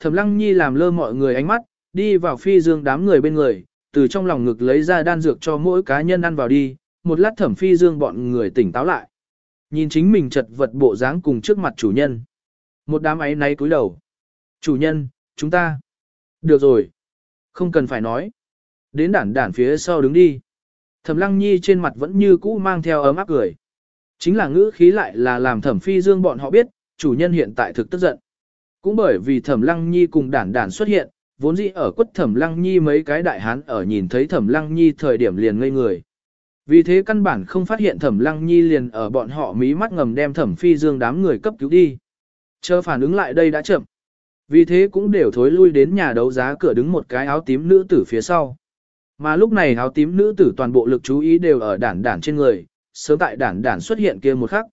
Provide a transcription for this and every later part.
Thẩm Lăng Nhi làm lơ mọi người ánh mắt, đi vào phi dương đám người bên người, từ trong lòng ngực lấy ra đan dược cho mỗi cá nhân ăn vào đi, một lát thẩm phi dương bọn người tỉnh táo lại. Nhìn chính mình chật vật bộ dáng cùng trước mặt chủ nhân. Một đám ấy náy cúi đầu. Chủ nhân, chúng ta. Được rồi. Không cần phải nói. Đến đản đản phía sau đứng đi. Thẩm lăng nhi trên mặt vẫn như cũ mang theo ấm áp cười. Chính là ngữ khí lại là làm thẩm phi dương bọn họ biết, chủ nhân hiện tại thực tức giận. Cũng bởi vì thẩm lăng nhi cùng đản đản xuất hiện, vốn dĩ ở quất thẩm lăng nhi mấy cái đại hán ở nhìn thấy thẩm lăng nhi thời điểm liền ngây người. Vì thế căn bản không phát hiện thẩm lăng nhi liền ở bọn họ mí mắt ngầm đem thẩm phi dương đám người cấp cứu đi. Chờ phản ứng lại đây đã chậm. Vì thế cũng đều thối lui đến nhà đấu giá cửa đứng một cái áo tím nữ tử phía sau. Mà lúc này áo tím nữ tử toàn bộ lực chú ý đều ở đản đản trên người, sớm tại đản đản xuất hiện kia một khắc.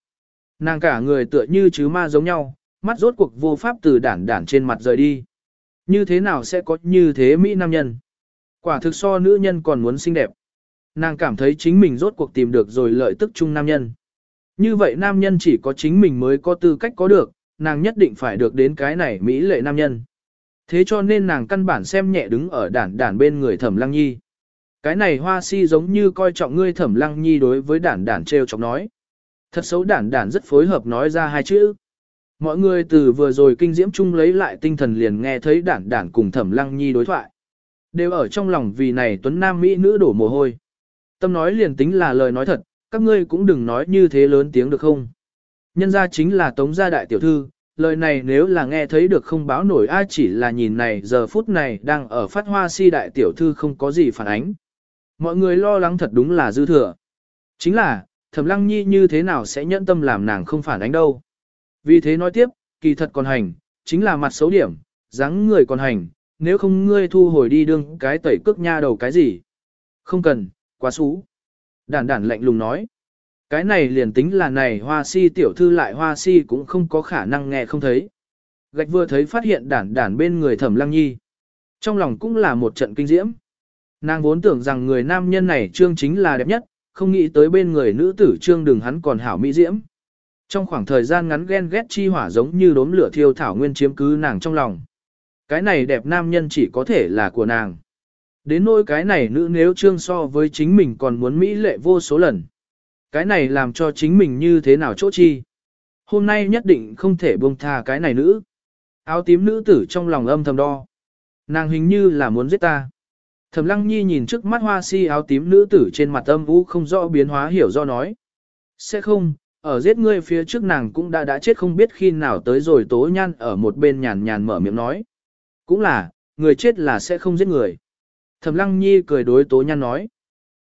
Nàng cả người tựa như chứ ma giống nhau, mắt rốt cuộc vô pháp từ đản đản trên mặt rời đi. Như thế nào sẽ có như thế Mỹ nam nhân? Quả thực so nữ nhân còn muốn xinh đẹp. Nàng cảm thấy chính mình rốt cuộc tìm được rồi lợi tức chung nam nhân. Như vậy nam nhân chỉ có chính mình mới có tư cách có được, nàng nhất định phải được đến cái này Mỹ lệ nam nhân. Thế cho nên nàng căn bản xem nhẹ đứng ở đản đản bên người thẩm lăng nhi. Cái này hoa si giống như coi trọng ngươi thẩm lăng nhi đối với đản đản treo chọc nói. Thật xấu đản đản rất phối hợp nói ra hai chữ. Mọi người từ vừa rồi kinh diễm chung lấy lại tinh thần liền nghe thấy đản đản cùng thẩm lăng nhi đối thoại. Đều ở trong lòng vì này tuấn nam mỹ nữ đổ mồ hôi. Tâm nói liền tính là lời nói thật, các ngươi cũng đừng nói như thế lớn tiếng được không. Nhân ra chính là tống gia đại tiểu thư, lời này nếu là nghe thấy được không báo nổi ai chỉ là nhìn này giờ phút này đang ở phát hoa si đại tiểu thư không có gì phản ánh. Mọi người lo lắng thật đúng là dư thừa. Chính là, thẩm lăng nhi như thế nào sẽ nhẫn tâm làm nàng không phản ánh đâu. Vì thế nói tiếp, kỳ thật còn hành, chính là mặt xấu điểm, dáng người còn hành, nếu không ngươi thu hồi đi đương cái tẩy cước nha đầu cái gì. Không cần, quá xú. Đản đản lạnh lùng nói. Cái này liền tính là này hoa si tiểu thư lại hoa si cũng không có khả năng nghe không thấy. Gạch vừa thấy phát hiện đản đản bên người thẩm lăng nhi. Trong lòng cũng là một trận kinh diễm. Nàng vốn tưởng rằng người nam nhân này trương chính là đẹp nhất, không nghĩ tới bên người nữ tử trương đừng hắn còn hảo mỹ diễm. Trong khoảng thời gian ngắn ghen ghét chi hỏa giống như đốm lửa thiêu thảo nguyên chiếm cứ nàng trong lòng. Cái này đẹp nam nhân chỉ có thể là của nàng. Đến nỗi cái này nữ nếu trương so với chính mình còn muốn mỹ lệ vô số lần. Cái này làm cho chính mình như thế nào chỗ chi. Hôm nay nhất định không thể buông tha cái này nữ. Áo tím nữ tử trong lòng âm thầm đo. Nàng hình như là muốn giết ta. Thẩm lăng nhi nhìn trước mắt hoa si áo tím nữ tử trên mặt âm vũ không rõ biến hóa hiểu do nói. Sẽ không, ở giết ngươi phía trước nàng cũng đã đã chết không biết khi nào tới rồi tố nhan ở một bên nhàn nhàn mở miệng nói. Cũng là, người chết là sẽ không giết người. Thẩm lăng nhi cười đối tố nhan nói.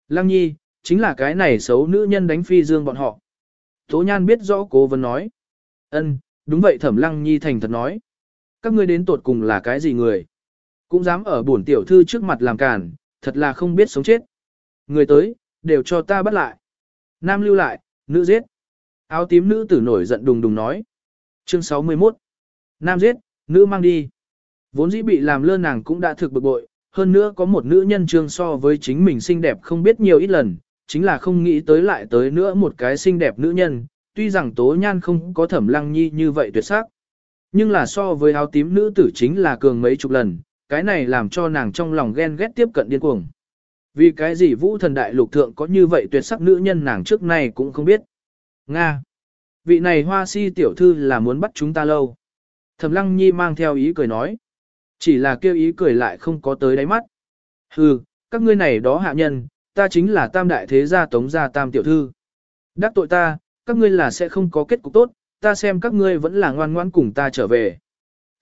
Lăng nhi, chính là cái này xấu nữ nhân đánh phi dương bọn họ. Tố nhan biết rõ cố vấn nói. ân đúng vậy thẩm lăng nhi thành thật nói. Các ngươi đến tột cùng là cái gì người? Cũng dám ở bổn tiểu thư trước mặt làm càn, thật là không biết sống chết. Người tới, đều cho ta bắt lại. Nam lưu lại, nữ giết. Áo tím nữ tử nổi giận đùng đùng nói. Chương 61. Nam giết, nữ mang đi. Vốn dĩ bị làm lơ nàng cũng đã thực bực bội, hơn nữa có một nữ nhân trương so với chính mình xinh đẹp không biết nhiều ít lần, chính là không nghĩ tới lại tới nữa một cái xinh đẹp nữ nhân, tuy rằng tố nhan không có thẩm lăng nhi như vậy tuyệt sắc. Nhưng là so với áo tím nữ tử chính là cường mấy chục lần, cái này làm cho nàng trong lòng ghen ghét tiếp cận điên cuồng. Vì cái gì vũ thần đại lục thượng có như vậy tuyệt sắc nữ nhân nàng trước nay cũng không biết. Nga. Vị này hoa si tiểu thư là muốn bắt chúng ta lâu. Thẩm lăng nhi mang theo ý cười nói. Chỉ là kêu ý cười lại không có tới đáy mắt. Hừ, các ngươi này đó hạ nhân, ta chính là tam đại thế gia tống gia tam tiểu thư. Đắc tội ta, các ngươi là sẽ không có kết cục tốt, ta xem các ngươi vẫn là ngoan ngoãn cùng ta trở về.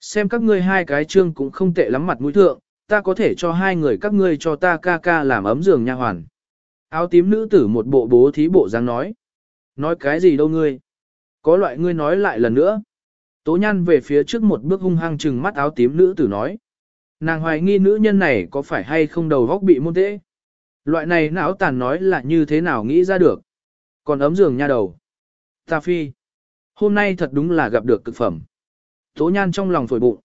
Xem các ngươi hai cái trương cũng không tệ lắm mặt mũi thượng, ta có thể cho hai người các ngươi cho ta ca ca làm ấm giường nha hoàn. Áo tím nữ tử một bộ bố thí bộ dáng nói. Nói cái gì đâu ngươi? Có loại ngươi nói lại lần nữa. Tố nhan về phía trước một bước hung hăng trừng mắt áo tím nữ tử nói. Nàng hoài nghi nữ nhân này có phải hay không đầu góc bị môn tễ. Loại này não tàn nói là như thế nào nghĩ ra được. Còn ấm giường nha đầu. Ta phi. Hôm nay thật đúng là gặp được cực phẩm. Tố nhan trong lòng phổi bụng.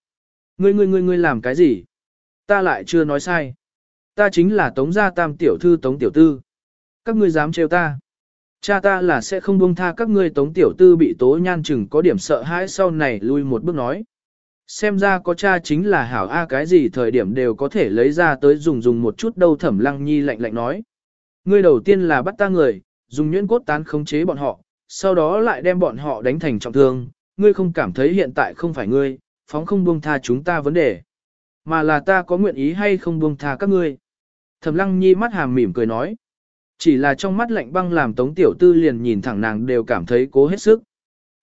Ngươi ngươi ngươi ngươi làm cái gì? Ta lại chưa nói sai. Ta chính là tống gia tam tiểu thư tống tiểu tư. Các ngươi dám trêu ta. Cha ta là sẽ không buông tha các ngươi tống tiểu tư bị tố nhan chừng có điểm sợ hãi sau này lui một bước nói. Xem ra có cha chính là hảo A cái gì thời điểm đều có thể lấy ra tới dùng dùng một chút đâu thẩm lăng nhi lạnh lạnh nói. Ngươi đầu tiên là bắt ta người, dùng nhuyễn cốt tán khống chế bọn họ, sau đó lại đem bọn họ đánh thành trọng thương, ngươi không cảm thấy hiện tại không phải ngươi, phóng không buông tha chúng ta vấn đề, mà là ta có nguyện ý hay không buông tha các ngươi. Thẩm lăng nhi mắt hàm mỉm cười nói. Chỉ là trong mắt lạnh băng làm tống tiểu tư liền nhìn thẳng nàng đều cảm thấy cố hết sức.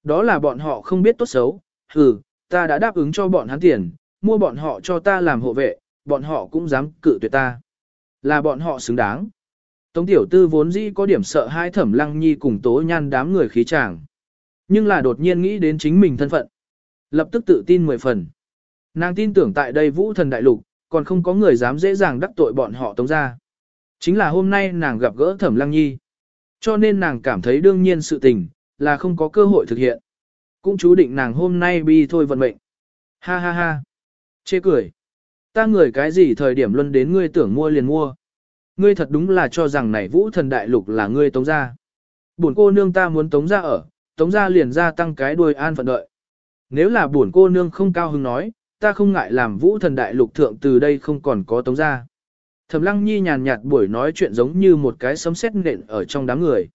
Đó là bọn họ không biết tốt xấu, hừ, ta đã đáp ứng cho bọn hắn tiền, mua bọn họ cho ta làm hộ vệ, bọn họ cũng dám cự tuyệt ta. Là bọn họ xứng đáng. Tống tiểu tư vốn dĩ có điểm sợ hai thẩm lăng nhi cùng tố nhan đám người khí chàng. Nhưng là đột nhiên nghĩ đến chính mình thân phận. Lập tức tự tin mười phần. Nàng tin tưởng tại đây vũ thần đại lục, còn không có người dám dễ dàng đắc tội bọn họ tống ra. Chính là hôm nay nàng gặp gỡ thẩm lăng nhi. Cho nên nàng cảm thấy đương nhiên sự tình, là không có cơ hội thực hiện. Cũng chú định nàng hôm nay bi thôi vận mệnh. Ha ha ha. Chê cười. Ta người cái gì thời điểm luân đến ngươi tưởng mua liền mua. Ngươi thật đúng là cho rằng này vũ thần đại lục là ngươi tống ra. Buồn cô nương ta muốn tống ra ở, tống ra liền ra tăng cái đuôi an phận đợi. Nếu là buồn cô nương không cao hứng nói, ta không ngại làm vũ thần đại lục thượng từ đây không còn có tống ra. Thẩm lăng nhi nhàn nhạt buổi nói chuyện giống như một cái sấm sét nện ở trong đám người.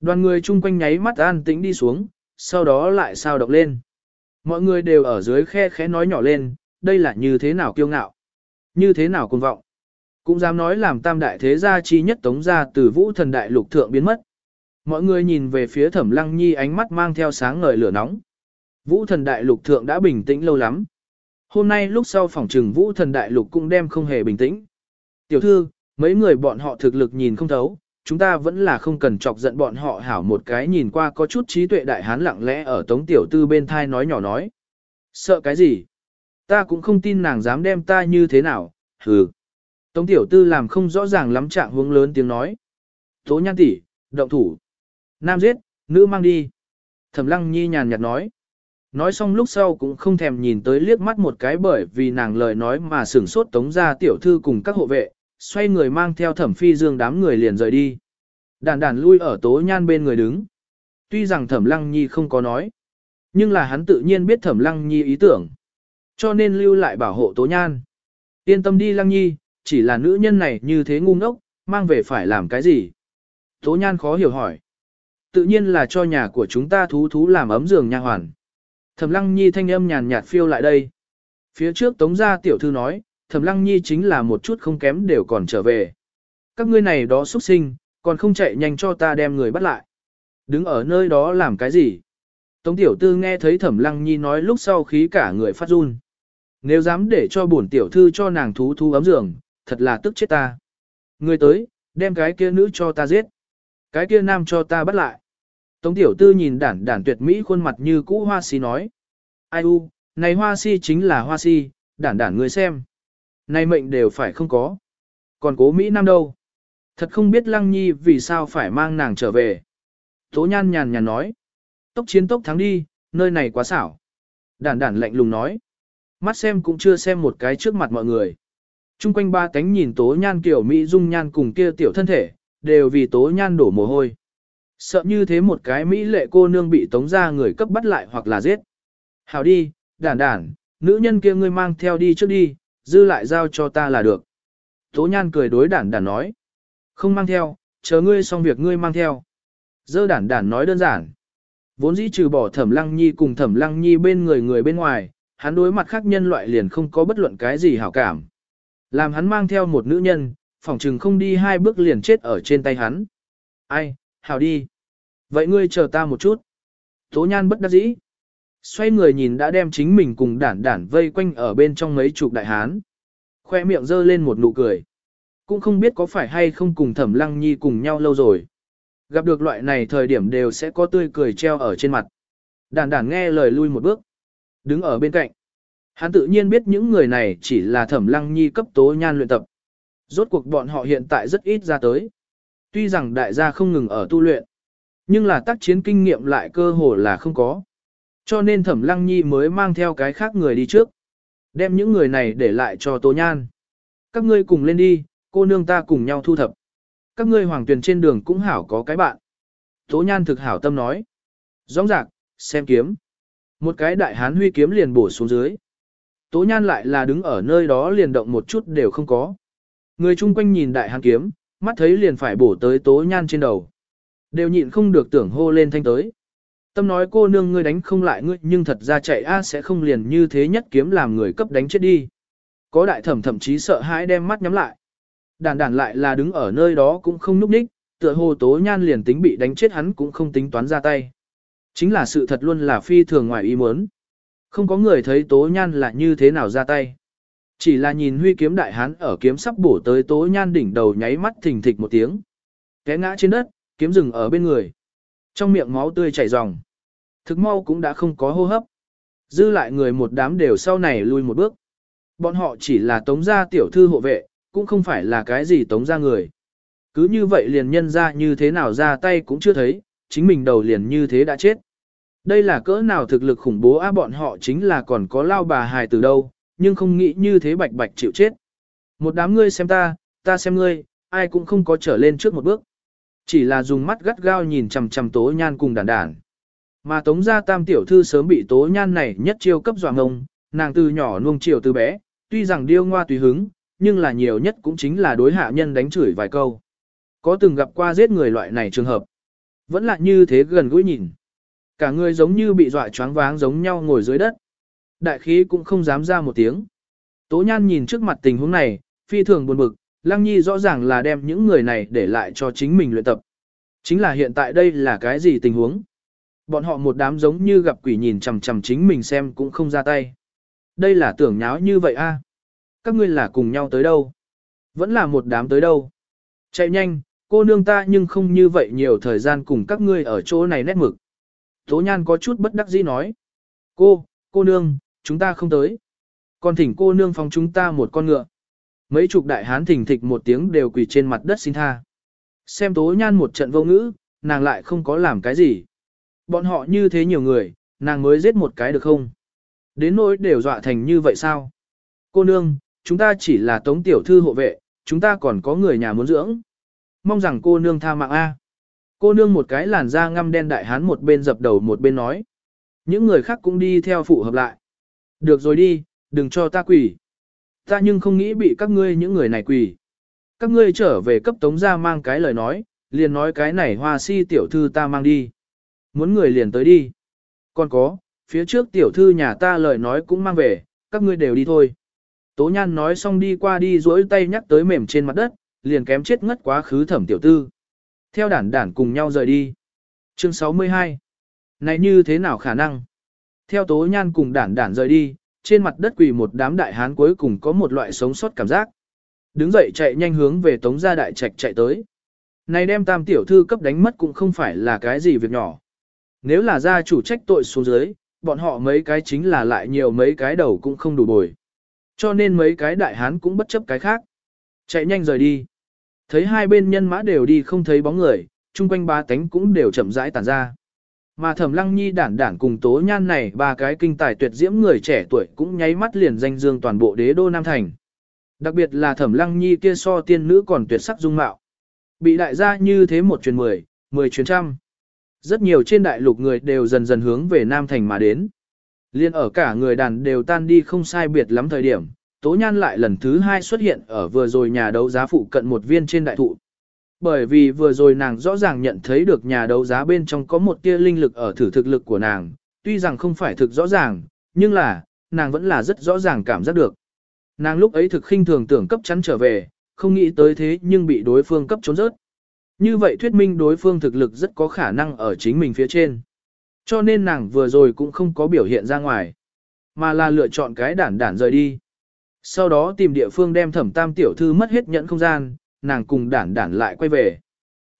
Đoàn người chung quanh nháy mắt an tĩnh đi xuống, sau đó lại sao động lên. Mọi người đều ở dưới khe khẽ nói nhỏ lên, đây là như thế nào kiêu ngạo, như thế nào cuồng vọng. Cũng dám nói làm tam đại thế gia chi nhất tống gia từ vũ thần đại lục thượng biến mất. Mọi người nhìn về phía thẩm lăng nhi ánh mắt mang theo sáng ngời lửa nóng. Vũ thần đại lục thượng đã bình tĩnh lâu lắm. Hôm nay lúc sau phòng trừng vũ thần đại lục cũng đem không hề bình tĩnh. Tiểu thư, mấy người bọn họ thực lực nhìn không thấu, chúng ta vẫn là không cần chọc giận bọn họ hảo một cái nhìn qua có chút trí tuệ đại hán lặng lẽ ở tống tiểu tư bên thai nói nhỏ nói. Sợ cái gì? Ta cũng không tin nàng dám đem ta như thế nào, hừ. Tống tiểu tư làm không rõ ràng lắm trạng hướng lớn tiếng nói. Tố nhan tỷ, động thủ. Nam giết, nữ mang đi. Thẩm lăng nhi nhàn nhạt nói. Nói xong lúc sau cũng không thèm nhìn tới liếc mắt một cái bởi vì nàng lời nói mà sửng sốt tống ra tiểu thư cùng các hộ vệ, xoay người mang theo thẩm phi dương đám người liền rời đi. Đàn đàn lui ở tố nhan bên người đứng. Tuy rằng thẩm lăng nhi không có nói, nhưng là hắn tự nhiên biết thẩm lăng nhi ý tưởng. Cho nên lưu lại bảo hộ tố nhan. Yên tâm đi lăng nhi, chỉ là nữ nhân này như thế ngu ngốc, mang về phải làm cái gì? Tố nhan khó hiểu hỏi. Tự nhiên là cho nhà của chúng ta thú thú làm ấm giường nha hoàn. Thẩm lăng nhi thanh âm nhàn nhạt phiêu lại đây. Phía trước tống gia tiểu thư nói, thẩm lăng nhi chính là một chút không kém đều còn trở về. Các ngươi này đó xuất sinh, còn không chạy nhanh cho ta đem người bắt lại. Đứng ở nơi đó làm cái gì? Tống tiểu tư nghe thấy thẩm lăng nhi nói lúc sau khí cả người phát run. Nếu dám để cho bổn tiểu thư cho nàng thú thú ấm giường, thật là tức chết ta. Người tới, đem cái kia nữ cho ta giết. Cái kia nam cho ta bắt lại. Tống tiểu tư nhìn đản đản tuyệt mỹ khuôn mặt như cũ hoa si nói. Ai u, này hoa si chính là hoa si, đản đản người xem nay mệnh đều phải không có. Còn cố Mỹ Nam đâu? Thật không biết Lăng Nhi vì sao phải mang nàng trở về. Tố nhan nhàn nhàn nói. Tốc chiến tốc thắng đi, nơi này quá xảo. Đản đản lạnh lùng nói. Mắt xem cũng chưa xem một cái trước mặt mọi người. Trung quanh ba cánh nhìn tố nhan kiểu Mỹ dung nhan cùng kia tiểu thân thể, đều vì tố nhan đổ mồ hôi. Sợ như thế một cái Mỹ lệ cô nương bị tống ra người cấp bắt lại hoặc là giết. Hào đi, đản đản, nữ nhân kia ngươi mang theo đi trước đi, dư lại giao cho ta là được. Tố nhan cười đối đản đản nói. Không mang theo, chờ ngươi xong việc ngươi mang theo. Dơ đản đản nói đơn giản. Vốn dĩ trừ bỏ thẩm lăng nhi cùng thẩm lăng nhi bên người người bên ngoài, hắn đối mặt khác nhân loại liền không có bất luận cái gì hảo cảm. Làm hắn mang theo một nữ nhân, phỏng chừng không đi hai bước liền chết ở trên tay hắn. Ai, hảo đi. Vậy ngươi chờ ta một chút. Tố nhan bất đắc dĩ. Xoay người nhìn đã đem chính mình cùng đản đản vây quanh ở bên trong mấy chục đại hán. Khoe miệng giơ lên một nụ cười. Cũng không biết có phải hay không cùng thẩm lăng nhi cùng nhau lâu rồi. Gặp được loại này thời điểm đều sẽ có tươi cười treo ở trên mặt. Đản đản nghe lời lui một bước. Đứng ở bên cạnh. Hắn tự nhiên biết những người này chỉ là thẩm lăng nhi cấp tố nhan luyện tập. Rốt cuộc bọn họ hiện tại rất ít ra tới. Tuy rằng đại gia không ngừng ở tu luyện, nhưng là tác chiến kinh nghiệm lại cơ hồ là không có. Cho nên thẩm lăng nhi mới mang theo cái khác người đi trước. Đem những người này để lại cho tố nhan. Các ngươi cùng lên đi, cô nương ta cùng nhau thu thập. Các ngươi hoàng tuyển trên đường cũng hảo có cái bạn. Tố nhan thực hảo tâm nói. Rõ rạc, xem kiếm. Một cái đại hán huy kiếm liền bổ xuống dưới. Tố nhan lại là đứng ở nơi đó liền động một chút đều không có. Người chung quanh nhìn đại hán kiếm, mắt thấy liền phải bổ tới tố nhan trên đầu. Đều nhịn không được tưởng hô lên thanh tới. Tâm nói cô nương ngươi đánh không lại ngươi nhưng thật ra chạy a sẽ không liền như thế nhất kiếm làm người cấp đánh chết đi. Có đại thẩm thậm chí sợ hãi đem mắt nhắm lại. Đàn đàn lại là đứng ở nơi đó cũng không núp đích, tựa hồ tố nhan liền tính bị đánh chết hắn cũng không tính toán ra tay. Chính là sự thật luôn là phi thường ngoài ý muốn. Không có người thấy tố nhan là như thế nào ra tay. Chỉ là nhìn huy kiếm đại hán ở kiếm sắp bổ tới tố nhan đỉnh đầu nháy mắt thình thịch một tiếng. Té ngã trên đất, kiếm rừng ở bên người. Trong miệng máu tươi chảy ròng. Thực mau cũng đã không có hô hấp. Dư lại người một đám đều sau này lui một bước. Bọn họ chỉ là tống gia tiểu thư hộ vệ, cũng không phải là cái gì tống gia người. Cứ như vậy liền nhân ra như thế nào ra tay cũng chưa thấy, chính mình đầu liền như thế đã chết. Đây là cỡ nào thực lực khủng bố á bọn họ chính là còn có lao bà hài từ đâu, nhưng không nghĩ như thế bạch bạch chịu chết. Một đám ngươi xem ta, ta xem ngươi, ai cũng không có trở lên trước một bước. Chỉ là dùng mắt gắt gao nhìn chằm chằm tố nhan cùng đàn đàn. Mà tống gia tam tiểu thư sớm bị tố nhan này nhất chiêu cấp dọa ngông, nàng từ nhỏ nuông chiều từ bé, tuy rằng điêu ngoa tùy hứng, nhưng là nhiều nhất cũng chính là đối hạ nhân đánh chửi vài câu. Có từng gặp qua giết người loại này trường hợp. Vẫn là như thế gần gũi nhìn. Cả người giống như bị dọa choáng váng giống nhau ngồi dưới đất. Đại khí cũng không dám ra một tiếng. Tố nhan nhìn trước mặt tình huống này, phi thường buồn bực, Lăng Nhi rõ ràng là đem những người này để lại cho chính mình luyện tập. Chính là hiện tại đây là cái gì tình huống? Bọn họ một đám giống như gặp quỷ nhìn chằm chằm chính mình xem cũng không ra tay. Đây là tưởng nháo như vậy a? Các ngươi là cùng nhau tới đâu? Vẫn là một đám tới đâu? Chạy nhanh, cô nương ta nhưng không như vậy nhiều thời gian cùng các ngươi ở chỗ này nét mực. Tố nhan có chút bất đắc dĩ nói. Cô, cô nương, chúng ta không tới. Còn thỉnh cô nương phòng chúng ta một con ngựa. Mấy chục đại hán thình thịch một tiếng đều quỳ trên mặt đất xin tha. Xem tố nhan một trận vô ngữ, nàng lại không có làm cái gì. Bọn họ như thế nhiều người, nàng mới giết một cái được không? Đến nỗi đều dọa thành như vậy sao? Cô nương, chúng ta chỉ là tống tiểu thư hộ vệ, chúng ta còn có người nhà muốn dưỡng. Mong rằng cô nương tha mạng A. Cô nương một cái làn da ngăm đen đại hán một bên dập đầu một bên nói. Những người khác cũng đi theo phụ hợp lại. Được rồi đi, đừng cho ta quỷ. Ta nhưng không nghĩ bị các ngươi những người này quỳ. Các ngươi trở về cấp tống ra mang cái lời nói, liền nói cái này hoa si tiểu thư ta mang đi. Muốn người liền tới đi. Còn có, phía trước tiểu thư nhà ta lời nói cũng mang về, các ngươi đều đi thôi. Tố nhan nói xong đi qua đi duỗi tay nhắc tới mềm trên mặt đất, liền kém chết ngất quá khứ thẩm tiểu tư. Theo đản đản cùng nhau rời đi. Chương 62. Này như thế nào khả năng? Theo tố nhan cùng đản đản rời đi, trên mặt đất quỳ một đám đại hán cuối cùng có một loại sống sót cảm giác. Đứng dậy chạy nhanh hướng về tống gia đại trạch chạy tới. Này đem tam tiểu thư cấp đánh mất cũng không phải là cái gì việc nhỏ. Nếu là gia chủ trách tội xuống dưới, bọn họ mấy cái chính là lại nhiều mấy cái đầu cũng không đủ bồi. Cho nên mấy cái đại hán cũng bất chấp cái khác. Chạy nhanh rời đi. Thấy hai bên nhân mã đều đi không thấy bóng người, chung quanh ba tánh cũng đều chậm rãi tản ra. Mà thẩm lăng nhi đản đản cùng tố nhan này ba cái kinh tài tuyệt diễm người trẻ tuổi cũng nháy mắt liền danh dương toàn bộ đế đô Nam Thành. Đặc biệt là thẩm lăng nhi kia so tiên nữ còn tuyệt sắc dung mạo. Bị đại gia như thế một truyền mười, mười truyền trăm. Rất nhiều trên đại lục người đều dần dần hướng về Nam Thành mà đến. Liên ở cả người đàn đều tan đi không sai biệt lắm thời điểm, Tố Nhan lại lần thứ hai xuất hiện ở vừa rồi nhà đấu giá phụ cận một viên trên đại thụ. Bởi vì vừa rồi nàng rõ ràng nhận thấy được nhà đấu giá bên trong có một tia linh lực ở thử thực lực của nàng, tuy rằng không phải thực rõ ràng, nhưng là, nàng vẫn là rất rõ ràng cảm giác được. Nàng lúc ấy thực khinh thường tưởng cấp chắn trở về, không nghĩ tới thế nhưng bị đối phương cấp trốn rớt. Như vậy thuyết minh đối phương thực lực rất có khả năng ở chính mình phía trên. Cho nên nàng vừa rồi cũng không có biểu hiện ra ngoài, mà là lựa chọn cái đản đản rời đi. Sau đó tìm địa phương đem thẩm tam tiểu thư mất hết nhẫn không gian, nàng cùng đản đản lại quay về.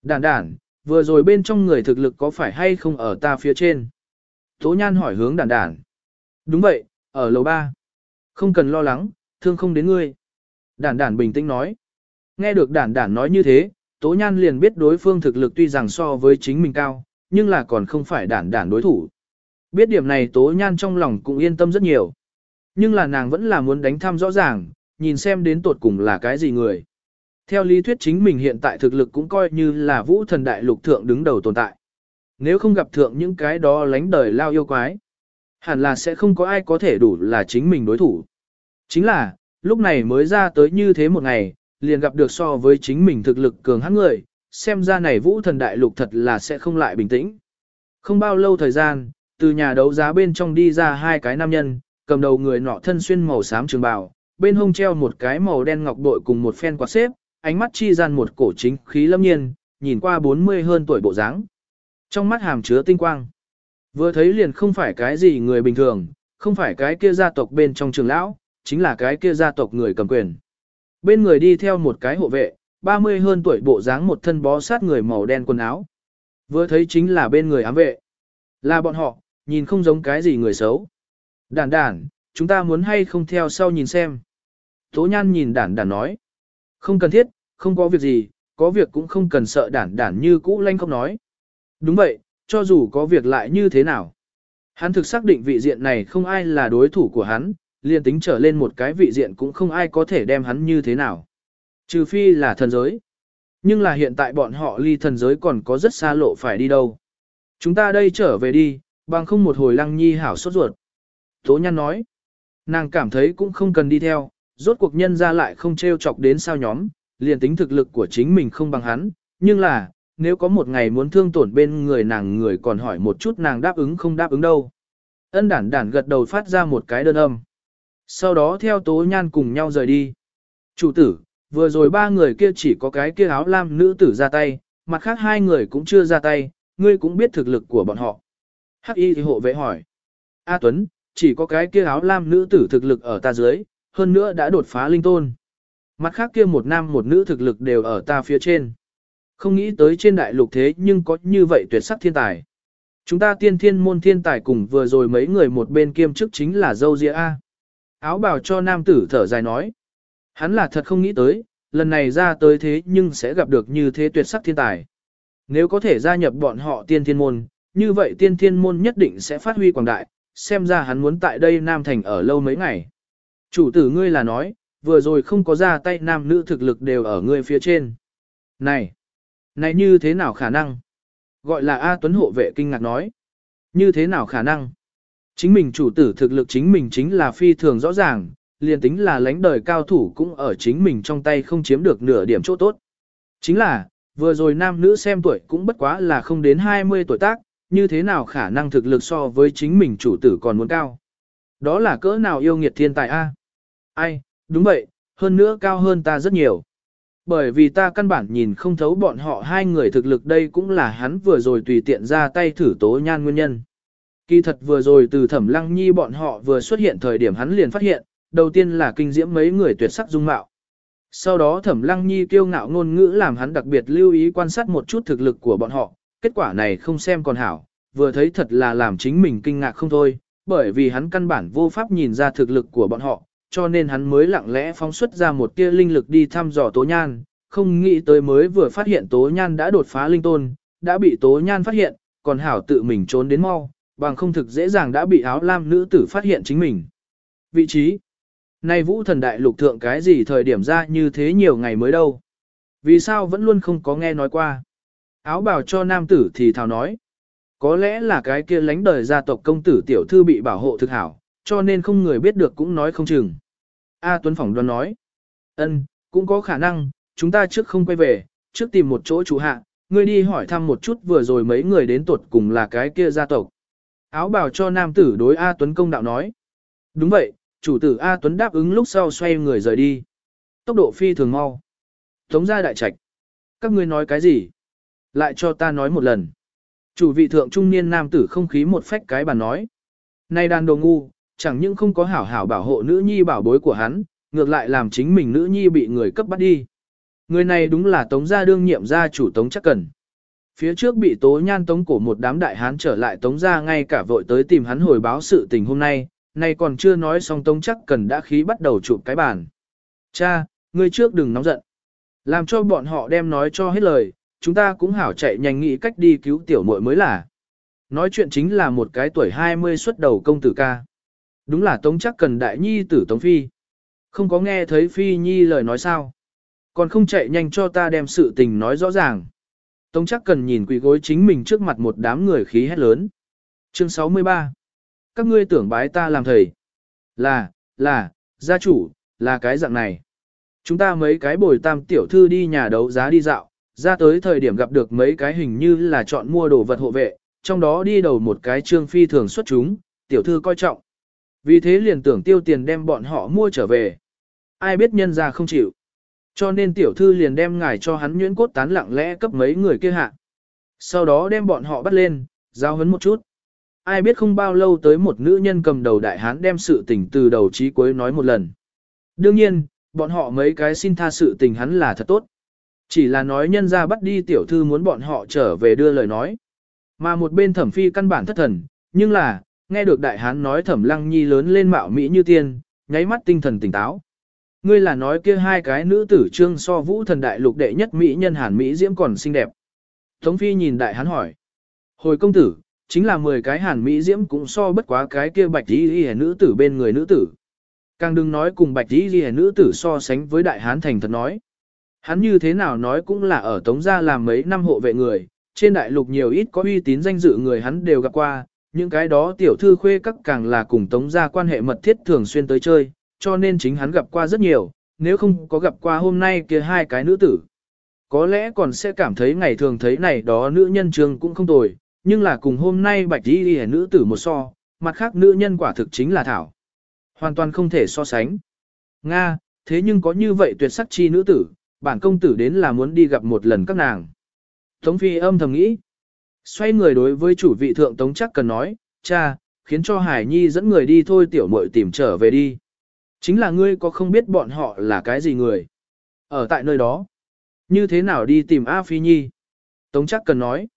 Đản đản, vừa rồi bên trong người thực lực có phải hay không ở ta phía trên? Tố nhan hỏi hướng đản đản. Đúng vậy, ở lầu ba. Không cần lo lắng, thương không đến ngươi. Đản đản bình tĩnh nói. Nghe được đản đản nói như thế, Tố Nhan liền biết đối phương thực lực tuy rằng so với chính mình cao, nhưng là còn không phải đản đản đối thủ. Biết điểm này Tố Nhan trong lòng cũng yên tâm rất nhiều. Nhưng là nàng vẫn là muốn đánh thăm rõ ràng, nhìn xem đến tột cùng là cái gì người. Theo lý thuyết chính mình hiện tại thực lực cũng coi như là vũ thần đại lục thượng đứng đầu tồn tại. Nếu không gặp thượng những cái đó lánh đời lao yêu quái, hẳn là sẽ không có ai có thể đủ là chính mình đối thủ. Chính là, lúc này mới ra tới như thế một ngày, liền gặp được so với chính mình thực lực cường hãn người, xem ra này vũ thần đại lục thật là sẽ không lại bình tĩnh. Không bao lâu thời gian, từ nhà đấu giá bên trong đi ra hai cái nam nhân, cầm đầu người nọ thân xuyên màu xám trường bào, bên hông treo một cái màu đen ngọc bội cùng một phen quạt xếp, ánh mắt chi gian một cổ chính khí lâm nhiên, nhìn qua 40 hơn tuổi bộ dáng. Trong mắt hàm chứa tinh quang. Vừa thấy liền không phải cái gì người bình thường, không phải cái kia gia tộc bên trong trường lão, chính là cái kia gia tộc người cầm quyền. Bên người đi theo một cái hộ vệ, 30 hơn tuổi bộ dáng một thân bó sát người màu đen quần áo. Vừa thấy chính là bên người ám vệ. Là bọn họ, nhìn không giống cái gì người xấu. Đản đản, chúng ta muốn hay không theo sau nhìn xem. Tố nhan nhìn đản đản nói. Không cần thiết, không có việc gì, có việc cũng không cần sợ đản đản như cũ lanh không nói. Đúng vậy, cho dù có việc lại như thế nào. Hắn thực xác định vị diện này không ai là đối thủ của hắn, liền tính trở lên một cái vị diện cũng không ai có thể đem hắn như thế nào. Trừ phi là thần giới. Nhưng là hiện tại bọn họ ly thần giới còn có rất xa lộ phải đi đâu. Chúng ta đây trở về đi, bằng không một hồi lăng nhi hảo sốt ruột. Tố nhăn nói, nàng cảm thấy cũng không cần đi theo, rốt cuộc nhân ra lại không trêu chọc đến sao nhóm, liền tính thực lực của chính mình không bằng hắn, nhưng là, nếu có một ngày muốn thương tổn bên người nàng người còn hỏi một chút nàng đáp ứng không đáp ứng đâu. Ân đản đản gật đầu phát ra một cái đơn âm. Sau đó theo tố nhan cùng nhau rời đi. Chủ tử, vừa rồi ba người kia chỉ có cái kia áo lam nữ tử ra tay, mặt khác hai người cũng chưa ra tay, ngươi cũng biết thực lực của bọn họ. Hắc y thì hộ vệ hỏi. A Tuấn, chỉ có cái kia áo lam nữ tử thực lực ở ta dưới, hơn nữa đã đột phá linh tôn. Mặt khác kia một nam một nữ thực lực đều ở ta phía trên. Không nghĩ tới trên đại lục thế nhưng có như vậy tuyệt sắc thiên tài. Chúng ta tiên thiên môn thiên tài cùng vừa rồi mấy người một bên kiêm chức chính là dâu dịa A. Áo bào cho nam tử thở dài nói. Hắn là thật không nghĩ tới, lần này ra tới thế nhưng sẽ gặp được như thế tuyệt sắc thiên tài. Nếu có thể gia nhập bọn họ tiên thiên môn, như vậy tiên thiên môn nhất định sẽ phát huy quảng đại, xem ra hắn muốn tại đây Nam Thành ở lâu mấy ngày. Chủ tử ngươi là nói, vừa rồi không có ra tay nam nữ thực lực đều ở ngươi phía trên. Này, này như thế nào khả năng? Gọi là A Tuấn hộ vệ kinh ngạc nói. Như thế nào khả năng? Chính mình chủ tử thực lực chính mình chính là phi thường rõ ràng, liền tính là lãnh đời cao thủ cũng ở chính mình trong tay không chiếm được nửa điểm chỗ tốt. Chính là, vừa rồi nam nữ xem tuổi cũng bất quá là không đến 20 tuổi tác, như thế nào khả năng thực lực so với chính mình chủ tử còn muốn cao. Đó là cỡ nào yêu nghiệt thiên tài a? Ai, đúng vậy, hơn nữa cao hơn ta rất nhiều. Bởi vì ta căn bản nhìn không thấu bọn họ hai người thực lực đây cũng là hắn vừa rồi tùy tiện ra tay thử tố nhan nguyên nhân. Kỳ thật vừa rồi từ thẩm lăng nhi bọn họ vừa xuất hiện thời điểm hắn liền phát hiện, đầu tiên là kinh diễm mấy người tuyệt sắc dung mạo. Sau đó thẩm lăng nhi kiêu ngạo ngôn ngữ làm hắn đặc biệt lưu ý quan sát một chút thực lực của bọn họ, kết quả này không xem còn hảo, vừa thấy thật là làm chính mình kinh ngạc không thôi, bởi vì hắn căn bản vô pháp nhìn ra thực lực của bọn họ, cho nên hắn mới lặng lẽ phóng xuất ra một tia linh lực đi thăm dò tố nhan, không nghĩ tới mới vừa phát hiện tố nhan đã đột phá linh tôn, đã bị tố nhan phát hiện, còn hảo tự mình trốn đến mau, bằng không thực dễ dàng đã bị áo lam nữ tử phát hiện chính mình. Vị trí Nay vũ thần đại lục thượng cái gì thời điểm ra như thế nhiều ngày mới đâu. Vì sao vẫn luôn không có nghe nói qua. Áo bào cho nam tử thì thào nói. Có lẽ là cái kia lánh đời gia tộc công tử tiểu thư bị bảo hộ thực hảo, cho nên không người biết được cũng nói không chừng. A Tuấn Phỏng đoán nói. ân cũng có khả năng, chúng ta trước không quay về, trước tìm một chỗ chủ hạ, ngươi đi hỏi thăm một chút vừa rồi mấy người đến tuột cùng là cái kia gia tộc. Áo bào cho nam tử đối A Tuấn công đạo nói. Đúng vậy, chủ tử A Tuấn đáp ứng lúc sau xoay người rời đi. Tốc độ phi thường mau. Tống ra đại trạch. Các ngươi nói cái gì? Lại cho ta nói một lần. Chủ vị thượng trung niên nam tử không khí một phách cái bàn nói. Này đàn đồ ngu, chẳng những không có hảo hảo bảo hộ nữ nhi bảo bối của hắn, ngược lại làm chính mình nữ nhi bị người cấp bắt đi. Người này đúng là tống gia đương nhiệm gia chủ tống chắc cần. Phía trước bị tố nhan tống cổ một đám đại hán trở lại tống gia ngay cả vội tới tìm hắn hồi báo sự tình hôm nay, nay còn chưa nói xong tống chắc cần đã khí bắt đầu chụp cái bàn. Cha, ngươi trước đừng nóng giận. Làm cho bọn họ đem nói cho hết lời, chúng ta cũng hảo chạy nhanh nghĩ cách đi cứu tiểu muội mới là. Nói chuyện chính là một cái tuổi 20 xuất đầu công tử ca. Đúng là Tống chắc cần đại nhi tử Tống Phi. Không có nghe thấy Phi Nhi lời nói sao. Còn không chạy nhanh cho ta đem sự tình nói rõ ràng. Tống chắc cần nhìn quỷ gối chính mình trước mặt một đám người khí hét lớn. Chương 63 Các ngươi tưởng bái ta làm thầy. Là, là, Gia chủ, là cái dạng này. Chúng ta mấy cái bồi tam tiểu thư đi nhà đấu giá đi dạo, ra tới thời điểm gặp được mấy cái hình như là chọn mua đồ vật hộ vệ, trong đó đi đầu một cái trương phi thường xuất chúng, tiểu thư coi trọng. Vì thế liền tưởng tiêu tiền đem bọn họ mua trở về. Ai biết nhân ra không chịu. Cho nên tiểu thư liền đem ngài cho hắn nhuyễn cốt tán lặng lẽ cấp mấy người kia hạ. Sau đó đem bọn họ bắt lên, giao hấn một chút. Ai biết không bao lâu tới một nữ nhân cầm đầu đại hán đem sự tình từ đầu chí cuối nói một lần. Đương nhiên, bọn họ mấy cái xin tha sự tình hắn là thật tốt. Chỉ là nói nhân ra bắt đi tiểu thư muốn bọn họ trở về đưa lời nói. Mà một bên thẩm phi căn bản thất thần, nhưng là, nghe được đại hán nói thẩm lăng nhi lớn lên mạo mỹ như tiên, nháy mắt tinh thần tỉnh táo. Ngươi là nói kia hai cái nữ tử trương so vũ thần đại lục đệ nhất mỹ nhân hàn mỹ diễm còn xinh đẹp. Tống phi nhìn đại hán hỏi. Hồi công tử, chính là 10 cái hàn mỹ diễm cũng so bất quá cái kia bạch y ghi nữ tử bên người nữ tử. Càng đừng nói cùng bạch y ghi nữ tử so sánh với đại hán thành thật nói. Hắn như thế nào nói cũng là ở tống gia làm mấy năm hộ vệ người, trên đại lục nhiều ít có uy tín danh dự người hắn đều gặp qua, những cái đó tiểu thư khuê các càng là cùng tống gia quan hệ mật thiết thường xuyên tới chơi, cho nên chính hắn gặp qua rất nhiều, nếu không có gặp qua hôm nay kia hai cái nữ tử. Có lẽ còn sẽ cảm thấy ngày thường thấy này đó nữ nhân trường cũng không tồi, nhưng là cùng hôm nay bạch đi đi nữ tử một so, mặt khác nữ nhân quả thực chính là Thảo. Hoàn toàn không thể so sánh. Nga, thế nhưng có như vậy tuyệt sắc chi nữ tử, bản công tử đến là muốn đi gặp một lần các nàng. Tống Phi âm thầm nghĩ. Xoay người đối với chủ vị thượng Tống chắc cần nói, cha, khiến cho Hải Nhi dẫn người đi thôi tiểu muội tìm trở về đi. Chính là ngươi có không biết bọn họ là cái gì người. Ở tại nơi đó. Như thế nào đi tìm A Phi Nhi? Tống chắc cần nói.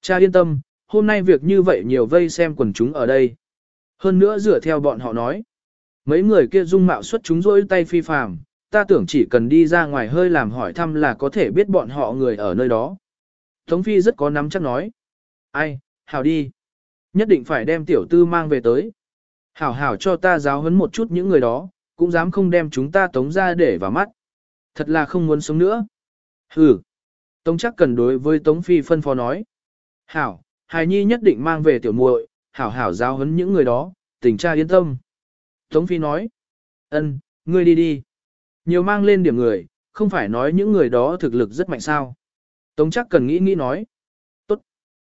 Cha yên tâm, hôm nay việc như vậy nhiều vây xem quần chúng ở đây. Hơn nữa dựa theo bọn họ nói. Mấy người kia dung mạo xuất chúng rỗi tay phi phàm, ta tưởng chỉ cần đi ra ngoài hơi làm hỏi thăm là có thể biết bọn họ người ở nơi đó. Tống Phi rất có nắm chắc nói. Ai, hảo đi. Nhất định phải đem tiểu tư mang về tới. Hảo hảo cho ta giáo huấn một chút những người đó, cũng dám không đem chúng ta tống ra để vào mắt. Thật là không muốn sống nữa. Hừ. Tống chắc cần đối với Tống Phi phân phó nói. Hảo, hài nhi nhất định mang về tiểu muội, hảo hảo giáo huấn những người đó, tình cha yên tâm. Tống Phi nói. Ân, ngươi đi đi. Nhiều mang lên điểm người, không phải nói những người đó thực lực rất mạnh sao. Tống chắc cần nghĩ nghĩ nói.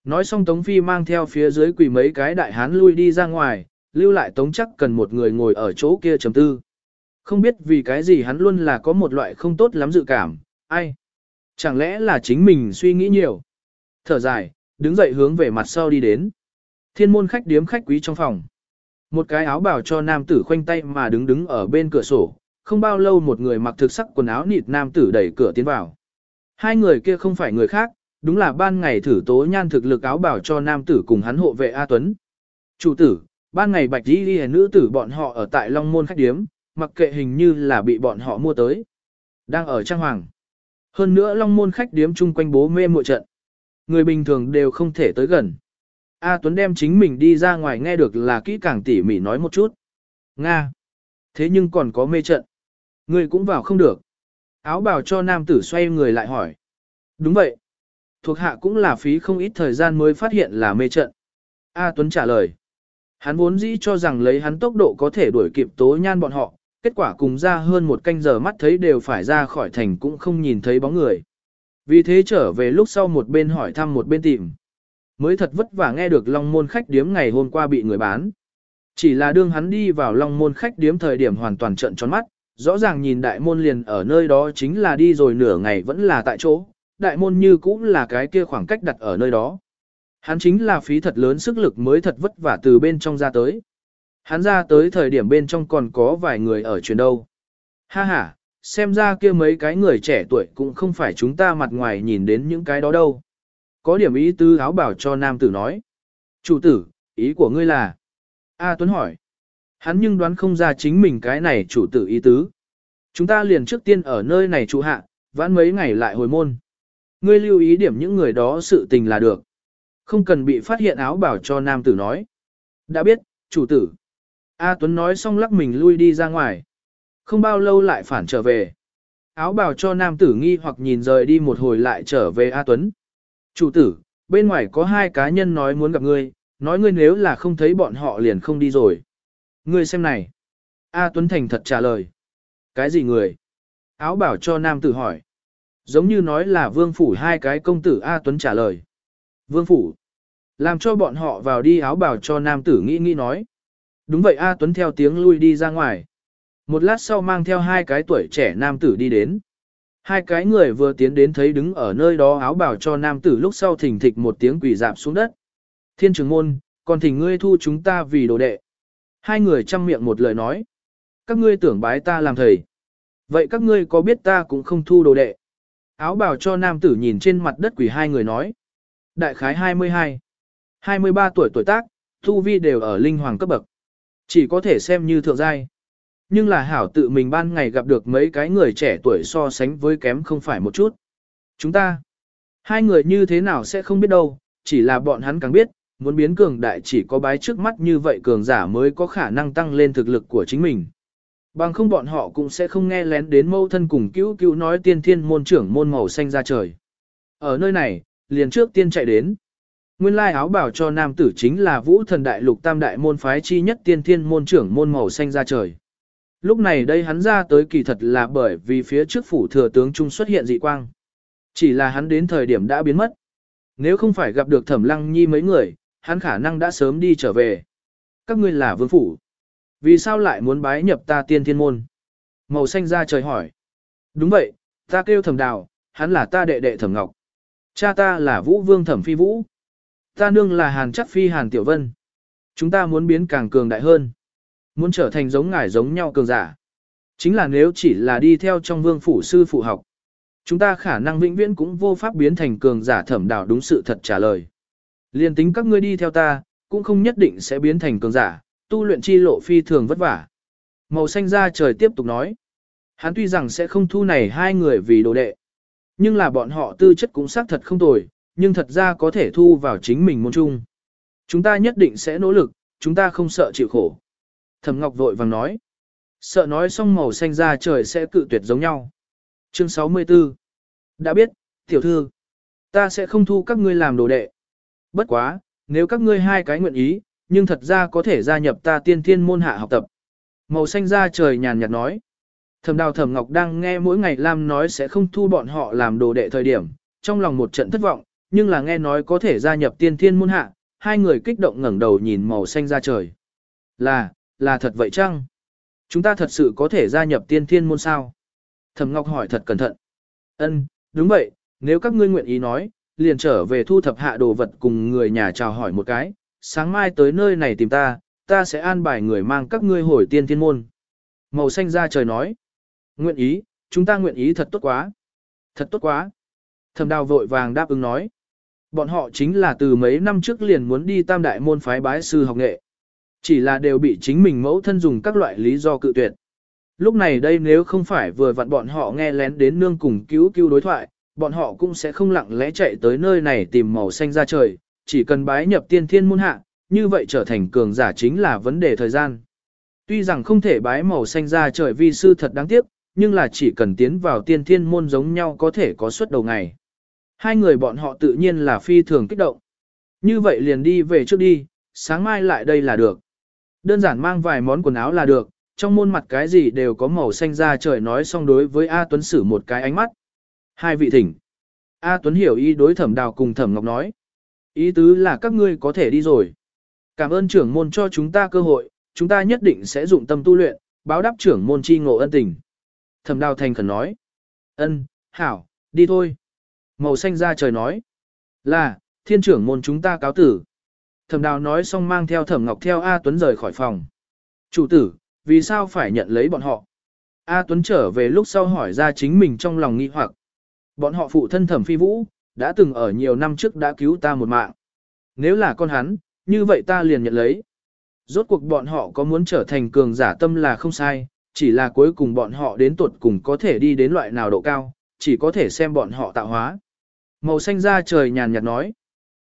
Nói xong Tống Phi mang theo phía dưới quỳ mấy cái đại hán lui đi ra ngoài, lưu lại Tống chắc cần một người ngồi ở chỗ kia trầm tư. Không biết vì cái gì hắn luôn là có một loại không tốt lắm dự cảm, ai? Chẳng lẽ là chính mình suy nghĩ nhiều? Thở dài, đứng dậy hướng về mặt sau đi đến. Thiên môn khách điếm khách quý trong phòng. Một cái áo bào cho nam tử khoanh tay mà đứng đứng ở bên cửa sổ, không bao lâu một người mặc thực sắc quần áo nịt nam tử đẩy cửa tiến vào. Hai người kia không phải người khác, đúng là ban ngày thử tố nhan thực lực áo bảo cho nam tử cùng hắn hộ vệ A Tuấn. Chủ tử, ban ngày bạch đi ghi nữ tử bọn họ ở tại Long Môn khách điếm, mặc kệ hình như là bị bọn họ mua tới. Đang ở trang hoàng. Hơn nữa Long Môn khách điếm chung quanh bố mê mội trận. Người bình thường đều không thể tới gần. A Tuấn đem chính mình đi ra ngoài nghe được là kỹ càng tỉ mỉ nói một chút. Nga. Thế nhưng còn có mê trận. Người cũng vào không được. Áo bào cho nam tử xoay người lại hỏi. Đúng vậy. Thuộc hạ cũng là phí không ít thời gian mới phát hiện là mê trận. A Tuấn trả lời. Hắn vốn dĩ cho rằng lấy hắn tốc độ có thể đuổi kịp tố nhan bọn họ, kết quả cùng ra hơn một canh giờ mắt thấy đều phải ra khỏi thành cũng không nhìn thấy bóng người. Vì thế trở về lúc sau một bên hỏi thăm một bên tìm. Mới thật vất vả nghe được Long Môn khách điếm ngày hôm qua bị người bán. Chỉ là đương hắn đi vào Long Môn khách điếm thời điểm hoàn toàn trận tròn mắt, rõ ràng nhìn đại môn liền ở nơi đó chính là đi rồi nửa ngày vẫn là tại chỗ, đại môn như cũng là cái kia khoảng cách đặt ở nơi đó. Hắn chính là phí thật lớn sức lực mới thật vất vả từ bên trong ra tới. Hắn ra tới thời điểm bên trong còn có vài người ở chuyển đâu. Ha ha, xem ra kia mấy cái người trẻ tuổi cũng không phải chúng ta mặt ngoài nhìn đến những cái đó đâu. Có điểm ý tứ áo bảo cho nam tử nói. Chủ tử, ý của ngươi là? A Tuấn hỏi. Hắn nhưng đoán không ra chính mình cái này chủ tử ý tứ. Chúng ta liền trước tiên ở nơi này trụ hạ, vãn mấy ngày lại hồi môn. Ngươi lưu ý điểm những người đó sự tình là được. Không cần bị phát hiện áo bảo cho nam tử nói. Đã biết, chủ tử. A Tuấn nói xong lắc mình lui đi ra ngoài. Không bao lâu lại phản trở về. Áo bảo cho nam tử nghi hoặc nhìn rời đi một hồi lại trở về A Tuấn. Chủ tử, bên ngoài có hai cá nhân nói muốn gặp ngươi, nói ngươi nếu là không thấy bọn họ liền không đi rồi. Ngươi xem này. A Tuấn Thành thật trả lời. Cái gì người? Áo bảo cho nam tử hỏi. Giống như nói là vương phủ hai cái công tử A Tuấn trả lời. Vương phủ. Làm cho bọn họ vào đi áo bảo cho nam tử nghĩ nghĩ nói. Đúng vậy A Tuấn theo tiếng lui đi ra ngoài. Một lát sau mang theo hai cái tuổi trẻ nam tử đi đến. Hai cái người vừa tiến đến thấy đứng ở nơi đó áo bảo cho nam tử lúc sau thỉnh thịch một tiếng quỷ dạp xuống đất. Thiên trường môn, còn thỉnh ngươi thu chúng ta vì đồ đệ. Hai người chăm miệng một lời nói. Các ngươi tưởng bái ta làm thầy. Vậy các ngươi có biết ta cũng không thu đồ đệ. Áo bào cho nam tử nhìn trên mặt đất quỷ hai người nói. Đại khái 22, 23 tuổi tuổi tác, thu vi đều ở linh hoàng cấp bậc. Chỉ có thể xem như thượng giai. Nhưng là hảo tự mình ban ngày gặp được mấy cái người trẻ tuổi so sánh với kém không phải một chút. Chúng ta, hai người như thế nào sẽ không biết đâu, chỉ là bọn hắn càng biết, muốn biến cường đại chỉ có bái trước mắt như vậy cường giả mới có khả năng tăng lên thực lực của chính mình. Bằng không bọn họ cũng sẽ không nghe lén đến mâu thân cùng cứu cứu nói tiên thiên môn trưởng môn màu xanh ra trời. Ở nơi này, liền trước tiên chạy đến. Nguyên lai áo bảo cho nam tử chính là vũ thần đại lục tam đại môn phái chi nhất tiên thiên môn trưởng môn màu xanh ra trời. Lúc này đây hắn ra tới kỳ thật là bởi vì phía trước phủ thừa tướng trung xuất hiện dị quang. Chỉ là hắn đến thời điểm đã biến mất. Nếu không phải gặp được thẩm lăng nhi mấy người, hắn khả năng đã sớm đi trở về. Các ngươi là vương phủ. Vì sao lại muốn bái nhập ta tiên thiên môn? Màu xanh ra trời hỏi. Đúng vậy, ta kêu thẩm đào, hắn là ta đệ đệ thẩm ngọc. Cha ta là vũ vương thẩm phi vũ. Ta nương là hàn chắc phi hàn tiểu vân. Chúng ta muốn biến càng cường đại hơn. Muốn trở thành giống ngài giống nhau cường giả. Chính là nếu chỉ là đi theo trong vương phủ sư phụ học. Chúng ta khả năng vĩnh viễn cũng vô pháp biến thành cường giả thẩm đạo đúng sự thật trả lời. Liên tính các ngươi đi theo ta, cũng không nhất định sẽ biến thành cường giả, tu luyện chi lộ phi thường vất vả. Màu xanh ra trời tiếp tục nói. Hắn tuy rằng sẽ không thu này hai người vì đồ đệ. Nhưng là bọn họ tư chất cũng xác thật không tồi, nhưng thật ra có thể thu vào chính mình môn trung. Chúng ta nhất định sẽ nỗ lực, chúng ta không sợ chịu khổ. Thẩm Ngọc vội vàng nói. Sợ nói xong màu xanh ra trời sẽ cự tuyệt giống nhau. Chương 64 Đã biết, tiểu thư, ta sẽ không thu các ngươi làm đồ đệ. Bất quá, nếu các ngươi hai cái nguyện ý, nhưng thật ra có thể gia nhập ta tiên thiên môn hạ học tập. Màu xanh ra trời nhàn nhạt nói. Thẩm đào thẩm ngọc đang nghe mỗi ngày Lam nói sẽ không thu bọn họ làm đồ đệ thời điểm, trong lòng một trận thất vọng, nhưng là nghe nói có thể gia nhập tiên thiên môn hạ, hai người kích động ngẩng đầu nhìn màu xanh ra trời. Là, là thật vậy chăng? Chúng ta thật sự có thể gia nhập tiên thiên môn sao? Thẩm Ngọc hỏi thật cẩn thận. Ân, đúng vậy, nếu các ngươi nguyện ý nói, liền trở về thu thập hạ đồ vật cùng người nhà chào hỏi một cái, sáng mai tới nơi này tìm ta, ta sẽ an bài người mang các ngươi hồi tiên thiên môn. Màu xanh ra trời nói. Nguyện ý, chúng ta nguyện ý thật tốt quá. Thật tốt quá. Thẩm đào vội vàng đáp ứng nói. Bọn họ chính là từ mấy năm trước liền muốn đi tam đại môn phái bái sư học nghệ. Chỉ là đều bị chính mình mẫu thân dùng các loại lý do cự tuyệt. Lúc này đây nếu không phải vừa vặn bọn họ nghe lén đến nương cùng cứu cứu đối thoại, bọn họ cũng sẽ không lặng lẽ chạy tới nơi này tìm màu xanh ra trời, chỉ cần bái nhập tiên thiên môn hạ, như vậy trở thành cường giả chính là vấn đề thời gian. Tuy rằng không thể bái màu xanh ra trời vi sư thật đáng tiếc, nhưng là chỉ cần tiến vào tiên thiên môn giống nhau có thể có suất đầu ngày. Hai người bọn họ tự nhiên là phi thường kích động. Như vậy liền đi về trước đi, sáng mai lại đây là được. Đơn giản mang vài món quần áo là được, trong môn mặt cái gì đều có màu xanh ra trời nói xong đối với A Tuấn sử một cái ánh mắt. Hai vị thỉnh. A Tuấn hiểu ý đối thẩm đào cùng thẩm ngọc nói. Ý tứ là các ngươi có thể đi rồi. Cảm ơn trưởng môn cho chúng ta cơ hội, chúng ta nhất định sẽ dụng tâm tu luyện, báo đáp trưởng môn chi ngộ ân tình. Thẩm đào thành khẩn nói. Ân, hảo, đi thôi. Màu xanh ra trời nói. Là, thiên trưởng môn chúng ta cáo tử. Thẩm đào nói xong mang theo thẩm ngọc theo A Tuấn rời khỏi phòng. Chủ tử, vì sao phải nhận lấy bọn họ? A Tuấn trở về lúc sau hỏi ra chính mình trong lòng nghi hoặc. Bọn họ phụ thân thẩm phi vũ, đã từng ở nhiều năm trước đã cứu ta một mạng. Nếu là con hắn, như vậy ta liền nhận lấy. Rốt cuộc bọn họ có muốn trở thành cường giả tâm là không sai, chỉ là cuối cùng bọn họ đến tuột cùng có thể đi đến loại nào độ cao, chỉ có thể xem bọn họ tạo hóa. Màu xanh da trời nhàn nhạt nói.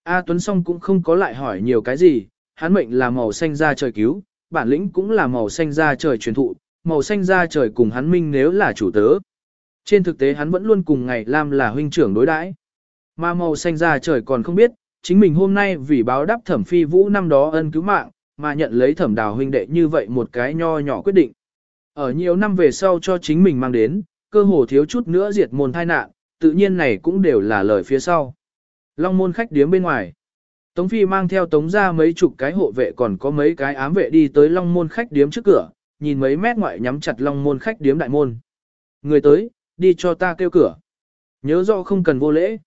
A Tuấn Song cũng không có lại hỏi nhiều cái gì, hắn mệnh là màu xanh da trời cứu, bản lĩnh cũng là màu xanh da trời truyền thụ, màu xanh da trời cùng hắn minh nếu là chủ tớ. Trên thực tế hắn vẫn luôn cùng ngày Lam là huynh trưởng đối đãi. Mà màu xanh ra trời còn không biết, chính mình hôm nay vì báo đáp thẩm phi vũ năm đó ân cứu mạng, mà nhận lấy thẩm đào huynh đệ như vậy một cái nho nhỏ quyết định. Ở nhiều năm về sau cho chính mình mang đến, cơ hồ thiếu chút nữa diệt môn thai nạn, tự nhiên này cũng đều là lời phía sau. Long môn khách điếm bên ngoài. Tống Phi mang theo tống ra mấy chục cái hộ vệ còn có mấy cái ám vệ đi tới long môn khách điếm trước cửa, nhìn mấy mét ngoại nhắm chặt long môn khách điếm đại môn. Người tới, đi cho ta kêu cửa. Nhớ rõ không cần vô lễ.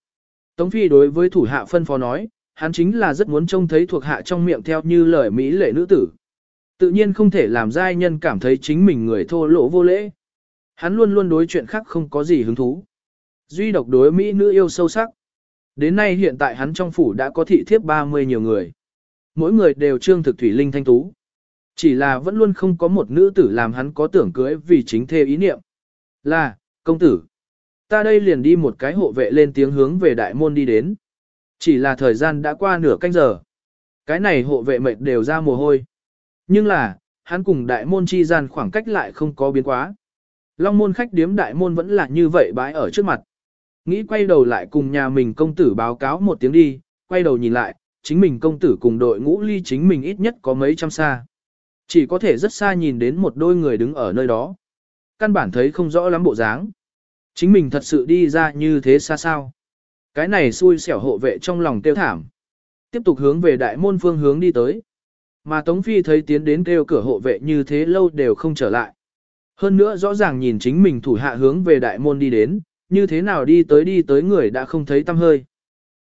Tống Phi đối với thủ hạ phân phó nói, hắn chính là rất muốn trông thấy thuộc hạ trong miệng theo như lời Mỹ lệ nữ tử. Tự nhiên không thể làm giai nhân cảm thấy chính mình người thô lỗ vô lễ. Hắn luôn luôn đối chuyện khác không có gì hứng thú. Duy độc đối Mỹ nữ yêu sâu sắc. Đến nay hiện tại hắn trong phủ đã có thị thiếp 30 nhiều người. Mỗi người đều trương thực thủy linh thanh tú. Chỉ là vẫn luôn không có một nữ tử làm hắn có tưởng cưới vì chính thê ý niệm. Là, công tử. Ta đây liền đi một cái hộ vệ lên tiếng hướng về đại môn đi đến. Chỉ là thời gian đã qua nửa canh giờ. Cái này hộ vệ mệt đều ra mồ hôi. Nhưng là, hắn cùng đại môn chi gian khoảng cách lại không có biến quá. Long môn khách điếm đại môn vẫn là như vậy bãi ở trước mặt. Nghĩ quay đầu lại cùng nhà mình công tử báo cáo một tiếng đi, quay đầu nhìn lại, chính mình công tử cùng đội ngũ ly chính mình ít nhất có mấy trăm xa. Chỉ có thể rất xa nhìn đến một đôi người đứng ở nơi đó. Căn bản thấy không rõ lắm bộ dáng. Chính mình thật sự đi ra như thế xa sao. Cái này xui xẻo hộ vệ trong lòng tiêu thảm. Tiếp tục hướng về đại môn phương hướng đi tới. Mà Tống Phi thấy tiến đến kêu cửa hộ vệ như thế lâu đều không trở lại. Hơn nữa rõ ràng nhìn chính mình thủ hạ hướng về đại môn đi đến, như thế nào đi tới đi tới người đã không thấy tâm hơi.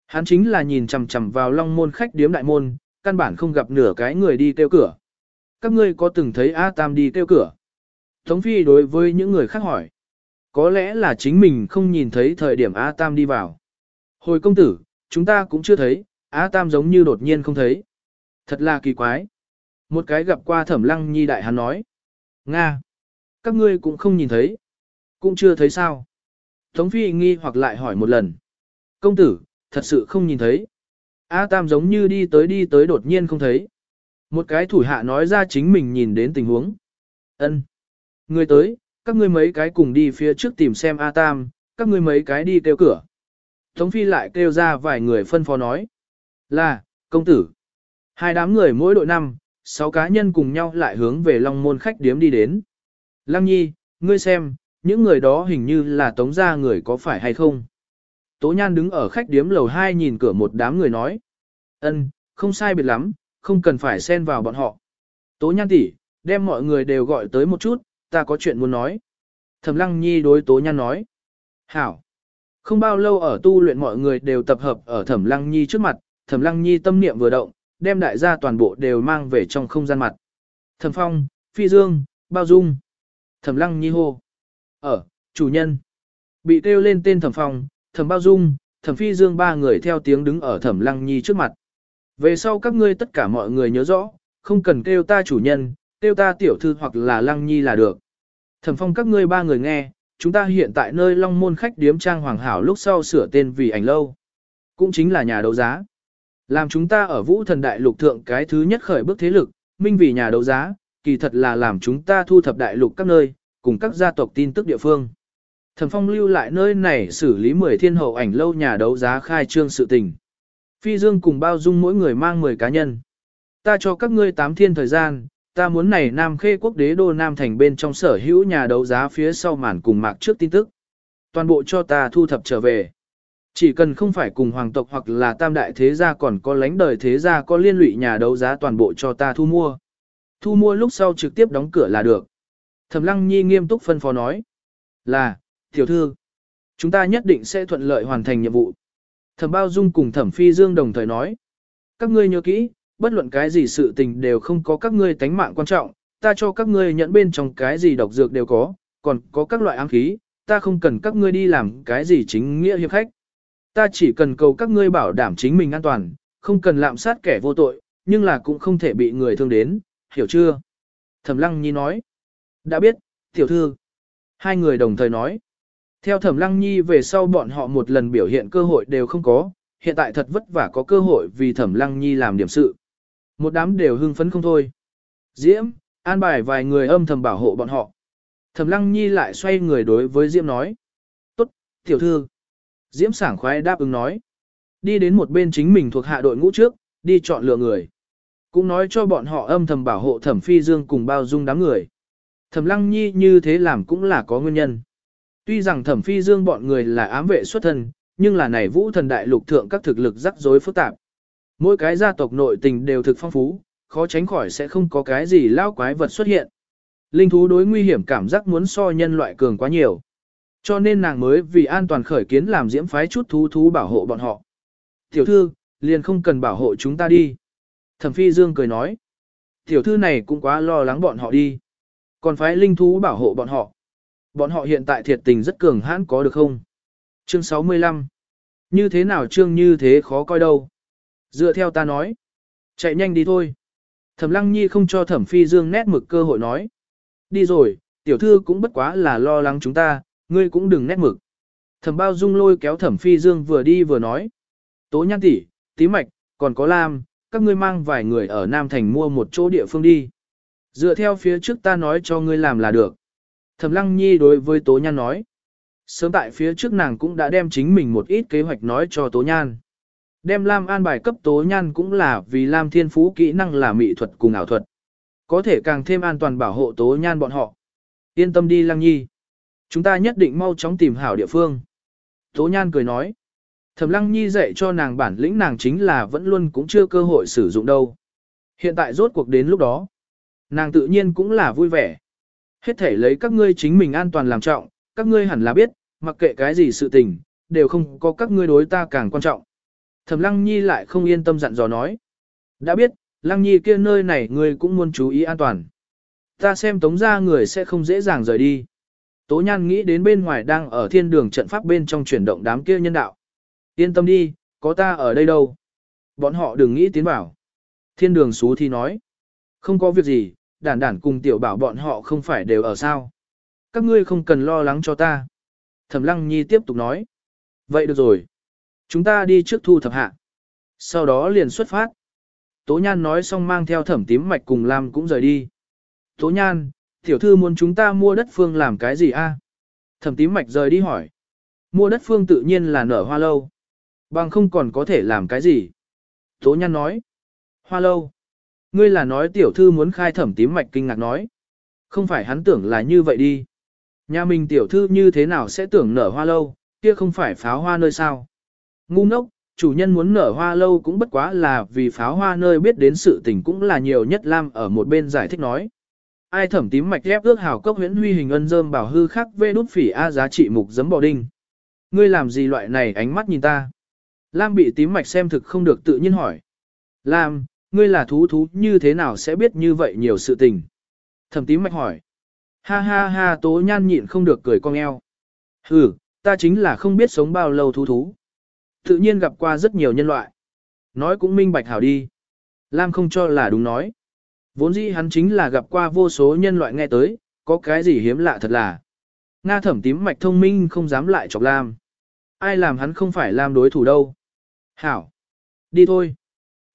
Hắn chính là nhìn chằm chằm vào long môn khách điếm đại môn, căn bản không gặp nửa cái người đi kêu cửa. Các ngươi có từng thấy A Tam đi kêu cửa? Tống Phi đối với những người khác hỏi. Có lẽ là chính mình không nhìn thấy thời điểm A Tam đi vào. Hồi công tử, chúng ta cũng chưa thấy, A Tam giống như đột nhiên không thấy. Thật là kỳ quái. Một cái gặp qua thẩm lăng nhi đại hắn nói. Nga! Các ngươi cũng không nhìn thấy. Cũng chưa thấy sao. Tống Phi nghi hoặc lại hỏi một lần. Công tử, thật sự không nhìn thấy. A Tam giống như đi tới đi tới đột nhiên không thấy. Một cái thủ hạ nói ra chính mình nhìn đến tình huống. Ân, Người tới, các ngươi mấy cái cùng đi phía trước tìm xem A Tam, các ngươi mấy cái đi kêu cửa. Tống Phi lại kêu ra vài người phân phó nói. Là, công tử. Hai đám người mỗi đội năm, sáu cá nhân cùng nhau lại hướng về Long Môn khách điếm đi đến. Lăng Nhi, ngươi xem, những người đó hình như là tống gia người có phải hay không? Tố Nhan đứng ở khách điếm lầu 2 nhìn cửa một đám người nói. ân, không sai biệt lắm, không cần phải xen vào bọn họ. Tố Nhan tỷ, đem mọi người đều gọi tới một chút, ta có chuyện muốn nói. Thẩm Lăng Nhi đối Tố Nhan nói. Hảo. Không bao lâu ở tu luyện mọi người đều tập hợp ở Thẩm Lăng Nhi trước mặt, Thẩm Lăng Nhi tâm niệm vừa động, đem đại gia toàn bộ đều mang về trong không gian mặt. Thẩm Phong, Phi Dương, Bao Dung. Thẩm Lăng Nhi hô. Ở, chủ nhân. Bị kêu lên tên Thẩm Phong, Thẩm Bao Dung, Thẩm Phi Dương ba người theo tiếng đứng ở Thẩm Lăng Nhi trước mặt. Về sau các ngươi tất cả mọi người nhớ rõ, không cần kêu ta chủ nhân, tiêu ta tiểu thư hoặc là Lăng Nhi là được. Thẩm Phong các ngươi ba người nghe, chúng ta hiện tại nơi Long Môn khách điếm trang hoàng hảo lúc sau sửa tên vì ảnh lâu. Cũng chính là nhà đấu giá. Làm chúng ta ở vũ thần đại lục thượng cái thứ nhất khởi bước thế lực, minh vì nhà đấu giá, kỳ thật là làm chúng ta thu thập đại lục các nơi, cùng các gia tộc tin tức địa phương. Thẩm Phong lưu lại nơi này xử lý 10 thiên hậu ảnh lâu nhà đấu giá khai trương sự tình. Phi Dương cùng bao dung mỗi người mang 10 cá nhân. Ta cho các ngươi 8 thiên thời gian, ta muốn này Nam Khê quốc đế đô Nam thành bên trong sở hữu nhà đấu giá phía sau màn cùng mạc trước tin tức. Toàn bộ cho ta thu thập trở về. Chỉ cần không phải cùng hoàng tộc hoặc là tam đại thế gia còn có lãnh đời thế gia có liên lụy nhà đấu giá toàn bộ cho ta thu mua. Thu mua lúc sau trực tiếp đóng cửa là được. Thẩm Lăng Nhi nghiêm túc phân phó nói. Là, tiểu thư, chúng ta nhất định sẽ thuận lợi hoàn thành nhiệm vụ. Thẩm Bao Dung cùng Thẩm Phi Dương đồng thời nói. Các ngươi nhớ kỹ, bất luận cái gì sự tình đều không có các ngươi tánh mạng quan trọng, ta cho các ngươi nhận bên trong cái gì độc dược đều có, còn có các loại ám khí, ta không cần các ngươi đi làm cái gì chính nghĩa hiệp khách. Ta chỉ cần cầu các ngươi bảo đảm chính mình an toàn, không cần lạm sát kẻ vô tội, nhưng là cũng không thể bị người thương đến, hiểu chưa? Thẩm Lăng Nhi nói. Đã biết, tiểu thư. Hai người đồng thời nói. Theo Thẩm Lăng Nhi về sau bọn họ một lần biểu hiện cơ hội đều không có, hiện tại thật vất vả có cơ hội vì Thẩm Lăng Nhi làm điểm sự. Một đám đều hưng phấn không thôi. Diễm, an bài vài người âm thầm bảo hộ bọn họ. Thẩm Lăng Nhi lại xoay người đối với Diễm nói. Tốt, tiểu thư. Diễm sảng khoái đáp ứng nói. Đi đến một bên chính mình thuộc hạ đội ngũ trước, đi chọn lựa người. Cũng nói cho bọn họ âm thầm bảo hộ thẩm phi dương cùng bao dung đám người. Thẩm Lăng Nhi như thế làm cũng là có nguyên nhân. Tuy rằng Thẩm Phi Dương bọn người là ám vệ xuất thân, nhưng là này vũ thần đại lục thượng các thực lực rắc rối phức tạp. Mỗi cái gia tộc nội tình đều thực phong phú, khó tránh khỏi sẽ không có cái gì lao quái vật xuất hiện. Linh thú đối nguy hiểm cảm giác muốn so nhân loại cường quá nhiều. Cho nên nàng mới vì an toàn khởi kiến làm diễm phái chút thú thú bảo hộ bọn họ. Tiểu thư, liền không cần bảo hộ chúng ta đi. Thẩm Phi Dương cười nói. Tiểu thư này cũng quá lo lắng bọn họ đi. Còn phái linh thú bảo hộ bọn họ. Bọn họ hiện tại thiệt tình rất cường hãn có được không? Chương 65. Như thế nào chương như thế khó coi đâu? Dựa theo ta nói. Chạy nhanh đi thôi. Thẩm Lăng Nhi không cho Thẩm Phi Dương nét mực cơ hội nói. Đi rồi, tiểu thư cũng bất quá là lo lắng chúng ta, ngươi cũng đừng nét mực. Thẩm Bao Dung lôi kéo Thẩm Phi Dương vừa đi vừa nói. Tố Nhan tỷ, Tí Mạch, còn có Lam, các ngươi mang vài người ở Nam Thành mua một chỗ địa phương đi. Dựa theo phía trước ta nói cho ngươi làm là được. Thẩm Lăng Nhi đối với Tố Nhan nói. Sớm tại phía trước nàng cũng đã đem chính mình một ít kế hoạch nói cho Tố Nhan. Đem Lam an bài cấp Tố Nhan cũng là vì Lam thiên phú kỹ năng là mỹ thuật cùng ảo thuật. Có thể càng thêm an toàn bảo hộ Tố Nhan bọn họ. Yên tâm đi Lăng Nhi. Chúng ta nhất định mau chóng tìm hảo địa phương. Tố Nhan cười nói. Thẩm Lăng Nhi dạy cho nàng bản lĩnh nàng chính là vẫn luôn cũng chưa cơ hội sử dụng đâu. Hiện tại rốt cuộc đến lúc đó. Nàng tự nhiên cũng là vui vẻ. Hết thể lấy các ngươi chính mình an toàn làm trọng, các ngươi hẳn là biết, mặc kệ cái gì sự tình, đều không có các ngươi đối ta càng quan trọng. Thẩm Lăng Nhi lại không yên tâm dặn dò nói. Đã biết, Lăng Nhi kia nơi này ngươi cũng muốn chú ý an toàn. Ta xem tống ra người sẽ không dễ dàng rời đi. Tố Nhan nghĩ đến bên ngoài đang ở thiên đường trận pháp bên trong chuyển động đám kia nhân đạo. Yên tâm đi, có ta ở đây đâu. Bọn họ đừng nghĩ tiến vào. Thiên đường xú thì nói. Không có việc gì, đản đản cùng tiểu bảo bọn họ không phải đều ở sao. Các ngươi không cần lo lắng cho ta. Thẩm Lăng Nhi tiếp tục nói. Vậy được rồi. Chúng ta đi trước thu thập hạ. Sau đó liền xuất phát. Tố Nhan nói xong mang theo thẩm tím mạch cùng Lam cũng rời đi. Tố Nhan, tiểu thư muốn chúng ta mua đất phương làm cái gì a? Thẩm tím mạch rời đi hỏi. Mua đất phương tự nhiên là nở hoa lâu. Bằng không còn có thể làm cái gì? Tố Nhan nói. Hoa lâu. Ngươi là nói tiểu thư muốn khai thẩm tím mạch kinh ngạc nói. Không phải hắn tưởng là như vậy đi. Nhà mình tiểu thư như thế nào sẽ tưởng nở hoa lâu, kia không phải pháo hoa nơi sao. Ngu ngốc, chủ nhân muốn nở hoa lâu cũng bất quá là vì pháo hoa nơi biết đến sự tình cũng là nhiều nhất lam ở một bên giải thích nói. Ai thẩm tím mạch ghép ước hào cốc huyễn huy hình ân dơm bảo hư khắc vê đút phỉ A giá trị mục giấm bò đinh. Ngươi làm gì loại này ánh mắt nhìn ta? Lam bị tím mạch xem thực không được tự nhiên hỏi. Lam, ngươi là thú thú như thế nào sẽ biết như vậy nhiều sự tình? Thẩm tím mạch hỏi. Ha ha ha tố nhan nhịn không được cười cong eo. Ừ, ta chính là không biết sống bao lâu thú thú. Tự nhiên gặp qua rất nhiều nhân loại. Nói cũng minh bạch hảo đi. Lam không cho là đúng nói. Vốn dĩ hắn chính là gặp qua vô số nhân loại nghe tới, có cái gì hiếm lạ thật là. Nga thẩm tím mạch thông minh không dám lại chọc Lam. Ai làm hắn không phải Lam đối thủ đâu. Hảo. Đi thôi.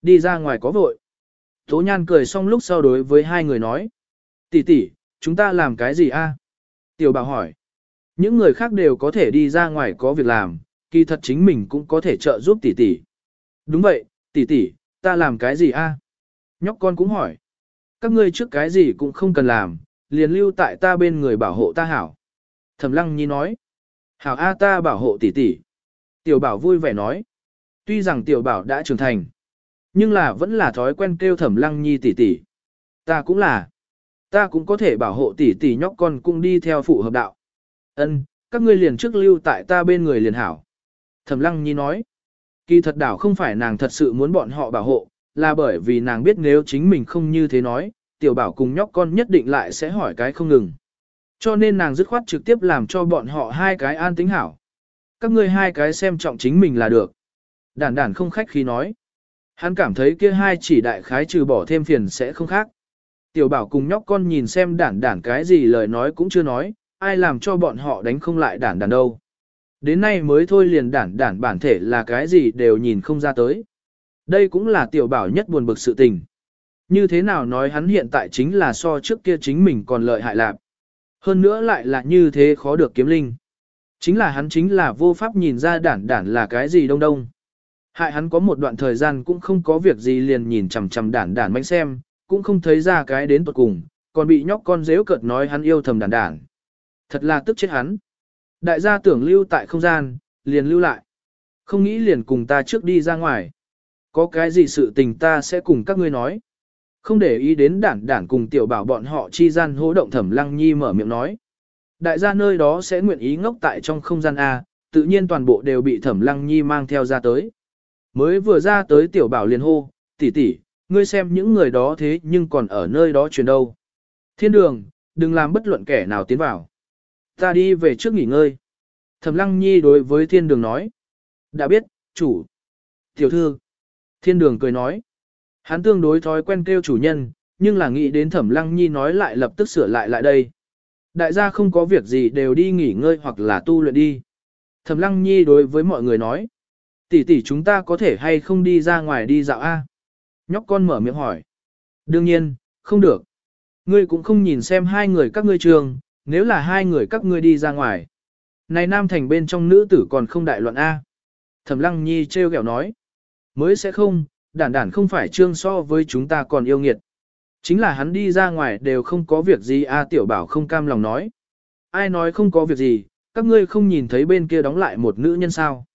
Đi ra ngoài có vội. Tố nhan cười xong lúc sau đối với hai người nói. tỷ tỷ, chúng ta làm cái gì a? Tiểu bảo hỏi. Những người khác đều có thể đi ra ngoài có việc làm, kỳ thật chính mình cũng có thể trợ giúp tỷ tỷ. Đúng vậy, tỷ tỷ, ta làm cái gì a? Nhóc con cũng hỏi. Các ngươi trước cái gì cũng không cần làm, liền lưu tại ta bên người bảo hộ ta hảo. Thẩm lăng nhi nói. Hảo a ta bảo hộ tỷ tỷ. Tiểu bảo vui vẻ nói. Tuy rằng tiểu bảo đã trưởng thành, nhưng là vẫn là thói quen kêu thẩm lăng nhi tỷ tỷ. Ta cũng là. Ta cũng có thể bảo hộ tỷ tỷ nhóc con cũng đi theo phụ hợp đạo. Ân, các ngươi liền trước lưu tại ta bên người liền hảo. Thẩm lăng nhi nói. Kỳ thật đảo không phải nàng thật sự muốn bọn họ bảo hộ, là bởi vì nàng biết nếu chính mình không như thế nói, tiểu bảo cùng nhóc con nhất định lại sẽ hỏi cái không ngừng. Cho nên nàng dứt khoát trực tiếp làm cho bọn họ hai cái an tính hảo. Các ngươi hai cái xem trọng chính mình là được. Đản đản không khách khi nói. Hắn cảm thấy kia hai chỉ đại khái trừ bỏ thêm phiền sẽ không khác. Tiểu bảo cùng nhóc con nhìn xem đản đản cái gì lời nói cũng chưa nói, ai làm cho bọn họ đánh không lại đản đản đâu. Đến nay mới thôi liền đản đản bản thể là cái gì đều nhìn không ra tới. Đây cũng là tiểu bảo nhất buồn bực sự tình. Như thế nào nói hắn hiện tại chính là so trước kia chính mình còn lợi hại lạc. Hơn nữa lại là như thế khó được kiếm linh. Chính là hắn chính là vô pháp nhìn ra đản đản là cái gì đông đông. Hại hắn có một đoạn thời gian cũng không có việc gì liền nhìn chằm chằm đản đản manh xem, cũng không thấy ra cái đến tuột cùng, còn bị nhóc con dễu cợt nói hắn yêu thầm đản đản. Thật là tức chết hắn. Đại gia tưởng lưu tại không gian, liền lưu lại. Không nghĩ liền cùng ta trước đi ra ngoài. Có cái gì sự tình ta sẽ cùng các ngươi nói. Không để ý đến đản đản cùng tiểu bảo bọn họ chi gian hố động thẩm lăng nhi mở miệng nói. Đại gia nơi đó sẽ nguyện ý ngốc tại trong không gian A, tự nhiên toàn bộ đều bị thẩm lăng nhi mang theo ra tới. Mới vừa ra tới tiểu bảo liền hô, tỷ tỷ, ngươi xem những người đó thế nhưng còn ở nơi đó chuyển đâu. Thiên đường, đừng làm bất luận kẻ nào tiến vào. Ta đi về trước nghỉ ngơi. Thẩm lăng nhi đối với thiên đường nói. Đã biết, chủ. Tiểu thư. Thiên đường cười nói. Hắn tương đối thói quen kêu chủ nhân, nhưng là nghĩ đến thẩm lăng nhi nói lại lập tức sửa lại lại đây. Đại gia không có việc gì đều đi nghỉ ngơi hoặc là tu luyện đi. Thẩm lăng nhi đối với mọi người nói. Tỷ tỷ chúng ta có thể hay không đi ra ngoài đi dạo A? Nhóc con mở miệng hỏi. Đương nhiên, không được. Ngươi cũng không nhìn xem hai người các ngươi trường, nếu là hai người các ngươi đi ra ngoài. Này nam thành bên trong nữ tử còn không đại loạn A. Thẩm lăng nhi treo gẹo nói. Mới sẽ không, đản đản không phải trương so với chúng ta còn yêu nghiệt. Chính là hắn đi ra ngoài đều không có việc gì A tiểu bảo không cam lòng nói. Ai nói không có việc gì, các ngươi không nhìn thấy bên kia đóng lại một nữ nhân sao.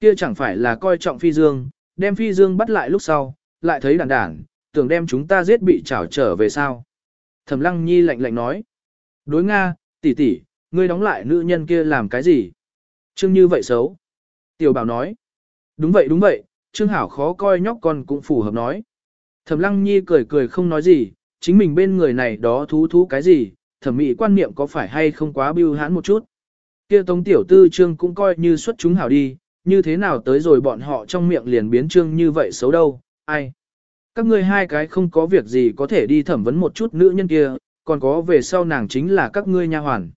Kia chẳng phải là coi trọng phi dương, đem phi dương bắt lại lúc sau, lại thấy đản đản, tưởng đem chúng ta giết bị trảo trở về sao. Thẩm lăng nhi lạnh lạnh nói. Đối Nga, tỷ tỷ, ngươi đóng lại nữ nhân kia làm cái gì? Trương như vậy xấu. Tiểu bảo nói. Đúng vậy đúng vậy, Trương Hảo khó coi nhóc con cũng phù hợp nói. Thẩm lăng nhi cười cười không nói gì, chính mình bên người này đó thú thú cái gì, thẩm mỹ quan niệm có phải hay không quá biêu hãn một chút. Kia tống tiểu tư trương cũng coi như xuất chúng hảo đi, như thế nào tới rồi bọn họ trong miệng liền biến trương như vậy xấu đâu, ai. Các ngươi hai cái không có việc gì có thể đi thẩm vấn một chút nữ nhân kia, còn có về sau nàng chính là các ngươi nha hoàn.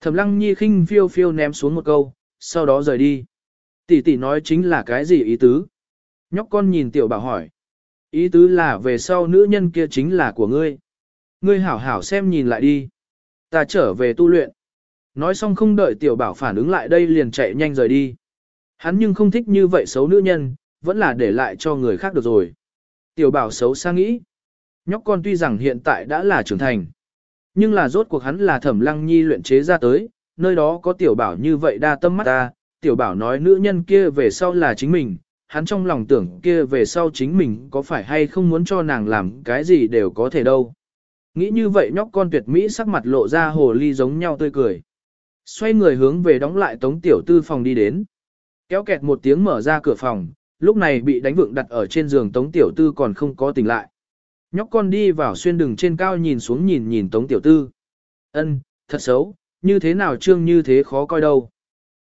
Thẩm lăng nhi khinh phiêu phiêu ném xuống một câu, sau đó rời đi. Tỷ tỷ nói chính là cái gì ý tứ? Nhóc con nhìn tiểu bảo hỏi. Ý tứ là về sau nữ nhân kia chính là của ngươi. Ngươi hảo hảo xem nhìn lại đi. Ta trở về tu luyện. Nói xong không đợi tiểu bảo phản ứng lại đây liền chạy nhanh rời đi. Hắn nhưng không thích như vậy xấu nữ nhân, vẫn là để lại cho người khác được rồi. Tiểu bảo xấu xa nghĩ. Nhóc con tuy rằng hiện tại đã là trưởng thành. Nhưng là rốt cuộc hắn là thẩm lăng nhi luyện chế ra tới, nơi đó có tiểu bảo như vậy đa tâm mắt ta, tiểu bảo nói nữ nhân kia về sau là chính mình, hắn trong lòng tưởng kia về sau chính mình có phải hay không muốn cho nàng làm cái gì đều có thể đâu. Nghĩ như vậy nhóc con tuyệt mỹ sắc mặt lộ ra hồ ly giống nhau tươi cười. Xoay người hướng về đóng lại tống tiểu tư phòng đi đến. Kéo kẹt một tiếng mở ra cửa phòng, lúc này bị đánh vượng đặt ở trên giường tống tiểu tư còn không có tỉnh lại. Nhóc con đi vào xuyên đường trên cao nhìn xuống nhìn nhìn tống tiểu tư. ân thật xấu, như thế nào trương như thế khó coi đâu.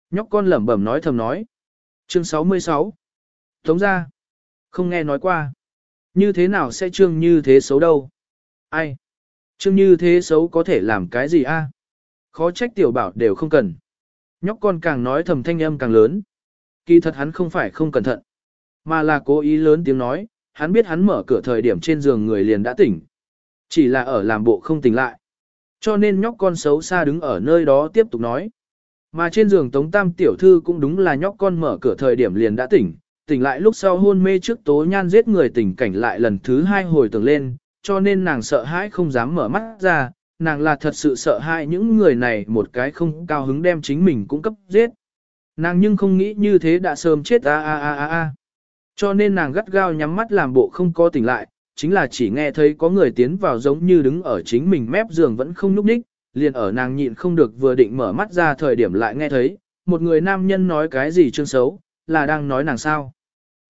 Nhóc con lẩm bẩm nói thầm nói. Chương 66 Tống ra. Không nghe nói qua. Như thế nào sẽ trương như thế xấu đâu? Ai? Trương như thế xấu có thể làm cái gì a? Khó trách tiểu bảo đều không cần. Nhóc con càng nói thầm thanh âm càng lớn. Kỳ thật hắn không phải không cẩn thận, mà là cố ý lớn tiếng nói, hắn biết hắn mở cửa thời điểm trên giường người liền đã tỉnh. Chỉ là ở làm bộ không tỉnh lại. Cho nên nhóc con xấu xa đứng ở nơi đó tiếp tục nói. Mà trên giường Tống Tam tiểu thư cũng đúng là nhóc con mở cửa thời điểm liền đã tỉnh, tỉnh lại lúc sau hôn mê trước tố nhan giết người tỉnh cảnh lại lần thứ hai hồi tưởng lên, cho nên nàng sợ hãi không dám mở mắt ra, nàng là thật sự sợ hãi những người này một cái không cao hứng đem chính mình cũng cấp giết. Nàng nhưng không nghĩ như thế đã sớm chết a a a a a. Cho nên nàng gắt gao nhắm mắt làm bộ không có tỉnh lại, chính là chỉ nghe thấy có người tiến vào giống như đứng ở chính mình mép giường vẫn không nhúc nhích, liền ở nàng nhịn không được vừa định mở mắt ra thời điểm lại nghe thấy, một người nam nhân nói cái gì chương xấu, là đang nói nàng sao.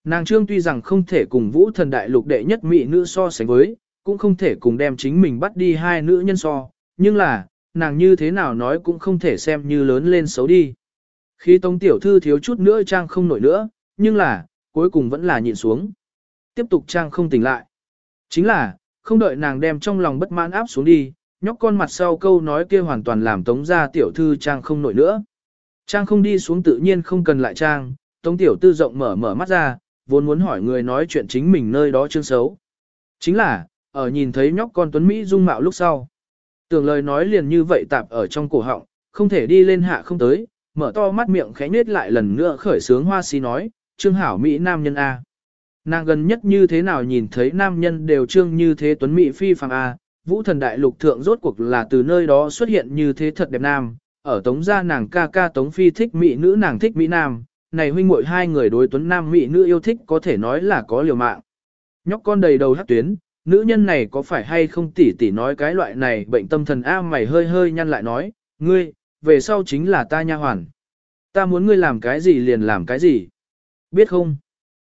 Nàng trương tuy rằng không thể cùng vũ thần đại lục đệ nhất mỹ nữ so sánh với, cũng không thể cùng đem chính mình bắt đi hai nữ nhân so, nhưng là, nàng như thế nào nói cũng không thể xem như lớn lên xấu đi. Khi tông tiểu thư thiếu chút nữa trang không nổi nữa, nhưng là, cuối cùng vẫn là nhịn xuống. Tiếp tục trang không tỉnh lại. Chính là, không đợi nàng đem trong lòng bất mãn áp xuống đi, nhóc con mặt sau câu nói kia hoàn toàn làm tống ra tiểu thư trang không nổi nữa. Trang không đi xuống tự nhiên không cần lại trang, tống tiểu tư rộng mở mở mắt ra, vốn muốn hỏi người nói chuyện chính mình nơi đó chương xấu. Chính là, ở nhìn thấy nhóc con tuấn Mỹ dung mạo lúc sau. Tưởng lời nói liền như vậy tạp ở trong cổ họng, không thể đi lên hạ không tới, mở to mắt miệng khẽ nết lại lần nữa khởi sướng hoa si nói, trương hảo Mỹ nam nhân A. Nàng gần nhất như thế nào nhìn thấy nam nhân đều trương như thế tuấn Mỹ phi phàng A, vũ thần đại lục thượng rốt cuộc là từ nơi đó xuất hiện như thế thật đẹp nam, ở tống gia nàng ca ca tống phi thích mỹ nữ nàng thích mỹ nam, này huynh muội hai người đối tuấn nam mỹ nữ yêu thích có thể nói là có liều mạng. Nhóc con đầy đầu hát tuyến, nữ nhân này có phải hay không tỉ tỉ nói cái loại này bệnh tâm thần a mày hơi hơi nhăn lại nói, ngươi, về sau chính là ta nha hoàn. Ta muốn ngươi làm cái gì liền làm cái gì. Biết không?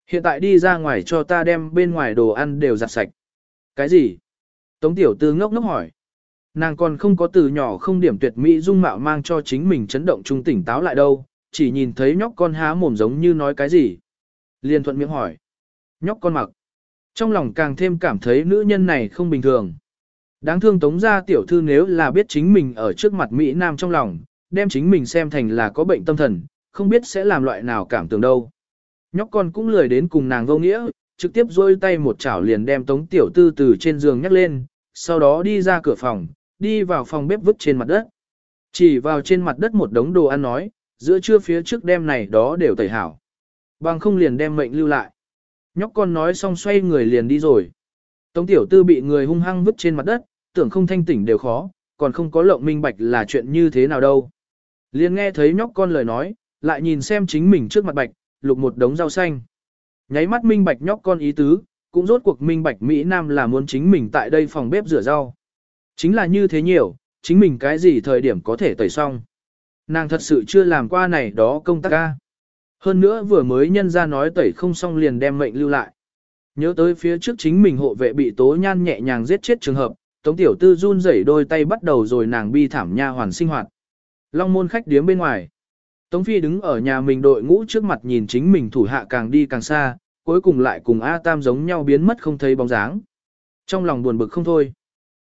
Hiện tại đi ra ngoài cho ta đem bên ngoài đồ ăn đều giặt sạch. Cái gì? Tống tiểu tư ngốc ngốc hỏi. Nàng còn không có từ nhỏ không điểm tuyệt mỹ dung mạo mang cho chính mình chấn động trung tỉnh táo lại đâu, chỉ nhìn thấy nhóc con há mồm giống như nói cái gì. Liên thuận miệng hỏi. Nhóc con mặc. Trong lòng càng thêm cảm thấy nữ nhân này không bình thường. Đáng thương tống gia tiểu thư nếu là biết chính mình ở trước mặt Mỹ Nam trong lòng, đem chính mình xem thành là có bệnh tâm thần, không biết sẽ làm loại nào cảm tưởng đâu. Nhóc con cũng lười đến cùng nàng vô nghĩa, trực tiếp rôi tay một chảo liền đem tống tiểu tư từ trên giường nhắc lên, sau đó đi ra cửa phòng, đi vào phòng bếp vứt trên mặt đất. Chỉ vào trên mặt đất một đống đồ ăn nói, giữa trưa phía trước đêm này đó đều tẩy hảo. Bằng không liền đem mệnh lưu lại. Nhóc con nói xong xoay người liền đi rồi. Tống tiểu tư bị người hung hăng vứt trên mặt đất, tưởng không thanh tỉnh đều khó, còn không có lộng minh bạch là chuyện như thế nào đâu. Liền nghe thấy nhóc con lời nói, lại nhìn xem chính mình trước mặt bạch, lục một đống rau xanh. Nháy mắt minh bạch nhóc con ý tứ, cũng rốt cuộc minh bạch Mỹ Nam là muốn chính mình tại đây phòng bếp rửa rau. Chính là như thế nhiều, chính mình cái gì thời điểm có thể tẩy xong. Nàng thật sự chưa làm qua này đó công tác ca. Hơn nữa vừa mới nhân ra nói tẩy không xong liền đem mệnh lưu lại. Nhớ tới phía trước chính mình hộ vệ bị tố nhan nhẹ nhàng giết chết trường hợp, Tống Tiểu Tư run rẩy đôi tay bắt đầu rồi nàng bi thảm nha hoàn sinh hoạt. Long môn khách điếm bên ngoài. Tống Phi đứng ở nhà mình đội ngũ trước mặt nhìn chính mình thủ hạ càng đi càng xa, cuối cùng lại cùng A Tam giống nhau biến mất không thấy bóng dáng. Trong lòng buồn bực không thôi.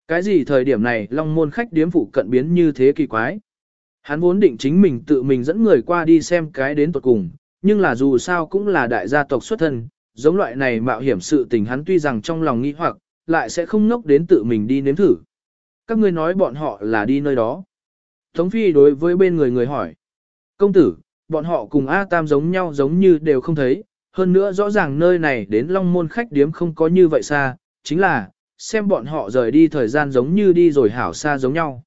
Cái gì thời điểm này Long môn khách điếm phụ cận biến như thế kỳ quái. Hắn vốn định chính mình tự mình dẫn người qua đi xem cái đến tuột cùng, nhưng là dù sao cũng là đại gia tộc xuất thân, giống loại này mạo hiểm sự tình hắn tuy rằng trong lòng nghi hoặc, lại sẽ không ngốc đến tự mình đi nếm thử. Các ngươi nói bọn họ là đi nơi đó. Tống Phi đối với bên người người hỏi. Công tử, bọn họ cùng A Tam giống nhau giống như đều không thấy, hơn nữa rõ ràng nơi này đến Long Môn khách điếm không có như vậy xa, chính là, xem bọn họ rời đi thời gian giống như đi rồi hảo xa giống nhau.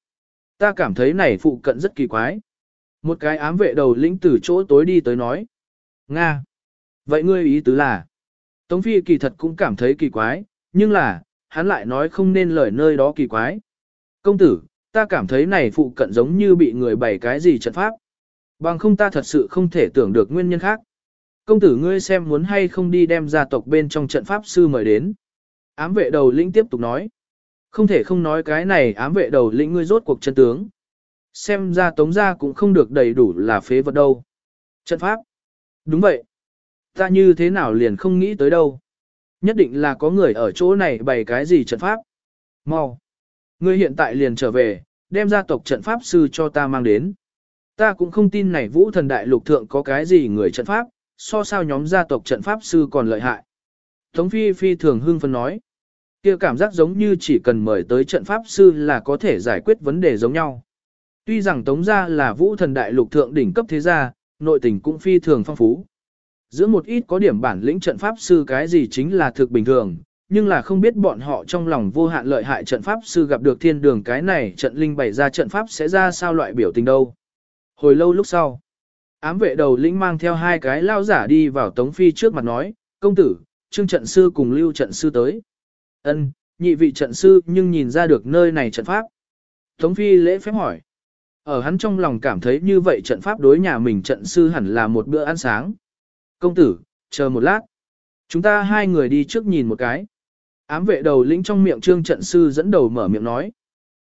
Ta cảm thấy này phụ cận rất kỳ quái. Một cái ám vệ đầu lĩnh từ chỗ tối đi tới nói. Nga. Vậy ngươi ý tứ là? Tống Phi kỳ thật cũng cảm thấy kỳ quái, nhưng là, hắn lại nói không nên lời nơi đó kỳ quái. Công tử, ta cảm thấy này phụ cận giống như bị người bày cái gì trận pháp. Bằng không ta thật sự không thể tưởng được nguyên nhân khác. Công tử ngươi xem muốn hay không đi đem gia tộc bên trong trận pháp sư mời đến. Ám vệ đầu lĩnh tiếp tục nói. Không thể không nói cái này ám vệ đầu lĩnh ngươi rốt cuộc chân tướng. Xem ra tống gia cũng không được đầy đủ là phế vật đâu. Trận pháp. Đúng vậy. Ta như thế nào liền không nghĩ tới đâu. Nhất định là có người ở chỗ này bày cái gì trận pháp. Mau. Ngươi hiện tại liền trở về, đem gia tộc trận pháp sư cho ta mang đến. Ta cũng không tin này vũ thần đại lục thượng có cái gì người trận pháp, so sao nhóm gia tộc trận pháp sư còn lợi hại. Tống Phi Phi thường hưng phân nói, kia cảm giác giống như chỉ cần mời tới trận pháp sư là có thể giải quyết vấn đề giống nhau. Tuy rằng Tống gia là vũ thần đại lục thượng đỉnh cấp thế gia, nội tình cũng phi thường phong phú. Giữa một ít có điểm bản lĩnh trận pháp sư cái gì chính là thực bình thường, nhưng là không biết bọn họ trong lòng vô hạn lợi hại trận pháp sư gặp được thiên đường cái này trận linh bày ra trận pháp sẽ ra sao loại biểu tình đâu. Hồi lâu lúc sau, ám vệ đầu lĩnh mang theo hai cái lao giả đi vào Tống Phi trước mặt nói, công tử, trương trận sư cùng lưu trận sư tới. ân nhị vị trận sư nhưng nhìn ra được nơi này trận pháp. Tống Phi lễ phép hỏi. Ở hắn trong lòng cảm thấy như vậy trận pháp đối nhà mình trận sư hẳn là một bữa ăn sáng. Công tử, chờ một lát. Chúng ta hai người đi trước nhìn một cái. Ám vệ đầu lĩnh trong miệng trương trận sư dẫn đầu mở miệng nói.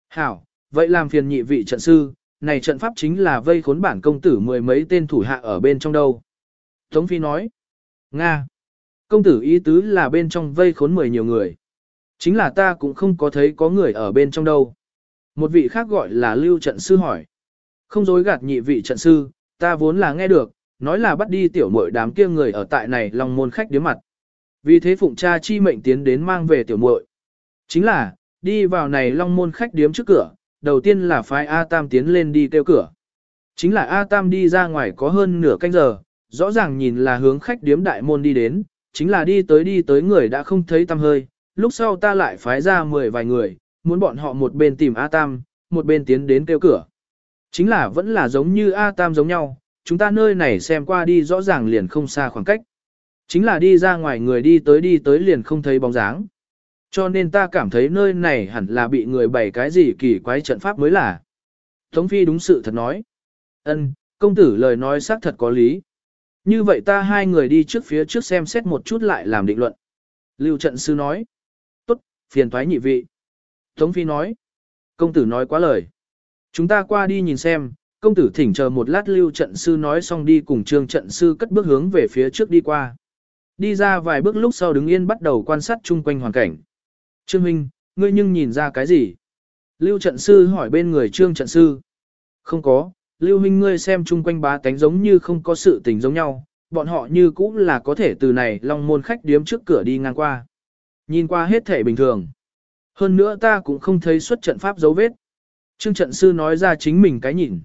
Hảo, vậy làm phiền nhị vị trận sư, này trận pháp chính là vây khốn bản công tử mười mấy tên thủ hạ ở bên trong đâu. Tống Phi nói. Nga. Công tử ý tứ là bên trong vây khốn mười nhiều người. Chính là ta cũng không có thấy có người ở bên trong đâu. Một vị khác gọi là lưu trận sư hỏi. Không dối gạt nhị vị trận sư, ta vốn là nghe được, nói là bắt đi tiểu muội đám kia người ở tại này lòng môn khách điếm mặt. Vì thế phụng cha chi mệnh tiến đến mang về tiểu muội. Chính là, đi vào này long môn khách điếm trước cửa, đầu tiên là phái A Tam tiến lên đi kêu cửa. Chính là A Tam đi ra ngoài có hơn nửa canh giờ, rõ ràng nhìn là hướng khách điếm đại môn đi đến, chính là đi tới đi tới người đã không thấy tăm hơi, lúc sau ta lại phái ra mười vài người, muốn bọn họ một bên tìm A Tam, một bên tiến đến kêu cửa. Chính là vẫn là giống như A Tam giống nhau, chúng ta nơi này xem qua đi rõ ràng liền không xa khoảng cách. Chính là đi ra ngoài người đi tới đi tới liền không thấy bóng dáng. Cho nên ta cảm thấy nơi này hẳn là bị người bày cái gì kỳ quái trận pháp mới là. Tống Phi đúng sự thật nói. Ân, công tử lời nói xác thật có lý. Như vậy ta hai người đi trước phía trước xem xét một chút lại làm định luận. Lưu trận sư nói. Tốt, phiền thoái nhị vị. Tống Phi nói. Công tử nói quá lời. Chúng ta qua đi nhìn xem, công tử thỉnh chờ một lát lưu trận sư nói xong đi cùng trương trận sư cất bước hướng về phía trước đi qua. Đi ra vài bước lúc sau đứng yên bắt đầu quan sát chung quanh hoàn cảnh. Trương Minh, ngươi nhưng nhìn ra cái gì? Lưu trận sư hỏi bên người trương trận sư. Không có, Lưu Minh ngươi xem chung quanh bá tánh giống như không có sự tình giống nhau, bọn họ như cũng là có thể từ này long môn khách điếm trước cửa đi ngang qua. Nhìn qua hết thể bình thường. Hơn nữa ta cũng không thấy xuất trận pháp dấu vết. Trương trận sư nói ra chính mình cái nhìn.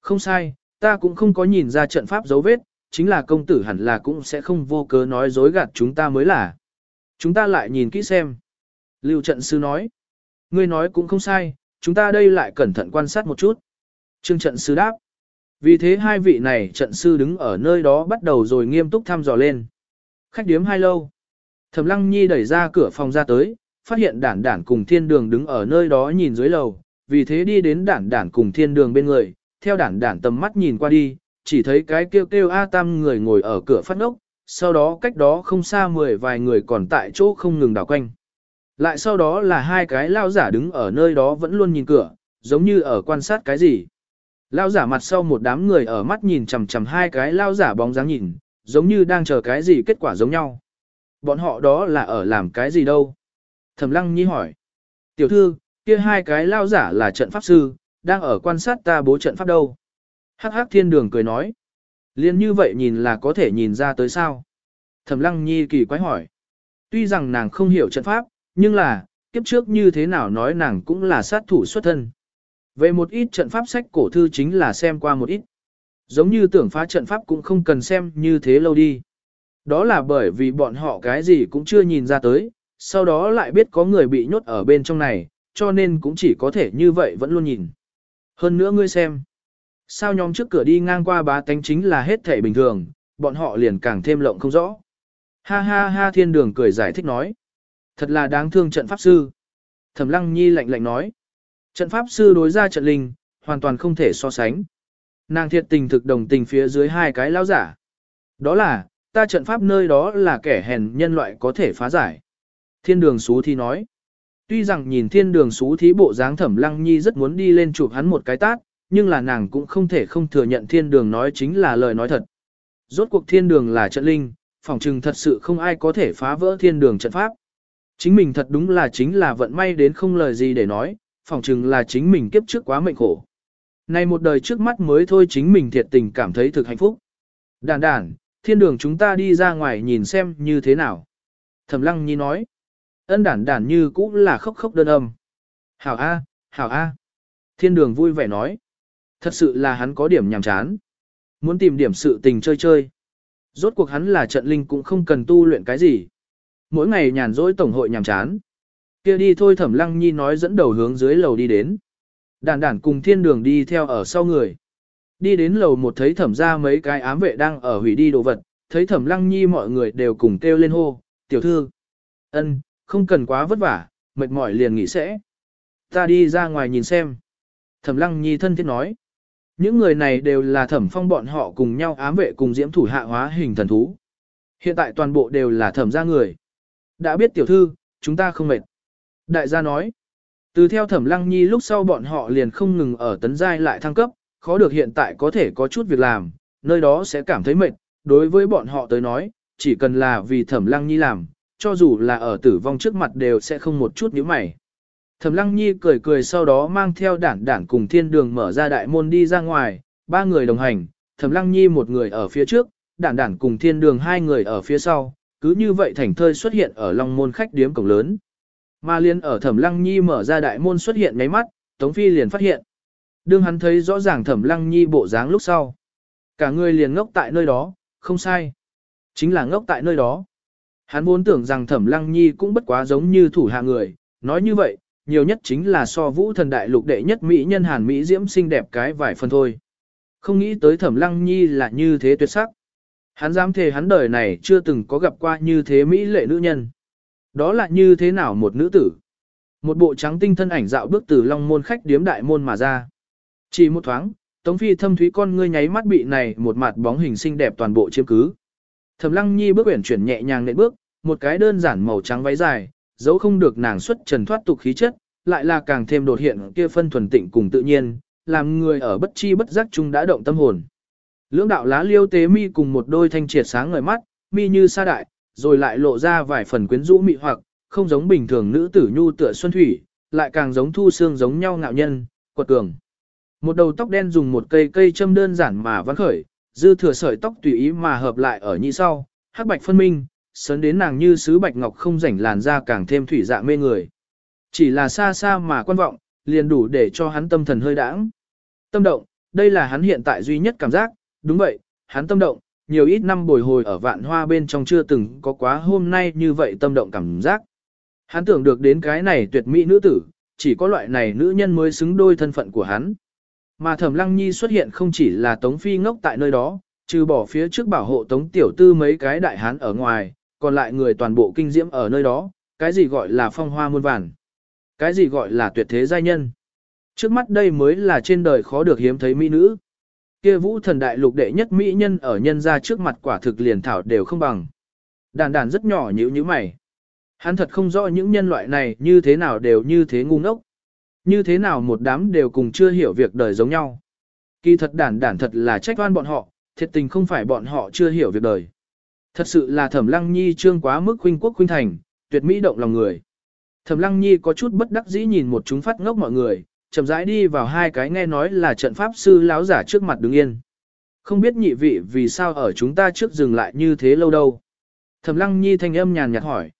Không sai, ta cũng không có nhìn ra trận pháp dấu vết, chính là công tử hẳn là cũng sẽ không vô cớ nói dối gạt chúng ta mới là. Chúng ta lại nhìn kỹ xem. Lưu trận sư nói. Ngươi nói cũng không sai, chúng ta đây lại cẩn thận quan sát một chút. Trương trận sư đáp. Vì thế hai vị này trận sư đứng ở nơi đó bắt đầu rồi nghiêm túc thăm dò lên. Khách điếm hai lâu. Thẩm lăng nhi đẩy ra cửa phòng ra tới, phát hiện đản đản cùng thiên đường đứng ở nơi đó nhìn dưới lầu, vì thế đi đến đản đản cùng thiên đường bên người, theo đản đản tầm mắt nhìn qua đi, chỉ thấy cái kêu kêu A Tam người ngồi ở cửa phát ốc, sau đó cách đó không xa mười vài người còn tại chỗ không ngừng đảo quanh. Lại sau đó là hai cái lao giả đứng ở nơi đó vẫn luôn nhìn cửa, giống như ở quan sát cái gì. Lao giả mặt sau một đám người ở mắt nhìn chằm chằm hai cái lao giả bóng dáng nhìn, giống như đang chờ cái gì kết quả giống nhau. Bọn họ đó là ở làm cái gì đâu? Thẩm lăng nhi hỏi. Tiểu thư, kia hai cái lao giả là trận pháp sư, đang ở quan sát ta bố trận pháp đâu. Hắc hắc thiên đường cười nói. Liên như vậy nhìn là có thể nhìn ra tới sao. Thẩm lăng nhi kỳ quái hỏi. Tuy rằng nàng không hiểu trận pháp, nhưng là, kiếp trước như thế nào nói nàng cũng là sát thủ xuất thân. Về một ít trận pháp sách cổ thư chính là xem qua một ít. Giống như tưởng phá trận pháp cũng không cần xem như thế lâu đi. Đó là bởi vì bọn họ cái gì cũng chưa nhìn ra tới, sau đó lại biết có người bị nhốt ở bên trong này, cho nên cũng chỉ có thể như vậy vẫn luôn nhìn. Hơn nữa ngươi xem, sao nhóm trước cửa đi ngang qua bá tánh chính là hết thể bình thường, bọn họ liền càng thêm lộng không rõ. Ha ha ha thiên đường cười giải thích nói. Thật là đáng thương trận pháp sư. Thẩm lăng nhi lạnh lạnh nói. Trận pháp sư đối ra trận linh, hoàn toàn không thể so sánh. Nàng thiệt tình thực đồng tình phía dưới hai cái lao giả. Đó là, ta trận pháp nơi đó là kẻ hèn nhân loại có thể phá giải. Thiên đường xú thì nói. Tuy rằng nhìn thiên đường xú thí bộ dáng thẩm lăng nhi rất muốn đi lên chụp hắn một cái tát, nhưng là nàng cũng không thể không thừa nhận thiên đường nói chính là lời nói thật. Rốt cuộc thiên đường là trận linh, phỏng chừng thật sự không ai có thể phá vỡ thiên đường trận pháp. Chính mình thật đúng là chính là vận may đến không lời gì để nói, phỏng chừng là chính mình kiếp trước quá mệnh khổ. Này một đời trước mắt mới thôi chính mình thiệt tình cảm thấy thực hạnh phúc. Đàn đàn, thiên đường chúng ta đi ra ngoài nhìn xem như thế nào. Thẩm lăng nhi nói. Ân đản đản như cũng là khóc khóc đơn âm. Hảo A, hảo A. Thiên đường vui vẻ nói. Thật sự là hắn có điểm nhàm chán. Muốn tìm điểm sự tình chơi chơi. Rốt cuộc hắn là trận linh cũng không cần tu luyện cái gì. Mỗi ngày nhàn rỗi tổng hội nhàm chán. kia đi thôi thẩm lăng nhi nói dẫn đầu hướng dưới lầu đi đến. Đản đản cùng thiên đường đi theo ở sau người. Đi đến lầu một thấy thẩm ra mấy cái ám vệ đang ở hủy đi đồ vật, thấy thẩm lăng nhi mọi người đều cùng kêu lên hô, tiểu thư. ân không cần quá vất vả, mệt mỏi liền nghỉ sẽ. Ta đi ra ngoài nhìn xem. Thẩm lăng nhi thân thiết nói. Những người này đều là thẩm phong bọn họ cùng nhau ám vệ cùng diễm thủ hạ hóa hình thần thú. Hiện tại toàn bộ đều là thẩm gia người. Đã biết tiểu thư, chúng ta không mệt. Đại gia nói. Từ theo thẩm lăng nhi lúc sau bọn họ liền không ngừng ở tấn giai lại thăng cấp, khó được hiện tại có thể có chút việc làm, nơi đó sẽ cảm thấy mệt. Đối với bọn họ tới nói, chỉ cần là vì thẩm lăng nhi làm, cho dù là ở tử vong trước mặt đều sẽ không một chút nhíu mày. Thẩm Lăng Nhi cười cười sau đó mang theo đản đản cùng thiên đường mở ra đại môn đi ra ngoài, ba người đồng hành, Thẩm Lăng Nhi một người ở phía trước, đản đản cùng thiên đường hai người ở phía sau, cứ như vậy thành thơi xuất hiện ở long môn khách điếm cổng lớn. mà liên ở Thẩm Lăng Nhi mở ra đại môn xuất hiện ngáy mắt, Tống Phi liền phát hiện. Đương hắn thấy rõ ràng Thẩm Lăng Nhi bộ dáng lúc sau. Cả người liền ngốc tại nơi đó, không sai. Chính là ngốc tại nơi đó. Hắn vốn tưởng rằng Thẩm Lăng Nhi cũng bất quá giống như thủ hạ người, nói như vậy, nhiều nhất chính là so vũ thần đại lục đệ nhất mỹ nhân hàn mỹ diễm xinh đẹp cái vài phần thôi. Không nghĩ tới thẩm lăng nhi là như thế tuyệt sắc. Hắn dám thề hắn đời này chưa từng có gặp qua như thế mỹ lệ nữ nhân. Đó là như thế nào một nữ tử? Một bộ trắng tinh thân ảnh dạo bước từ long môn khách điếm đại môn mà ra. Chỉ một thoáng, Tống Phi thâm thúy con ngươi nháy mắt bị này một mặt bóng hình xinh đẹp toàn bộ chiếm cứ. Thẩm Lăng Nhi bước uyển chuyển nhẹ nhàng nện bước, một cái đơn giản màu trắng váy dài, dấu không được nàng xuất trần thoát tục khí chất, lại là càng thêm đột hiện kia phân thuần tịnh cùng tự nhiên, làm người ở bất chi bất giác chung đã động tâm hồn. Lưỡng đạo lá liêu tế mi cùng một đôi thanh triệt sáng ngời mắt, mi như sa đại, rồi lại lộ ra vài phần quyến rũ mị hoặc, không giống bình thường nữ tử nhu tựa xuân thủy, lại càng giống thu xương giống nhau ngạo nhân, quật cường. Một đầu tóc đen dùng một cây cây châm đơn giản mà vắn khởi, dư thừa sợi tóc tùy ý mà hợp lại ở nhị sau, hắc bạch phân minh, sấn đến nàng như sứ bạch ngọc không rảnh làn da càng thêm thủy dạ mê người. Chỉ là xa xa mà quan vọng, liền đủ để cho hắn tâm thần hơi đãng. Tâm động, đây là hắn hiện tại duy nhất cảm giác, đúng vậy, hắn tâm động, nhiều ít năm bồi hồi ở vạn hoa bên trong chưa từng có quá hôm nay như vậy tâm động cảm giác. Hắn tưởng được đến cái này tuyệt mỹ nữ tử, chỉ có loại này nữ nhân mới xứng đôi thân phận của hắn. Mà Thẩm Lăng Nhi xuất hiện không chỉ là Tống Phi ngốc tại nơi đó, trừ bỏ phía trước bảo hộ Tống Tiểu Tư mấy cái đại hán ở ngoài, còn lại người toàn bộ kinh diễm ở nơi đó, cái gì gọi là phong hoa muôn vàn, cái gì gọi là tuyệt thế giai nhân. Trước mắt đây mới là trên đời khó được hiếm thấy mỹ nữ. Kia vũ thần đại lục đệ nhất mỹ nhân ở nhân ra trước mặt quả thực liền thảo đều không bằng. Đàn đàn rất nhỏ nhíu như mày. Hắn thật không rõ những nhân loại này như thế nào đều như thế ngu ngốc. Như thế nào một đám đều cùng chưa hiểu việc đời giống nhau. Kỳ thật đản đản thật là trách oan bọn họ, thiệt tình không phải bọn họ chưa hiểu việc đời. Thật sự là thẩm lăng nhi trương quá mức huynh quốc huynh thành, tuyệt mỹ động lòng người. Thẩm lăng nhi có chút bất đắc dĩ nhìn một chúng phát ngốc mọi người, chậm rãi đi vào hai cái nghe nói là trận pháp sư lão giả trước mặt đứng yên. Không biết nhị vị vì sao ở chúng ta trước dừng lại như thế lâu đâu. Thẩm lăng nhi thanh âm nhàn nhạt hỏi.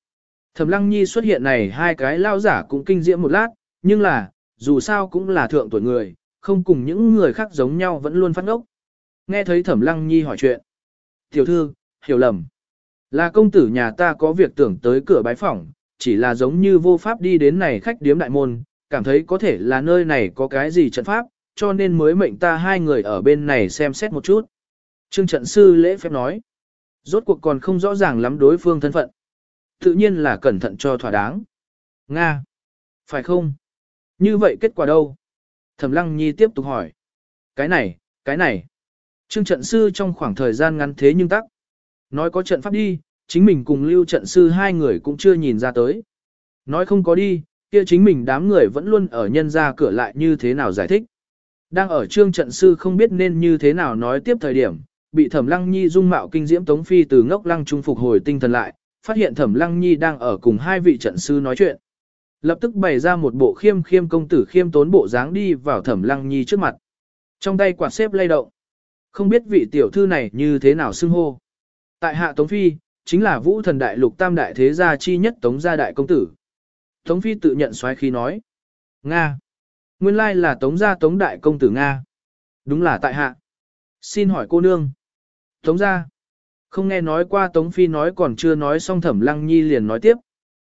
Thẩm lăng nhi xuất hiện này hai cái lão giả cũng kinh diễm một lát, nhưng là, dù sao cũng là thượng tuổi người, không cùng những người khác giống nhau vẫn luôn phát ngốc. Nghe thấy thẩm lăng nhi hỏi chuyện. Tiểu thư, hiểu lầm. Là công tử nhà ta có việc tưởng tới cửa bái phỏng, chỉ là giống như vô pháp đi đến này khách điếm đại môn, cảm thấy có thể là nơi này có cái gì trận pháp, cho nên mới mệnh ta hai người ở bên này xem xét một chút. Trương trận sư lễ phép nói. Rốt cuộc còn không rõ ràng lắm đối phương thân phận. Tự nhiên là cẩn thận cho thỏa đáng. Nga. Phải không? Như vậy kết quả đâu? Thẩm Lăng Nhi tiếp tục hỏi. Cái này, cái này. Trương trận sư trong khoảng thời gian ngắn thế nhưng tắc. Nói có trận pháp đi, chính mình cùng lưu trận sư hai người cũng chưa nhìn ra tới. Nói không có đi, kia chính mình đám người vẫn luôn ở nhân ra cửa lại như thế nào giải thích. Đang ở trương trận sư không biết nên như thế nào nói tiếp thời điểm, bị thẩm lăng nhi dung mạo kinh diễm tống phi từ ngốc lăng trung phục hồi tinh thần lại, phát hiện thẩm lăng nhi đang ở cùng hai vị trận sư nói chuyện. Lập tức bày ra một bộ khiêm khiêm công tử khiêm tốn bộ dáng đi vào thẩm lăng nhi trước mặt. Trong tay quạt xếp lay động. Không biết vị tiểu thư này như thế nào xưng hô. Tại hạ Tống Phi, chính là vũ thần đại lục tam đại thế gia chi nhất Tống gia đại công tử. Tống Phi tự nhận xoáy khi nói. Nga. Nguyên lai là Tống gia Tống đại công tử Nga. Đúng là tại hạ. Xin hỏi cô nương. Tống gia. Không nghe nói qua Tống Phi nói còn chưa nói xong thẩm lăng nhi liền nói tiếp.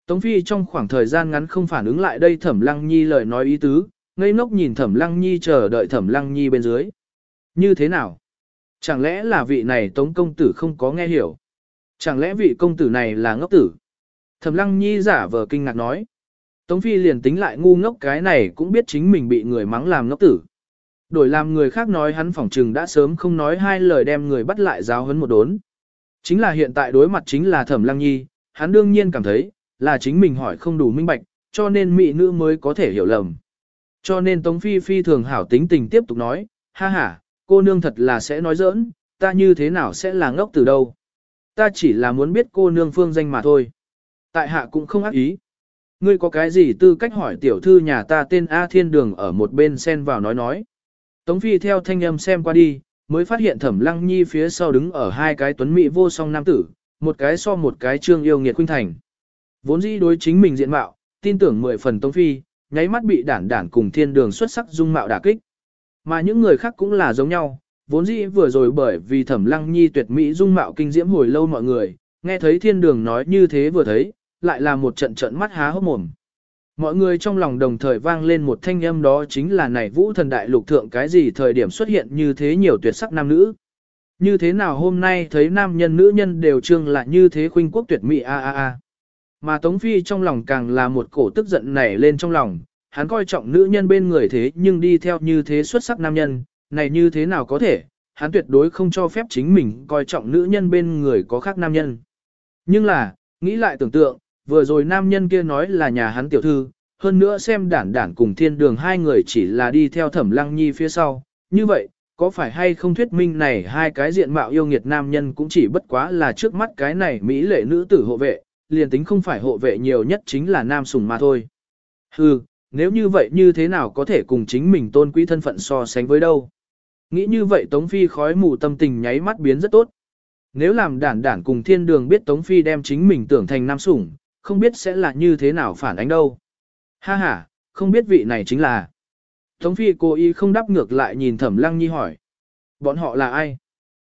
Tống Phi trong khoảng thời gian ngắn không phản ứng lại đây Thẩm Lăng Nhi lời nói ý tứ, ngây ngốc nhìn Thẩm Lăng Nhi chờ đợi Thẩm Lăng Nhi bên dưới. Như thế nào? Chẳng lẽ là vị này Tống công tử không có nghe hiểu? Chẳng lẽ vị công tử này là ngốc tử? Thẩm Lăng Nhi giả vờ kinh ngạc nói. Tống Phi liền tính lại ngu ngốc cái này cũng biết chính mình bị người mắng làm ngốc tử. Đổi làm người khác nói hắn phỏng trừng đã sớm không nói hai lời đem người bắt lại giáo hấn một đốn. Chính là hiện tại đối mặt chính là Thẩm Lăng Nhi, hắn đương nhiên cảm thấy, là chính mình hỏi không đủ minh bạch, cho nên mỹ nữ mới có thể hiểu lầm. Cho nên Tống Phi Phi thường hảo tính tình tiếp tục nói, ha ha, cô nương thật là sẽ nói giỡn, ta như thế nào sẽ là ngốc từ đâu. Ta chỉ là muốn biết cô nương phương danh mà thôi. Tại hạ cũng không ác ý. Ngươi có cái gì tư cách hỏi tiểu thư nhà ta tên A Thiên Đường ở một bên xen vào nói nói. Tống Phi theo thanh âm xem qua đi, mới phát hiện Thẩm Lăng Nhi phía sau đứng ở hai cái tuấn mỹ vô song nam tử, một cái so một cái trương yêu nghiệt khuynh thành. Vốn dĩ đối chính mình diện mạo, tin tưởng mười phần Tống Phi, nháy mắt bị đản đản cùng thiên đường xuất sắc dung mạo đả kích. Mà những người khác cũng là giống nhau, vốn dĩ vừa rồi bởi vì thẩm lăng nhi tuyệt mỹ dung mạo kinh diễm hồi lâu mọi người, nghe thấy thiên đường nói như thế vừa thấy, lại là một trận trận mắt há hốc mồm. Mọi người trong lòng đồng thời vang lên một thanh âm đó chính là này vũ thần đại lục thượng cái gì thời điểm xuất hiện như thế nhiều tuyệt sắc nam nữ. Như thế nào hôm nay thấy nam nhân nữ nhân đều trương là như thế khuynh quốc tuyệt mỹ a a a. Mà Tống Phi trong lòng càng là một cổ tức giận nảy lên trong lòng, hắn coi trọng nữ nhân bên người thế nhưng đi theo như thế xuất sắc nam nhân, này như thế nào có thể, hắn tuyệt đối không cho phép chính mình coi trọng nữ nhân bên người có khác nam nhân. Nhưng là, nghĩ lại tưởng tượng, vừa rồi nam nhân kia nói là nhà hắn tiểu thư, hơn nữa xem đản đản cùng thiên đường hai người chỉ là đi theo thẩm lăng nhi phía sau, như vậy, có phải hay không thuyết minh này hai cái diện mạo yêu nghiệt nam nhân cũng chỉ bất quá là trước mắt cái này mỹ lệ nữ tử hộ vệ, liền tính không phải hộ vệ nhiều nhất chính là nam sùng mà thôi. Hừ, nếu như vậy như thế nào có thể cùng chính mình tôn quý thân phận so sánh với đâu. Nghĩ như vậy Tống Phi khói mù tâm tình nháy mắt biến rất tốt. Nếu làm đản đản cùng thiên đường biết Tống Phi đem chính mình tưởng thành nam sủng, không biết sẽ là như thế nào phản ánh đâu. Ha ha, không biết vị này chính là. Tống Phi cố ý không đáp ngược lại nhìn Thẩm Lăng Nhi hỏi. Bọn họ là ai?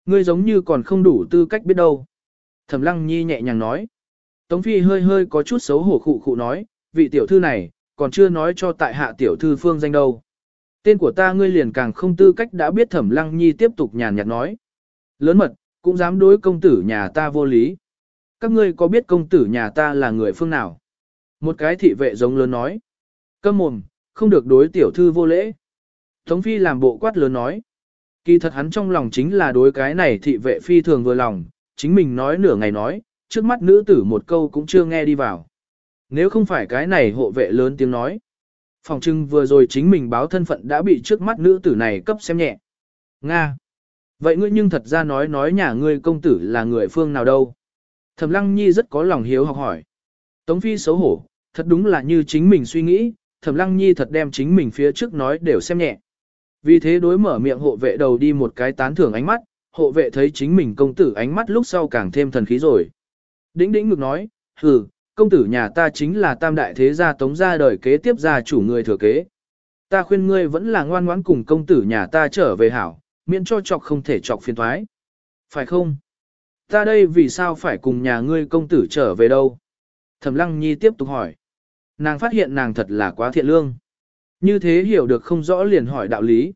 Ngươi giống như còn không đủ tư cách biết đâu. Thẩm Lăng Nhi nhẹ nhàng nói. Tống Phi hơi hơi có chút xấu hổ khụ khụ nói, vị tiểu thư này, còn chưa nói cho tại hạ tiểu thư phương danh đâu. Tên của ta ngươi liền càng không tư cách đã biết Thẩm Lăng Nhi tiếp tục nhàn nhạt nói. Lớn mật, cũng dám đối công tử nhà ta vô lý. Các ngươi có biết công tử nhà ta là người phương nào? Một cái thị vệ giống lớn nói. Câm mồm, không được đối tiểu thư vô lễ. Tống phi làm bộ quát lớn nói. Kỳ thật hắn trong lòng chính là đối cái này thị vệ phi thường vừa lòng, chính mình nói nửa ngày nói, trước mắt nữ tử một câu cũng chưa nghe đi vào. Nếu không phải cái này hộ vệ lớn tiếng nói. Phòng trưng vừa rồi chính mình báo thân phận đã bị trước mắt nữ tử này cấp xem nhẹ. Nga. Vậy ngươi nhưng thật ra nói nói nhà ngươi công tử là người phương nào đâu. Thẩm Lăng Nhi rất có lòng hiếu học hỏi. Tống Phi xấu hổ, thật đúng là như chính mình suy nghĩ, Thẩm Lăng Nhi thật đem chính mình phía trước nói đều xem nhẹ. Vì thế đối mở miệng hộ vệ đầu đi một cái tán thưởng ánh mắt, hộ vệ thấy chính mình công tử ánh mắt lúc sau càng thêm thần khí rồi. Đĩnh đĩnh ngực nói, hừ, công tử nhà ta chính là tam đại thế gia tống gia đời kế tiếp gia chủ người thừa kế. Ta khuyên ngươi vẫn là ngoan ngoãn cùng công tử nhà ta trở về hảo, miễn cho chọc không thể chọc phiền thoái. Phải không? Ta đây vì sao phải cùng nhà ngươi công tử trở về đâu? Thẩm Lăng Nhi tiếp tục hỏi. Nàng phát hiện nàng thật là quá thiện lương. Như thế hiểu được không rõ liền hỏi đạo lý.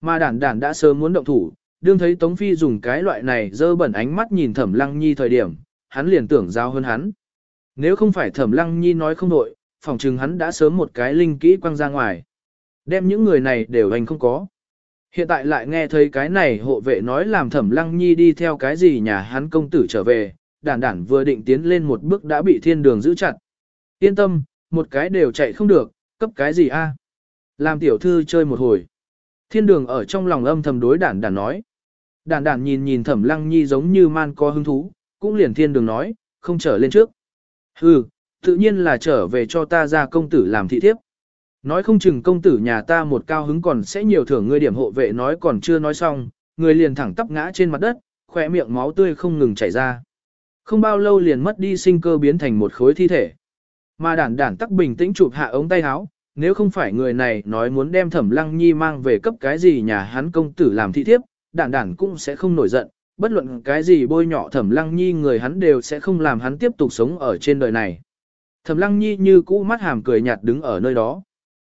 Mà đản đản đã sớm muốn động thủ, đương thấy Tống Phi dùng cái loại này dơ bẩn ánh mắt nhìn Thẩm Lăng Nhi thời điểm, hắn liền tưởng giao hơn hắn. Nếu không phải Thẩm Lăng Nhi nói không đội, phòng trừng hắn đã sớm một cái linh kỹ quăng ra ngoài. Đem những người này đều hành không có. Hiện tại lại nghe thấy cái này hộ vệ nói làm Thẩm Lăng Nhi đi theo cái gì nhà hắn công tử trở về, đản đản vừa định tiến lên một bước đã bị thiên đường giữ chặt. Yên tâm, một cái đều chạy không được, cấp cái gì a? Làm tiểu thư chơi một hồi. Thiên đường ở trong lòng âm thầm đối đản đản nói. Đản đản nhìn nhìn thẩm lăng nhi giống như man có hứng thú, cũng liền thiên đường nói, không trở lên trước. Hừ, tự nhiên là trở về cho ta ra công tử làm thị thiếp. Nói không chừng công tử nhà ta một cao hứng còn sẽ nhiều thưởng ngươi điểm hộ vệ nói còn chưa nói xong, người liền thẳng tắp ngã trên mặt đất, khỏe miệng máu tươi không ngừng chảy ra. Không bao lâu liền mất đi sinh cơ biến thành một khối thi thể. Mà đản đản tắc bình tĩnh chụp hạ ống tay áo, nếu không phải người này nói muốn đem thẩm lăng nhi mang về cấp cái gì nhà hắn công tử làm thị thiếp, đản đản cũng sẽ không nổi giận, bất luận cái gì bôi nhọ thẩm lăng nhi người hắn đều sẽ không làm hắn tiếp tục sống ở trên đời này. Thẩm lăng nhi như cũ mắt hàm cười nhạt đứng ở nơi đó.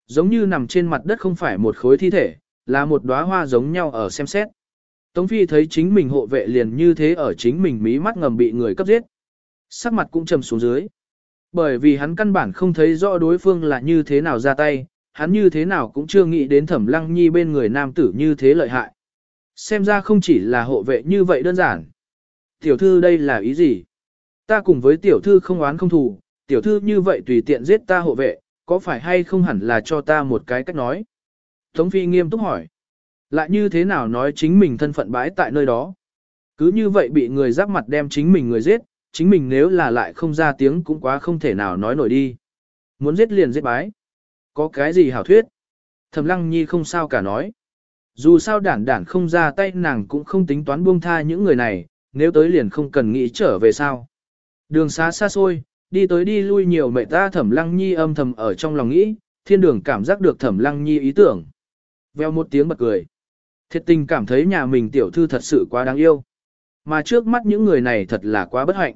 Giống như nằm trên mặt đất không phải một khối thi thể, là một đóa hoa giống nhau ở xem xét. Tống Phi thấy chính mình hộ vệ liền như thế ở chính mình mí mắt ngầm bị người cấp giết. Sắc mặt cũng trầm xuống dưới. Bởi vì hắn căn bản không thấy rõ đối phương là như thế nào ra tay, hắn như thế nào cũng chưa nghĩ đến thẩm lăng nhi bên người nam tử như thế lợi hại. Xem ra không chỉ là hộ vệ như vậy đơn giản. Tiểu thư đây là ý gì? Ta cùng với tiểu thư không oán không thù, tiểu thư như vậy tùy tiện giết ta hộ vệ, có phải hay không hẳn là cho ta một cái cách nói? Tống Phi nghiêm túc hỏi. Lại như thế nào nói chính mình thân phận bãi tại nơi đó? Cứ như vậy bị người giáp mặt đem chính mình người giết, chính mình nếu là lại không ra tiếng cũng quá không thể nào nói nổi đi. Muốn giết liền giết bái. Có cái gì hảo thuyết? Thẩm lăng nhi không sao cả nói. Dù sao đản đản không ra tay nàng cũng không tính toán buông tha những người này, nếu tới liền không cần nghĩ trở về sao. Đường xa xa xôi, đi tới đi lui nhiều mẹ ta thẩm lăng nhi âm thầm ở trong lòng nghĩ, thiên đường cảm giác được thẩm lăng nhi ý tưởng. Veo một tiếng bật cười. Thiệt tình cảm thấy nhà mình tiểu thư thật sự quá đáng yêu. Mà trước mắt những người này thật là quá bất hạnh.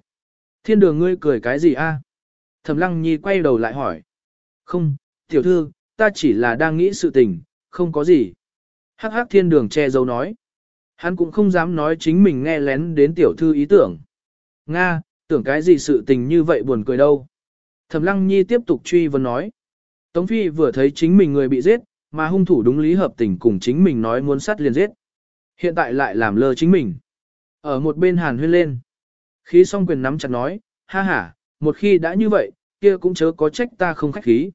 Thiên đường ngươi cười cái gì a? Thẩm lăng nhi quay đầu lại hỏi. Không, tiểu thư, ta chỉ là đang nghĩ sự tình, không có gì. Hắc hắc thiên đường che giấu nói. Hắn cũng không dám nói chính mình nghe lén đến tiểu thư ý tưởng. Nga, tưởng cái gì sự tình như vậy buồn cười đâu. Thẩm lăng nhi tiếp tục truy vấn nói. Tống phi vừa thấy chính mình người bị giết, mà hung thủ đúng lý hợp tình cùng chính mình nói muốn sát liền giết. Hiện tại lại làm lơ chính mình. Ở một bên hàn huyên lên. Khí song quyền nắm chặt nói, ha ha, một khi đã như vậy, kia cũng chớ có trách ta không khách khí.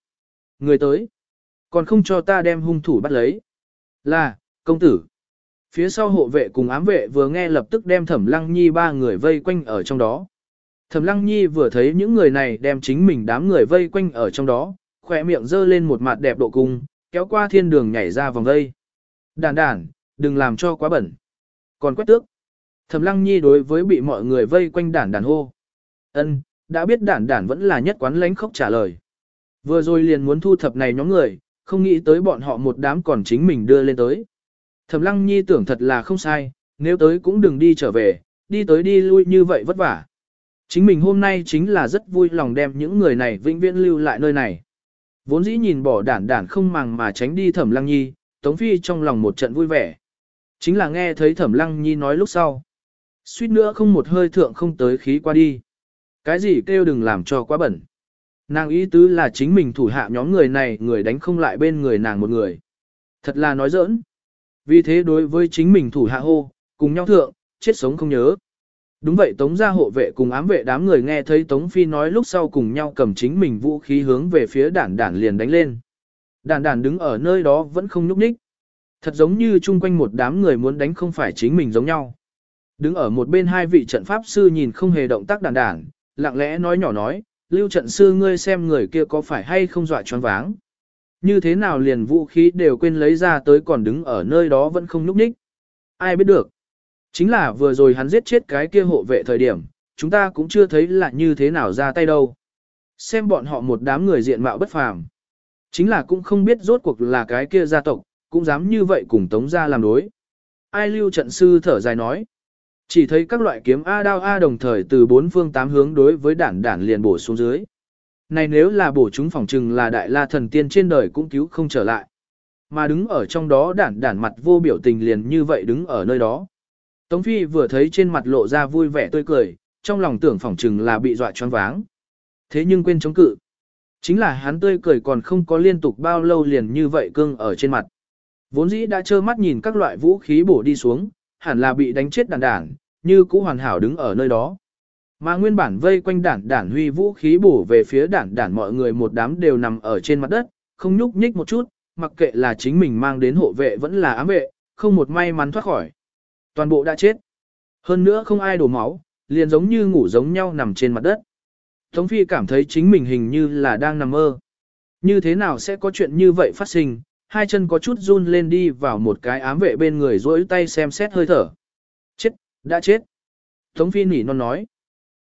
Người tới. Còn không cho ta đem hung thủ bắt lấy. Là, công tử. Phía sau hộ vệ cùng ám vệ vừa nghe lập tức đem thẩm lăng nhi ba người vây quanh ở trong đó. Thẩm lăng nhi vừa thấy những người này đem chính mình đám người vây quanh ở trong đó, khỏe miệng dơ lên một mặt đẹp độ cung, kéo qua thiên đường nhảy ra vòng vây. Đàn đàn, đừng làm cho quá bẩn. Còn quét tước. Thẩm lăng nhi đối với bị mọi người vây quanh đản đàn hô. ân đã biết đản đản vẫn là nhất quán lánh khóc trả lời. Vừa rồi liền muốn thu thập này nhóm người, không nghĩ tới bọn họ một đám còn chính mình đưa lên tới. Thẩm lăng nhi tưởng thật là không sai, nếu tới cũng đừng đi trở về, đi tới đi lui như vậy vất vả. Chính mình hôm nay chính là rất vui lòng đem những người này vĩnh viễn lưu lại nơi này. Vốn dĩ nhìn bỏ đản đản không màng mà tránh đi thẩm lăng nhi, Tống Phi trong lòng một trận vui vẻ. Chính là nghe thấy thẩm lăng nhi nói lúc sau. Suýt nữa không một hơi thượng không tới khí qua đi. Cái gì kêu đừng làm cho quá bẩn. Nàng ý tứ là chính mình thủ hạ nhóm người này người đánh không lại bên người nàng một người. Thật là nói giỡn. Vì thế đối với chính mình thủ hạ hô, cùng nhau thượng, chết sống không nhớ. Đúng vậy Tống gia hộ vệ cùng ám vệ đám người nghe thấy Tống Phi nói lúc sau cùng nhau cầm chính mình vũ khí hướng về phía đản đản liền đánh lên. Đản đản đứng ở nơi đó vẫn không nhúc nhích. Thật giống như chung quanh một đám người muốn đánh không phải chính mình giống nhau. Đứng ở một bên hai vị trận pháp sư nhìn không hề động tác đản đản, lặng lẽ nói nhỏ nói, lưu trận sư ngươi xem người kia có phải hay không dọa choáng váng. Như thế nào liền vũ khí đều quên lấy ra tới còn đứng ở nơi đó vẫn không nhúc nhích. Ai biết được. Chính là vừa rồi hắn giết chết cái kia hộ vệ thời điểm, chúng ta cũng chưa thấy là như thế nào ra tay đâu. Xem bọn họ một đám người diện mạo bất phàm. Chính là cũng không biết rốt cuộc là cái kia gia tộc, cũng dám như vậy cùng tống gia làm đối. Ai lưu trận sư thở dài nói. Chỉ thấy các loại kiếm A đao A đồng thời từ bốn phương tám hướng đối với đản đản liền bổ xuống dưới. Này nếu là bổ chúng phòng trừng là đại la thần tiên trên đời cũng cứu không trở lại. Mà đứng ở trong đó đản đản mặt vô biểu tình liền như vậy đứng ở nơi đó. Tống Phi vừa thấy trên mặt lộ ra vui vẻ tươi cười, trong lòng tưởng phỏng chừng là bị dọa choáng váng. Thế nhưng quên chống cự. Chính là hắn tươi cười còn không có liên tục bao lâu liền như vậy cưng ở trên mặt. Vốn dĩ đã trơ mắt nhìn các loại vũ khí bổ đi xuống, hẳn là bị đánh chết đàn đản, như cũ hoàn hảo đứng ở nơi đó. Mà nguyên bản vây quanh đản đản huy vũ khí bổ về phía đản đản mọi người một đám đều nằm ở trên mặt đất, không nhúc nhích một chút, mặc kệ là chính mình mang đến hộ vệ vẫn là ám vệ, không một may mắn thoát khỏi. Toàn bộ đã chết. Hơn nữa không ai đổ máu, liền giống như ngủ giống nhau nằm trên mặt đất. Tống Phi cảm thấy chính mình hình như là đang nằm mơ. Như thế nào sẽ có chuyện như vậy phát sinh, hai chân có chút run lên đi vào một cái ám vệ bên người rỗi tay xem xét hơi thở. Chết, đã chết. Tống Phi nỉ non nói.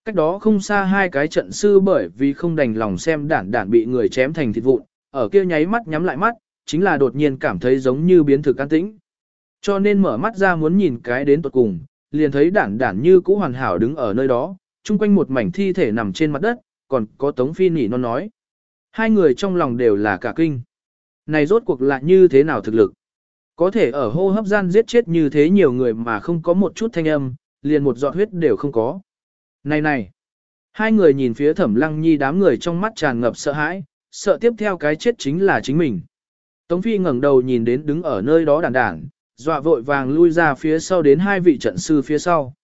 Cách đó không xa hai cái trận sư bởi vì không đành lòng xem đản đản bị người chém thành thịt vụn, ở kia nháy mắt nhắm lại mắt, chính là đột nhiên cảm thấy giống như biến thực an tĩnh. Cho nên mở mắt ra muốn nhìn cái đến tuột cùng, liền thấy đản đản như cũ hoàn hảo đứng ở nơi đó, chung quanh một mảnh thi thể nằm trên mặt đất, còn có Tống Phi nỉ non nói. Hai người trong lòng đều là cả kinh. Này rốt cuộc là như thế nào thực lực? Có thể ở hô hấp gian giết chết như thế nhiều người mà không có một chút thanh âm, liền một giọt huyết đều không có. Này này! Hai người nhìn phía thẩm lăng nhi đám người trong mắt tràn ngập sợ hãi, sợ tiếp theo cái chết chính là chính mình. Tống Phi ngẩng đầu nhìn đến đứng ở nơi đó đàn đàn, dọa vội vàng lui ra phía sau đến hai vị trận sư phía sau.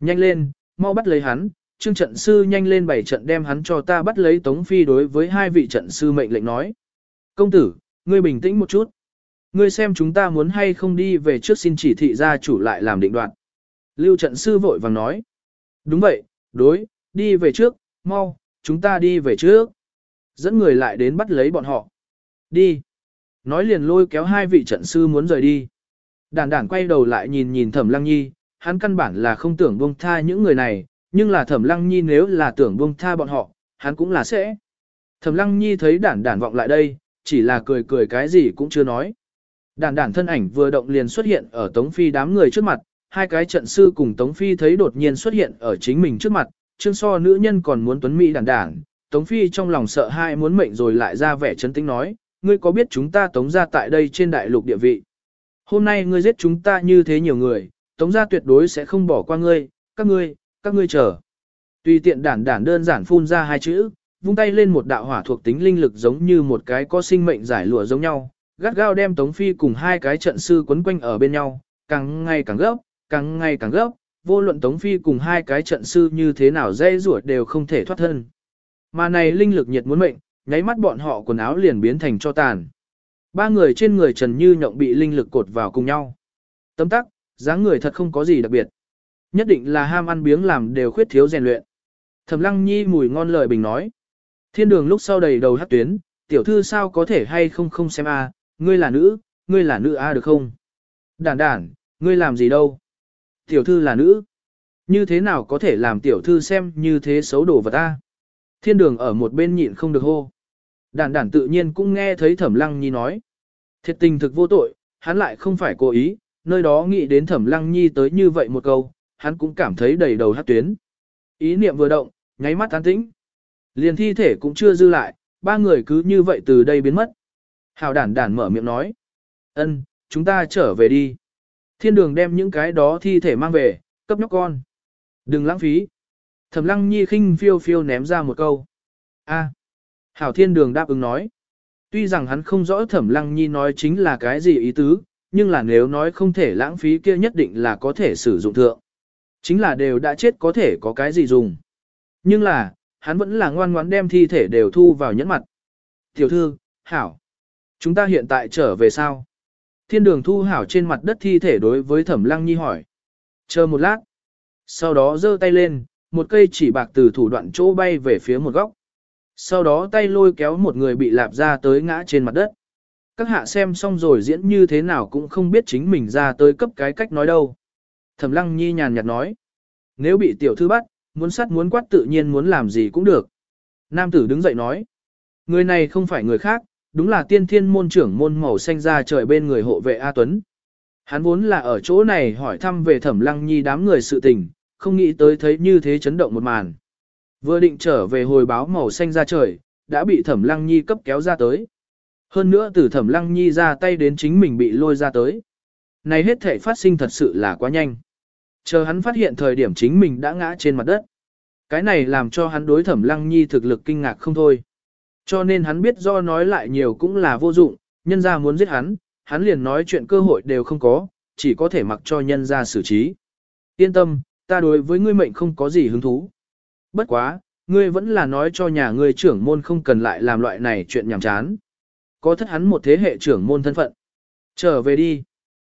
Nhanh lên, mau bắt lấy hắn, trương trận sư nhanh lên bảy trận đem hắn cho ta bắt lấy Tống Phi đối với hai vị trận sư mệnh lệnh nói. Công tử, ngươi bình tĩnh một chút. Ngươi xem chúng ta muốn hay không đi về trước xin chỉ thị gia chủ lại làm định đoạn. Lưu trận sư vội vàng nói. Đúng vậy, đối, đi về trước, mau, chúng ta đi về trước. Dẫn người lại đến bắt lấy bọn họ. Đi. Nói liền lôi kéo hai vị trận sư muốn rời đi đản đản quay đầu lại nhìn nhìn thẩm lăng nhi, hắn căn bản là không tưởng buông tha những người này, nhưng là thẩm lăng nhi nếu là tưởng buông tha bọn họ, hắn cũng là sẽ. Thẩm lăng nhi thấy đản đản vọng lại đây, chỉ là cười cười cái gì cũng chưa nói. Đản đản thân ảnh vừa động liền xuất hiện ở Tống Phi đám người trước mặt, hai cái trận sư cùng Tống Phi thấy đột nhiên xuất hiện ở chính mình trước mặt, chương so nữ nhân còn muốn tuấn mỹ đản đản, Tống Phi trong lòng sợ hãi muốn mệnh rồi lại ra vẻ chấn tĩnh nói, ngươi có biết chúng ta Tống ra tại đây trên đại lục địa vị. Hôm nay ngươi giết chúng ta như thế nhiều người, Tống gia tuyệt đối sẽ không bỏ qua ngươi, các ngươi, các ngươi chờ. Tùy tiện đản đản đơn giản phun ra hai chữ, vung tay lên một đạo hỏa thuộc tính linh lực giống như một cái có sinh mệnh giải lụa giống nhau, gắt gao đem Tống Phi cùng hai cái trận sư quấn quanh ở bên nhau, càng ngày càng gấp, càng ngày càng gấp, vô luận Tống Phi cùng hai cái trận sư như thế nào dây rủa đều không thể thoát thân. Mà này linh lực nhiệt muốn mệnh, nháy mắt bọn họ quần áo liền biến thành cho tàn. Ba người trên người Trần Như Nhộng bị linh lực cột vào cùng nhau. Tấm tắc, dáng người thật không có gì đặc biệt. Nhất định là ham ăn biếng làm đều khuyết thiếu rèn luyện. Thẩm Lăng Nhi mùi ngon lời bình nói. Thiên đường lúc sau đầy đầu hát tuyến, tiểu thư sao có thể hay không không xem a, ngươi là nữ, ngươi là nữ a được không? Đản đản, ngươi làm gì đâu? Tiểu thư là nữ. Như thế nào có thể làm tiểu thư xem như thế xấu đổ vật a? Thiên đường ở một bên nhịn không được hô. Đản đản tự nhiên cũng nghe thấy thẩm lăng nhi nói. Thiệt tình thực vô tội, hắn lại không phải cố ý, nơi đó nghĩ đến thẩm lăng nhi tới như vậy một câu, hắn cũng cảm thấy đầy đầu hát tuyến. Ý niệm vừa động, nháy mắt tán tĩnh. Liền thi thể cũng chưa dư lại, ba người cứ như vậy từ đây biến mất. Hào đản đản mở miệng nói. ân, chúng ta trở về đi. Thiên đường đem những cái đó thi thể mang về, cấp nhóc con. Đừng lãng phí. Thẩm lăng nhi khinh phiêu phiêu ném ra một câu. a Hảo thiên đường đáp ứng nói. Tuy rằng hắn không rõ thẩm lăng nhi nói chính là cái gì ý tứ, nhưng là nếu nói không thể lãng phí kia nhất định là có thể sử dụng thượng. Chính là đều đã chết có thể có cái gì dùng. Nhưng là, hắn vẫn là ngoan ngoãn đem thi thể đều thu vào nhẫn mặt. Tiểu thư, Hảo, chúng ta hiện tại trở về sao? Thiên đường thu Hảo trên mặt đất thi thể đối với thẩm lăng nhi hỏi. Chờ một lát. Sau đó giơ tay lên, một cây chỉ bạc từ thủ đoạn chỗ bay về phía một góc. Sau đó tay lôi kéo một người bị lạp ra tới ngã trên mặt đất. Các hạ xem xong rồi diễn như thế nào cũng không biết chính mình ra tới cấp cái cách nói đâu. Thẩm lăng nhi nhàn nhạt nói. Nếu bị tiểu thư bắt, muốn sắt muốn quát tự nhiên muốn làm gì cũng được. Nam tử đứng dậy nói. Người này không phải người khác, đúng là tiên thiên môn trưởng môn màu xanh ra trời bên người hộ vệ A Tuấn. Hắn vốn là ở chỗ này hỏi thăm về thẩm lăng nhi đám người sự tình, không nghĩ tới thấy như thế chấn động một màn. Vừa định trở về hồi báo màu xanh ra trời, đã bị thẩm lăng nhi cấp kéo ra tới. Hơn nữa từ thẩm lăng nhi ra tay đến chính mình bị lôi ra tới. Này hết thể phát sinh thật sự là quá nhanh. Chờ hắn phát hiện thời điểm chính mình đã ngã trên mặt đất. Cái này làm cho hắn đối thẩm lăng nhi thực lực kinh ngạc không thôi. Cho nên hắn biết do nói lại nhiều cũng là vô dụng, nhân ra muốn giết hắn, hắn liền nói chuyện cơ hội đều không có, chỉ có thể mặc cho nhân ra xử trí. Yên tâm, ta đối với ngươi mệnh không có gì hứng thú. Bất quá, ngươi vẫn là nói cho nhà ngươi trưởng môn không cần lại làm loại này chuyện nhảm chán. Có thất hắn một thế hệ trưởng môn thân phận. Trở về đi.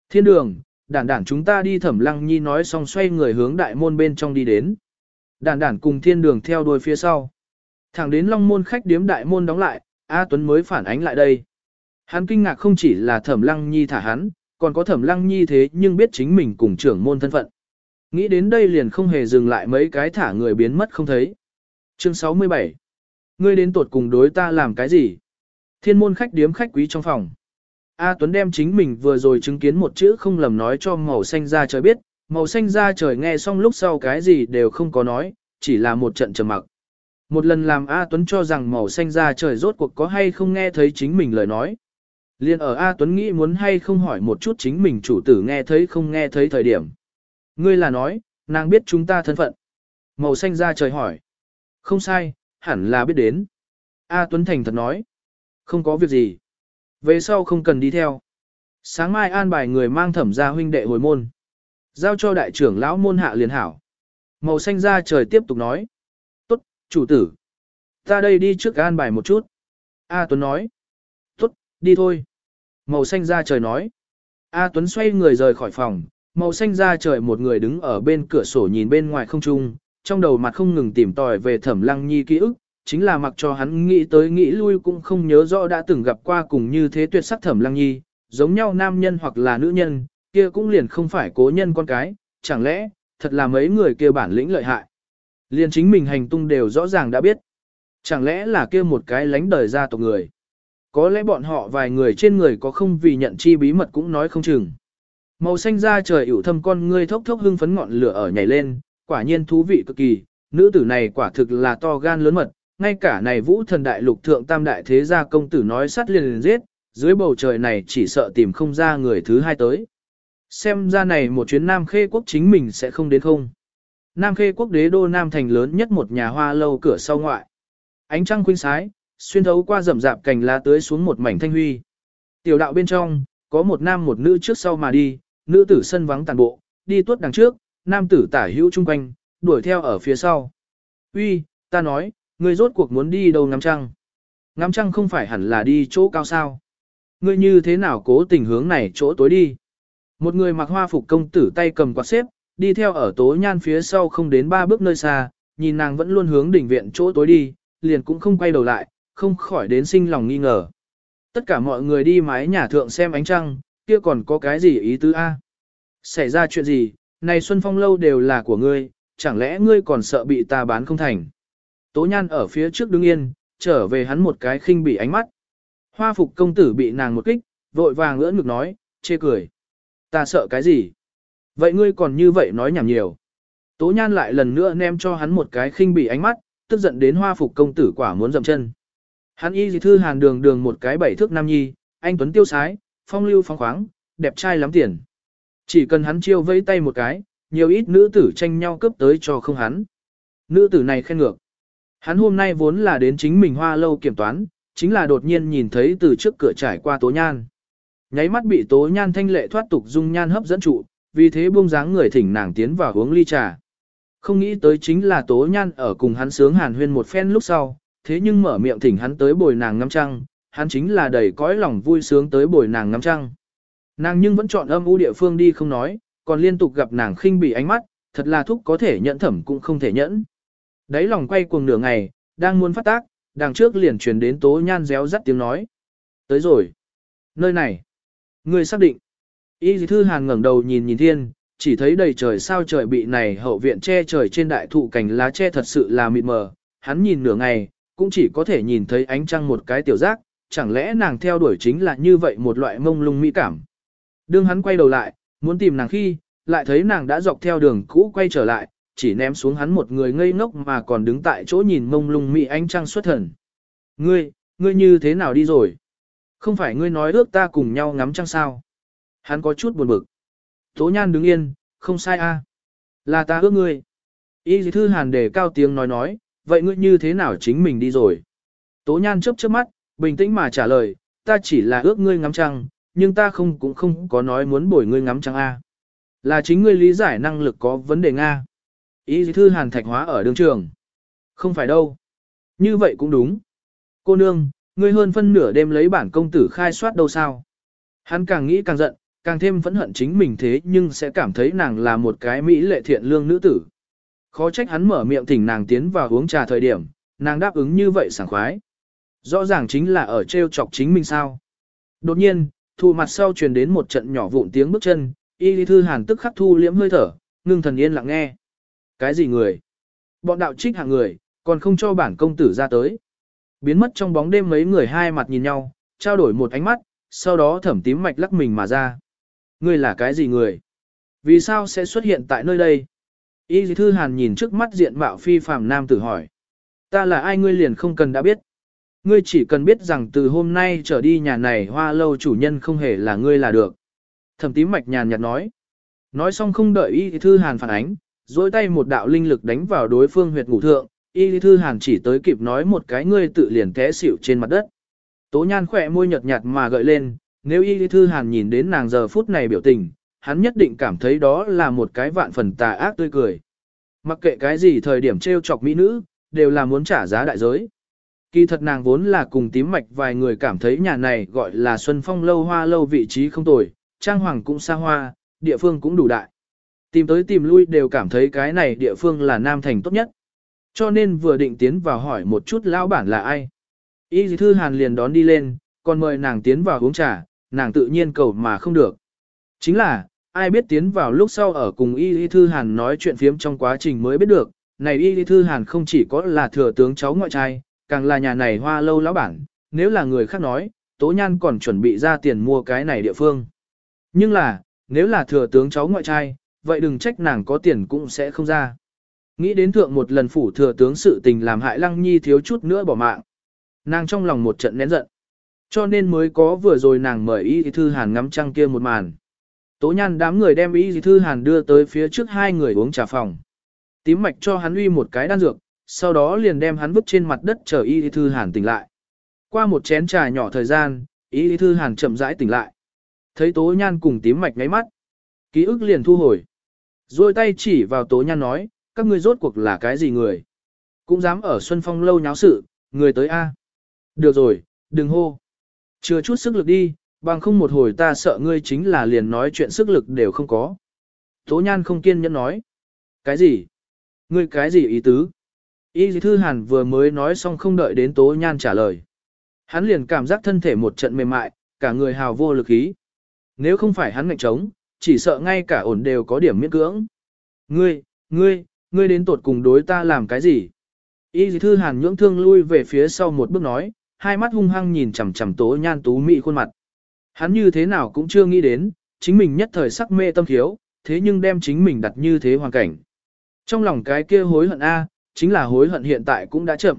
Thiên đường, đản đản chúng ta đi thẩm lăng nhi nói xong xoay người hướng đại môn bên trong đi đến. Đản đản cùng thiên đường theo đuôi phía sau. Thẳng đến long môn khách điếm đại môn đóng lại, A Tuấn mới phản ánh lại đây. Hắn kinh ngạc không chỉ là thẩm lăng nhi thả hắn, còn có thẩm lăng nhi thế nhưng biết chính mình cùng trưởng môn thân phận. Nghĩ đến đây liền không hề dừng lại mấy cái thả người biến mất không thấy. Chương 67 Ngươi đến tuột cùng đối ta làm cái gì? Thiên môn khách điếm khách quý trong phòng. A Tuấn đem chính mình vừa rồi chứng kiến một chữ không lầm nói cho màu xanh ra trời biết, màu xanh ra trời nghe xong lúc sau cái gì đều không có nói, chỉ là một trận trầm mặc. Một lần làm A Tuấn cho rằng màu xanh ra trời rốt cuộc có hay không nghe thấy chính mình lời nói. Liên ở A Tuấn nghĩ muốn hay không hỏi một chút chính mình chủ tử nghe thấy không nghe thấy thời điểm. Ngươi là nói, nàng biết chúng ta thân phận. Màu xanh ra trời hỏi. Không sai, hẳn là biết đến. A Tuấn Thành thật nói. Không có việc gì. Về sau không cần đi theo. Sáng mai an bài người mang thẩm gia huynh đệ hồi môn. Giao cho đại trưởng lão môn hạ liền hảo. Màu xanh ra trời tiếp tục nói. Tốt, chủ tử. Ta đây đi trước an bài một chút. A Tuấn nói. Tốt, đi thôi. Màu xanh ra trời nói. A Tuấn xoay người rời khỏi phòng, màu xanh ra trời một người đứng ở bên cửa sổ nhìn bên ngoài không trung, trong đầu mặt không ngừng tìm tòi về thẩm lăng nhi ký ức, chính là mặc cho hắn nghĩ tới nghĩ lui cũng không nhớ rõ đã từng gặp qua cùng như thế tuyệt sắc thẩm lăng nhi, giống nhau nam nhân hoặc là nữ nhân, kia cũng liền không phải cố nhân con cái, chẳng lẽ, thật là mấy người kia bản lĩnh lợi hại. Liền chính mình hành tung đều rõ ràng đã biết. Chẳng lẽ là kia một cái lánh đời ra tộc người. Có lẽ bọn họ vài người trên người có không vì nhận chi bí mật cũng nói không chừng. Màu xanh da trời ủ thâm con ngươi thốc thốc hưng phấn ngọn lửa ở nhảy lên, quả nhiên thú vị cực kỳ, nữ tử này quả thực là to gan lớn mật, ngay cả này vũ thần đại lục thượng tam đại thế gia công tử nói sát liền liền giết, dưới bầu trời này chỉ sợ tìm không ra người thứ hai tới. Xem ra này một chuyến Nam Khê quốc chính mình sẽ không đến không. Nam Khê quốc đế đô Nam thành lớn nhất một nhà hoa lâu cửa sau ngoại. Ánh trăng khuynh sái, xuyên thấu qua rậm rạp cành lá tưới xuống một mảnh thanh huy. Tiểu đạo bên trong, có một nam một nữ trước sau mà đi, nữ tử sân vắng tàn bộ, đi tuốt đằng trước, nam tử tả hữu chung quanh, đuổi theo ở phía sau. Uy, ta nói, ngươi rốt cuộc muốn đi đâu ngắm trăng? Ngắm trăng không phải hẳn là đi chỗ cao sao? Ngươi như thế nào cố tình hướng này chỗ tối đi? Một người mặc hoa phục công tử tay cầm quạt xếp, đi theo ở tố nhan phía sau không đến ba bước nơi xa, nhìn nàng vẫn luôn hướng đỉnh viện chỗ tối đi, liền cũng không quay đầu lại, không khỏi đến sinh lòng nghi ngờ. Tất cả mọi người đi mái nhà thượng xem ánh trăng, kia còn có cái gì ý tứ A? Xảy ra chuyện gì, này Xuân Phong lâu đều là của ngươi, chẳng lẽ ngươi còn sợ bị ta bán không thành? Tố nhan ở phía trước đứng yên, trở về hắn một cái khinh bị ánh mắt. Hoa phục công tử bị nàng một kích, vội vàng ngỡ ngực nói, chê cười. Ta sợ cái gì? Vậy ngươi còn như vậy nói nhảm nhiều. Tố nhan lại lần nữa ném cho hắn một cái khinh bị ánh mắt, tức giận đến hoa phục công tử quả muốn dậm chân. Hắn y dì thư hàn đường đường một cái bảy thước nam nhi, anh tuấn tiêu sái, phong lưu phong khoáng, đẹp trai lắm tiền. Chỉ cần hắn chiêu vẫy tay một cái, nhiều ít nữ tử tranh nhau cướp tới cho không hắn. Nữ tử này khen ngược. Hắn hôm nay vốn là đến chính mình hoa lâu kiểm toán, chính là đột nhiên nhìn thấy từ trước cửa trải qua tố nhan. Nháy mắt bị tố nhan thanh lệ thoát tục dung nhan hấp dẫn trụ, vì thế buông dáng người thỉnh nàng tiến vào uống ly trà. Không nghĩ tới chính là tố nhan ở cùng hắn sướng hàn huyên một phen lúc sau, thế nhưng mở miệng thỉnh hắn tới bồi nàng ngắm trăng, hắn chính là đầy cõi lòng vui sướng tới bồi nàng ngắm trăng. Nàng nhưng vẫn chọn âm u địa phương đi không nói, còn liên tục gặp nàng khinh bỉ ánh mắt, thật là thúc có thể nhẫn thẩm cũng không thể nhẫn. Đấy lòng quay cuồng nửa ngày, đang muốn phát tác, đằng trước liền truyền đến tố nhan réo rắt tiếng nói. Tới rồi. Nơi này. Người xác định. Y dì thư hàn ngẩng đầu nhìn nhìn thiên, chỉ thấy đầy trời sao trời bị này hậu viện che trời trên đại thụ cành lá che thật sự là mịt mờ. Hắn nhìn nửa ngày, cũng chỉ có thể nhìn thấy ánh trăng một cái tiểu giác, chẳng lẽ nàng theo đuổi chính là như vậy một loại mông lung mỹ cảm. Đương hắn quay đầu lại, muốn tìm nàng khi, lại thấy nàng đã dọc theo đường cũ quay trở lại, chỉ ném xuống hắn một người ngây ngốc mà còn đứng tại chỗ nhìn mông lung mỹ ánh trăng xuất thần. Ngươi, ngươi như thế nào đi rồi? Không phải ngươi nói ước ta cùng nhau ngắm trăng sao? Hắn có chút buồn bực. Tố nhan đứng yên, không sai a, Là ta ước ngươi. Y thư hàn đề cao tiếng nói nói, vậy ngươi như thế nào chính mình đi rồi? Tố nhan chớp chớp mắt, bình tĩnh mà trả lời, ta chỉ là ước ngươi ngắm trăng, nhưng ta không cũng không có nói muốn bồi ngươi ngắm trăng A. Là chính ngươi lý giải năng lực có vấn đề Nga. Ý thư hàn thạch hóa ở đường trường. Không phải đâu. Như vậy cũng đúng. Cô nương, ngươi hơn phân nửa đêm lấy bản công tử khai soát đâu sao. Hắn càng nghĩ càng giận, càng thêm phẫn hận chính mình thế nhưng sẽ cảm thấy nàng là một cái mỹ lệ thiện lương nữ tử. Khó trách hắn mở miệng thỉnh nàng tiến vào uống trà thời điểm, nàng đáp ứng như vậy sảng khoái. Rõ ràng chính là ở treo chọc chính mình sao. Đột nhiên, thụ mặt sau truyền đến một trận nhỏ vụn tiếng bước chân, y lý thư hàn tức khắc thu liễm hơi thở, ngưng thần yên lặng nghe. Cái gì người? Bọn đạo trích hạng người, còn không cho bản công tử ra tới. Biến mất trong bóng đêm mấy người hai mặt nhìn nhau, trao đổi một ánh mắt, sau đó thẩm tím mạch lắc mình mà ra. Ngươi là cái gì người? Vì sao sẽ xuất hiện tại nơi đây? Y lý thư hàn nhìn trước mắt diện mạo phi phàm nam tử hỏi. Ta là ai ngươi liền không cần đã biết. Ngươi chỉ cần biết rằng từ hôm nay trở đi nhà này hoa lâu chủ nhân không hề là ngươi là được. Thẩm tím mạch nhàn nhạt nói. Nói xong không đợi y thư hàn phản ánh, dối tay một đạo linh lực đánh vào đối phương huyệt ngủ thượng, y thư hàn chỉ tới kịp nói một cái ngươi tự liền té xỉu trên mặt đất. Tố nhan khỏe môi nhợt nhạt mà gợi lên, nếu y thư hàn nhìn đến nàng giờ phút này biểu tình, hắn nhất định cảm thấy đó là một cái vạn phần tà ác tươi cười. Mặc kệ cái gì thời điểm trêu chọc mỹ nữ, đều là muốn trả giá đại giới. Kỳ thật nàng vốn là cùng tím mạch vài người cảm thấy nhà này gọi là Xuân Phong lâu hoa lâu vị trí không tồi, trang hoàng cũng xa hoa, địa phương cũng đủ đại. Tìm tới tìm lui đều cảm thấy cái này địa phương là Nam Thành tốt nhất. Cho nên vừa định tiến vào hỏi một chút lão bản là ai. Y dì thư hàn liền đón đi lên, còn mời nàng tiến vào uống trà, nàng tự nhiên cầu mà không được. Chính là, ai biết tiến vào lúc sau ở cùng Y dì thư hàn nói chuyện phiếm trong quá trình mới biết được, này Y dì thư hàn không chỉ có là thừa tướng cháu ngoại trai, càng là nhà này hoa lâu lão bản, nếu là người khác nói, Tố Nhan còn chuẩn bị ra tiền mua cái này địa phương. Nhưng là, nếu là thừa tướng cháu ngoại trai, vậy đừng trách nàng có tiền cũng sẽ không ra. Nghĩ đến thượng một lần phủ thừa tướng sự tình làm hại Lăng Nhi thiếu chút nữa bỏ mạng. Nàng trong lòng một trận nén giận. Cho nên mới có vừa rồi nàng mời Y Thư Hàn ngắm trăng kia một màn. Tố nhan đám người đem Y Thư Hàn đưa tới phía trước hai người uống trà phòng. Tím mạch cho hắn uy một cái đan dược, sau đó liền đem hắn vứt trên mặt đất chờ Y Thư Hàn tỉnh lại. Qua một chén trà nhỏ thời gian, Y Thư Hàn chậm rãi tỉnh lại. Thấy tố nhan cùng tím mạch ngáy mắt. Ký ức liền thu hồi. Rồi tay chỉ vào tố nhan nói, các ngươi rốt cuộc là cái gì người? Cũng dám ở Xuân Phong lâu nháo sự, người tới A. Được rồi, đừng hô. Chưa chút sức lực đi, bằng không một hồi ta sợ ngươi chính là liền nói chuyện sức lực đều không có. Tố nhan không kiên nhẫn nói. Cái gì? Ngươi cái gì ý tứ? Y thư hàn vừa mới nói xong không đợi đến tố nhan trả lời. Hắn liền cảm giác thân thể một trận mềm mại, cả người hào vô lực ý. Nếu không phải hắn ngạnh trống, chỉ sợ ngay cả ổn đều có điểm miễn cưỡng. Ngươi, ngươi, ngươi đến tột cùng đối ta làm cái gì? Y thư hàn nhưỡng thương lui về phía sau một bước nói, hai mắt hung hăng nhìn chằm chằm tố nhan tú mị khuôn mặt. Hắn như thế nào cũng chưa nghĩ đến, chính mình nhất thời sắc mê tâm thiếu, thế nhưng đem chính mình đặt như thế hoàn cảnh. Trong lòng cái kia hối hận A, chính là hối hận hiện tại cũng đã chậm.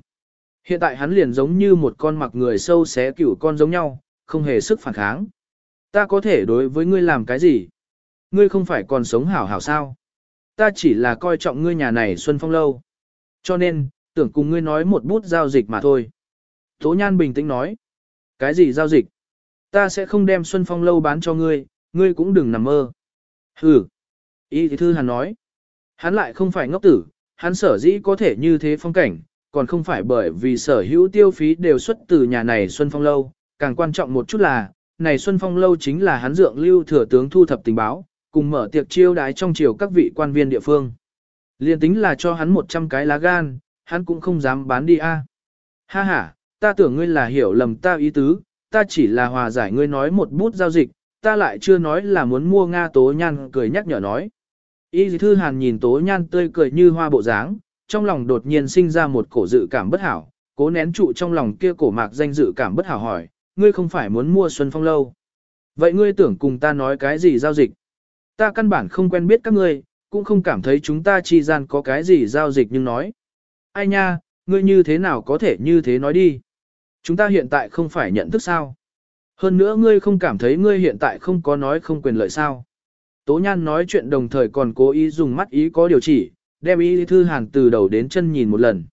Hiện tại hắn liền giống như một con mặc người sâu xé cửu con giống nhau, không hề sức phản kháng. Ta có thể đối với ngươi làm cái gì? Ngươi không phải còn sống hảo hảo sao? Ta chỉ là coi trọng ngươi nhà này Xuân Phong lâu. Cho nên, tưởng cùng ngươi nói một bút giao dịch mà thôi. Tố Nhan bình tĩnh nói. Cái gì giao dịch? Ta sẽ không đem Xuân Phong lâu bán cho ngươi, ngươi cũng đừng nằm mơ. Hừ. Y thì thư hắn nói. Hắn lại không phải ngốc tử, hắn sở dĩ có thể như thế phong cảnh, còn không phải bởi vì sở hữu tiêu phí đều xuất từ nhà này Xuân Phong lâu, càng quan trọng một chút là, này Xuân Phong lâu chính là hắn dượng lưu thừa tướng thu thập tình báo, cùng mở tiệc chiêu đái trong triều các vị quan viên địa phương. Liên tính là cho hắn 100 cái lá gan, hắn cũng không dám bán đi a. Ha ha, ta tưởng ngươi là hiểu lầm ta ý tứ, ta chỉ là hòa giải ngươi nói một bút giao dịch, ta lại chưa nói là muốn mua Nga Tố Nhan cười nhắc nhở nói. Y thư hàn nhìn Tố Nhan tươi cười như hoa bộ dáng, trong lòng đột nhiên sinh ra một cổ dự cảm bất hảo, cố nén trụ trong lòng kia cổ mạc danh dự cảm bất hảo hỏi, ngươi không phải muốn mua Xuân Phong lâu. Vậy ngươi tưởng cùng ta nói cái gì giao dịch? Ta căn bản không quen biết các ngươi, cũng không cảm thấy chúng ta chi gian có cái gì giao dịch nhưng nói. Ai nha, ngươi như thế nào có thể như thế nói đi? Chúng ta hiện tại không phải nhận thức sao? Hơn nữa ngươi không cảm thấy ngươi hiện tại không có nói không quyền lợi sao? Tố Nhan nói chuyện đồng thời còn cố ý dùng mắt ý có điều chỉ, đem y thư hàn từ đầu đến chân nhìn một lần.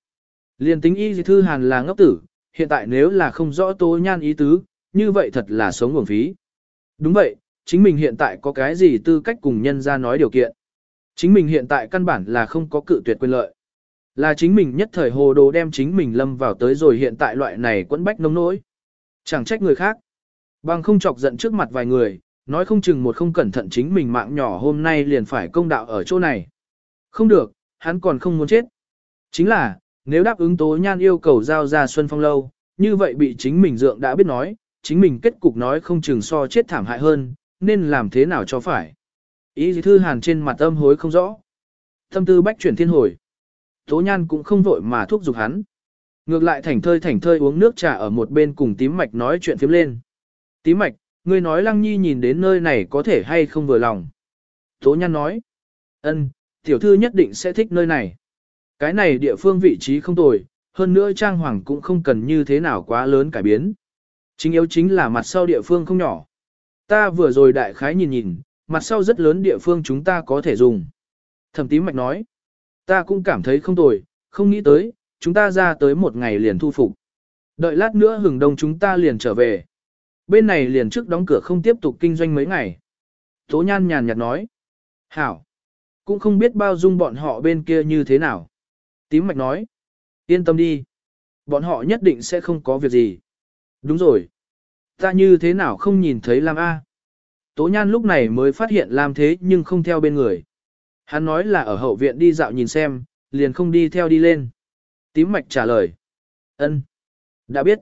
Liên tính y thư hàn là ngốc tử, hiện tại nếu là không rõ Tố Nhan ý tứ, như vậy thật là sống uổng phí. Đúng vậy, chính mình hiện tại có cái gì tư cách cùng nhân ra nói điều kiện. Chính mình hiện tại căn bản là không có cự tuyệt quyền lợi. Là chính mình nhất thời hồ đồ đem chính mình lâm vào tới rồi hiện tại loại này quẫn bách nông nỗi. Chẳng trách người khác. Bằng không chọc giận trước mặt vài người, nói không chừng một không cẩn thận chính mình mạng nhỏ hôm nay liền phải công đạo ở chỗ này. Không được, hắn còn không muốn chết. Chính là, nếu đáp ứng tố nhan yêu cầu giao ra Xuân Phong Lâu, như vậy bị chính mình dượng đã biết nói, chính mình kết cục nói không chừng so chết thảm hại hơn, nên làm thế nào cho phải. Ý thư hàn trên mặt âm hối không rõ. Tâm tư bách chuyển thiên hồi. Tố nhan cũng không vội mà thúc giục hắn. Ngược lại thảnh thơi thảnh thơi uống nước trà ở một bên cùng tím mạch nói chuyện phiếm lên. Tím mạch, ngươi nói lăng nhi nhìn đến nơi này có thể hay không vừa lòng. Tố nhan nói. ân, tiểu thư nhất định sẽ thích nơi này. Cái này địa phương vị trí không tồi, hơn nữa trang hoàng cũng không cần như thế nào quá lớn cải biến. Chính yếu chính là mặt sau địa phương không nhỏ. Ta vừa rồi đại khái nhìn nhìn, mặt sau rất lớn địa phương chúng ta có thể dùng. Thẩm tím mạch nói. Ta cũng cảm thấy không tồi, không nghĩ tới, chúng ta ra tới một ngày liền thu phục. Đợi lát nữa hừng đông chúng ta liền trở về. Bên này liền trước đóng cửa không tiếp tục kinh doanh mấy ngày. Tố nhan nhàn nhạt nói. Hảo. Cũng không biết bao dung bọn họ bên kia như thế nào. Tím mạch nói. Yên tâm đi. Bọn họ nhất định sẽ không có việc gì. Đúng rồi. Ta như thế nào không nhìn thấy Lam A. Tố nhan lúc này mới phát hiện Lam thế nhưng không theo bên người. Hắn nói là ở hậu viện đi dạo nhìn xem, liền không đi theo đi lên. Tím mạch trả lời. ân, Đã biết.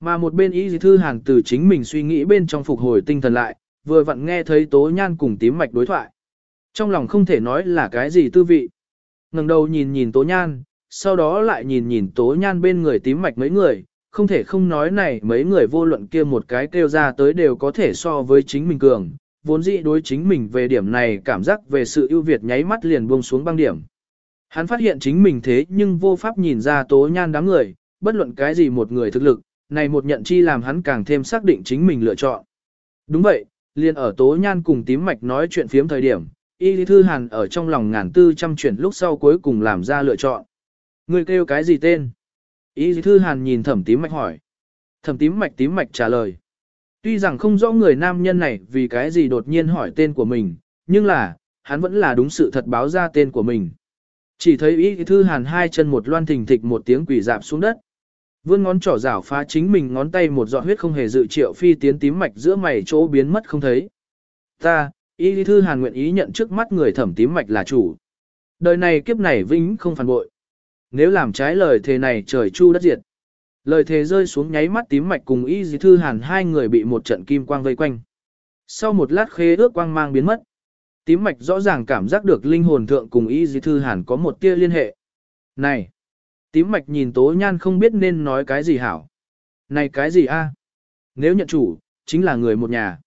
Mà một bên y thư hàn từ chính mình suy nghĩ bên trong phục hồi tinh thần lại, vừa vặn nghe thấy tố nhan cùng tím mạch đối thoại. Trong lòng không thể nói là cái gì tư vị. ngẩng đầu nhìn nhìn tố nhan, sau đó lại nhìn nhìn tố nhan bên người tím mạch mấy người, không thể không nói này mấy người vô luận kia một cái kêu ra tới đều có thể so với chính mình cường, vốn dĩ đối chính mình về điểm này cảm giác về sự ưu việt nháy mắt liền buông xuống băng điểm. Hắn phát hiện chính mình thế nhưng vô pháp nhìn ra tố nhan đám người, bất luận cái gì một người thực lực, này một nhận chi làm hắn càng thêm xác định chính mình lựa chọn. Đúng vậy, liền ở tố nhan cùng tím mạch nói chuyện phiếm thời điểm, y lý thư hàn ở trong lòng ngàn tư trăm chuyển lúc sau cuối cùng làm ra lựa chọn. Người kêu cái gì tên? Y lý thư hàn nhìn thẩm tím mạch hỏi. Thẩm tím mạch tím mạch trả lời. Tuy rằng không rõ người nam nhân này vì cái gì đột nhiên hỏi tên của mình, nhưng là, hắn vẫn là đúng sự thật báo ra tên của mình. Chỉ thấy y thư hàn hai chân một loan thình thịch một tiếng quỷ dạp xuống đất. Vươn ngón trỏ rảo phá chính mình ngón tay một giọt huyết không hề dự triệu phi tiến tím mạch giữa mày chỗ biến mất không thấy. Ta, y thư hàn nguyện ý nhận trước mắt người thẩm tím mạch là chủ. Đời này kiếp này vĩnh không phản bội. Nếu làm trái lời thề này trời chu đất diệt. Lời thề rơi xuống nháy mắt tím mạch cùng y dì thư hàn hai người bị một trận kim quang vây quanh. Sau một lát khế ước quang mang biến mất. Tím mạch rõ ràng cảm giác được linh hồn thượng cùng y dì thư hàn có một tia liên hệ. Này! Tím mạch nhìn tố nhan không biết nên nói cái gì hảo. Này cái gì a? Nếu nhận chủ, chính là người một nhà.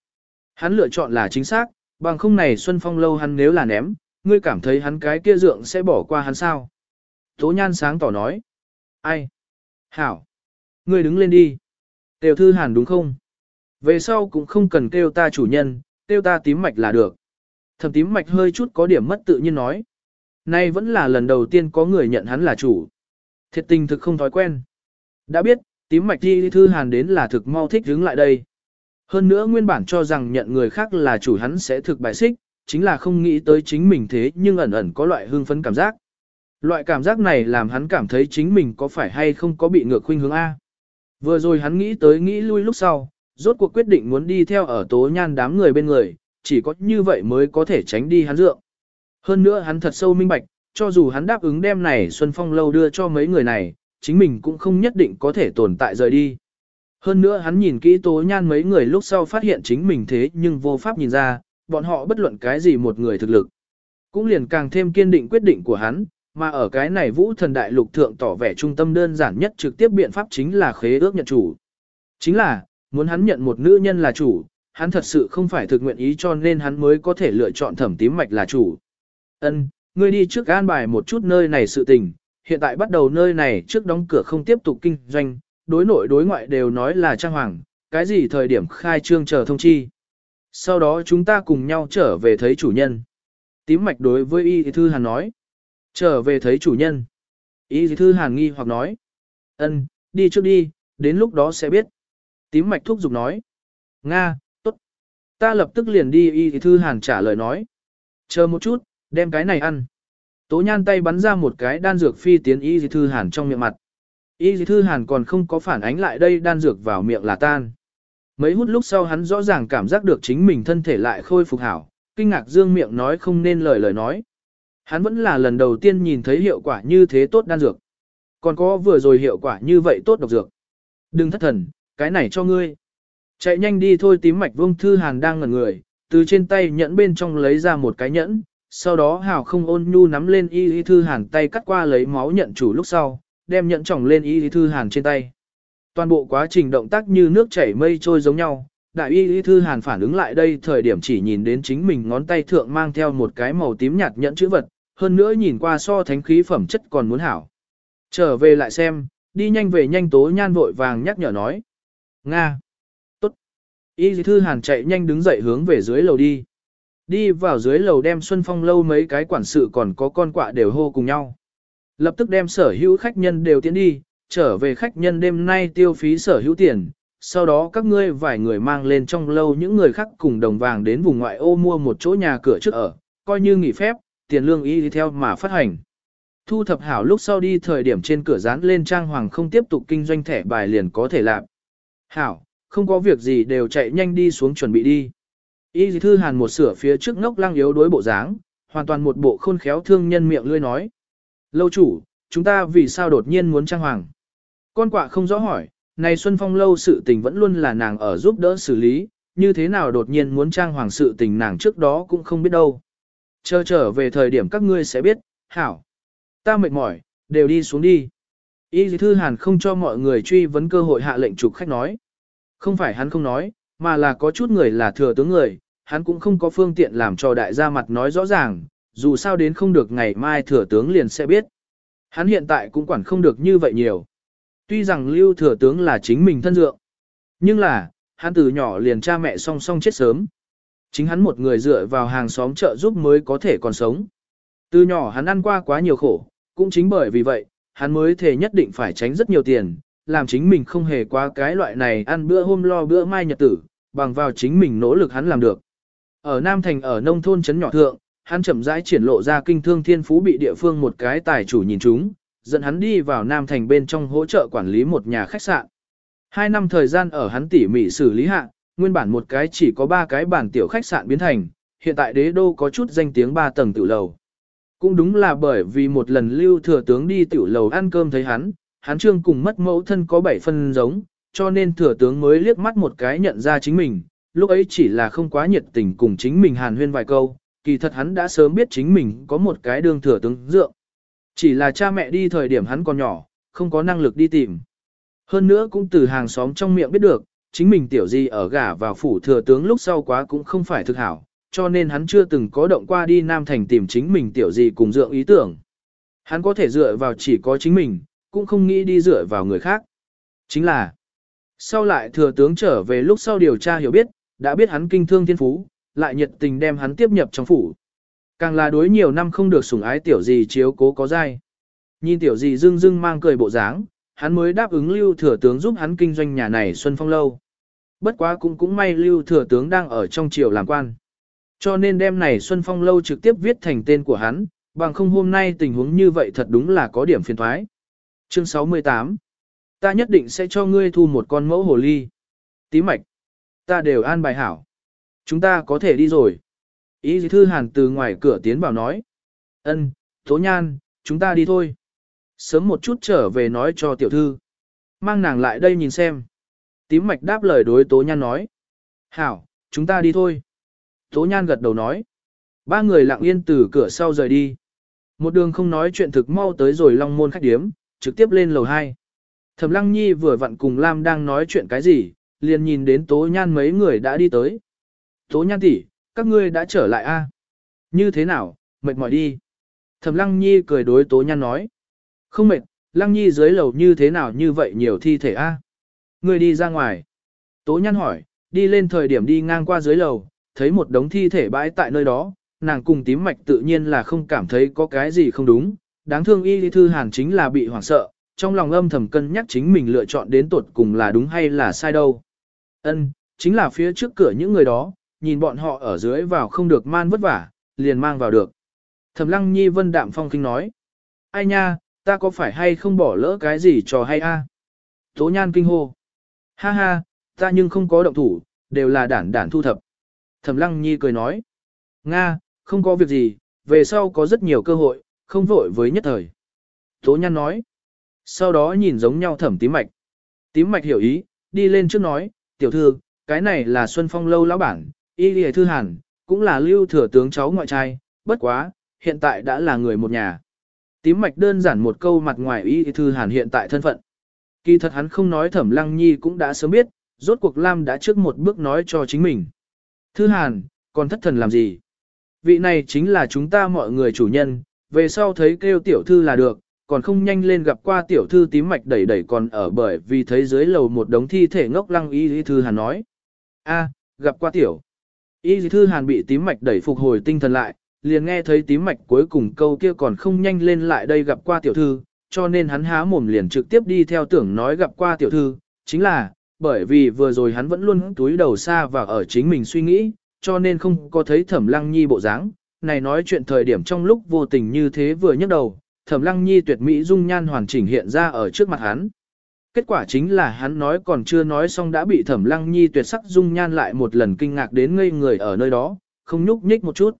Hắn lựa chọn là chính xác, bằng không này Xuân Phong lâu hắn nếu là ném, ngươi cảm thấy hắn cái kia dượng sẽ bỏ qua hắn sao? Tố nhan sáng tỏ nói. Ai? Hảo. Ngươi đứng lên đi. Tiểu thư hàn đúng không? Về sau cũng không cần kêu ta chủ nhân, kêu ta tím mạch là được. Thẩm tím mạch hơi chút có điểm mất tự nhiên nói. Nay vẫn là lần đầu tiên có người nhận hắn là chủ. Thiệt tình thực không thói quen. Đã biết, tím mạch đi thư hàn đến là thực mau thích đứng lại đây. Hơn nữa nguyên bản cho rằng nhận người khác là chủ hắn sẽ thực bài xích, chính là không nghĩ tới chính mình thế nhưng ẩn ẩn có loại hương phấn cảm giác. Loại cảm giác này làm hắn cảm thấy chính mình có phải hay không có bị ngược khuynh hướng A. Vừa rồi hắn nghĩ tới nghĩ lui lúc sau, rốt cuộc quyết định muốn đi theo ở tố nhan đám người bên người, chỉ có như vậy mới có thể tránh đi hắn dượng. Hơn nữa hắn thật sâu minh bạch, cho dù hắn đáp ứng đem này Xuân Phong lâu đưa cho mấy người này, chính mình cũng không nhất định có thể tồn tại rời đi. Hơn nữa hắn nhìn kỹ tố nhan mấy người lúc sau phát hiện chính mình thế nhưng vô pháp nhìn ra, bọn họ bất luận cái gì một người thực lực. Cũng liền càng thêm kiên định quyết định của hắn, mà ở cái này vũ thần đại lục thượng tỏ vẻ trung tâm đơn giản nhất trực tiếp biện pháp chính là khế ước nhận chủ. Chính là, muốn hắn nhận một nữ nhân là chủ, hắn thật sự không phải thực nguyện ý cho nên hắn mới có thể lựa chọn thẩm tím mạch là chủ. Ân, ngươi đi trước an bài một chút nơi này sự tình, hiện tại bắt đầu nơi này trước đóng cửa không tiếp tục kinh doanh, đối nội đối ngoại đều nói là trang hoàng, cái gì thời điểm khai trương chờ thông chi. Sau đó chúng ta cùng nhau trở về thấy chủ nhân. Tím mạch đối với y thư hàn nói. Trở về thấy chủ nhân. Y thư hàn nghi hoặc nói. ân, đi trước đi, đến lúc đó sẽ biết. Tím mạch thúc giục nói. Nga, tốt. Ta lập tức liền đi y thư hàn trả lời nói. Chờ một chút, đem cái này ăn. Tố nhan tay bắn ra một cái đan dược phi tiến y thư hàn trong miệng mặt. Y thư hàn còn không có phản ánh lại đây đan dược vào miệng là tan. Mấy hút lúc sau hắn rõ ràng cảm giác được chính mình thân thể lại khôi phục hảo, kinh ngạc dương miệng nói không nên lời lời nói. Hắn vẫn là lần đầu tiên nhìn thấy hiệu quả như thế tốt đan dược. Còn có vừa rồi hiệu quả như vậy tốt độc dược. Đừng thất thần, cái này cho ngươi. Chạy nhanh đi thôi tím mạch vương thư hàn đang ngẩn người, từ trên tay nhẫn bên trong lấy ra một cái nhẫn, sau đó hào không ôn nhu nắm lên y y thư hàn tay cắt qua lấy máu nhận chủ lúc sau, đem nhận tròng lên y y thư hàn trên tay. Toàn bộ quá trình động tác như nước chảy mây trôi giống nhau, đại y y thư hàn phản ứng lại đây thời điểm chỉ nhìn đến chính mình ngón tay thượng mang theo một cái màu tím nhạt nhẫn chữ vật, hơn nữa nhìn qua so thánh khí phẩm chất còn muốn hảo. Trở về lại xem, đi nhanh về nhanh tố nhan vội vàng nhắc nhở nói. Nga. Tốt. Y thư hàn chạy nhanh đứng dậy hướng về dưới lầu đi. Đi vào dưới lầu đem Xuân Phong lâu mấy cái quản sự còn có con quạ đều hô cùng nhau. Lập tức đem sở hữu khách nhân đều tiến đi, trở về khách nhân đêm nay tiêu phí sở hữu tiền. Sau đó các ngươi vài người mang lên trong lâu những người khác cùng đồng vàng đến vùng ngoại ô mua một chỗ nhà cửa trước ở, coi như nghỉ phép, tiền lương y đi theo mà phát hành. Thu thập hảo lúc sau đi thời điểm trên cửa dán lên trang hoàng không tiếp tục kinh doanh thẻ bài liền có thể làm. Hảo, không có việc gì đều chạy nhanh đi xuống chuẩn bị đi. Y thư hàn một sửa phía trước ngốc lăng yếu đối bộ dáng, hoàn toàn một bộ khôn khéo thương nhân miệng lươi nói. Lâu chủ, chúng ta vì sao đột nhiên muốn trang hoàng? Con quạ không rõ hỏi, này Xuân Phong lâu sự tình vẫn luôn là nàng ở giúp đỡ xử lý, như thế nào đột nhiên muốn trang hoàng sự tình nàng trước đó cũng không biết đâu. Chờ trở về thời điểm các ngươi sẽ biết, hảo. Ta mệt mỏi, đều đi xuống đi. Y thư hàn không cho mọi người truy vấn cơ hội hạ lệnh trục khách nói. Không phải hắn không nói, mà là có chút người là thừa tướng người, hắn cũng không có phương tiện làm cho đại gia mặt nói rõ ràng, dù sao đến không được ngày mai thừa tướng liền sẽ biết. Hắn hiện tại cũng quản không được như vậy nhiều. Tuy rằng lưu thừa tướng là chính mình thân dượng, nhưng là, hắn từ nhỏ liền cha mẹ song song chết sớm. Chính hắn một người dựa vào hàng xóm trợ giúp mới có thể còn sống. Từ nhỏ hắn ăn qua quá nhiều khổ, cũng chính bởi vì vậy, hắn mới thể nhất định phải tránh rất nhiều tiền, làm chính mình không hề qua cái loại này ăn bữa hôm lo bữa mai nhật tử, bằng vào chính mình nỗ lực hắn làm được. Ở Nam Thành ở nông thôn trấn nhỏ thượng, hắn chậm rãi triển lộ ra kinh thương thiên phú bị địa phương một cái tài chủ nhìn chúng, dẫn hắn đi vào Nam Thành bên trong hỗ trợ quản lý một nhà khách sạn. Hai năm thời gian ở hắn tỉ mỉ xử lý hạ, nguyên bản một cái chỉ có ba cái bản tiểu khách sạn biến thành, hiện tại đế đô có chút danh tiếng ba tầng tiểu lầu. Cũng đúng là bởi vì một lần lưu thừa tướng đi tiểu lầu ăn cơm thấy hắn, hắn trương cùng mất mẫu thân có bảy phân giống, cho nên thừa tướng mới liếc mắt một cái nhận ra chính mình, lúc ấy chỉ là không quá nhiệt tình cùng chính mình hàn huyên vài câu, kỳ thật hắn đã sớm biết chính mình có một cái đương thừa tướng dượng. Chỉ là cha mẹ đi thời điểm hắn còn nhỏ, không có năng lực đi tìm. Hơn nữa cũng từ hàng xóm trong miệng biết được, chính mình tiểu gì ở gả vào phủ thừa tướng lúc sau quá cũng không phải thực hảo, cho nên hắn chưa từng có động qua đi Nam Thành tìm chính mình tiểu gì cùng dượng ý tưởng. Hắn có thể dựa vào chỉ có chính mình, cũng không nghĩ đi dựa vào người khác. Chính là, sau lại thừa tướng trở về lúc sau điều tra hiểu biết, đã biết hắn kinh thương thiên phú, lại nhiệt tình đem hắn tiếp nhập trong phủ. Càng là đối nhiều năm không được sủng ái tiểu gì chiếu cố có dai. Nhìn tiểu gì dưng dưng mang cười bộ dáng, hắn mới đáp ứng lưu thừa tướng giúp hắn kinh doanh nhà này Xuân Phong Lâu. Bất quá cũng cũng may lưu thừa tướng đang ở trong triều làm quan. Cho nên đêm này Xuân Phong Lâu trực tiếp viết thành tên của hắn, bằng không hôm nay tình huống như vậy thật đúng là có điểm phiền thoái. Chương 68 Ta nhất định sẽ cho ngươi thu một con mẫu hồ ly. Tí mạch. Ta đều an bài hảo. Chúng ta có thể đi rồi. Ý thư hàn từ ngoài cửa tiến vào nói. ân, tố nhan, chúng ta đi thôi. Sớm một chút trở về nói cho tiểu thư. Mang nàng lại đây nhìn xem. Tím mạch đáp lời đối tố nhan nói. Hảo, chúng ta đi thôi. Tố nhan gật đầu nói. Ba người lặng yên từ cửa sau rời đi. Một đường không nói chuyện thực mau tới rồi long môn khách điếm, trực tiếp lên lầu 2. Thẩm Lăng Nhi vừa vặn cùng Lam đang nói chuyện cái gì, liền nhìn đến Tố Nhan mấy người đã đi tới. Tố Nhan tỷ, các ngươi đã trở lại a? Như thế nào, mệt mỏi đi. Thẩm Lăng Nhi cười đối Tố Nhan nói. Không mệt, Lăng Nhi dưới lầu như thế nào như vậy nhiều thi thể a? Ngươi đi ra ngoài. Tố Nhan hỏi, đi lên thời điểm đi ngang qua dưới lầu, thấy một đống thi thể bãi tại nơi đó, nàng cùng tím mạch tự nhiên là không cảm thấy có cái gì không đúng, đáng thương y lý thư hàn chính là bị hoảng sợ, trong lòng âm thầm cân nhắc chính mình lựa chọn đến tuột cùng là đúng hay là sai đâu. Ân, chính là phía trước cửa những người đó, nhìn bọn họ ở dưới vào không được man vất vả, liền mang vào được. Thẩm lăng nhi vân đạm phong kinh nói. Ai nha, ta có phải hay không bỏ lỡ cái gì trò hay a? Tố nhan kinh hô. Ha ha, ta nhưng không có động thủ, đều là đản đản thu thập. Thẩm lăng nhi cười nói. Nga, không có việc gì, về sau có rất nhiều cơ hội, không vội với nhất thời. Tố nhan nói. Sau đó nhìn giống nhau thẩm tím mạch. Tím mạch hiểu ý, đi lên trước nói, tiểu thư, cái này là Xuân Phong lâu lão bản, y lìa thư hàn, cũng là lưu thừa tướng cháu ngoại trai, bất quá, hiện tại đã là người một nhà. Tím mạch đơn giản một câu mặt ngoài y thư hàn hiện tại thân phận. Kỳ thật hắn không nói thẩm lăng nhi cũng đã sớm biết, rốt cuộc Lam đã trước một bước nói cho chính mình. Thư hàn, còn thất thần làm gì? Vị này chính là chúng ta mọi người chủ nhân, về sau thấy kêu tiểu thư là được, còn không nhanh lên gặp qua tiểu thư tím mạch đẩy đẩy còn ở bởi vì thấy dưới lầu một đống thi thể ngốc lăng y thư hàn nói. a gặp qua tiểu. Y thư hàn bị tím mạch đẩy phục hồi tinh thần lại, liền nghe thấy tím mạch cuối cùng câu kia còn không nhanh lên lại đây gặp qua tiểu thư, cho nên hắn há mồm liền trực tiếp đi theo tưởng nói gặp qua tiểu thư, chính là, bởi vì vừa rồi hắn vẫn luôn túi đầu xa và ở chính mình suy nghĩ, cho nên không có thấy thẩm lăng nhi bộ dáng. Này nói chuyện thời điểm trong lúc vô tình như thế vừa nhấc đầu, thẩm lăng nhi tuyệt mỹ dung nhan hoàn chỉnh hiện ra ở trước mặt hắn. Kết quả chính là hắn nói còn chưa nói xong đã bị thẩm lăng nhi tuyệt sắc dung nhan lại một lần kinh ngạc đến ngây người ở nơi đó, không nhúc nhích một chút.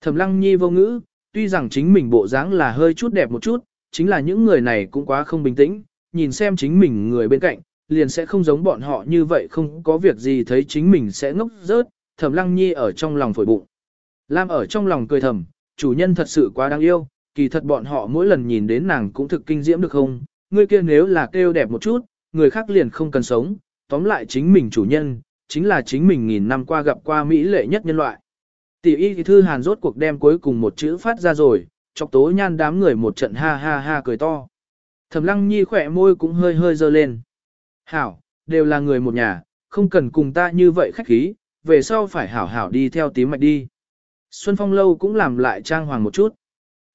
Thẩm lăng nhi vô ngữ, tuy rằng chính mình bộ dáng là hơi chút đẹp một chút, chính là những người này cũng quá không bình tĩnh, nhìn xem chính mình người bên cạnh, liền sẽ không giống bọn họ như vậy không có việc gì thấy chính mình sẽ ngốc rớt, thẩm lăng nhi ở trong lòng phổi bụng. Lam ở trong lòng cười thầm, chủ nhân thật sự quá đáng yêu, kỳ thật bọn họ mỗi lần nhìn đến nàng cũng thực kinh diễm được không, người kia nếu là kêu đẹp một chút, người khác liền không cần sống, tóm lại chính mình chủ nhân, chính là chính mình nghìn năm qua gặp qua Mỹ lệ nhất nhân loại. Tỷ y thì thư hàn rốt cuộc đem cuối cùng một chữ phát ra rồi, chọc tố nhan đám người một trận ha ha ha cười to. Thẩm lăng nhi khỏe môi cũng hơi hơi dơ lên. Hảo, đều là người một nhà, không cần cùng ta như vậy khách khí, về sau phải hảo hảo đi theo tím mạch đi. Xuân Phong Lâu cũng làm lại trang hoàng một chút.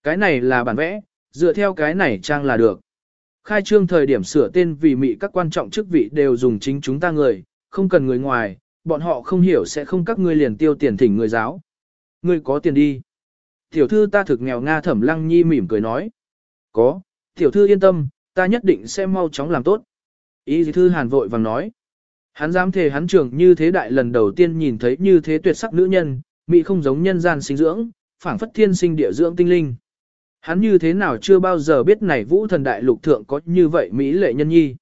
Cái này là bản vẽ, dựa theo cái này trang là được. Khai trương thời điểm sửa tên vì mị các quan trọng chức vị đều dùng chính chúng ta người, không cần người ngoài, bọn họ không hiểu sẽ không các ngươi liền tiêu tiền thỉnh người giáo. Ngươi có tiền đi. Tiểu thư ta thực nghèo Nga thẩm lăng nhi mỉm cười nói. Có, tiểu thư yên tâm, ta nhất định sẽ mau chóng làm tốt. Ý thư hàn vội vàng nói. Hắn dám thề hắn trưởng như thế đại lần đầu tiên nhìn thấy như thế tuyệt sắc nữ nhân, mỹ không giống nhân gian sinh dưỡng, phảng phất thiên sinh địa dưỡng tinh linh. Hắn như thế nào chưa bao giờ biết này vũ thần đại lục thượng có như vậy mỹ lệ nhân nhi.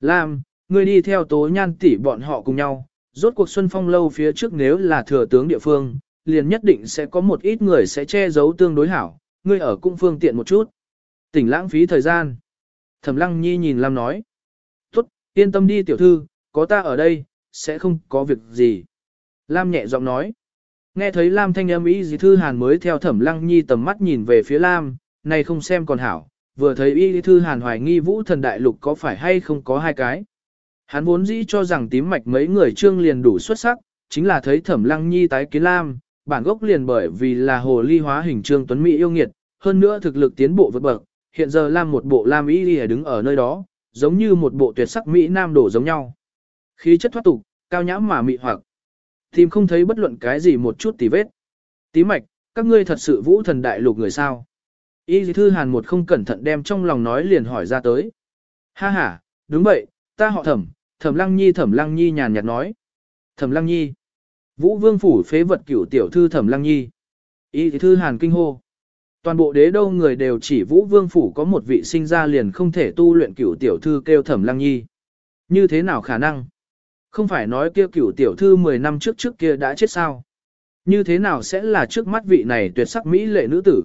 Lam, ngươi đi theo tố nhan tỷ bọn họ cùng nhau, rốt cuộc xuân phong lâu phía trước nếu là thừa tướng địa phương, liền nhất định sẽ có một ít người sẽ che giấu tương đối hảo, ngươi ở cung phương tiện một chút. Tỉnh lãng phí thời gian. Thẩm lăng nhi nhìn Lam nói. Tốt, yên tâm đi tiểu thư, có ta ở đây, sẽ không có việc gì. Lam nhẹ giọng nói. Nghe thấy Lam thanh âm ý dì thư hàn mới theo thẩm lăng nhi tầm mắt nhìn về phía Lam, này không xem còn hảo, vừa thấy y thư hàn hoài nghi vũ thần đại lục có phải hay không có hai cái. Hắn vốn dĩ cho rằng tím mạch mấy người trương liền đủ xuất sắc, chính là thấy thẩm lăng nhi tái kiến Lam, bản gốc liền bởi vì là hồ ly hóa hình trương tuấn Mỹ yêu nghiệt, hơn nữa thực lực tiến bộ vượt bậc, hiện giờ Lam một bộ Lam y đứng ở nơi đó, giống như một bộ tuyệt sắc Mỹ nam đổ giống nhau. Khí chất thoát tục, cao nhãm mà mị hoặc. Tìm không thấy bất luận cái gì một chút tì vết. Tí mạch, các ngươi thật sự vũ thần đại lục người sao? Y thư hàn một không cẩn thận đem trong lòng nói liền hỏi ra tới. Ha ha, đúng vậy, ta họ thẩm, thẩm lăng nhi thẩm lăng nhi nhàn nhạt nói. Thẩm lăng nhi. Vũ vương phủ phế vật cửu tiểu thư thẩm lăng nhi. Y thư hàn kinh hô. Toàn bộ đế đô người đều chỉ vũ vương phủ có một vị sinh ra liền không thể tu luyện cửu tiểu thư kêu thẩm lăng nhi. Như thế nào khả năng? Không phải nói kia cửu tiểu thư 10 năm trước trước kia đã chết sao? Như thế nào sẽ là trước mắt vị này tuyệt sắc mỹ lệ nữ tử?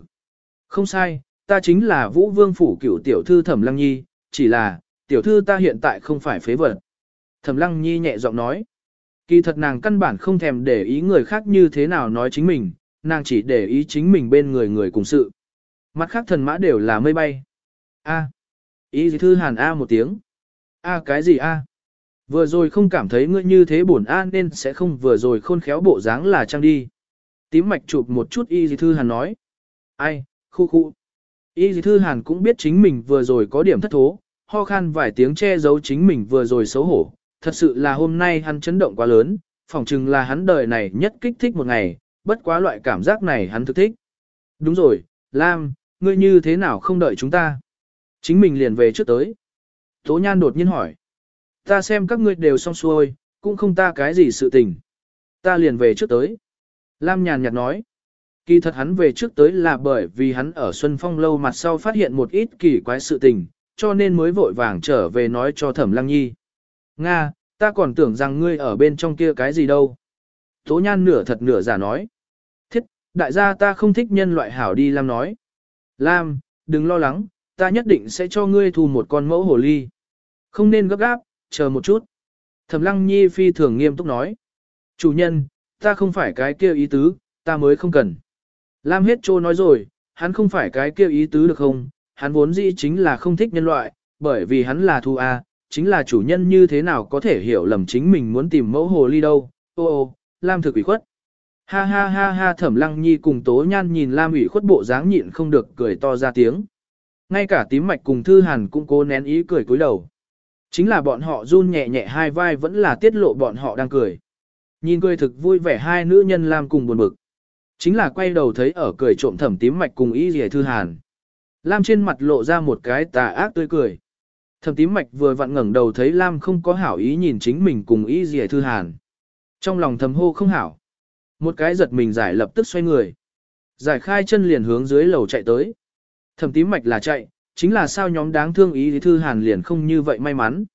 Không sai, ta chính là Vũ Vương phủ cửu tiểu thư Thẩm Lăng Nhi, chỉ là, tiểu thư ta hiện tại không phải phế vật. Thẩm Lăng Nhi nhẹ giọng nói. Kỳ thật nàng căn bản không thèm để ý người khác như thế nào nói chính mình, nàng chỉ để ý chính mình bên người người cùng sự. Mặt khác thần mã đều là mây bay. A. Ý gì thư hàn A một tiếng. A cái gì A? Vừa rồi không cảm thấy ngươi như thế buồn A nên sẽ không vừa rồi khôn khéo bộ dáng là trang đi. Tím mạch chụp một chút y dì thư hàn nói. Ai, khu khu. Y dì thư hàn cũng biết chính mình vừa rồi có điểm thất thố, ho khan vài tiếng che giấu chính mình vừa rồi xấu hổ. Thật sự là hôm nay hắn chấn động quá lớn, phỏng chừng là hắn đời này nhất kích thích một ngày, bất quá loại cảm giác này hắn thực thích. Đúng rồi, Lam, ngươi như thế nào không đợi chúng ta? Chính mình liền về trước tới. Tố Nhan đột nhiên hỏi. Ta xem các ngươi đều xong xuôi, cũng không ta cái gì sự tình. Ta liền về trước tới. Lam nhàn nhạt nói. Kỳ thật hắn về trước tới là bởi vì hắn ở Xuân Phong lâu mặt sau phát hiện một ít kỳ quái sự tình, cho nên mới vội vàng trở về nói cho Thẩm Lăng Nhi. Nga, ta còn tưởng rằng ngươi ở bên trong kia cái gì đâu. Tố nhan nửa thật nửa giả nói. Thiết, đại gia ta không thích nhân loại hảo đi Lam nói. Lam, đừng lo lắng, ta nhất định sẽ cho ngươi thu một con mẫu hồ ly. Không nên gấp gáp, chờ một chút. Thẩm Lăng Nhi phi thường nghiêm túc nói. Chủ nhân, ta không phải cái kia ý tứ, ta mới không cần. Lam hết trô nói rồi, hắn không phải cái kêu ý tứ được không, hắn vốn dĩ chính là không thích nhân loại, bởi vì hắn là thu A, chính là chủ nhân như thế nào có thể hiểu lầm chính mình muốn tìm mẫu hồ ly đâu, ô ô, Lam thực ủy khuất. Ha ha ha ha thẩm lăng nhi cùng tố nhan nhìn Lam ủy khuất bộ dáng nhịn không được cười to ra tiếng. Ngay cả tím mạch cùng thư hàn cũng cố nén ý cười cúi đầu. Chính là bọn họ run nhẹ nhẹ hai vai vẫn là tiết lộ bọn họ đang cười. Nhìn cười thực vui vẻ hai nữ nhân Lam cùng buồn bực. Chính là quay đầu thấy ở cười trộm thẩm tím mạch cùng y rìa thư hàn. Lam trên mặt lộ ra một cái tà ác tươi cười. Thẩm tím mạch vừa vặn ngẩng đầu thấy Lam không có hảo ý nhìn chính mình cùng y rìa thư hàn. Trong lòng thầm hô không hảo. Một cái giật mình giải lập tức xoay người. Giải khai chân liền hướng dưới lầu chạy tới. Thẩm tím mạch là chạy, chính là sao nhóm đáng thương ý thì thư hàn liền không như vậy may mắn.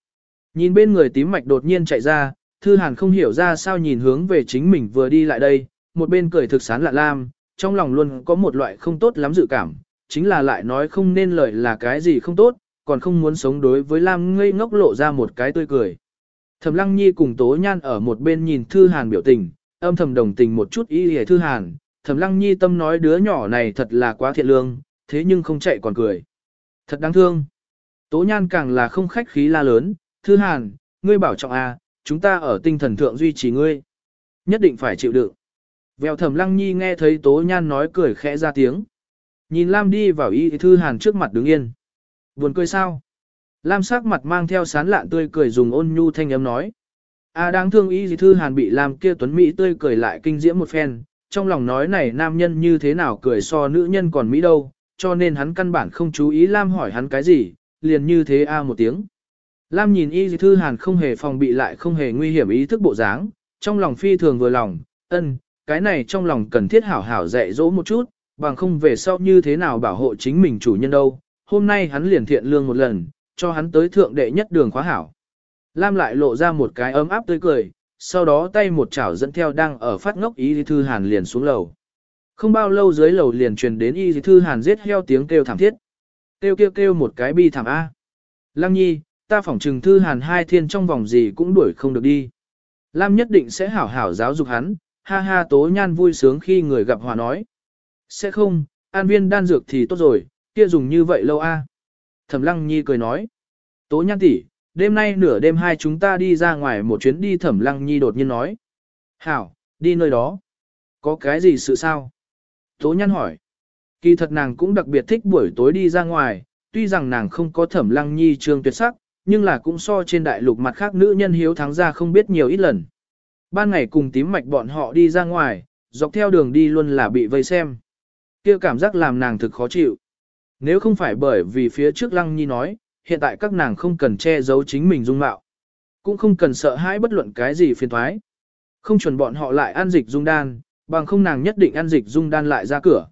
Nhìn bên người tím mạch đột nhiên chạy ra, thư hàn không hiểu ra sao nhìn hướng về chính mình vừa đi lại đây, một bên cười thực sán lạ lam, trong lòng luôn có một loại không tốt lắm dự cảm, chính là lại nói không nên lời là cái gì không tốt, còn không muốn sống đối với lam ngây ngốc lộ ra một cái tươi cười. Thẩm lăng nhi cùng tố nhan ở một bên nhìn thư hàn biểu tình, âm thầm đồng tình một chút ý hề thư hàn, thẩm lăng nhi tâm nói đứa nhỏ này thật là quá thiện lương, thế nhưng không chạy còn cười. Thật đáng thương. Tố nhan càng là không khách khí la lớn, thư hàn, ngươi bảo trọng a, chúng ta ở tinh thần thượng duy trì ngươi. Nhất định phải chịu đựng. Vèo thẩm lăng nhi nghe thấy tố nhan nói cười khẽ ra tiếng. Nhìn Lam đi vào y thư hàn trước mặt đứng yên. Buồn cười sao? Lam sắc mặt mang theo sán lạn tươi cười dùng ôn nhu thanh âm nói. A à, đáng thương y thư hàn bị Lam kia tuấn Mỹ tươi cười lại kinh diễm một phen, trong lòng nói này nam nhân như thế nào cười so nữ nhân còn Mỹ đâu, cho nên hắn căn bản không chú ý Lam hỏi hắn cái gì, liền như thế a một tiếng. Lam nhìn y thư hàn không hề phòng bị lại không hề nguy hiểm ý thức bộ dáng, trong lòng phi thường vừa lòng, ân, cái này trong lòng cần thiết hảo hảo dạy dỗ một chút, bằng không về sau như thế nào bảo hộ chính mình chủ nhân đâu. Hôm nay hắn liền thiện lương một lần, cho hắn tới thượng đệ nhất đường khóa hảo. Lam lại lộ ra một cái ấm áp tươi cười, sau đó tay một chảo dẫn theo đang ở phát ngốc y thư hàn liền xuống lầu. Không bao lâu dưới lầu liền truyền đến y thư hàn giết heo tiếng kêu thảm thiết. Kêu kêu kêu một cái bi thảm A. Lăng nhi, ta phỏng trừng thư hàn hai thiên trong vòng gì cũng đuổi không được đi. Lam nhất định sẽ hảo hảo giáo dục hắn, ha ha tố nhan vui sướng khi người gặp hòa nói. Sẽ không, an viên đan dược thì tốt rồi, kia dùng như vậy lâu a. Thẩm lăng nhi cười nói. Tố nhan tỷ, đêm nay nửa đêm hai chúng ta đi ra ngoài một chuyến đi thẩm lăng nhi đột nhiên nói. Hảo, đi nơi đó. Có cái gì sự sao? Tố nhan hỏi. Kỳ thật nàng cũng đặc biệt thích buổi tối đi ra ngoài, tuy rằng nàng không có thẩm lăng nhi trương tuyệt sắc, nhưng là cũng so trên đại lục mặt khác nữ nhân hiếu thắng ra không biết nhiều ít lần. Ban ngày cùng tím mạch bọn họ đi ra ngoài, dọc theo đường đi luôn là bị vây xem. kia cảm giác làm nàng thực khó chịu. Nếu không phải bởi vì phía trước lăng nhi nói, hiện tại các nàng không cần che giấu chính mình dung mạo. Cũng không cần sợ hãi bất luận cái gì phiền thoái. Không chuẩn bọn họ lại ăn dịch dung đan, bằng không nàng nhất định ăn dịch dung đan lại ra cửa.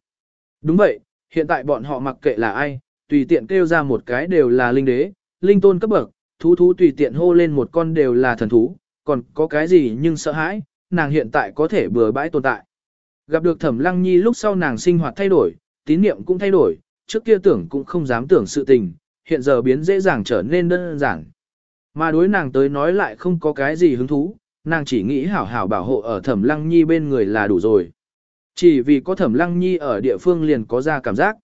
Đúng vậy, hiện tại bọn họ mặc kệ là ai, tùy tiện kêu ra một cái đều là linh đế, linh tôn cấp bậc, thú thú tùy tiện hô lên một con đều là thần thú, còn có cái gì nhưng sợ hãi, nàng hiện tại có thể bừa bãi tồn tại. Gặp được thẩm lăng nhi lúc sau nàng sinh hoạt thay đổi, tín niệm cũng thay đổi, trước kia tưởng cũng không dám tưởng sự tình, hiện giờ biến dễ dàng trở nên đơn giản. Mà đối nàng tới nói lại không có cái gì hứng thú, nàng chỉ nghĩ hảo hảo bảo hộ ở thẩm lăng nhi bên người là đủ rồi. Chỉ vì có thẩm lăng nhi ở địa phương liền có ra cảm giác.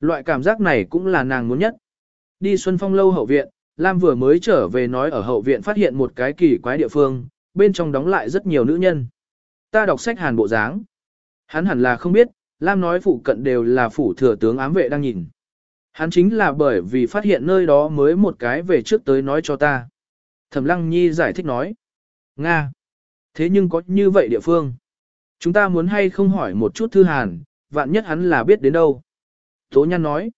Loại cảm giác này cũng là nàng muốn nhất. Đi Xuân Phong lâu hậu viện, Lam vừa mới trở về nói ở hậu viện phát hiện một cái kỳ quái địa phương, bên trong đóng lại rất nhiều nữ nhân. Ta đọc sách hàn bộ dáng. Hắn hẳn là không biết, Lam nói phụ cận đều là phủ thừa tướng ám vệ đang nhìn. Hắn chính là bởi vì phát hiện nơi đó mới một cái về trước tới nói cho ta. Thẩm Lăng Nhi giải thích nói. Nga. Thế nhưng có như vậy địa phương. Chúng ta muốn hay không hỏi một chút thư hàn, vạn nhất hắn là biết đến đâu. Tố Nhan nói.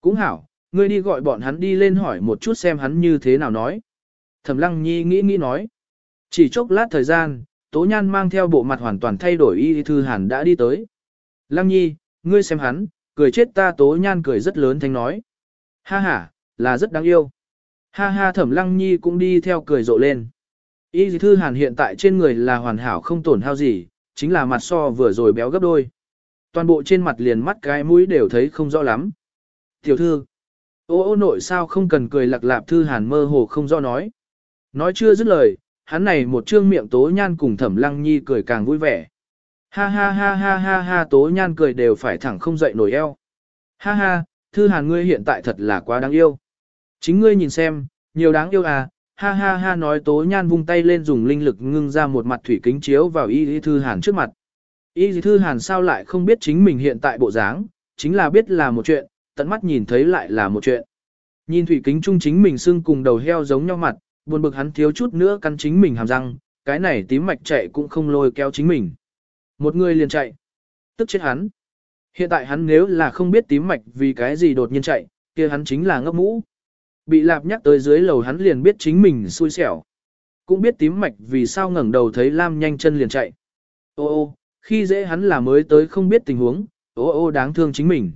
Cũng hảo, ngươi đi gọi bọn hắn đi lên hỏi một chút xem hắn như thế nào nói. Thẩm Lăng Nhi nghĩ nghĩ nói. Chỉ chốc lát thời gian, Tố Nhan mang theo bộ mặt hoàn toàn thay đổi y thư hàn đã đi tới. Lăng Nhi, ngươi xem hắn, cười chết ta Tố Nhan cười rất lớn thanh nói. Ha ha, là rất đáng yêu. Ha ha Thẩm Lăng Nhi cũng đi theo cười rộ lên. Y thư hàn hiện tại trên người là hoàn hảo không tổn hao gì, chính là mặt so vừa rồi béo gấp đôi. Toàn bộ trên mặt liền mắt cái mũi đều thấy không rõ lắm. Tiểu thư, ô ô nội sao không cần cười lạc lạp thư hàn mơ hồ không rõ nói. Nói chưa dứt lời, hắn này một trương miệng tố nhan cùng thẩm lăng nhi cười càng vui vẻ. Ha ha ha ha ha ha tố nhan cười đều phải thẳng không dậy nổi eo. Ha ha, thư hàn ngươi hiện tại thật là quá đáng yêu. Chính ngươi nhìn xem, nhiều đáng yêu à, ha ha ha nói tố nhan vung tay lên dùng linh lực ngưng ra một mặt thủy kính chiếu vào y lý thư hàn trước mặt. Y lý thư hàn sao lại không biết chính mình hiện tại bộ dáng, chính là biết là một chuyện, tận mắt nhìn thấy lại là một chuyện. Nhìn thủy kính trung chính mình xưng cùng đầu heo giống nhau mặt, buồn bực hắn thiếu chút nữa cắn chính mình hàm răng, cái này tím mạch chạy cũng không lôi kéo chính mình. Một người liền chạy, tức chết hắn. Hiện tại hắn nếu là không biết tím mạch vì cái gì đột nhiên chạy, kia hắn chính là ngốc mũ. Bị lạp nhắc tới dưới lầu hắn liền biết chính mình xui xẻo. Cũng biết tím mạch vì sao ngẩng đầu thấy Lam nhanh chân liền chạy. Ô ô, khi dễ hắn là mới tới không biết tình huống, ô ô đáng thương chính mình.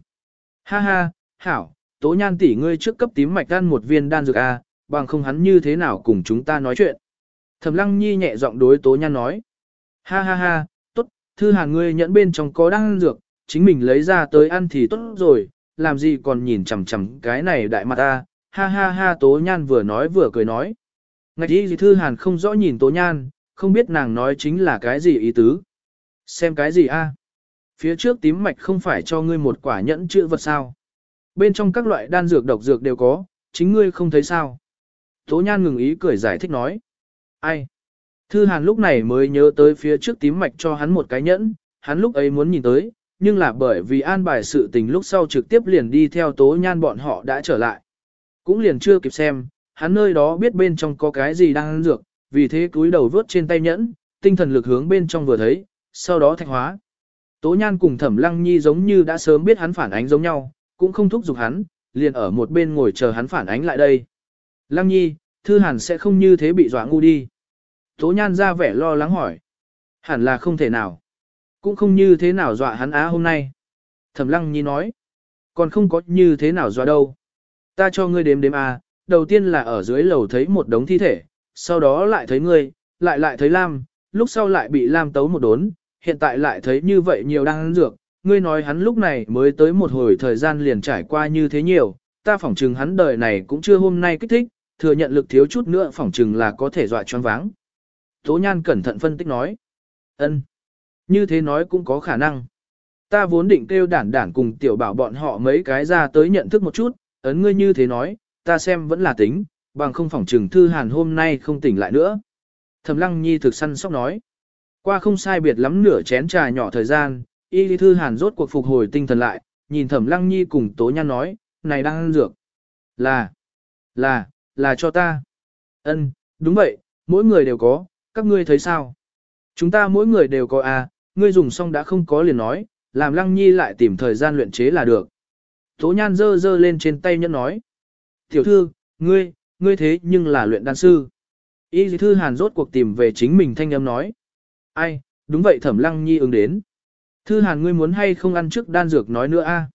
Ha ha, hảo, tố nhan tỷ ngươi trước cấp tím mạch ăn một viên đan dược A, bằng không hắn như thế nào cùng chúng ta nói chuyện. Thẩm lăng nhi nhẹ giọng đối tố nhan nói. Ha ha ha, tốt, thư hàng ngươi nhẫn bên trong có đan dược, chính mình lấy ra tới ăn thì tốt rồi, làm gì còn nhìn chằm chằm cái này đại mặt ta, ha ha ha tố nhan vừa nói vừa cười nói. Ngạch y thư hàn không rõ nhìn tố nhan, không biết nàng nói chính là cái gì ý tứ. Xem cái gì a? Phía trước tím mạch không phải cho ngươi một quả nhẫn chữ vật sao. Bên trong các loại đan dược độc dược đều có, chính ngươi không thấy sao. Tố nhan ngừng ý cười giải thích nói. Ai? Thư hàn lúc này mới nhớ tới phía trước tím mạch cho hắn một cái nhẫn, hắn lúc ấy muốn nhìn tới, nhưng là bởi vì an bài sự tình lúc sau trực tiếp liền đi theo tố nhan bọn họ đã trở lại. Cũng liền chưa kịp xem, hắn nơi đó biết bên trong có cái gì đang ăn dược, vì thế cúi đầu vớt trên tay nhẫn, tinh thần lực hướng bên trong vừa thấy, sau đó thạch hóa. Tố nhan cùng thẩm lăng nhi giống như đã sớm biết hắn phản ánh giống nhau, cũng không thúc giục hắn, liền ở một bên ngồi chờ hắn phản ánh lại đây. Lăng nhi, thư hàn sẽ không như thế bị dọa ngu đi. Tố nhan ra vẻ lo lắng hỏi. Hẳn là không thể nào. Cũng không như thế nào dọa hắn á hôm nay. Thẩm lăng nhi nói. Còn không có như thế nào dọa đâu. Ta cho ngươi đếm đếm à, đầu tiên là ở dưới lầu thấy một đống thi thể, sau đó lại thấy ngươi, lại lại thấy Lam, lúc sau lại bị Lam tấu một đốn, hiện tại lại thấy như vậy nhiều đang ăn dược. Ngươi nói hắn lúc này mới tới một hồi thời gian liền trải qua như thế nhiều, ta phỏng chừng hắn đời này cũng chưa hôm nay kích thích, thừa nhận lực thiếu chút nữa phỏng chừng là có thể dọa choáng váng. Tố Nhan cẩn thận phân tích nói. ân, Như thế nói cũng có khả năng. Ta vốn định kêu đản đản cùng tiểu bảo bọn họ mấy cái ra tới nhận thức một chút, ấn ngươi như thế nói, ta xem vẫn là tính, bằng không phỏng trừng thư hàn hôm nay không tỉnh lại nữa. Thẩm lăng nhi thực săn sóc nói. Qua không sai biệt lắm nửa chén trà nhỏ thời gian, y lý thư hàn rốt cuộc phục hồi tinh thần lại, nhìn thẩm lăng nhi cùng tố nhan nói, này đang ăn dược. Là, là, là cho ta. Ân, đúng vậy, mỗi người đều có, các ngươi thấy sao? Chúng ta mỗi người đều có à, ngươi dùng xong đã không có liền nói, làm lăng nhi lại tìm thời gian luyện chế là được. Tố nhan dơ dơ lên trên tay nhẫn nói. Tiểu thư, ngươi, ngươi thế nhưng là luyện đan sư. Y thư hàn rốt cuộc tìm về chính mình thanh âm nói. Ai, đúng vậy thẩm lăng nhi ứng đến. Thư hàn ngươi muốn hay không ăn trước đan dược nói nữa a?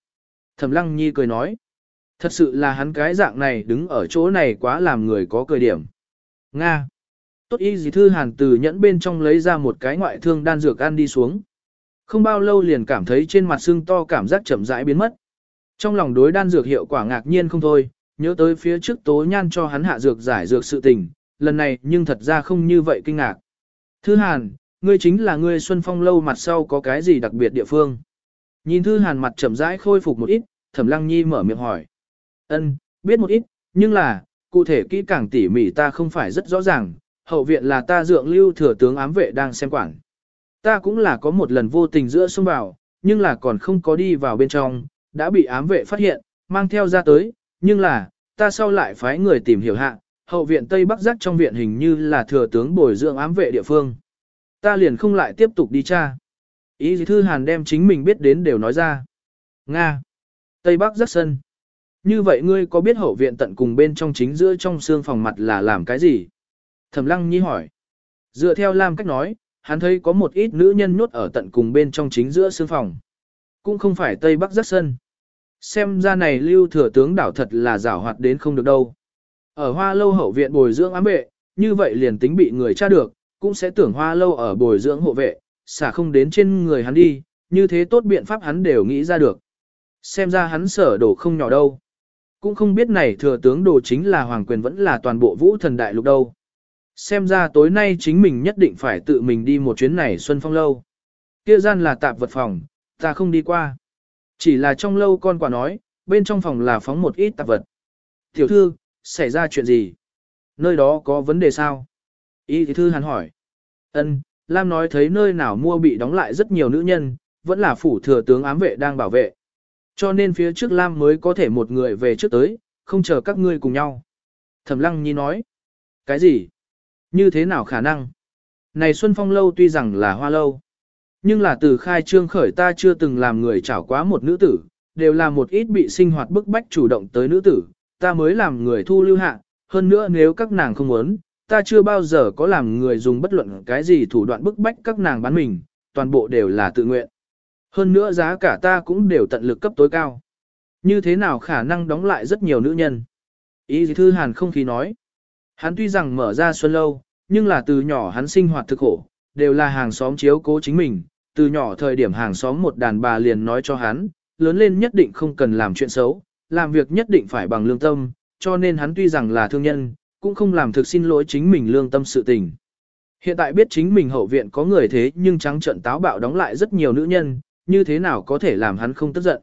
Thẩm lăng nhi cười nói. Thật sự là hắn cái dạng này đứng ở chỗ này quá làm người có cười điểm. Nga. Tốt y gì thư hàn từ nhẫn bên trong lấy ra một cái ngoại thương đan dược ăn đi xuống. Không bao lâu liền cảm thấy trên mặt xương to cảm giác chậm rãi biến mất. Trong lòng đối đan dược hiệu quả ngạc nhiên không thôi, nhớ tới phía trước tố nhan cho hắn hạ dược giải dược sự tình, lần này nhưng thật ra không như vậy kinh ngạc. Thư Hàn, ngươi chính là ngươi Xuân Phong lâu mặt sau có cái gì đặc biệt địa phương. Nhìn Thư Hàn mặt chậm rãi khôi phục một ít, Thẩm Lăng Nhi mở miệng hỏi. Ân, biết một ít, nhưng là, cụ thể kỹ càng tỉ mỉ ta không phải rất rõ ràng, hậu viện là ta dượng lưu thừa tướng ám vệ đang xem quản. Ta cũng là có một lần vô tình giữa xông vào, nhưng là còn không có đi vào bên trong, đã bị ám vệ phát hiện, mang theo ra tới, nhưng là, ta sau lại phái người tìm hiểu hạ, hậu viện Tây Bắc Giác trong viện hình như là thừa tướng bồi dưỡng ám vệ địa phương. Ta liền không lại tiếp tục đi tra. Ý thư hàn đem chính mình biết đến đều nói ra. Nga. Tây Bắc Giác sân. Như vậy ngươi có biết hậu viện tận cùng bên trong chính giữa trong xương phòng mặt là làm cái gì? Thẩm lăng nhi hỏi. Dựa theo Lam cách nói, hắn thấy có một ít nữ nhân nhốt ở tận cùng bên trong chính giữa xương phòng. Cũng không phải Tây Bắc Giác sân. Xem ra này lưu thừa tướng đảo thật là giảo hoạt đến không được đâu. Ở hoa lâu hậu viện bồi dưỡng ám vệ, như vậy liền tính bị người tra được, cũng sẽ tưởng hoa lâu ở bồi dưỡng hộ vệ, xả không đến trên người hắn đi, như thế tốt biện pháp hắn đều nghĩ ra được. Xem ra hắn sở đồ không nhỏ đâu. Cũng không biết này thừa tướng đồ chính là hoàng quyền vẫn là toàn bộ vũ thần đại lục đâu. Xem ra tối nay chính mình nhất định phải tự mình đi một chuyến này xuân phong lâu. Kia gian là tạp vật phòng, ta không đi qua. Chỉ là trong lâu con quả nói, bên trong phòng là phóng một ít tạp vật. Tiểu thư, xảy ra chuyện gì? Nơi đó có vấn đề sao? Y thư hắn hỏi. Ân, Lam nói thấy nơi nào mua bị đóng lại rất nhiều nữ nhân, vẫn là phủ thừa tướng ám vệ đang bảo vệ. Cho nên phía trước Lam mới có thể một người về trước tới, không chờ các ngươi cùng nhau. Thẩm lăng nhi nói. Cái gì? Như thế nào khả năng? Này Xuân Phong lâu tuy rằng là hoa lâu, nhưng là từ khai trương khởi ta chưa từng làm người chảo quá một nữ tử, đều là một ít bị sinh hoạt bức bách chủ động tới nữ tử, ta mới làm người thu lưu hạ, hơn nữa nếu các nàng không muốn, ta chưa bao giờ có làm người dùng bất luận cái gì thủ đoạn bức bách các nàng bán mình, toàn bộ đều là tự nguyện. Hơn nữa giá cả ta cũng đều tận lực cấp tối cao. Như thế nào khả năng đóng lại rất nhiều nữ nhân? Ý thư hàn không khí nói. Hắn tuy rằng mở ra xuân lâu, nhưng là từ nhỏ hắn sinh hoạt thực khổ, đều là hàng xóm chiếu cố chính mình, từ nhỏ thời điểm hàng xóm một đàn bà liền nói cho hắn, lớn lên nhất định không cần làm chuyện xấu, làm việc nhất định phải bằng lương tâm, cho nên hắn tuy rằng là thương nhân, cũng không làm thực xin lỗi chính mình lương tâm sự tình. Hiện tại biết chính mình hậu viện có người thế nhưng trắng trận táo bạo đóng lại rất nhiều nữ nhân, như thế nào có thể làm hắn không tức giận.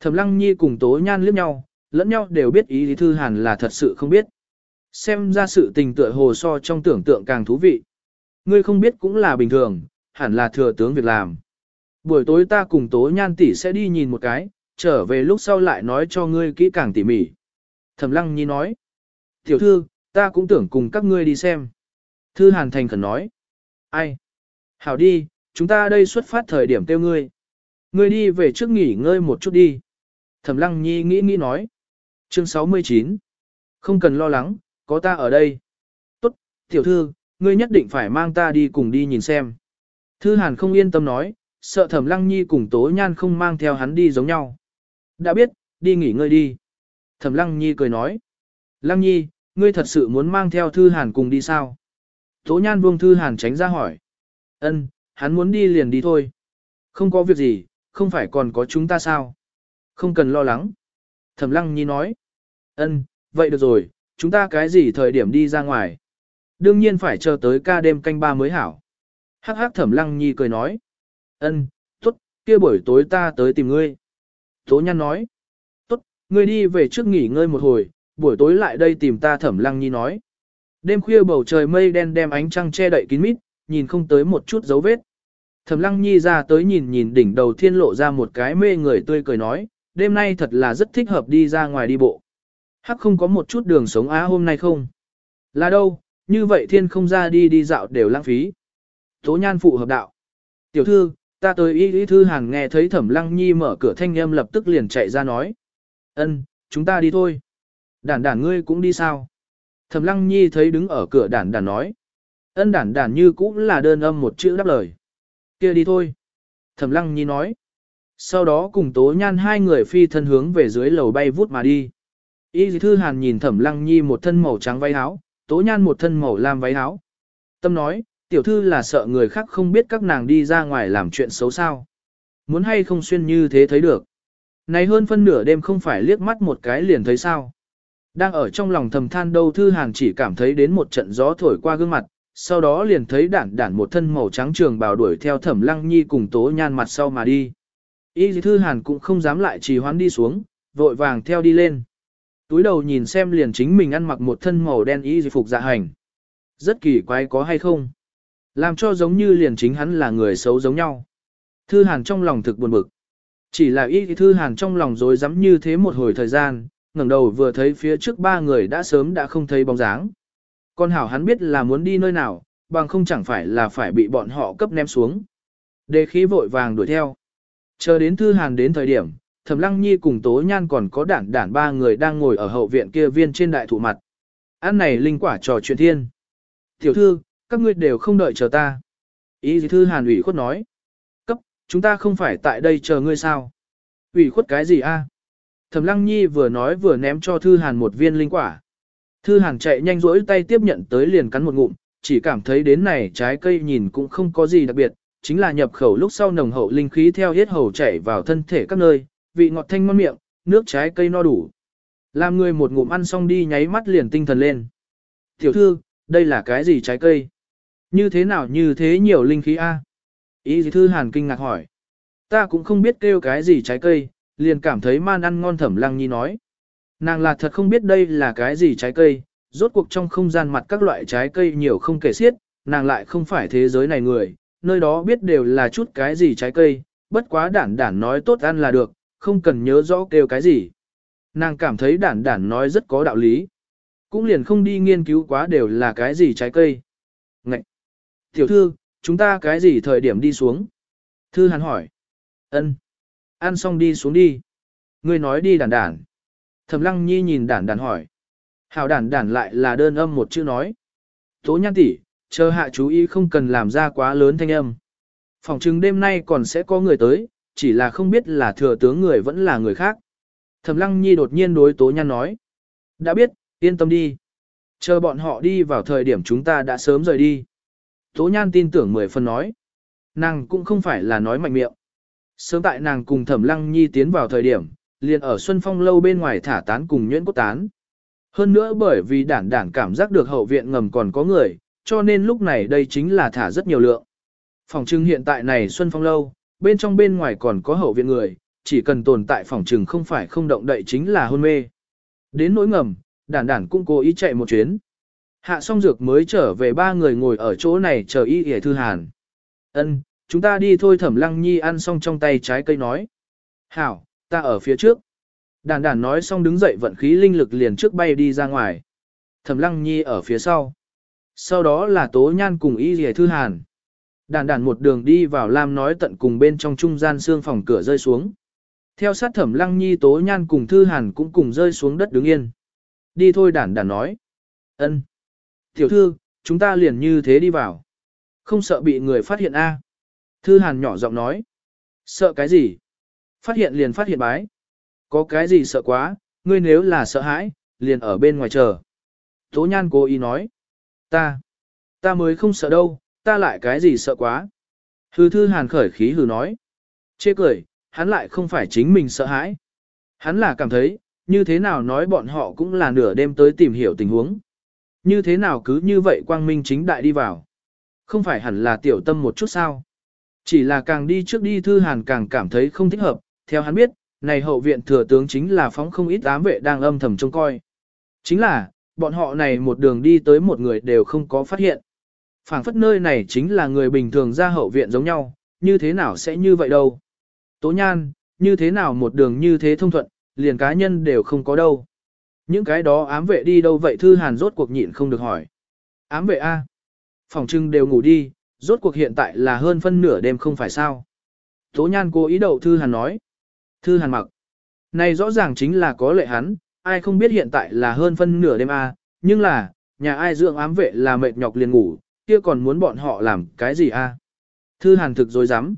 Thẩm Lăng Nhi cùng Tố Nhan liếc nhau, lẫn nhau đều biết ý Lý Thư Hàn là thật sự không biết. Xem ra sự tình tựa hồ so trong tưởng tượng càng thú vị. Ngươi không biết cũng là bình thường, hẳn là thừa tướng việc làm. Buổi tối ta cùng Tố Nhan tỷ sẽ đi nhìn một cái, trở về lúc sau lại nói cho ngươi kỹ càng tỉ mỉ. Thẩm Lăng Nhi nói. Tiểu thư, ta cũng tưởng cùng các ngươi đi xem. Thư Hàn Thành khẩn nói. Ai? Hảo đi, chúng ta đây xuất phát thời điểm tiêu ngươi. Ngươi đi về trước nghỉ ngơi một chút đi. Thẩm Lăng Nhi nghĩ nghĩ nói. Chương 69. Không cần lo lắng, có ta ở đây. Tốt, tiểu thư, ngươi nhất định phải mang ta đi cùng đi nhìn xem. Thư Hàn không yên tâm nói, sợ Thẩm Lăng Nhi cùng Tố Nhan không mang theo hắn đi giống nhau. Đã biết, đi nghỉ ngơi đi. Thẩm Lăng Nhi cười nói. Lăng Nhi, ngươi thật sự muốn mang theo Thư Hàn cùng đi sao? Tố Nhan buông Thư Hàn tránh ra hỏi. Ân, hắn muốn đi liền đi thôi. Không có việc gì, không phải còn có chúng ta sao? Không cần lo lắng. Thẩm Lăng Nhi nói. Ân, vậy được rồi, chúng ta cái gì thời điểm đi ra ngoài? Đương nhiên phải chờ tới ca đêm canh ba mới hảo. Hắc hắc Thẩm Lăng Nhi cười nói. Ân, tốt, kia buổi tối ta tới tìm ngươi. Tố Nhan nói. Tốt, ngươi đi về trước nghỉ ngơi một hồi, buổi tối lại đây tìm ta Thẩm Lăng Nhi nói. Đêm khuya bầu trời mây đen đem ánh trăng che đậy kín mít, nhìn không tới một chút dấu vết. Thẩm Lăng Nhi ra tới nhìn nhìn đỉnh đầu thiên lộ ra một cái mê người tươi cười nói, đêm nay thật là rất thích hợp đi ra ngoài đi bộ. Hắc không có một chút đường sống á hôm nay không? Là đâu, như vậy thiên không ra đi đi dạo đều lãng phí. Tố nhan phụ hợp đạo. Tiểu thư, ta tới y y thư hàng nghe thấy thẩm lăng nhi mở cửa thanh âm lập tức liền chạy ra nói. ân chúng ta đi thôi. Đản đản ngươi cũng đi sao? Thẩm lăng nhi thấy đứng ở cửa đản đản nói. Ân đản đản như cũng là đơn âm một chữ đáp lời. kia đi thôi. Thẩm lăng nhi nói. Sau đó cùng tố nhan hai người phi thân hướng về dưới lầu bay vút mà đi. Y thư hàn nhìn thẩm lăng nhi một thân màu trắng váy áo, tố nhan một thân màu lam váy áo. Tâm nói, tiểu thư là sợ người khác không biết các nàng đi ra ngoài làm chuyện xấu sao. Muốn hay không xuyên như thế thấy được. Này hơn phân nửa đêm không phải liếc mắt một cái liền thấy sao. Đang ở trong lòng thầm than đâu thư hàng chỉ cảm thấy đến một trận gió thổi qua gương mặt, sau đó liền thấy đản đản một thân màu trắng trường bào đuổi theo thẩm lăng nhi cùng tố nhan mặt sau mà đi. Y thư hàn cũng không dám lại trì hoãn đi xuống, vội vàng theo đi lên. Túi đầu nhìn xem liền chính mình ăn mặc một thân màu đen y phục dạ hành. Rất kỳ quái có hay không? Làm cho giống như liền chính hắn là người xấu giống nhau. Thư hàn trong lòng thực buồn bực. Chỉ là y thư hàn trong lòng dối rắm như thế một hồi thời gian, ngẩng đầu vừa thấy phía trước ba người đã sớm đã không thấy bóng dáng. Con hảo hắn biết là muốn đi nơi nào, bằng không chẳng phải là phải bị bọn họ cấp ném xuống. Đề khí vội vàng đuổi theo. Chờ đến thư hàn đến thời điểm, Thẩm Lăng Nhi cùng Tố Nhan còn có đản đản ba người đang ngồi ở hậu viện kia viên trên đại thụ mặt. Ăn này linh quả trò chuyện thiên. Tiểu thư, các ngươi đều không đợi chờ ta. Ý thư hàn ủy khuất nói. Cấp, chúng ta không phải tại đây chờ ngươi sao? ủy khuất cái gì a? Thẩm Lăng Nhi vừa nói vừa ném cho Thư Hàn một viên linh quả. Thư Hàn chạy nhanh rỗi tay tiếp nhận tới liền cắn một ngụm, chỉ cảm thấy đến này trái cây nhìn cũng không có gì đặc biệt, chính là nhập khẩu lúc sau nồng hậu linh khí theo hết hầu chảy vào thân thể các nơi, vị ngọt thanh ngon miệng, nước trái cây no đủ. Làm người một ngụm ăn xong đi nháy mắt liền tinh thần lên. Tiểu thư, đây là cái gì trái cây? Như thế nào như thế nhiều linh khí a? Ý dì thư hàn kinh ngạc hỏi. Ta cũng không biết kêu cái gì trái cây, liền cảm thấy man ăn ngon thẩm lăng nhi nói. Nàng là thật không biết đây là cái gì trái cây, rốt cuộc trong không gian mặt các loại trái cây nhiều không kể xiết, nàng lại không phải thế giới này người, nơi đó biết đều là chút cái gì trái cây, bất quá đản đản nói tốt ăn là được, không cần nhớ rõ kêu cái gì. Nàng cảm thấy đản đản nói rất có đạo lý. Cũng liền không đi nghiên cứu quá đều là cái gì trái cây. Ngậy! Tiểu thư, chúng ta cái gì thời điểm đi xuống? Thư hắn hỏi. ân Ăn xong đi xuống đi. Ngươi nói đi đản đản. Thẩm lăng nhi nhìn đản đản hỏi. Hảo đản đản lại là đơn âm một chữ nói. Tố nhan tỷ, chờ hạ chú ý không cần làm ra quá lớn thanh âm. Phòng chừng đêm nay còn sẽ có người tới, chỉ là không biết là thừa tướng người vẫn là người khác. Thẩm Lăng Nhi đột nhiên đối Tố Nhan nói. Đã biết, yên tâm đi. Chờ bọn họ đi vào thời điểm chúng ta đã sớm rời đi. Tố Nhan tin tưởng mười phần nói. Nàng cũng không phải là nói mạnh miệng. Sớm tại nàng cùng Thẩm Lăng Nhi tiến vào thời điểm, liền ở Xuân Phong lâu bên ngoài thả tán cùng nhuyễn cốt tán. Hơn nữa bởi vì đản đản cảm giác được hậu viện ngầm còn có người, cho nên lúc này đây chính là thả rất nhiều lượng. Phòng trưng hiện tại này Xuân Phong lâu, bên trong bên ngoài còn có hậu viện người, chỉ cần tồn tại phòng trừng không phải không động đậy chính là hôn mê. Đến nỗi ngầm, đản đản cũng cố ý chạy một chuyến. Hạ xong dược mới trở về ba người ngồi ở chỗ này chờ y hề thư hàn. Ân, chúng ta đi thôi thẩm lăng nhi ăn xong trong tay trái cây nói. Hảo, ta ở phía trước. Đàn đản nói xong đứng dậy vận khí linh lực liền trước bay đi ra ngoài. Thẩm lăng nhi ở phía sau. Sau đó là tố nhan cùng y hề thư hàn. Đàn đàn một đường đi vào Lam nói tận cùng bên trong trung gian xương phòng cửa rơi xuống. Theo sát thẩm lăng nhi tố nhan cùng thư hàn cũng cùng rơi xuống đất đứng yên. Đi thôi đàn đàn nói. ân Tiểu thư, chúng ta liền như thế đi vào. Không sợ bị người phát hiện a Thư hàn nhỏ giọng nói. Sợ cái gì? Phát hiện liền phát hiện bái. Có cái gì sợ quá, ngươi nếu là sợ hãi, liền ở bên ngoài chờ. Tố nhan cố ý nói. Ta, ta mới không sợ đâu, ta lại cái gì sợ quá. Hư thư hàn khởi khí hừ nói. Chê cười, hắn lại không phải chính mình sợ hãi. Hắn là cảm thấy, như thế nào nói bọn họ cũng là nửa đêm tới tìm hiểu tình huống. Như thế nào cứ như vậy quang minh chính đại đi vào. Không phải hẳn là tiểu tâm một chút sao. Chỉ là càng đi trước đi thư hàn càng cảm thấy không thích hợp, theo hắn biết, này hậu viện thừa tướng chính là phóng không ít ám vệ đang âm thầm trông coi. Chính là, bọn họ này một đường đi tới một người đều không có phát hiện phảng phất nơi này chính là người bình thường ra hậu viện giống nhau, như thế nào sẽ như vậy đâu. Tố nhan, như thế nào một đường như thế thông thuận, liền cá nhân đều không có đâu. Những cái đó ám vệ đi đâu vậy thư hàn rốt cuộc nhịn không được hỏi. Ám vệ A. Phòng trưng đều ngủ đi, rốt cuộc hiện tại là hơn phân nửa đêm không phải sao. Tố nhan cố ý đậu thư hàn nói. Thư hàn mặc. Này rõ ràng chính là có lệ hắn, ai không biết hiện tại là hơn phân nửa đêm A, nhưng là, nhà ai dưỡng ám vệ là mệt nhọc liền ngủ, kia còn muốn bọn họ làm cái gì A. Thư hàn thực dối rắm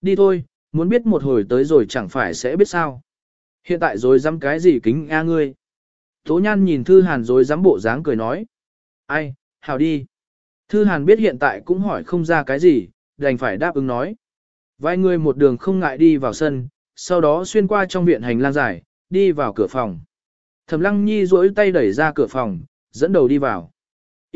Đi thôi, muốn biết một hồi tới rồi chẳng phải sẽ biết sao. Hiện tại dối dám cái gì kính A ngươi. Tố nhan nhìn Thư Hàn rồi dám bộ dáng cười nói. Ai, hào đi. Thư Hàn biết hiện tại cũng hỏi không ra cái gì, đành phải đáp ứng nói. Vài người một đường không ngại đi vào sân, sau đó xuyên qua trong viện hành lang dài, đi vào cửa phòng. Thẩm Lăng Nhi duỗi tay đẩy ra cửa phòng, dẫn đầu đi vào.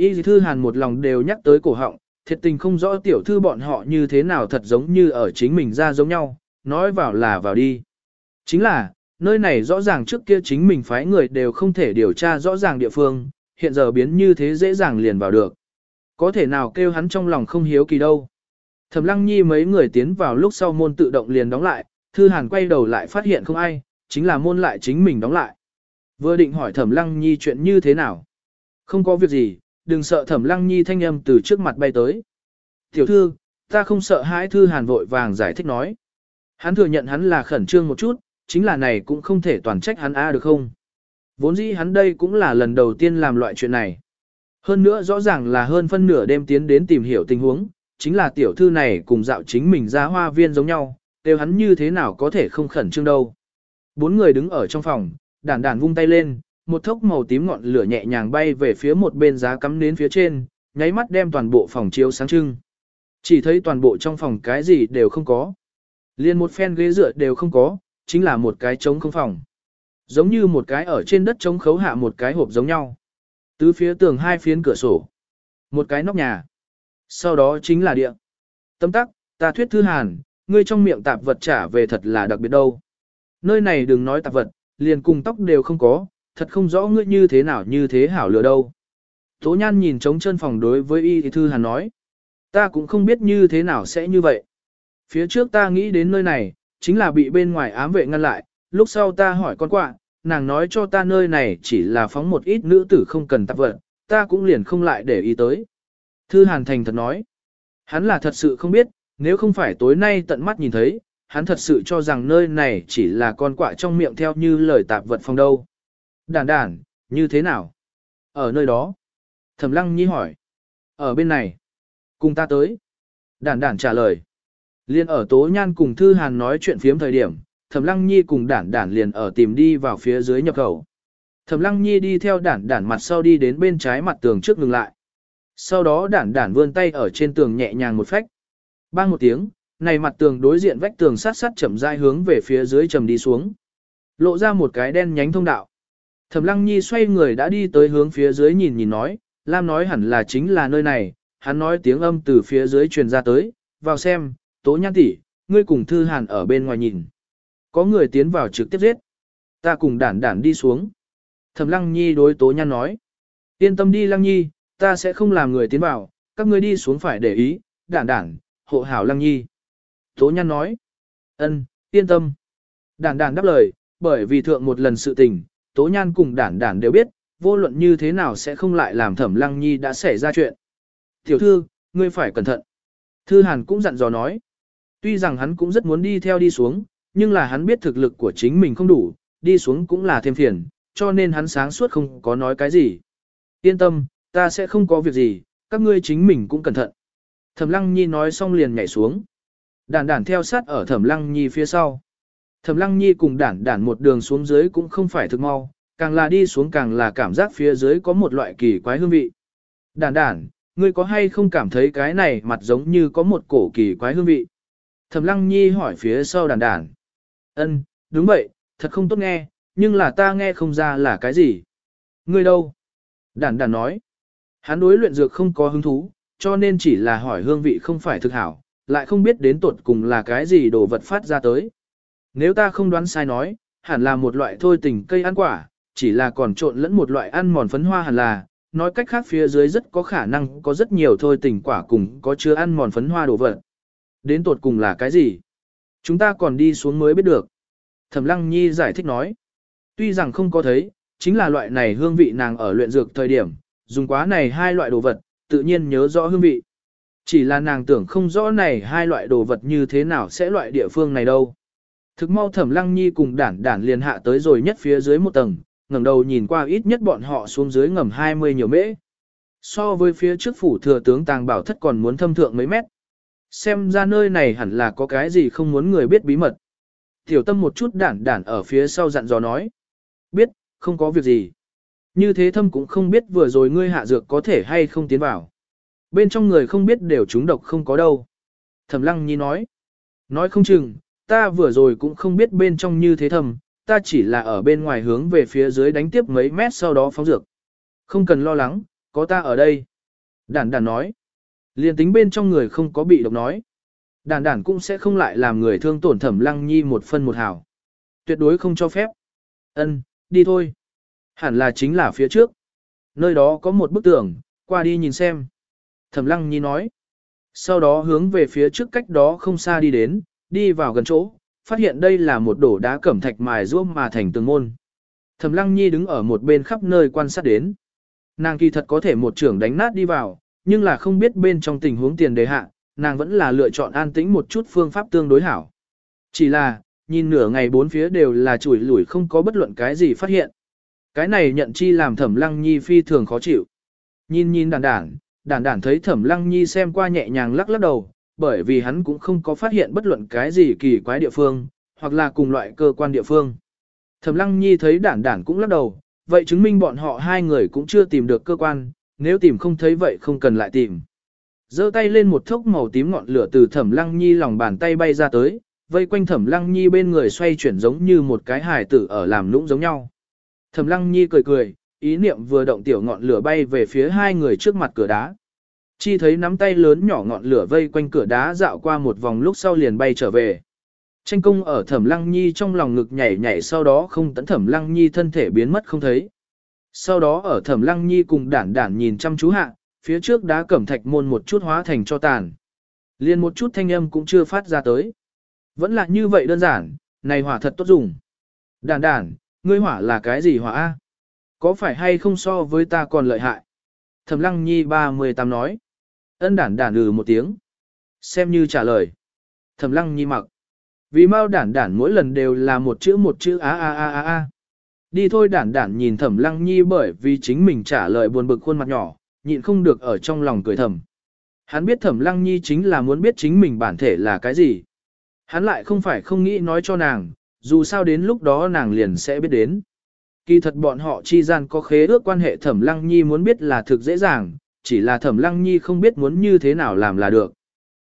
Y Thư Hàn một lòng đều nhắc tới cổ họng, thiệt tình không rõ tiểu thư bọn họ như thế nào thật giống như ở chính mình ra giống nhau, nói vào là vào đi. Chính là, nơi này rõ ràng trước kia chính mình phái người đều không thể điều tra rõ ràng địa phương, hiện giờ biến như thế dễ dàng liền vào được. Có thể nào kêu hắn trong lòng không hiếu kỳ đâu. Thẩm lăng nhi mấy người tiến vào lúc sau môn tự động liền đóng lại, thư hàn quay đầu lại phát hiện không ai, chính là môn lại chính mình đóng lại. Vừa định hỏi thẩm lăng nhi chuyện như thế nào. Không có việc gì, đừng sợ thẩm lăng nhi thanh âm từ trước mặt bay tới. Tiểu thư, ta không sợ hãi thư hàn vội vàng giải thích nói. Hắn thừa nhận hắn là khẩn trương một chút, chính là này cũng không thể toàn trách hắn a được không? Vốn dĩ hắn đây cũng là lần đầu tiên làm loại chuyện này. Hơn nữa rõ ràng là hơn phân nửa đêm tiến đến tìm hiểu tình huống, chính là tiểu thư này cùng dạo chính mình ra hoa viên giống nhau, đều hắn như thế nào có thể không khẩn trương đâu. Bốn người đứng ở trong phòng, đàn đàn vung tay lên, một thốc màu tím ngọn lửa nhẹ nhàng bay về phía một bên giá cắm nến phía trên, nháy mắt đem toàn bộ phòng chiếu sáng trưng. Chỉ thấy toàn bộ trong phòng cái gì đều không có. Liên một phen ghế dựa đều không có, chính là một cái trống không phòng. Giống như một cái ở trên đất trống khấu hạ một cái hộp giống nhau. Tứ phía tường hai phiến cửa sổ. Một cái nóc nhà. Sau đó chính là địa. Tâm tắc, ta thuyết thư hàn, ngươi trong miệng tạp vật trả về thật là đặc biệt đâu. Nơi này đừng nói tạp vật, liền cùng tóc đều không có, thật không rõ ngươi như thế nào như thế hảo lừa đâu. Tố nhan nhìn trống chân phòng đối với y thư hàn nói. Ta cũng không biết như thế nào sẽ như vậy. Phía trước ta nghĩ đến nơi này, chính là bị bên ngoài ám vệ ngăn lại, lúc sau ta hỏi con quạ, nàng nói cho ta nơi này chỉ là phóng một ít nữ tử không cần tạp vật, ta cũng liền không lại để ý tới. Thư Hàn Thành thật nói, hắn là thật sự không biết, nếu không phải tối nay tận mắt nhìn thấy, hắn thật sự cho rằng nơi này chỉ là con quạ trong miệng theo như lời tạp vật phong đâu. Đản đản, như thế nào? Ở nơi đó. Thẩm Lăng Nhi hỏi. Ở bên này. Cùng ta tới. Đản đản trả lời. Liên ở Tố Nhan cùng Thư Hàn nói chuyện phiếm thời điểm, Thẩm Lăng Nhi cùng đản đản liền ở tìm đi vào phía dưới nhập khẩu. Thẩm Lăng Nhi đi theo đản đản mặt sau đi đến bên trái mặt tường trước ngừng lại. Sau đó đản đản vươn tay ở trên tường nhẹ nhàng một phách. Bang một tiếng, này mặt tường đối diện vách tường sát sát chậm rãi hướng về phía dưới trầm đi xuống. Lộ ra một cái đen nhánh thông đạo. Thẩm Lăng Nhi xoay người đã đi tới hướng phía dưới nhìn nhìn nói, Lam nói hẳn là chính là nơi này, hắn nói tiếng âm từ phía dưới truyền ra tới, vào xem, tố nhan tỷ, ngươi cùng thư hàn ở bên ngoài nhìn. Có người tiến vào trực tiếp giết. Ta cùng đản đản đi xuống. Thẩm lăng nhi đối tố nhan nói. Yên tâm đi lăng nhi, ta sẽ không làm người tiến vào, các ngươi đi xuống phải để ý, đản đản, hộ hảo lăng nhi. Tố nhan nói. ân, yên tâm. Đản đản đáp lời, bởi vì thượng một lần sự tình, tố nhan cùng đản đản đều biết, vô luận như thế nào sẽ không lại làm thẩm lăng nhi đã xảy ra chuyện. Tiểu thư, ngươi phải cẩn thận. Thư Hàn cũng dặn dò nói. Tuy rằng hắn cũng rất muốn đi theo đi xuống, nhưng là hắn biết thực lực của chính mình không đủ, đi xuống cũng là thêm phiền, cho nên hắn sáng suốt không có nói cái gì. Yên tâm, ta sẽ không có việc gì, các ngươi chính mình cũng cẩn thận. Thẩm Lăng Nhi nói xong liền nhảy xuống. Đản đản theo sát ở Thẩm Lăng Nhi phía sau. Thẩm Lăng Nhi cùng đản đản một đường xuống dưới cũng không phải thực mau, càng là đi xuống càng là cảm giác phía dưới có một loại kỳ quái hương vị. Đản đản, ngươi có hay không cảm thấy cái này mặt giống như có một cổ kỳ quái hương vị? Thẩm Lăng Nhi hỏi phía sau đản đản. Ân, đúng vậy, thật không tốt nghe, nhưng là ta nghe không ra là cái gì. Ngươi đâu? Đản đản nói. Hắn đối luyện dược không có hứng thú, cho nên chỉ là hỏi hương vị không phải thực hảo, lại không biết đến tuột cùng là cái gì đồ vật phát ra tới. Nếu ta không đoán sai nói, hẳn là một loại thôi tình cây ăn quả, chỉ là còn trộn lẫn một loại ăn mòn phấn hoa hẳn là, nói cách khác phía dưới rất có khả năng có rất nhiều thôi tình quả cùng có chứa ăn mòn phấn hoa đồ vật. Đến tột cùng là cái gì? Chúng ta còn đi xuống mới biết được. Thẩm Lăng Nhi giải thích nói. Tuy rằng không có thấy, chính là loại này hương vị nàng ở luyện dược thời điểm, dùng quá này hai loại đồ vật, tự nhiên nhớ rõ hương vị. Chỉ là nàng tưởng không rõ này hai loại đồ vật như thế nào sẽ loại địa phương này đâu. Thực mau Thẩm Lăng Nhi cùng đản đản liền hạ tới rồi nhất phía dưới một tầng, ngẩng đầu nhìn qua ít nhất bọn họ xuống dưới ngầm 20 nhiều mễ. So với phía trước phủ thừa tướng tàng bảo thất còn muốn thâm thượng mấy mét. Xem ra nơi này hẳn là có cái gì không muốn người biết bí mật. Tiểu tâm một chút đản đản ở phía sau dặn dò nói. Biết, không có việc gì. Như thế thâm cũng không biết vừa rồi ngươi hạ dược có thể hay không tiến vào. Bên trong người không biết đều chúng độc không có đâu. Thẩm lăng nhi nói. Nói không chừng, ta vừa rồi cũng không biết bên trong như thế thầm, ta chỉ là ở bên ngoài hướng về phía dưới đánh tiếp mấy mét sau đó phóng dược. Không cần lo lắng, có ta ở đây. Đản đản nói. Liên tính bên trong người không có bị độc nói. Đản đản cũng sẽ không lại làm người thương tổn thẩm lăng nhi một phân một hảo. Tuyệt đối không cho phép. Ân, đi thôi. Hẳn là chính là phía trước. Nơi đó có một bức tường, qua đi nhìn xem. Thẩm lăng nhi nói. Sau đó hướng về phía trước cách đó không xa đi đến, đi vào gần chỗ, phát hiện đây là một đổ đá cẩm thạch mài ruốc mà thành tường môn. Thẩm Lăng Nhi đứng ở một bên khắp nơi quan sát đến. Nàng kỳ thật có thể một trưởng đánh nát đi vào, nhưng là không biết bên trong tình huống tiền đề hạ, nàng vẫn là lựa chọn an tĩnh một chút phương pháp tương đối hảo. Chỉ là, nhìn nửa ngày bốn phía đều là chuỗi lủi không có bất luận cái gì phát hiện. Cái này nhận chi làm Thẩm Lăng Nhi phi thường khó chịu. Nhìn nhìn đàn đản, đàn đản thấy Thẩm Lăng Nhi xem qua nhẹ nhàng lắc lắc đầu, bởi vì hắn cũng không có phát hiện bất luận cái gì kỳ quái địa phương, hoặc là cùng loại cơ quan địa phương. Thẩm Lăng Nhi thấy đản đản cũng lắc đầu, vậy chứng minh bọn họ hai người cũng chưa tìm được cơ quan, nếu tìm không thấy vậy không cần lại tìm. giơ tay lên một thốc màu tím ngọn lửa từ Thẩm Lăng Nhi lòng bàn tay bay ra tới, vây quanh Thẩm Lăng Nhi bên người xoay chuyển giống như một cái hài tử ở làm lũng giống nhau. Thẩm Lăng Nhi cười cười, ý niệm vừa động tiểu ngọn lửa bay về phía hai người trước mặt cửa đá. Chi thấy nắm tay lớn nhỏ ngọn lửa vây quanh cửa đá dạo qua một vòng lúc sau liền bay trở về. Tranh công ở thẩm lăng nhi trong lòng ngực nhảy nhảy sau đó không tấn thẩm lăng nhi thân thể biến mất không thấy. Sau đó ở thẩm lăng nhi cùng đản đản nhìn chăm chú hạ, phía trước đá cẩm thạch môn một chút hóa thành cho tàn. Liền một chút thanh âm cũng chưa phát ra tới. Vẫn là như vậy đơn giản, này hỏa thật tốt dùng. Đản đản, ngươi hỏa là cái gì hỏa A? Có phải hay không so với ta còn lợi hại? Thẩm lăng nhi 38 nói. Ân đản đản ừ một tiếng. Xem như trả lời. Thẩm lăng nhi mặc. Vì mau đản đản mỗi lần đều là một chữ một chữ a a a a a. Đi thôi đản đản nhìn thẩm lăng nhi bởi vì chính mình trả lời buồn bực khuôn mặt nhỏ, nhịn không được ở trong lòng cười thầm. Hắn biết thẩm lăng nhi chính là muốn biết chính mình bản thể là cái gì. Hắn lại không phải không nghĩ nói cho nàng, dù sao đến lúc đó nàng liền sẽ biết đến. Kỳ thật bọn họ chi gian có khế ước quan hệ thẩm lăng nhi muốn biết là thực dễ dàng, chỉ là thẩm lăng nhi không biết muốn như thế nào làm là được.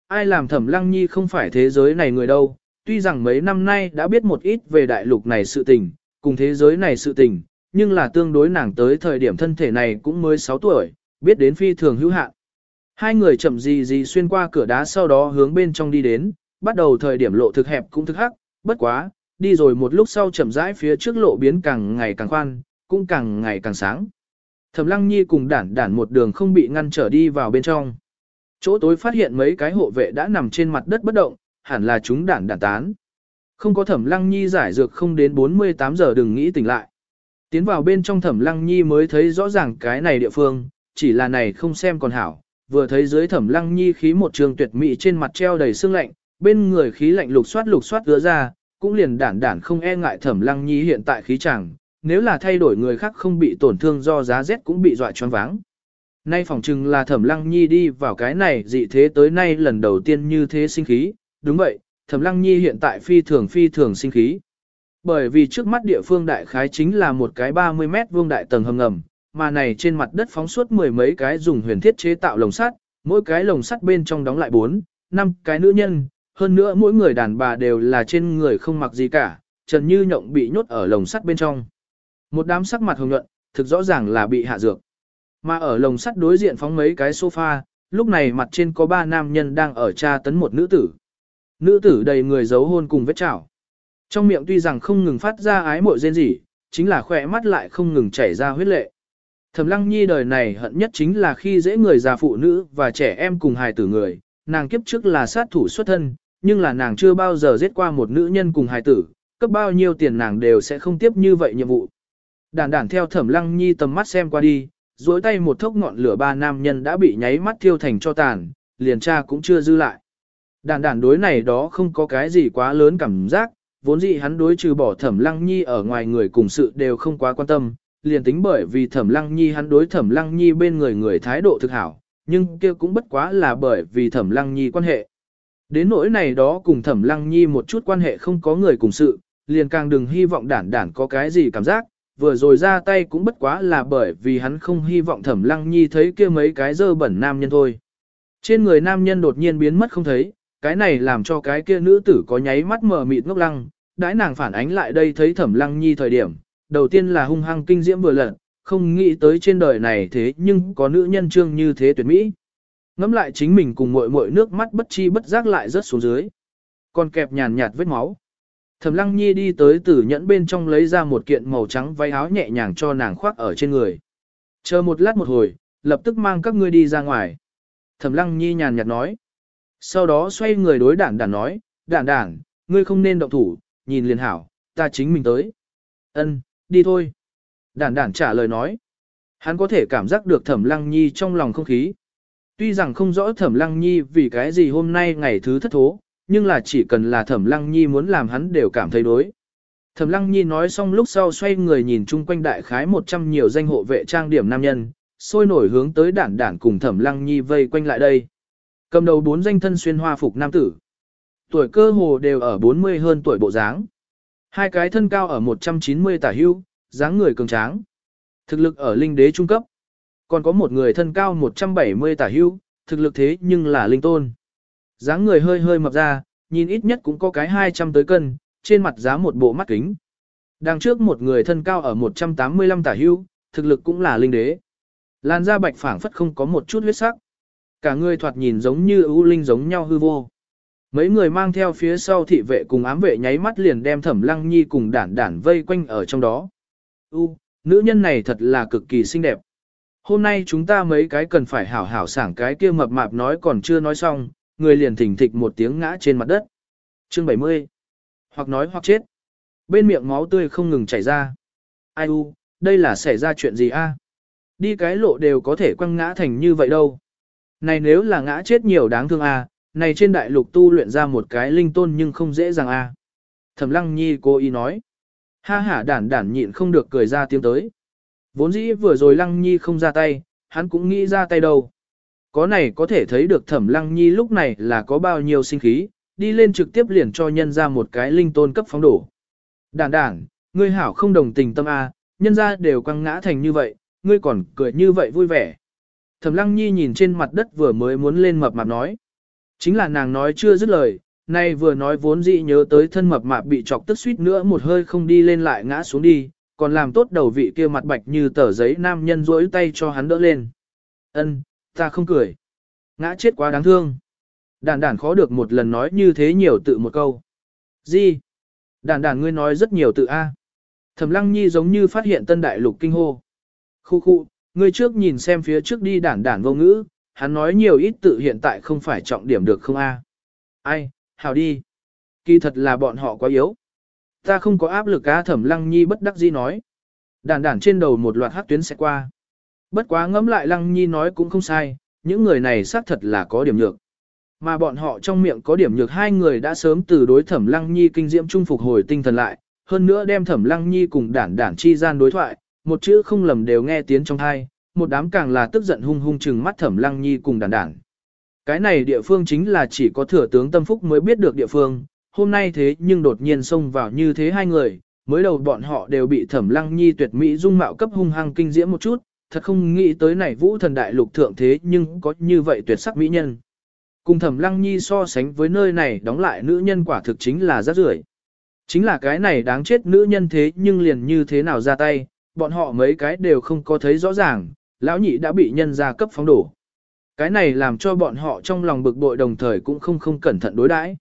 Ai làm thẩm lăng nhi không phải thế giới này người đâu, tuy rằng mấy năm nay đã biết một ít về đại lục này sự tình, cùng thế giới này sự tình, nhưng là tương đối nàng tới thời điểm thân thể này cũng mới 6 tuổi, biết đến phi thường hữu hạn. Hai người chậm gì gì xuyên qua cửa đá sau đó hướng bên trong đi đến, bắt đầu thời điểm lộ thực hẹp cũng thực hắc, bất quá, đi rồi một lúc sau chậm rãi phía trước lộ biến càng ngày càng khoan, cũng càng ngày càng sáng. Thẩm Lăng Nhi cùng đản đản một đường không bị ngăn trở đi vào bên trong. Chỗ tối phát hiện mấy cái hộ vệ đã nằm trên mặt đất bất động, hẳn là chúng đản đản tán. Không có Thẩm Lăng Nhi giải dược không đến 48 giờ đừng nghĩ tỉnh lại. Tiến vào bên trong Thẩm Lăng Nhi mới thấy rõ ràng cái này địa phương, chỉ là này không xem còn hảo, vừa thấy dưới Thẩm Lăng Nhi khí một trường tuyệt mỹ trên mặt treo đầy sương lạnh, bên người khí lạnh lục soát lục soát gỡ ra, cũng liền đản đản không e ngại Thẩm Lăng Nhi hiện tại khí chẳng, nếu là thay đổi người khác không bị tổn thương do giá rét cũng bị dọa choáng váng. Nay phỏng chừng là Thẩm Lăng Nhi đi vào cái này dị thế tới nay lần đầu tiên như thế sinh khí, đúng vậy, Thẩm Lăng Nhi hiện tại phi thường phi thường sinh khí. Bởi vì trước mắt địa phương đại khái chính là một cái 30 mét vuông đại tầng hầm ngầm, mà này trên mặt đất phóng suốt mười mấy cái dùng huyền thiết chế tạo lồng sắt, mỗi cái lồng sắt bên trong đóng lại 4, 5 cái nữ nhân, hơn nữa mỗi người đàn bà đều là trên người không mặc gì cả, Trần Như Nhộng bị nhốt ở lồng sắt bên trong. Một đám sắc mặt hồng nhuận, thực rõ ràng là bị hạ dược. Mà ở lồng sắt đối diện phóng mấy cái sofa, lúc này mặt trên có ba nam nhân đang ở tra tấn một nữ tử. Nữ tử đầy người giấu hôn cùng vết chảo. Trong miệng tuy rằng không ngừng phát ra ái mội rên rỉ, chính là khỏe mắt lại không ngừng chảy ra huyết lệ. Thẩm lăng nhi đời này hận nhất chính là khi dễ người già phụ nữ và trẻ em cùng hài tử người, nàng kiếp trước là sát thủ xuất thân, nhưng là nàng chưa bao giờ giết qua một nữ nhân cùng hài tử, cấp bao nhiêu tiền nàng đều sẽ không tiếp như vậy nhiệm vụ. Đản đản theo thẩm lăng nhi tầm mắt xem qua đi, duỗi tay một thốc ngọn lửa ba nam nhân đã bị nháy mắt thiêu thành cho tàn, liền cha cũng chưa dư lại. Đản đản đối này đó không có cái gì quá lớn cảm giác, vốn dĩ hắn đối trừ bỏ thẩm lăng nhi ở ngoài người cùng sự đều không quá quan tâm, liền tính bởi vì thẩm lăng nhi hắn đối thẩm lăng nhi bên người người thái độ thực hảo, nhưng kia cũng bất quá là bởi vì thẩm lăng nhi quan hệ. Đến nỗi này đó cùng thẩm lăng nhi một chút quan hệ không có người cùng sự, liền càng đừng hy vọng đản đản có cái gì cảm giác, vừa rồi ra tay cũng bất quá là bởi vì hắn không hy vọng thẩm lăng nhi thấy kia mấy cái dơ bẩn nam nhân thôi. Trên người nam nhân đột nhiên biến mất không thấy, cái này làm cho cái kia nữ tử có nháy mắt mở mịt ngốc lăng, đãi nàng phản ánh lại đây thấy thẩm lăng nhi thời điểm, đầu tiên là hung hăng kinh diễm vừa lận, không nghĩ tới trên đời này thế nhưng có nữ nhân trương như thế tuyệt mỹ. Ngắm lại chính mình cùng muội muội nước mắt bất chi bất giác lại rớt xuống dưới. Còn kẹp nhàn nhạt vết máu. Thẩm Lăng Nhi đi tới tử nhẫn bên trong lấy ra một kiện màu trắng váy áo nhẹ nhàng cho nàng khoác ở trên người. Chờ một lát một hồi, lập tức mang các ngươi đi ra ngoài. Thẩm Lăng Nhi nhàn nhạt nói. Sau đó xoay người đối đản đản nói, đản đản, ngươi không nên động thủ, nhìn liền hảo, ta chính mình tới. Ân, đi thôi. Đản đản trả lời nói. Hắn có thể cảm giác được Thẩm Lăng Nhi trong lòng không khí. Tuy rằng không rõ Thẩm Lăng Nhi vì cái gì hôm nay ngày thứ thất thố, nhưng là chỉ cần là Thẩm Lăng Nhi muốn làm hắn đều cảm thấy đối. Thẩm Lăng Nhi nói xong lúc sau xoay người nhìn chung quanh đại khái 100 nhiều danh hộ vệ trang điểm nam nhân, sôi nổi hướng tới đản đản cùng Thẩm Lăng Nhi vây quanh lại đây. Cầm đầu bốn danh thân xuyên hoa phục nam tử. Tuổi cơ hồ đều ở 40 hơn tuổi bộ dáng. Hai cái thân cao ở 190 tả hưu, dáng người cường tráng. Thực lực ở linh đế trung cấp. Còn có một người thân cao 170 tả hưu, thực lực thế nhưng là linh tôn dáng người hơi hơi mập ra, nhìn ít nhất cũng có cái 200 tới cân, trên mặt giá một bộ mắt kính. Đằng trước một người thân cao ở 185 tả hưu, thực lực cũng là linh đế. Làn da bạch phảng phất không có một chút huyết sắc. Cả người thoạt nhìn giống như ưu linh giống nhau hư vô. Mấy người mang theo phía sau thị vệ cùng ám vệ nháy mắt liền đem thẩm lăng nhi cùng đản đản vây quanh ở trong đó. U, nữ nhân này thật là cực kỳ xinh đẹp. Hôm nay chúng ta mấy cái cần phải hảo hảo sảng cái kia mập mạp nói còn chưa nói xong, người liền thỉnh thịch một tiếng ngã trên mặt đất. Chương 70. Hoặc nói hoặc chết. Bên miệng máu tươi không ngừng chảy ra. Ai u, đây là xảy ra chuyện gì a? Đi cái lộ đều có thể quăng ngã thành như vậy đâu. Này nếu là ngã chết nhiều đáng thương a, này trên đại lục tu luyện ra một cái linh tôn nhưng không dễ dàng a. Thẩm Lăng Nhi cô ý nói. Ha ha đản đản nhịn không được cười ra tiếng tới. Vốn dĩ vừa rồi Lăng Nhi không ra tay, hắn cũng nghĩ ra tay đâu. Có này có thể thấy được thẩm lăng nhi lúc này là có bao nhiêu sinh khí, đi lên trực tiếp liền cho nhân ra một cái linh tôn cấp phóng đổ. Đản đản, ngươi hảo không đồng tình tâm A, nhân ra đều quăng ngã thành như vậy, ngươi còn cười như vậy vui vẻ. Thẩm lăng nhi nhìn trên mặt đất vừa mới muốn lên mập mạp nói. Chính là nàng nói chưa dứt lời, nay vừa nói vốn dĩ nhớ tới thân mập mạp bị chọc tức suýt nữa một hơi không đi lên lại ngã xuống đi, còn làm tốt đầu vị kia mặt bạch như tờ giấy nam nhân rỗi tay cho hắn đỡ lên. Ân, ta không cười. Ngã chết quá đáng thương. Đản Đản khó được một lần nói như thế nhiều tự một câu. Gì? Đản Đản ngươi nói rất nhiều tự A. Thẩm lăng nhi giống như phát hiện tân đại lục kinh hô. Khu khu, ngươi trước nhìn xem phía trước đi đản đản vô ngữ, hắn nói nhiều ít tự hiện tại không phải trọng điểm được không A. Ai, hào đi. Kỳ thật là bọn họ quá yếu. Ta không có áp lực á thẩm lăng nhi bất đắc dĩ nói. Đản đản trên đầu một loạt hát tuyến sẽ qua. Bất quá ngẫm lại lăng nhi nói cũng không sai, những người này xác thật là có điểm nhược. Mà bọn họ trong miệng có điểm nhược hai người đã sớm từ đối thẩm lăng nhi kinh diễm trung phục hồi tinh thần lại, hơn nữa đem thẩm lăng nhi cùng đản đản chi gian đối thoại, một chữ không lầm đều nghe tiếng trong thai, một đám càng là tức giận hung hung chừng mắt thẩm lăng nhi cùng đản đản. Cái này địa phương chính là chỉ có thừa tướng tâm phúc mới biết được địa phương, hôm nay thế nhưng đột nhiên xông vào như thế hai người, mới đầu bọn họ đều bị thẩm lăng nhi tuyệt mỹ dung mạo cấp hung hăng kinh diễm một chút, thật không nghĩ tới này vũ thần đại lục thượng thế nhưng có như vậy tuyệt sắc mỹ nhân. Cùng thẩm lăng nhi so sánh với nơi này đóng lại nữ nhân quả thực chính là rác rưởi. Chính là cái này đáng chết nữ nhân thế nhưng liền như thế nào ra tay, bọn họ mấy cái đều không có thấy rõ ràng, lão nhị đã bị nhân gia cấp phóng đổ. Cái này làm cho bọn họ trong lòng bực bội đồng thời cũng không không cẩn thận đối đãi.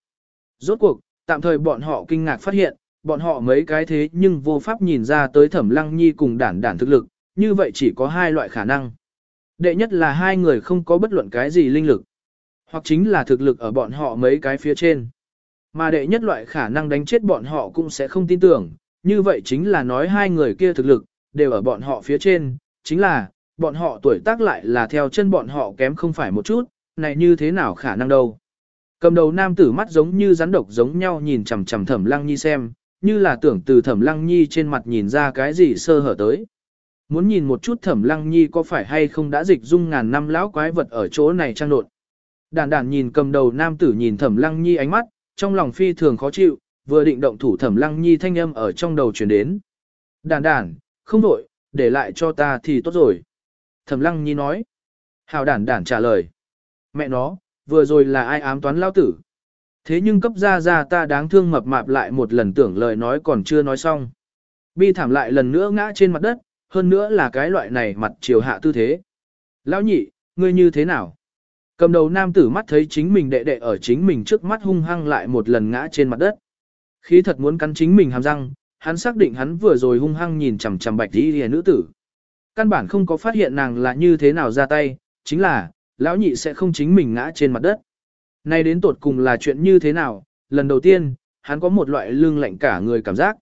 Rốt cuộc, tạm thời bọn họ kinh ngạc phát hiện, bọn họ mấy cái thế nhưng vô pháp nhìn ra tới thẩm lăng nhi cùng đản đản thực lực, như vậy chỉ có hai loại khả năng. Đệ nhất là hai người không có bất luận cái gì linh lực, hoặc chính là thực lực ở bọn họ mấy cái phía trên. Mà đệ nhất loại khả năng đánh chết bọn họ cũng sẽ không tin tưởng, như vậy chính là nói hai người kia thực lực, đều ở bọn họ phía trên, chính là, bọn họ tuổi tác lại là theo chân bọn họ kém không phải một chút, này như thế nào khả năng đâu. Cầm đầu nam tử mắt giống như rắn độc giống nhau nhìn chằm chằm thẩm lăng nhi xem, như là tưởng từ thẩm lăng nhi trên mặt nhìn ra cái gì sơ hở tới. Muốn nhìn một chút thẩm lăng nhi có phải hay không đã dịch dung ngàn năm lão quái vật ở chỗ này trang nộn. Đàn đàn nhìn cầm đầu nam tử nhìn thẩm lăng nhi ánh mắt, trong lòng phi thường khó chịu, vừa định động thủ thẩm lăng nhi thanh âm ở trong đầu chuyển đến. Đàn đàn, không đổi, để lại cho ta thì tốt rồi. Thẩm lăng nhi nói. Hào đản đản trả lời. Mẹ nó, vừa rồi là ai ám toán lao tử. Thế nhưng cấp ra ra ta đáng thương mập mạp lại một lần tưởng lời nói còn chưa nói xong. Bi thảm lại lần nữa ngã trên mặt đất, hơn nữa là cái loại này mặt chiều hạ tư thế. Lão nhị, ngươi như thế nào? Cầm đầu nam tử mắt thấy chính mình đệ đệ ở chính mình trước mắt hung hăng lại một lần ngã trên mặt đất. Khí thật muốn cắn chính mình hàm răng, hắn xác định hắn vừa rồi hung hăng nhìn chằm chằm bạch đi hề nữ tử. Căn bản không có phát hiện nàng là như thế nào ra tay, chính là, lão nhị sẽ không chính mình ngã trên mặt đất. Nay đến tột cùng là chuyện như thế nào, lần đầu tiên, hắn có một loại lương lạnh cả người cảm giác.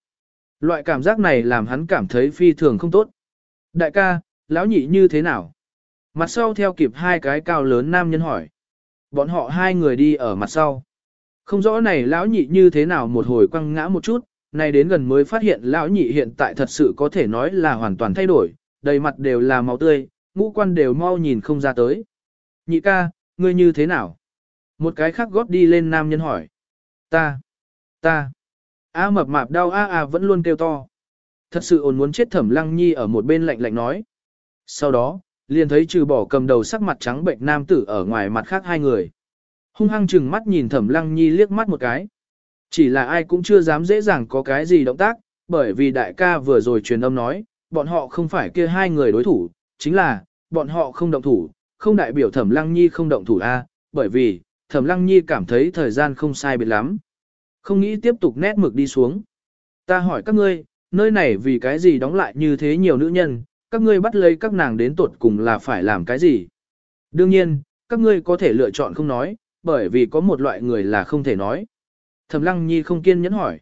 Loại cảm giác này làm hắn cảm thấy phi thường không tốt. Đại ca, lão nhị như thế nào? Mặt sau theo kịp hai cái cao lớn nam nhân hỏi. Bọn họ hai người đi ở mặt sau. Không rõ này lão nhị như thế nào một hồi quăng ngã một chút, này đến gần mới phát hiện lão nhị hiện tại thật sự có thể nói là hoàn toàn thay đổi, đầy mặt đều là máu tươi, ngũ quan đều mau nhìn không ra tới. Nhị ca, ngươi như thế nào? Một cái khác góp đi lên nam nhân hỏi. Ta, ta, a mập mạp đau a a vẫn luôn kêu to. Thật sự ồn muốn chết thẩm lăng nhi ở một bên lạnh lạnh nói. Sau đó, liền thấy trừ bỏ cầm đầu sắc mặt trắng bệnh nam tử ở ngoài mặt khác hai người. Hung hăng chừng mắt nhìn thẩm lăng nhi liếc mắt một cái. Chỉ là ai cũng chưa dám dễ dàng có cái gì động tác, bởi vì đại ca vừa rồi truyền âm nói, bọn họ không phải kia hai người đối thủ, chính là, bọn họ không động thủ, không đại biểu thẩm lăng nhi không động thủ a, bởi vì, thẩm lăng nhi cảm thấy thời gian không sai biệt lắm. Không nghĩ tiếp tục nét mực đi xuống. Ta hỏi các ngươi, nơi này vì cái gì đóng lại như thế nhiều nữ nhân, các ngươi bắt lấy các nàng đến tuột cùng là phải làm cái gì? Đương nhiên, các ngươi có thể lựa chọn không nói, bởi vì có một loại người là không thể nói. Thẩm Lăng Nhi không kiên nhẫn hỏi.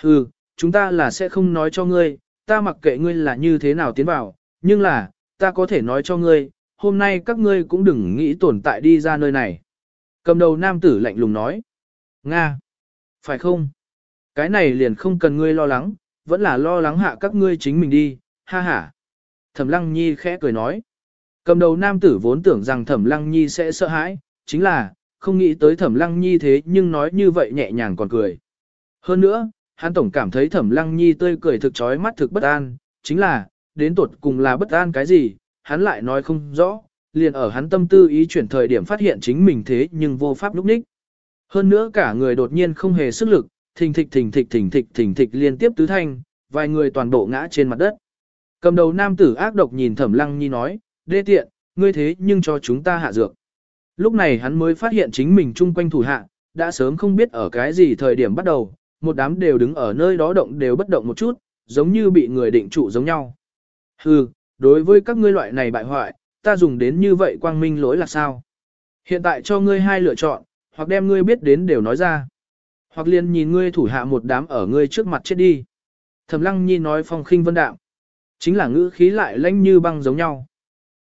Hừ, chúng ta là sẽ không nói cho ngươi, ta mặc kệ ngươi là như thế nào tiến vào, nhưng là, ta có thể nói cho ngươi, hôm nay các ngươi cũng đừng nghĩ tồn tại đi ra nơi này. Cầm đầu nam tử lạnh lùng nói. Nga! Phải không? Cái này liền không cần ngươi lo lắng, vẫn là lo lắng hạ các ngươi chính mình đi, ha ha. Thẩm Lăng Nhi khẽ cười nói. Cầm đầu nam tử vốn tưởng rằng Thẩm Lăng Nhi sẽ sợ hãi, chính là, không nghĩ tới Thẩm Lăng Nhi thế nhưng nói như vậy nhẹ nhàng còn cười. Hơn nữa, hắn tổng cảm thấy Thẩm Lăng Nhi tươi cười thực chói mắt thực bất an, chính là, đến tuột cùng là bất an cái gì, hắn lại nói không rõ, liền ở hắn tâm tư ý chuyển thời điểm phát hiện chính mình thế nhưng vô pháp lúc ních. Hơn nữa cả người đột nhiên không hề sức lực, thình thịch thình thịch thình thịch thình thịch liên tiếp tứ thanh, vài người toàn bộ ngã trên mặt đất. Cầm đầu nam tử ác độc nhìn Thẩm Lăng Nhi nói, đê tiện, ngươi thế nhưng cho chúng ta hạ dược. Lúc này hắn mới phát hiện chính mình chung quanh thủ hạ, đã sớm không biết ở cái gì thời điểm bắt đầu, một đám đều đứng ở nơi đó động đều bất động một chút, giống như bị người định trụ giống nhau. Hừ, đối với các ngươi loại này bại hoại, ta dùng đến như vậy quang minh lỗi là sao? Hiện tại cho ngươi hai lựa chọn, hoặc đem ngươi biết đến đều nói ra. Hoặc liền nhìn ngươi thủ hạ một đám ở ngươi trước mặt chết đi. Thẩm lăng nhi nói phong khinh vân đạm. Chính là ngữ khí lại lãnh như băng giống nhau.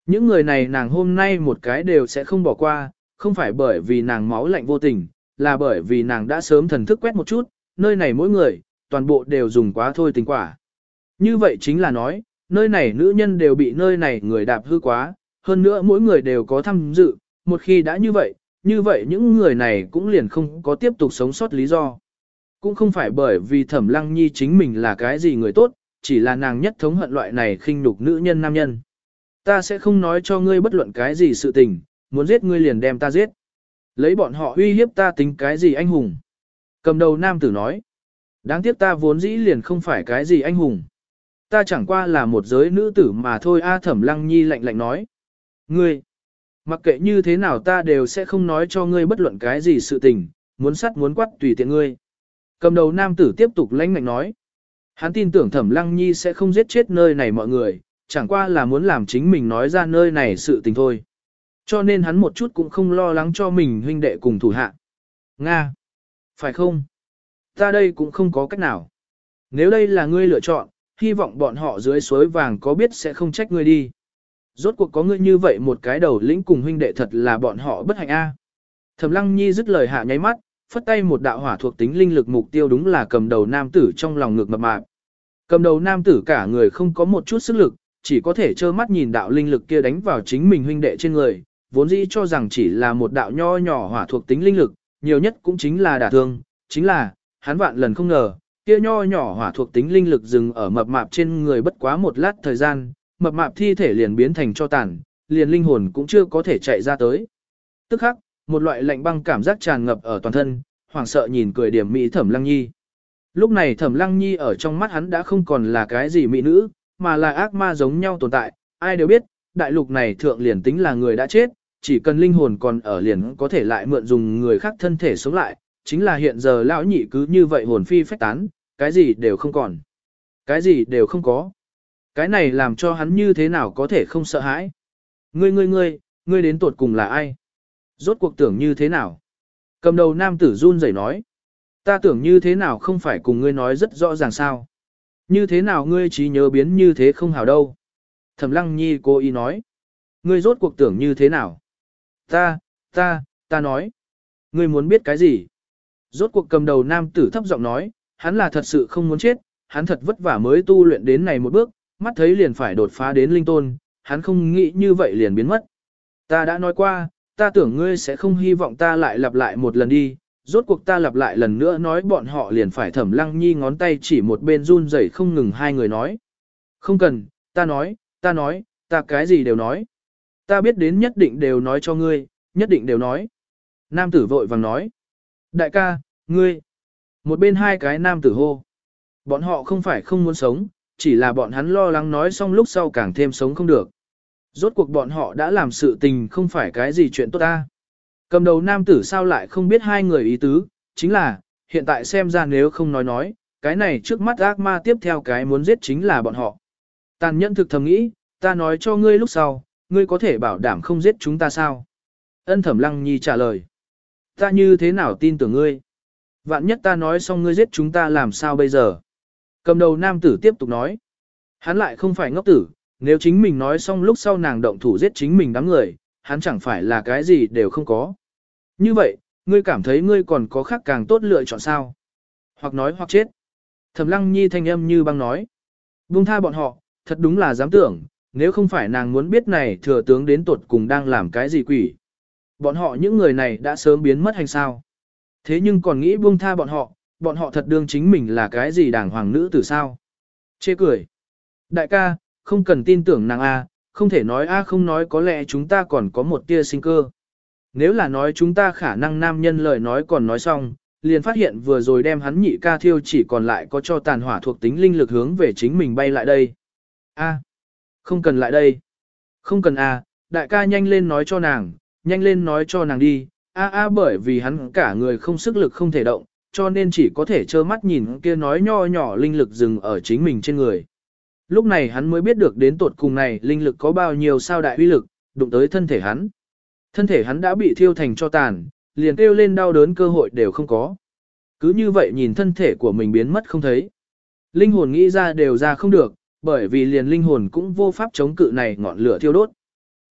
Những người này nàng hôm nay một cái đều sẽ không bỏ qua, không phải bởi vì nàng máu lạnh vô tình, là bởi vì nàng đã sớm thần thức quét một chút, nơi này mỗi người, toàn bộ đều dùng quá thôi tình quả. Như vậy chính là nói, nơi này nữ nhân đều bị nơi này người đạp hư quá, hơn nữa mỗi người đều có tham dự, một khi đã như vậy, như vậy những người này cũng liền không có tiếp tục sống sót lý do. Cũng không phải bởi vì thẩm lăng nhi chính mình là cái gì người tốt, chỉ là nàng nhất thống hận loại này khinh nhục nữ nhân nam nhân. Ta sẽ không nói cho ngươi bất luận cái gì sự tình, muốn giết ngươi liền đem ta giết. Lấy bọn họ uy hiếp ta tính cái gì anh hùng. Cầm đầu nam tử nói. Đáng tiếc ta vốn dĩ liền không phải cái gì anh hùng. Ta chẳng qua là một giới nữ tử mà thôi A thẩm lăng nhi lạnh lạnh nói. Ngươi, mặc kệ như thế nào ta đều sẽ không nói cho ngươi bất luận cái gì sự tình, muốn sắt muốn quắt tùy tiện ngươi. Cầm đầu nam tử tiếp tục lãnh lạnh nói. Hắn tin tưởng thẩm lăng nhi sẽ không giết chết nơi này mọi người, chẳng qua là muốn làm chính mình nói ra nơi này sự tình thôi. Cho nên hắn một chút cũng không lo lắng cho mình huynh đệ cùng thủ hạ. Nga! Phải không? Ta đây cũng không có cách nào. Nếu đây là ngươi lựa chọn, hy vọng bọn họ dưới suối vàng có biết sẽ không trách ngươi đi. Rốt cuộc có ngươi như vậy một cái đầu lĩnh cùng huynh đệ thật là bọn họ bất hạnh a. Thẩm Lăng Nhi dứt lời hạ nháy mắt, phất tay một đạo hỏa thuộc tính linh lực mục tiêu đúng là cầm đầu nam tử trong lòng ngực mập mạp. Cầm đầu nam tử cả người không có một chút sức lực, chỉ có thể trơ mắt nhìn đạo linh lực kia đánh vào chính mình huynh đệ trên người, vốn dĩ cho rằng chỉ là một đạo nho nhỏ hỏa thuộc tính linh lực, nhiều nhất cũng chính là đả thương, chính là, hắn vạn lần không ngờ, kia nho nhỏ hỏa thuộc tính linh lực dừng ở mập mạp trên người bất quá một lát thời gian, mập mạp thi thể liền biến thành cho tàn, liền linh hồn cũng chưa có thể chạy ra tới. Tức khắc, một loại lạnh băng cảm giác tràn ngập ở toàn thân, hoảng sợ nhìn cười điểm mỹ Thẩm Lăng Nhi. Lúc này Thẩm Lăng Nhi ở trong mắt hắn đã không còn là cái gì mỹ nữ, mà là ác ma giống nhau tồn tại, ai đều biết, đại lục này thượng liền tính là người đã chết, chỉ cần linh hồn còn ở liền có thể lại mượn dùng người khác thân thể sống lại, chính là hiện giờ lão nhị cứ như vậy hồn phi phách tán, cái gì đều không còn. Cái gì đều không có. Cái này làm cho hắn như thế nào có thể không sợ hãi. Ngươi ngươi ngươi, ngươi đến tuột cùng là ai? Rốt cuộc tưởng như thế nào? Cầm đầu nam tử run rẩy nói. Ta tưởng như thế nào không phải cùng ngươi nói rất rõ ràng sao? Như thế nào ngươi trí nhớ biến như thế không hảo đâu? Thẩm lăng nhi cô ý nói. Ngươi rốt cuộc tưởng như thế nào? Ta, ta, ta nói. Ngươi muốn biết cái gì? Rốt cuộc cầm đầu nam tử thấp giọng nói, hắn là thật sự không muốn chết, hắn thật vất vả mới tu luyện đến này một bước, mắt thấy liền phải đột phá đến linh tôn, hắn không nghĩ như vậy liền biến mất. Ta đã nói qua, ta tưởng ngươi sẽ không hy vọng ta lại lặp lại một lần đi, rốt cuộc ta lặp lại lần nữa nói bọn họ liền phải thẩm lăng nhi ngón tay chỉ một bên run rẩy không ngừng hai người nói. Không cần, ta nói, ta nói, ta cái gì đều nói. Ta biết đến nhất định đều nói cho ngươi, nhất định đều nói. Nam tử vội vàng nói. Đại ca, ngươi. Một bên hai cái nam tử hô. Bọn họ không phải không muốn sống, chỉ là bọn hắn lo lắng nói xong lúc sau càng thêm sống không được. Rốt cuộc bọn họ đã làm sự tình không phải cái gì chuyện tốt ta. Cầm đầu nam tử sao lại không biết hai người ý tứ, chính là, hiện tại xem ra nếu không nói nói, cái này trước mắt ác ma tiếp theo cái muốn giết chính là bọn họ. Tàn nhẫn thực thầm nghĩ, ta nói cho ngươi lúc sau, ngươi có thể bảo đảm không giết chúng ta sao? Ân thẩm lăng nhi trả lời. Ta như thế nào tin tưởng ngươi? Vạn nhất ta nói xong ngươi giết chúng ta làm sao bây giờ? Cầm đầu nam tử tiếp tục nói. Hắn lại không phải ngốc tử, nếu chính mình nói xong lúc sau nàng động thủ giết chính mình đám người, hắn chẳng phải là cái gì đều không có. Như vậy, ngươi cảm thấy ngươi còn có khác càng tốt lựa chọn sao? Hoặc nói hoặc chết. Thẩm lăng nhi thanh âm như băng nói. Buông tha bọn họ, thật đúng là dám tưởng, nếu không phải nàng muốn biết này thừa tướng đến tuột cùng đang làm cái gì quỷ. Bọn họ những người này đã sớm biến mất hành sao. Thế nhưng còn nghĩ buông tha bọn họ, bọn họ thật đương chính mình là cái gì đàng hoàng nữ tử sao. Chê cười. Đại ca, không cần tin tưởng nàng A, không thể nói A không nói có lẽ chúng ta còn có một tia sinh cơ. Nếu là nói chúng ta khả năng nam nhân lời nói còn nói xong, liền phát hiện vừa rồi đem hắn nhị ca thiêu chỉ còn lại có cho tàn hỏa thuộc tính linh lực hướng về chính mình bay lại đây. A. Không cần lại đây. Không cần a, đại ca nhanh lên nói cho nàng, nhanh lên nói cho nàng đi, a a bởi vì hắn cả người không sức lực không thể động, cho nên chỉ có thể trơ mắt nhìn kia nói nho nhỏ linh lực dừng ở chính mình trên người. Lúc này hắn mới biết được đến tột cùng này linh lực có bao nhiêu sao đại uy lực, đụng tới thân thể hắn. Thân thể hắn đã bị thiêu thành cho tàn, liền kêu lên đau đớn cơ hội đều không có. Cứ như vậy nhìn thân thể của mình biến mất không thấy. Linh hồn nghĩ ra đều ra không được, bởi vì liền linh hồn cũng vô pháp chống cự này ngọn lửa thiêu đốt.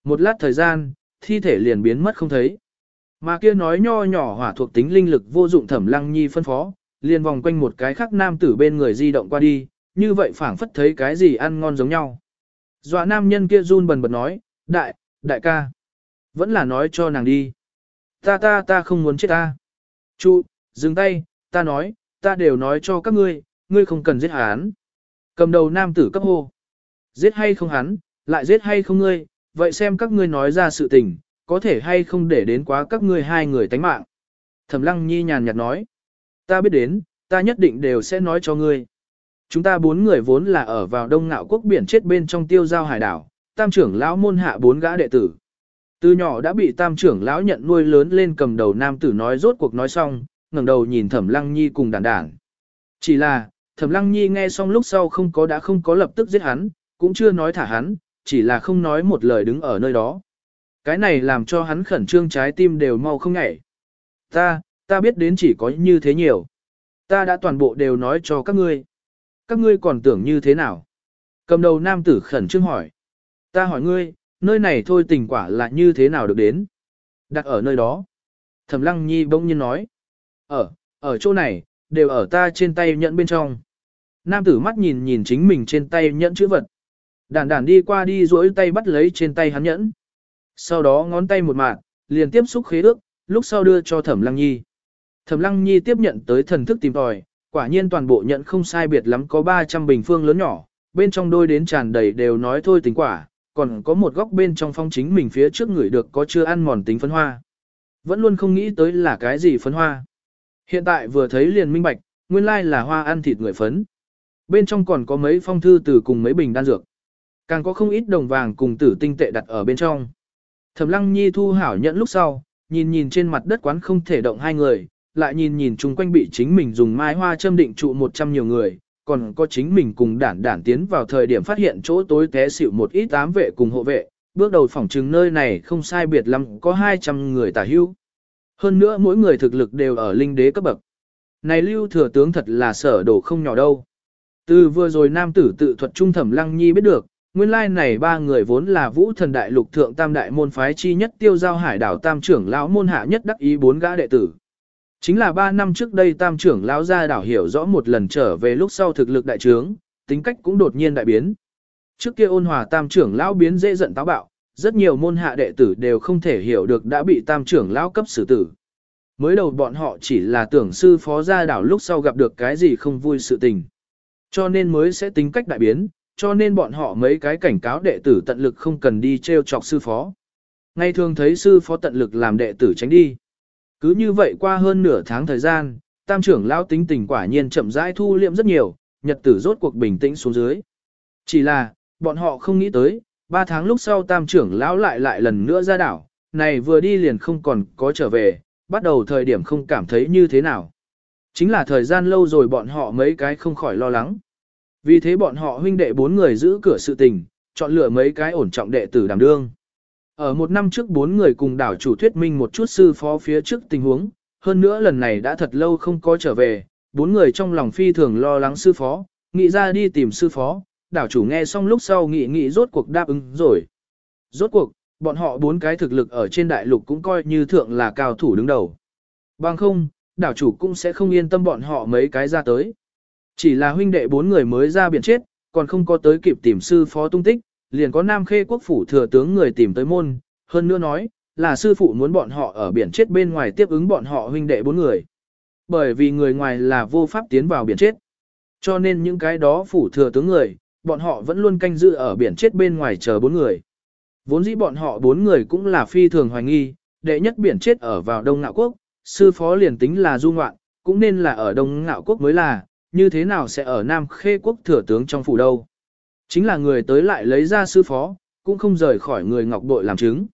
Một lát thời gian, thi thể liền biến mất không thấy. Mà kia nói nho nhỏ hỏa thuộc tính linh lực vô dụng thẩm lăng nhi phân phó, liền vòng quanh một cái khác nam tử bên người di động qua đi, như vậy phảng phất thấy cái gì ăn ngon giống nhau. Dọa nam nhân kia run bần bật nói, đại, đại ca, vẫn là nói cho nàng đi. Ta ta ta không muốn chết ta. Chu, dừng tay, ta nói, ta đều nói cho các ngươi, ngươi không cần giết hắn. Cầm đầu nam tử cấp hô. Giết hay không hắn, lại giết hay không ngươi, vậy xem các ngươi nói ra sự tình, có thể hay không để đến quá các ngươi hai người tánh mạng. Thẩm lăng nhi nhàn nhạt nói. Ta biết đến, ta nhất định đều sẽ nói cho ngươi. Chúng ta bốn người vốn là ở vào đông ngạo quốc biển chết bên trong tiêu giao hải đảo, tam trưởng lão môn hạ bốn gã đệ tử. Từ nhỏ đã bị tam trưởng lão nhận nuôi lớn lên cầm đầu nam tử nói rốt cuộc nói xong, ngẩng đầu nhìn thẩm lăng nhi cùng đàn đàn. Chỉ là, thẩm lăng nhi nghe xong lúc sau không có đã không có lập tức giết hắn, cũng chưa nói thả hắn, chỉ là không nói một lời đứng ở nơi đó. Cái này làm cho hắn khẩn trương trái tim đều mau không ngảy. Ta, ta biết đến chỉ có như thế nhiều. Ta đã toàn bộ đều nói cho các ngươi. Các ngươi còn tưởng như thế nào? Cầm đầu nam tử khẩn trương hỏi. Ta hỏi ngươi, nơi này thôi tình quả là như thế nào được đến? Đặt ở nơi đó. Thẩm lăng nhi bỗng nhiên nói. Ở, ở chỗ này, đều ở ta trên tay nhẫn bên trong. Nam tử mắt nhìn nhìn chính mình trên tay nhẫn chữ vật. Đàn đàn đi qua đi duỗi tay bắt lấy trên tay hắn nhẫn. Sau đó ngón tay một mạng, liền tiếp xúc khế ước, lúc sau đưa cho thẩm lăng nhi. Thẩm lăng nhi tiếp nhận tới thần thức tìm tòi, quả nhiên toàn bộ nhận không sai biệt lắm có 300 bình phương lớn nhỏ, bên trong đôi đến tràn đầy đều nói thôi tính quả, còn có một góc bên trong phong chính mình phía trước người được có chưa ăn mòn tính phấn hoa. Vẫn luôn không nghĩ tới là cái gì phấn hoa. Hiện tại vừa thấy liền minh bạch, nguyên lai là hoa ăn thịt người phấn. Bên trong còn có mấy phong thư từ cùng mấy bình đan dược. Càng có không ít đồng vàng cùng tử tinh tệ đặt ở bên trong. Thẩm Lăng Nhi thu hảo nhận lúc sau, nhìn nhìn trên mặt đất quán không thể động hai người, lại nhìn nhìn chung quanh bị chính mình dùng mai hoa châm định trụ một trăm nhiều người, còn có chính mình cùng đản đản tiến vào thời điểm phát hiện chỗ tối té xỉu một ít tám vệ cùng hộ vệ, bước đầu phỏng chứng nơi này không sai biệt lắm có 200 người tả hữu. Hơn nữa mỗi người thực lực đều ở linh đế cấp bậc. Này lưu thừa tướng thật là sở đồ không nhỏ đâu. Từ vừa rồi nam tử tự thuật trung thẩm lăng nhi biết được, nguyên lai này ba người vốn là vũ thần đại lục thượng tam đại môn phái chi nhất tiêu giao hải đảo tam trưởng lão môn hạ nhất đắc ý bốn gã đệ tử. Chính là ba năm trước đây tam trưởng lão gia đảo hiểu rõ một lần trở về lúc sau thực lực đại trướng, tính cách cũng đột nhiên đại biến. Trước kia ôn hòa tam trưởng lão biến dễ giận táo bạo, rất nhiều môn hạ đệ tử đều không thể hiểu được đã bị tam trưởng lão cấp xử tử. Mới đầu bọn họ chỉ là tưởng sư phó gia đảo lúc sau gặp được cái gì không vui sự tình. Cho nên mới sẽ tính cách đại biến, cho nên bọn họ mấy cái cảnh cáo đệ tử tận lực không cần đi treo chọc sư phó. Ngay thường thấy sư phó tận lực làm đệ tử tránh đi. Cứ như vậy qua hơn nửa tháng thời gian, tam trưởng lão tính tình quả nhiên chậm rãi thu liệm rất nhiều, nhật tử rốt cuộc bình tĩnh xuống dưới. Chỉ là, bọn họ không nghĩ tới, ba tháng lúc sau tam trưởng lão lại lại lần nữa ra đảo, này vừa đi liền không còn có trở về, bắt đầu thời điểm không cảm thấy như thế nào. Chính là thời gian lâu rồi bọn họ mấy cái không khỏi lo lắng. Vì thế bọn họ huynh đệ bốn người giữ cửa sự tình, chọn lựa mấy cái ổn trọng đệ tử đảm đương. Ở một năm trước bốn người cùng đảo chủ thuyết minh một chút sư phó phía trước tình huống, hơn nữa lần này đã thật lâu không có trở về, bốn người trong lòng phi thường lo lắng sư phó, nghĩ ra đi tìm sư phó, đảo chủ nghe xong lúc sau nghĩ nghĩ rốt cuộc đáp ứng rồi. Rốt cuộc, bọn họ bốn cái thực lực ở trên đại lục cũng coi như thượng là cao thủ đứng đầu. Bằng không, đảo chủ cũng sẽ không yên tâm bọn họ mấy cái ra tới. Chỉ là huynh đệ bốn người mới ra biển chết, còn không có tới kịp tìm sư phó tung tích, liền có Nam Khê quốc phủ thừa tướng người tìm tới môn, hơn nữa nói, là sư phụ muốn bọn họ ở biển chết bên ngoài tiếp ứng bọn họ huynh đệ bốn người. Bởi vì người ngoài là vô pháp tiến vào biển chết. Cho nên những cái đó phủ thừa tướng người, bọn họ vẫn luôn canh giữ ở biển chết bên ngoài chờ bốn người. Vốn dĩ bọn họ bốn người cũng là phi thường hoài nghi, đệ nhất biển chết ở vào Đông Ngạo Quốc, sư phó liền tính là du ngoạn, cũng nên là ở Đông Ngạo Quốc mới là, như thế nào sẽ ở Nam Khê Quốc thừa tướng trong phủ đâu. Chính là người tới lại lấy ra sư phó, cũng không rời khỏi người ngọc bội làm chứng.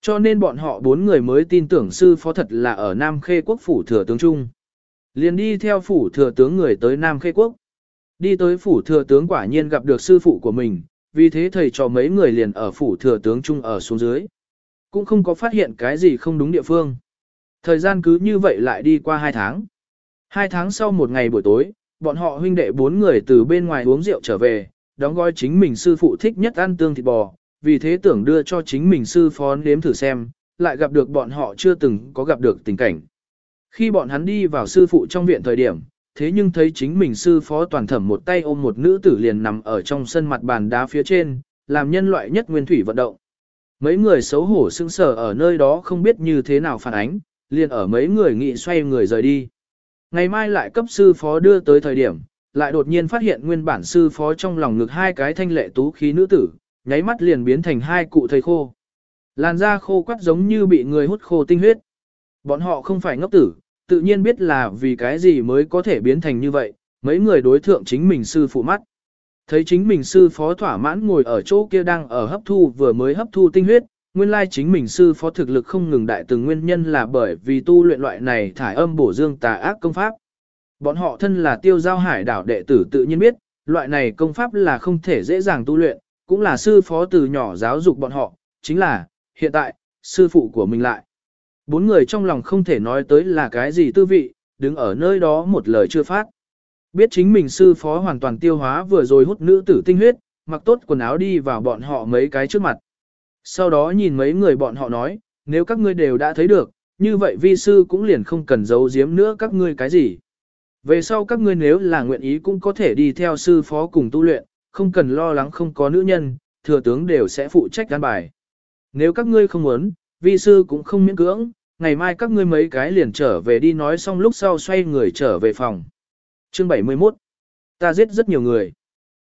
Cho nên bọn họ bốn người mới tin tưởng sư phó thật là ở Nam Khê quốc phủ thừa tướng Trung. Liền đi theo phủ thừa tướng người tới Nam Khê quốc. Đi tới phủ thừa tướng quả nhiên gặp được sư phụ của mình, vì thế thầy cho mấy người liền ở phủ thừa tướng Trung ở xuống dưới. Cũng không có phát hiện cái gì không đúng địa phương. Thời gian cứ như vậy lại đi qua hai tháng. Hai tháng sau một ngày buổi tối, bọn họ huynh đệ bốn người từ bên ngoài uống rượu trở về, đóng gói chính mình sư phụ thích nhất ăn tương thịt bò, vì thế tưởng đưa cho chính mình sư phó nếm thử xem, lại gặp được bọn họ chưa từng có gặp được tình cảnh. Khi bọn hắn đi vào sư phụ trong viện thời điểm, thế nhưng thấy chính mình sư phó toàn thẩm một tay ôm một nữ tử liền nằm ở trong sân mặt bàn đá phía trên, làm nhân loại nhất nguyên thủy vận động. Mấy người xấu hổ sững sờ ở nơi đó không biết như thế nào phản ánh, liền ở mấy người nghị xoay người rời đi. Ngày mai lại cấp sư phó đưa tới thời điểm, lại đột nhiên phát hiện nguyên bản sư phó trong lòng ngực hai cái thanh lệ tú khí nữ tử, nháy mắt liền biến thành hai cụ thầy khô. Làn da khô quắt giống như bị người hút khô tinh huyết. Bọn họ không phải ngốc tử, tự nhiên biết là vì cái gì mới có thể biến thành như vậy, mấy người đối thượng chính mình sư phụ mắt. Thấy chính mình sư phó thỏa mãn ngồi ở chỗ kia đang ở hấp thu vừa mới hấp thu tinh huyết, nguyên lai chính mình sư phó thực lực không ngừng đại từng nguyên nhân là bởi vì tu luyện loại này thải âm bổ dương tà ác công pháp. Bọn họ thân là tiêu giao hải đảo đệ tử tự nhiên biết, loại này công pháp là không thể dễ dàng tu luyện, cũng là sư phó từ nhỏ giáo dục bọn họ, chính là, hiện tại, sư phụ của mình lại. Bốn người trong lòng không thể nói tới là cái gì tư vị, đứng ở nơi đó một lời chưa phát. Biết chính mình sư phó hoàn toàn tiêu hóa vừa rồi hút nữ tử tinh huyết, mặc tốt quần áo đi vào bọn họ mấy cái trước mặt. Sau đó nhìn mấy người bọn họ nói, nếu các ngươi đều đã thấy được, như vậy vi sư cũng liền không cần giấu giếm nữa các ngươi cái gì. Về sau các ngươi nếu là nguyện ý cũng có thể đi theo sư phó cùng tu luyện, không cần lo lắng không có nữ nhân, thừa tướng đều sẽ phụ trách gắn bài. Nếu các ngươi không muốn, vi sư cũng không miễn cưỡng, ngày mai các ngươi mấy cái liền trở về đi nói xong lúc sau xoay người trở về phòng. Chương 71 Ta giết rất nhiều người.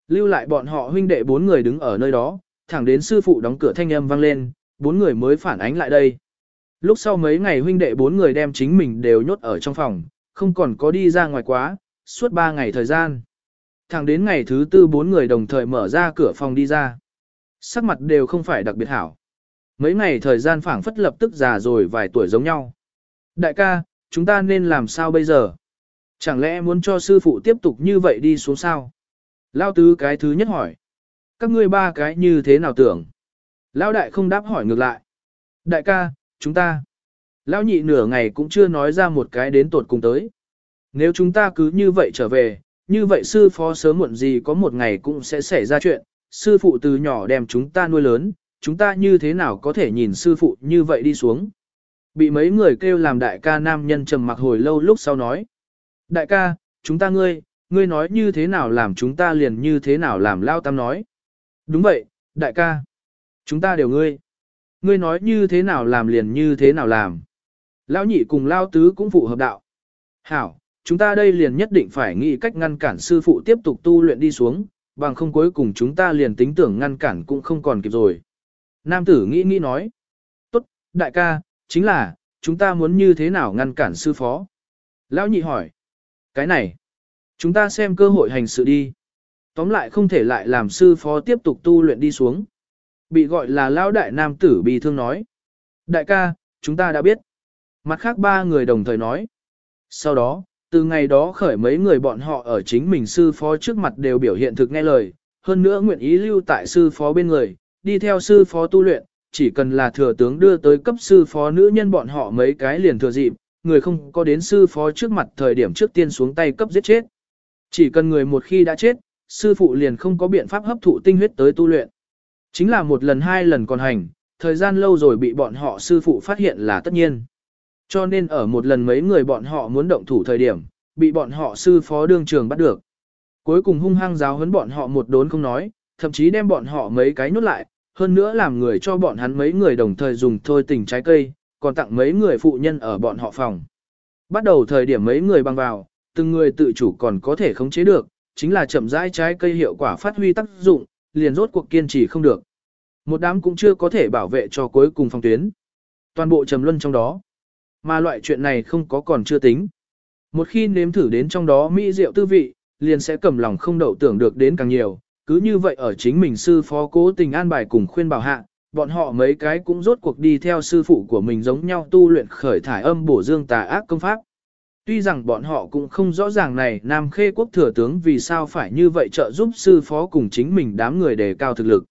Lưu lại bọn họ huynh đệ bốn người đứng ở nơi đó, thẳng đến sư phụ đóng cửa thanh âm vang lên, bốn người mới phản ánh lại đây. Lúc sau mấy ngày huynh đệ bốn người đem chính mình đều nhốt ở trong phòng, không còn có đi ra ngoài quá, suốt ba ngày thời gian. Thẳng đến ngày thứ tư bốn người đồng thời mở ra cửa phòng đi ra. Sắc mặt đều không phải đặc biệt hảo. Mấy ngày thời gian phảng phất lập tức già rồi vài tuổi giống nhau. Đại ca, chúng ta nên làm sao bây giờ? Chẳng lẽ muốn cho sư phụ tiếp tục như vậy đi xuống sao? Lao tứ cái thứ nhất hỏi. Các ngươi ba cái như thế nào tưởng? lão đại không đáp hỏi ngược lại. Đại ca, chúng ta. lão nhị nửa ngày cũng chưa nói ra một cái đến tột cùng tới. Nếu chúng ta cứ như vậy trở về, như vậy sư phó sớm muộn gì có một ngày cũng sẽ xảy ra chuyện, sư phụ từ nhỏ đem chúng ta nuôi lớn, chúng ta như thế nào có thể nhìn sư phụ như vậy đi xuống. Bị mấy người kêu làm đại ca nam nhân trầm mặc hồi lâu lúc sau nói. Đại ca, chúng ta ngươi, ngươi nói như thế nào làm chúng ta liền như thế nào làm lao tam nói. Đúng vậy, đại ca. Chúng ta đều ngươi. Ngươi nói như thế nào làm liền như thế nào làm. Lão nhị cùng lao tứ cũng phụ hợp đạo. Hảo, chúng ta đây liền nhất định phải nghĩ cách ngăn cản sư phụ tiếp tục tu luyện đi xuống, bằng không cuối cùng chúng ta liền tính tưởng ngăn cản cũng không còn kịp rồi. Nam tử nghĩ nghĩ nói. Tốt, đại ca, chính là, chúng ta muốn như thế nào ngăn cản sư phó. Lão nhị hỏi. Cái này, chúng ta xem cơ hội hành sự đi. Tóm lại không thể lại làm sư phó tiếp tục tu luyện đi xuống. Bị gọi là lão đại nam tử bị thương nói. Đại ca, chúng ta đã biết. Mặt khác ba người đồng thời nói. Sau đó, từ ngày đó khởi mấy người bọn họ ở chính mình sư phó trước mặt đều biểu hiện thực nghe lời, hơn nữa nguyện ý lưu tại sư phó bên người, đi theo sư phó tu luyện, chỉ cần là thừa tướng đưa tới cấp sư phó nữ nhân bọn họ mấy cái liền thừa dịp, người không có đến sư phó trước mặt thời điểm trước tiên xuống tay cấp giết chết. Chỉ cần người một khi đã chết, sư phụ liền không có biện pháp hấp thụ tinh huyết tới tu luyện. Chính là một lần hai lần còn hành, thời gian lâu rồi bị bọn họ sư phụ phát hiện là tất nhiên. Cho nên ở một lần mấy người bọn họ muốn động thủ thời điểm, bị bọn họ sư phó đương trường bắt được. Cuối cùng hung hăng giáo huấn bọn họ một đốn không nói, thậm chí đem bọn họ mấy cái nhốt lại, hơn nữa làm người cho bọn hắn mấy người đồng thời dùng thôi tình trái cây, còn tặng mấy người phụ nhân ở bọn họ phòng. Bắt đầu thời điểm mấy người băng vào, từng người tự chủ còn có thể khống chế được, chính là chậm rãi trái cây hiệu quả phát huy tác dụng, liền rốt cuộc kiên trì không được. Một đám cũng chưa có thể bảo vệ cho cuối cùng phòng tuyến. Toàn bộ trầm luân trong đó. Mà loại chuyện này không có còn chưa tính. Một khi nếm thử đến trong đó mỹ rượu tư vị, liền sẽ cầm lòng không đậu tưởng được đến càng nhiều, cứ như vậy ở chính mình sư phó cố tình an bài cùng khuyên bảo hạ, bọn họ mấy cái cũng rốt cuộc đi theo sư phụ của mình giống nhau tu luyện khởi thải âm bổ dương tà ác công pháp. Tuy rằng bọn họ cũng không rõ ràng này Nam Khê quốc thừa tướng vì sao phải như vậy trợ giúp sư phó cùng chính mình đám người đề cao thực lực.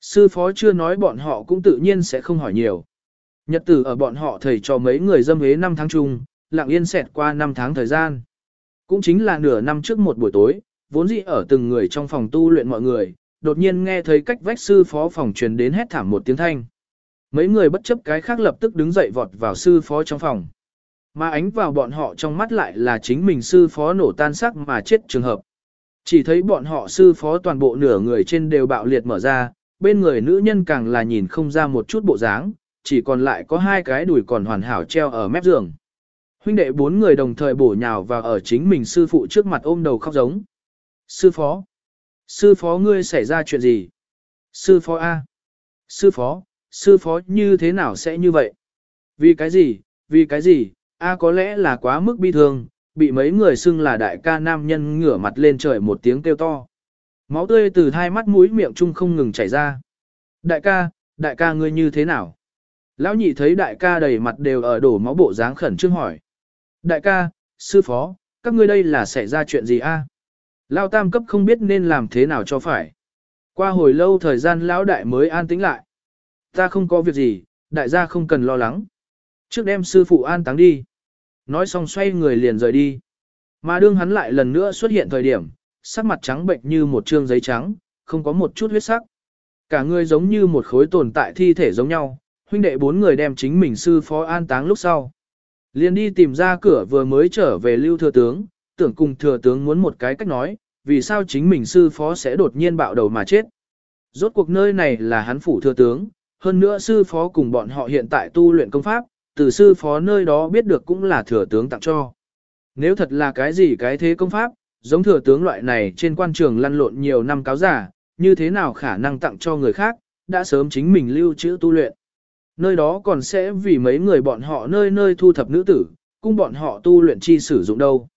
Sư phó chưa nói bọn họ cũng tự nhiên sẽ không hỏi nhiều. Nhật tử ở bọn họ thầy cho mấy người dâm hế năm tháng chung, lặng yên xẹt qua năm tháng thời gian. Cũng chính là nửa năm trước một buổi tối, vốn dĩ ở từng người trong phòng tu luyện mọi người, đột nhiên nghe thấy cách vách sư phó phòng truyền đến hét thảm một tiếng thanh. Mấy người bất chấp cái khác lập tức đứng dậy vọt vào sư phó trong phòng. Mà ánh vào bọn họ trong mắt lại là chính mình sư phó nổ tan sắc mà chết trường hợp. Chỉ thấy bọn họ sư phó toàn bộ nửa người trên đều bạo liệt mở ra, bên người nữ nhân càng là nhìn không ra một chút bộ dáng, chỉ còn lại có hai cái đùi còn hoàn hảo treo ở mép giường. Huynh đệ bốn người đồng thời bổ nhào vào ở chính mình sư phụ trước mặt ôm đầu khóc giống. Sư phó! Sư phó ngươi xảy ra chuyện gì? Sư phó A! Sư phó! Sư phó như thế nào sẽ như vậy? Vì cái gì? Vì cái gì? A có lẽ là quá mức bi thương, bị mấy người xưng là đại ca nam nhân ngửa mặt lên trời một tiếng kêu to. Máu tươi từ hai mắt mũi miệng chung không ngừng chảy ra. Đại ca, đại ca ngươi như thế nào? Lão nhị thấy đại ca đầy mặt đều ở đổ máu bộ dáng khẩn trương hỏi. Đại ca, sư phó, các ngươi đây là xảy ra chuyện gì a? Lão tam cấp không biết nên làm thế nào cho phải. Qua hồi lâu thời gian lão đại mới an tĩnh lại. Ta không có việc gì, đại gia không cần lo lắng. Trước đem sư phụ an táng đi. Nói xong xoay người liền rời đi. Mà đương hắn lại lần nữa xuất hiện thời điểm, sắc mặt trắng bệnh như một trương giấy trắng, không có một chút huyết sắc. Cả người giống như một khối tồn tại thi thể giống nhau, huynh đệ bốn người đem chính mình sư phó an táng lúc sau. Liền đi tìm ra cửa vừa mới trở về lưu thừa tướng, tưởng cùng thừa tướng muốn một cái cách nói, vì sao chính mình sư phó sẽ đột nhiên bạo đầu mà chết. Rốt cuộc nơi này là hắn phủ thừa tướng, hơn nữa sư phó cùng bọn họ hiện tại tu luyện công pháp, từ sư phó nơi đó biết được cũng là thừa tướng tặng cho. Nếu thật là cái gì cái thế công pháp, giống thừa tướng loại này trên quan trường lăn lộn nhiều năm cáo giả, như thế nào khả năng tặng cho người khác, đã sớm chính mình lưu trữ tu luyện. Nơi đó còn sẽ vì mấy người bọn họ nơi nơi thu thập nữ tử, cung bọn họ tu luyện chi sử dụng đâu.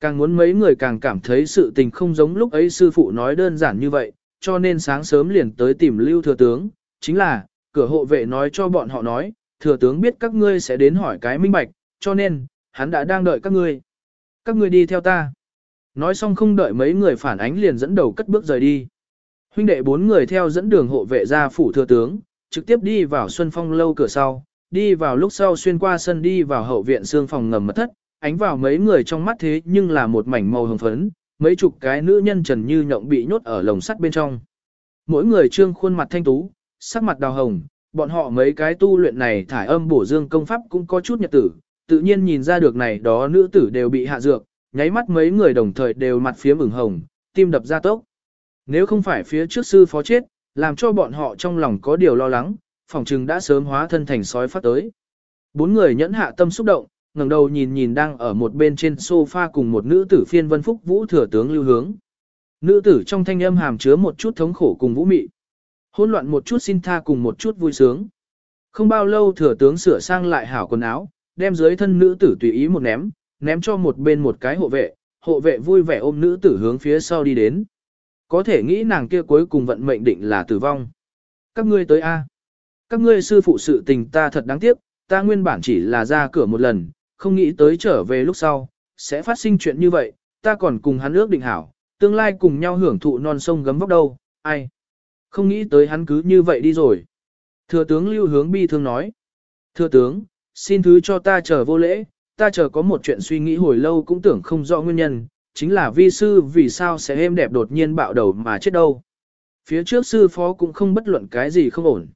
Càng muốn mấy người càng cảm thấy sự tình không giống lúc ấy sư phụ nói đơn giản như vậy, cho nên sáng sớm liền tới tìm lưu thừa tướng, chính là, cửa hộ vệ nói cho bọn họ nói, thừa tướng biết các ngươi sẽ đến hỏi cái minh bạch, cho nên, hắn đã đang đợi các ngươi. Các ngươi đi theo ta. Nói xong không đợi mấy người phản ánh liền dẫn đầu cất bước rời đi. Huynh đệ bốn người theo dẫn đường hộ vệ ra phủ thừa tướng, trực tiếp đi vào Xuân Phong lâu cửa sau, đi vào lúc sau xuyên qua sân đi vào hậu viện xương phòng ngầm mật thất, ánh vào mấy người trong mắt thế nhưng là một mảnh màu hồng phấn, mấy chục cái nữ nhân trần như nhộng bị nhốt ở lồng sắt bên trong. Mỗi người trương khuôn mặt thanh tú, sắc mặt đào hồng, bọn họ mấy cái tu luyện này thải âm bổ dương công pháp cũng có chút nhật tử, tự nhiên nhìn ra được này đó nữ tử đều bị hạ dược, nháy mắt mấy người đồng thời đều mặt phía ửng hồng, tim đập ra tốc. Nếu không phải phía trước sư phó chết, làm cho bọn họ trong lòng có điều lo lắng, phòng trừng đã sớm hóa thân thành sói phát tới. Bốn người nhẫn hạ tâm xúc động, ngẩng đầu nhìn nhìn đang ở một bên trên sofa cùng một nữ tử phiên vân phúc vũ thừa tướng lưu hướng. Nữ tử trong thanh âm hàm chứa một chút thống khổ cùng vũ mị. Hỗn loạn một chút xin tha cùng một chút vui sướng. Không bao lâu thừa tướng sửa sang lại hảo quần áo, đem dưới thân nữ tử tùy ý một ném, ném cho một bên một cái hộ vệ, hộ vệ vui vẻ ôm nữ tử hướng phía sau đi đến. Có thể nghĩ nàng kia cuối cùng vận mệnh định là tử vong. Các ngươi tới A. Các ngươi sư phụ sự tình ta thật đáng tiếc, ta nguyên bản chỉ là ra cửa một lần, không nghĩ tới trở về lúc sau, sẽ phát sinh chuyện như vậy, ta còn cùng hắn ước định hảo, tương lai cùng nhau hưởng thụ non sông gấm vóc đâu, ai. Không nghĩ tới hắn cứ như vậy đi rồi. Thừa tướng lưu hướng bi thương nói. Thừa tướng, xin thứ cho ta chờ vô lễ, ta chờ có một chuyện suy nghĩ hồi lâu cũng tưởng không rõ nguyên nhân, chính là vi sư vì sao sẽ êm đẹp đột nhiên bạo đầu mà chết đâu. Phía trước sư phó cũng không bất luận cái gì không ổn.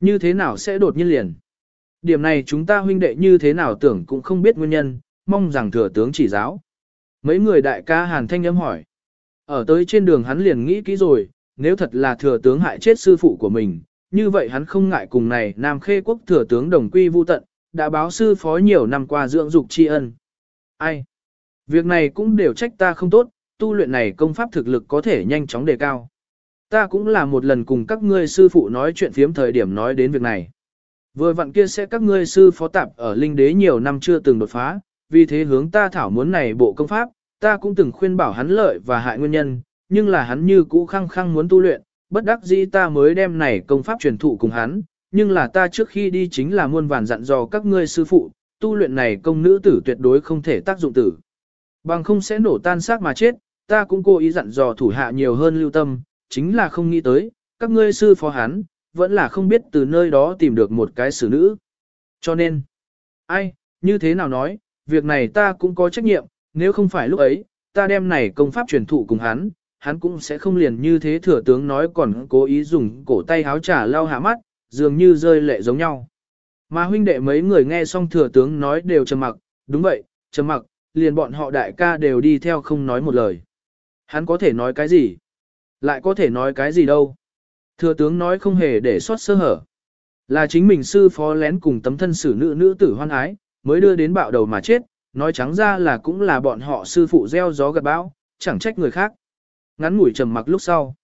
Như thế nào sẽ đột nhiên liền. Điểm này chúng ta huynh đệ như thế nào tưởng cũng không biết nguyên nhân, mong rằng thừa tướng chỉ giáo. Mấy người đại ca hàn thanh âm hỏi. Ở tới trên đường hắn liền nghĩ kỹ rồi, nếu thật là thừa tướng hại chết sư phụ của mình, như vậy hắn không ngại cùng này Nam Khê quốc thừa tướng đồng quy vu tận, đã báo sư phó nhiều năm qua dưỡng dục tri ân. Ai? Việc này cũng đều trách ta không tốt, tu luyện này công pháp thực lực có thể nhanh chóng đề cao. Ta cũng là một lần cùng các ngươi sư phụ nói chuyện phiếm thời điểm nói đến việc này. Vừa vặn kia sẽ các ngươi sư phó tạp ở linh đế nhiều năm chưa từng đột phá, vì thế hướng ta thảo muốn này bộ công pháp, ta cũng từng khuyên bảo hắn lợi và hại nguyên nhân, nhưng là hắn như cũ khăng khăng muốn tu luyện, bất đắc dĩ ta mới đem này công pháp truyền thụ cùng hắn, nhưng là ta trước khi đi chính là muôn vàn dặn dò các ngươi sư phụ, tu luyện này công nữ tử tuyệt đối không thể tác dụng tử. Bằng không sẽ nổ tan xác mà chết, ta cũng cố ý dặn dò thủ hạ nhiều hơn lưu tâm, chính là không nghĩ tới, các ngươi sư phó hắn, vẫn là không biết từ nơi đó tìm được một cái xử nữ. Cho nên, ai, như thế nào nói, việc này ta cũng có trách nhiệm, nếu không phải lúc ấy, ta đem này công pháp truyền thụ cùng hắn, hắn cũng sẽ không liền như thế thừa tướng nói còn cố ý dùng cổ tay háo trả lau hạ mắt, dường như rơi lệ giống nhau. Mà huynh đệ mấy người nghe xong thừa tướng nói đều trầm mặc, đúng vậy, trầm mặc, liền bọn họ đại ca đều đi theo không nói một lời. Hắn có thể nói cái gì? Lại có thể nói cái gì đâu? Thừa tướng nói không hề để sót sơ hở. Là chính mình sư phó lén cùng tấm thân xử nữ nữ tử hoan ái, mới đưa đến bạo đầu mà chết, nói trắng ra là cũng là bọn họ sư phụ gieo gió gặt bão, chẳng trách người khác. Ngắn ngủi trầm mặc lúc sau.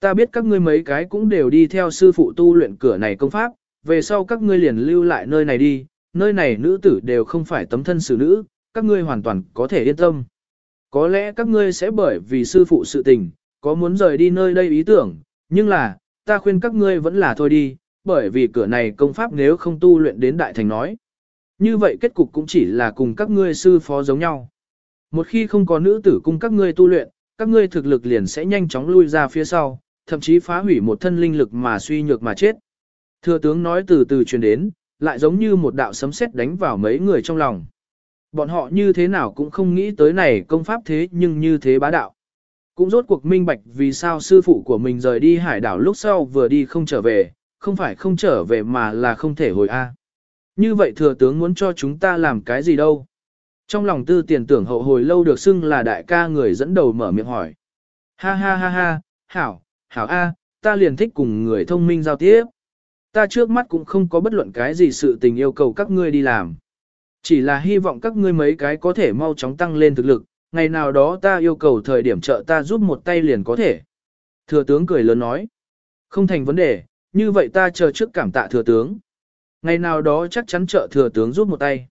Ta biết các ngươi mấy cái cũng đều đi theo sư phụ tu luyện cửa này công pháp, về sau các ngươi liền lưu lại nơi này đi, nơi này nữ tử đều không phải tấm thân xử nữ, các ngươi hoàn toàn có thể yên tâm. Có lẽ các ngươi sẽ bởi vì sư phụ sự tình, có muốn rời đi nơi đây ý tưởng, nhưng là, ta khuyên các ngươi vẫn là thôi đi, bởi vì cửa này công pháp nếu không tu luyện đến đại thành nói. Như vậy kết cục cũng chỉ là cùng các ngươi sư phó giống nhau. Một khi không có nữ tử cung các ngươi tu luyện, các ngươi thực lực liền sẽ nhanh chóng lui ra phía sau, thậm chí phá hủy một thân linh lực mà suy nhược mà chết. Thừa tướng nói từ từ truyền đến, lại giống như một đạo sấm sét đánh vào mấy người trong lòng. Bọn họ như thế nào cũng không nghĩ tới này công pháp thế nhưng như thế bá đạo. Cũng rốt cuộc minh bạch vì sao sư phụ của mình rời đi hải đảo lúc sau vừa đi không trở về, không phải không trở về mà là không thể hồi A. Như vậy thừa tướng muốn cho chúng ta làm cái gì đâu? Trong lòng tư tiền tưởng hậu hồi lâu được xưng là đại ca người dẫn đầu mở miệng hỏi. Ha ha ha ha, hảo, hảo A, ta liền thích cùng người thông minh giao tiếp. Ta trước mắt cũng không có bất luận cái gì sự tình yêu cầu các ngươi đi làm. Chỉ là hy vọng các ngươi mấy cái có thể mau chóng tăng lên thực lực, ngày nào đó ta yêu cầu thời điểm trợ ta giúp một tay liền có thể. Thừa tướng cười lớn nói. Không thành vấn đề, như vậy ta chờ trước cảm tạ thừa tướng. Ngày nào đó chắc chắn trợ thừa tướng giúp một tay.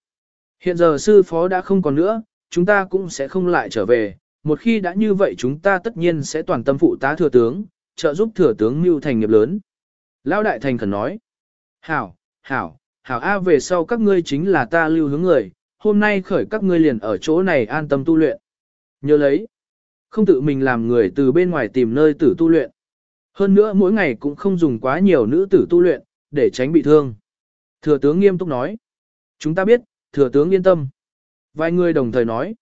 Hiện giờ sư phó đã không còn nữa, chúng ta cũng sẽ không lại trở về. Một khi đã như vậy chúng ta tất nhiên sẽ toàn tâm phụ tá thừa tướng, trợ giúp thừa tướng mưu thành nghiệp lớn. Lão đại thành khẩn nói. Hảo, hảo, hảo A về sau các ngươi chính là ta lưu hướng người, hôm nay khởi các ngươi liền ở chỗ này an tâm tu luyện. Nhớ lấy, không tự mình làm người từ bên ngoài tìm nơi tử tu luyện. Hơn nữa mỗi ngày cũng không dùng quá nhiều nữ tử tu luyện, để tránh bị thương. Thừa tướng nghiêm túc nói. Chúng ta biết, thừa tướng yên tâm. Vài người đồng thời nói.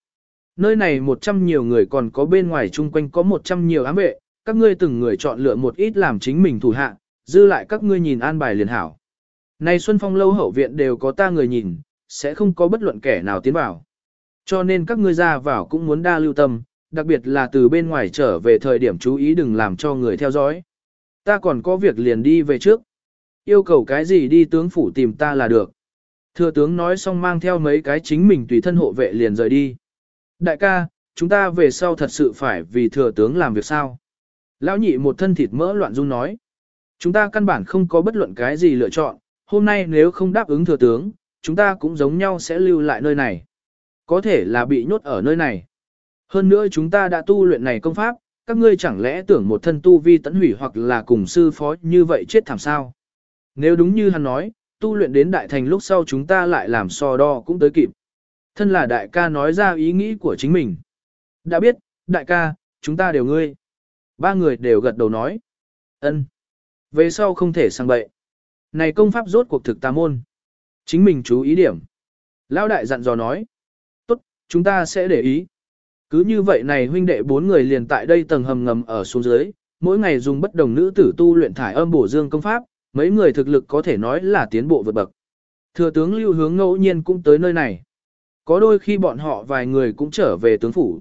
Nơi này một trăm nhiều người còn có bên ngoài chung quanh có một trăm nhiều ám vệ, các ngươi từng người chọn lựa một ít làm chính mình thủ hạ, dư lại các ngươi nhìn an bài liền hảo. Này Xuân Phong lâu hậu viện đều có ta người nhìn, sẽ không có bất luận kẻ nào tiến vào. Cho nên các ngươi ra vào cũng muốn đa lưu tâm, đặc biệt là từ bên ngoài trở về thời điểm chú ý đừng làm cho người theo dõi. Ta còn có việc liền đi về trước. Yêu cầu cái gì đi tướng phủ tìm ta là được. Thừa tướng nói xong mang theo mấy cái chính mình tùy thân hộ vệ liền rời đi. Đại ca, chúng ta về sau thật sự phải vì thừa tướng làm việc sao? Lão nhị một thân thịt mỡ loạn dung nói. Chúng ta căn bản không có bất luận cái gì lựa chọn, hôm nay nếu không đáp ứng thừa tướng, chúng ta cũng giống nhau sẽ lưu lại nơi này. Có thể là bị nhốt ở nơi này. Hơn nữa chúng ta đã tu luyện này công pháp, các ngươi chẳng lẽ tưởng một thân tu vi tẫn hủy hoặc là cùng sư phó như vậy chết thảm sao? Nếu đúng như hắn nói, tu luyện đến đại thành lúc sau chúng ta lại làm so đo cũng tới kịp. Thân là đại ca nói ra ý nghĩ của chính mình. Đã biết, đại ca, chúng ta đều ngươi. Ba người đều gật đầu nói. ân Về sau không thể sang bậy. Này công pháp rốt cuộc thực tà môn. Chính mình chú ý điểm. Lão đại dặn dò nói. Tốt, chúng ta sẽ để ý. Cứ như vậy này huynh đệ bốn người liền tại đây tầng hầm ngầm ở xuống dưới, mỗi ngày dùng bất đồng nữ tử tu luyện thải âm bổ dương công pháp, mấy người thực lực có thể nói là tiến bộ vượt bậc. Thừa tướng lưu hướng ngẫu nhiên cũng tới nơi này. Có đôi khi bọn họ vài người cũng trở về tướng phủ.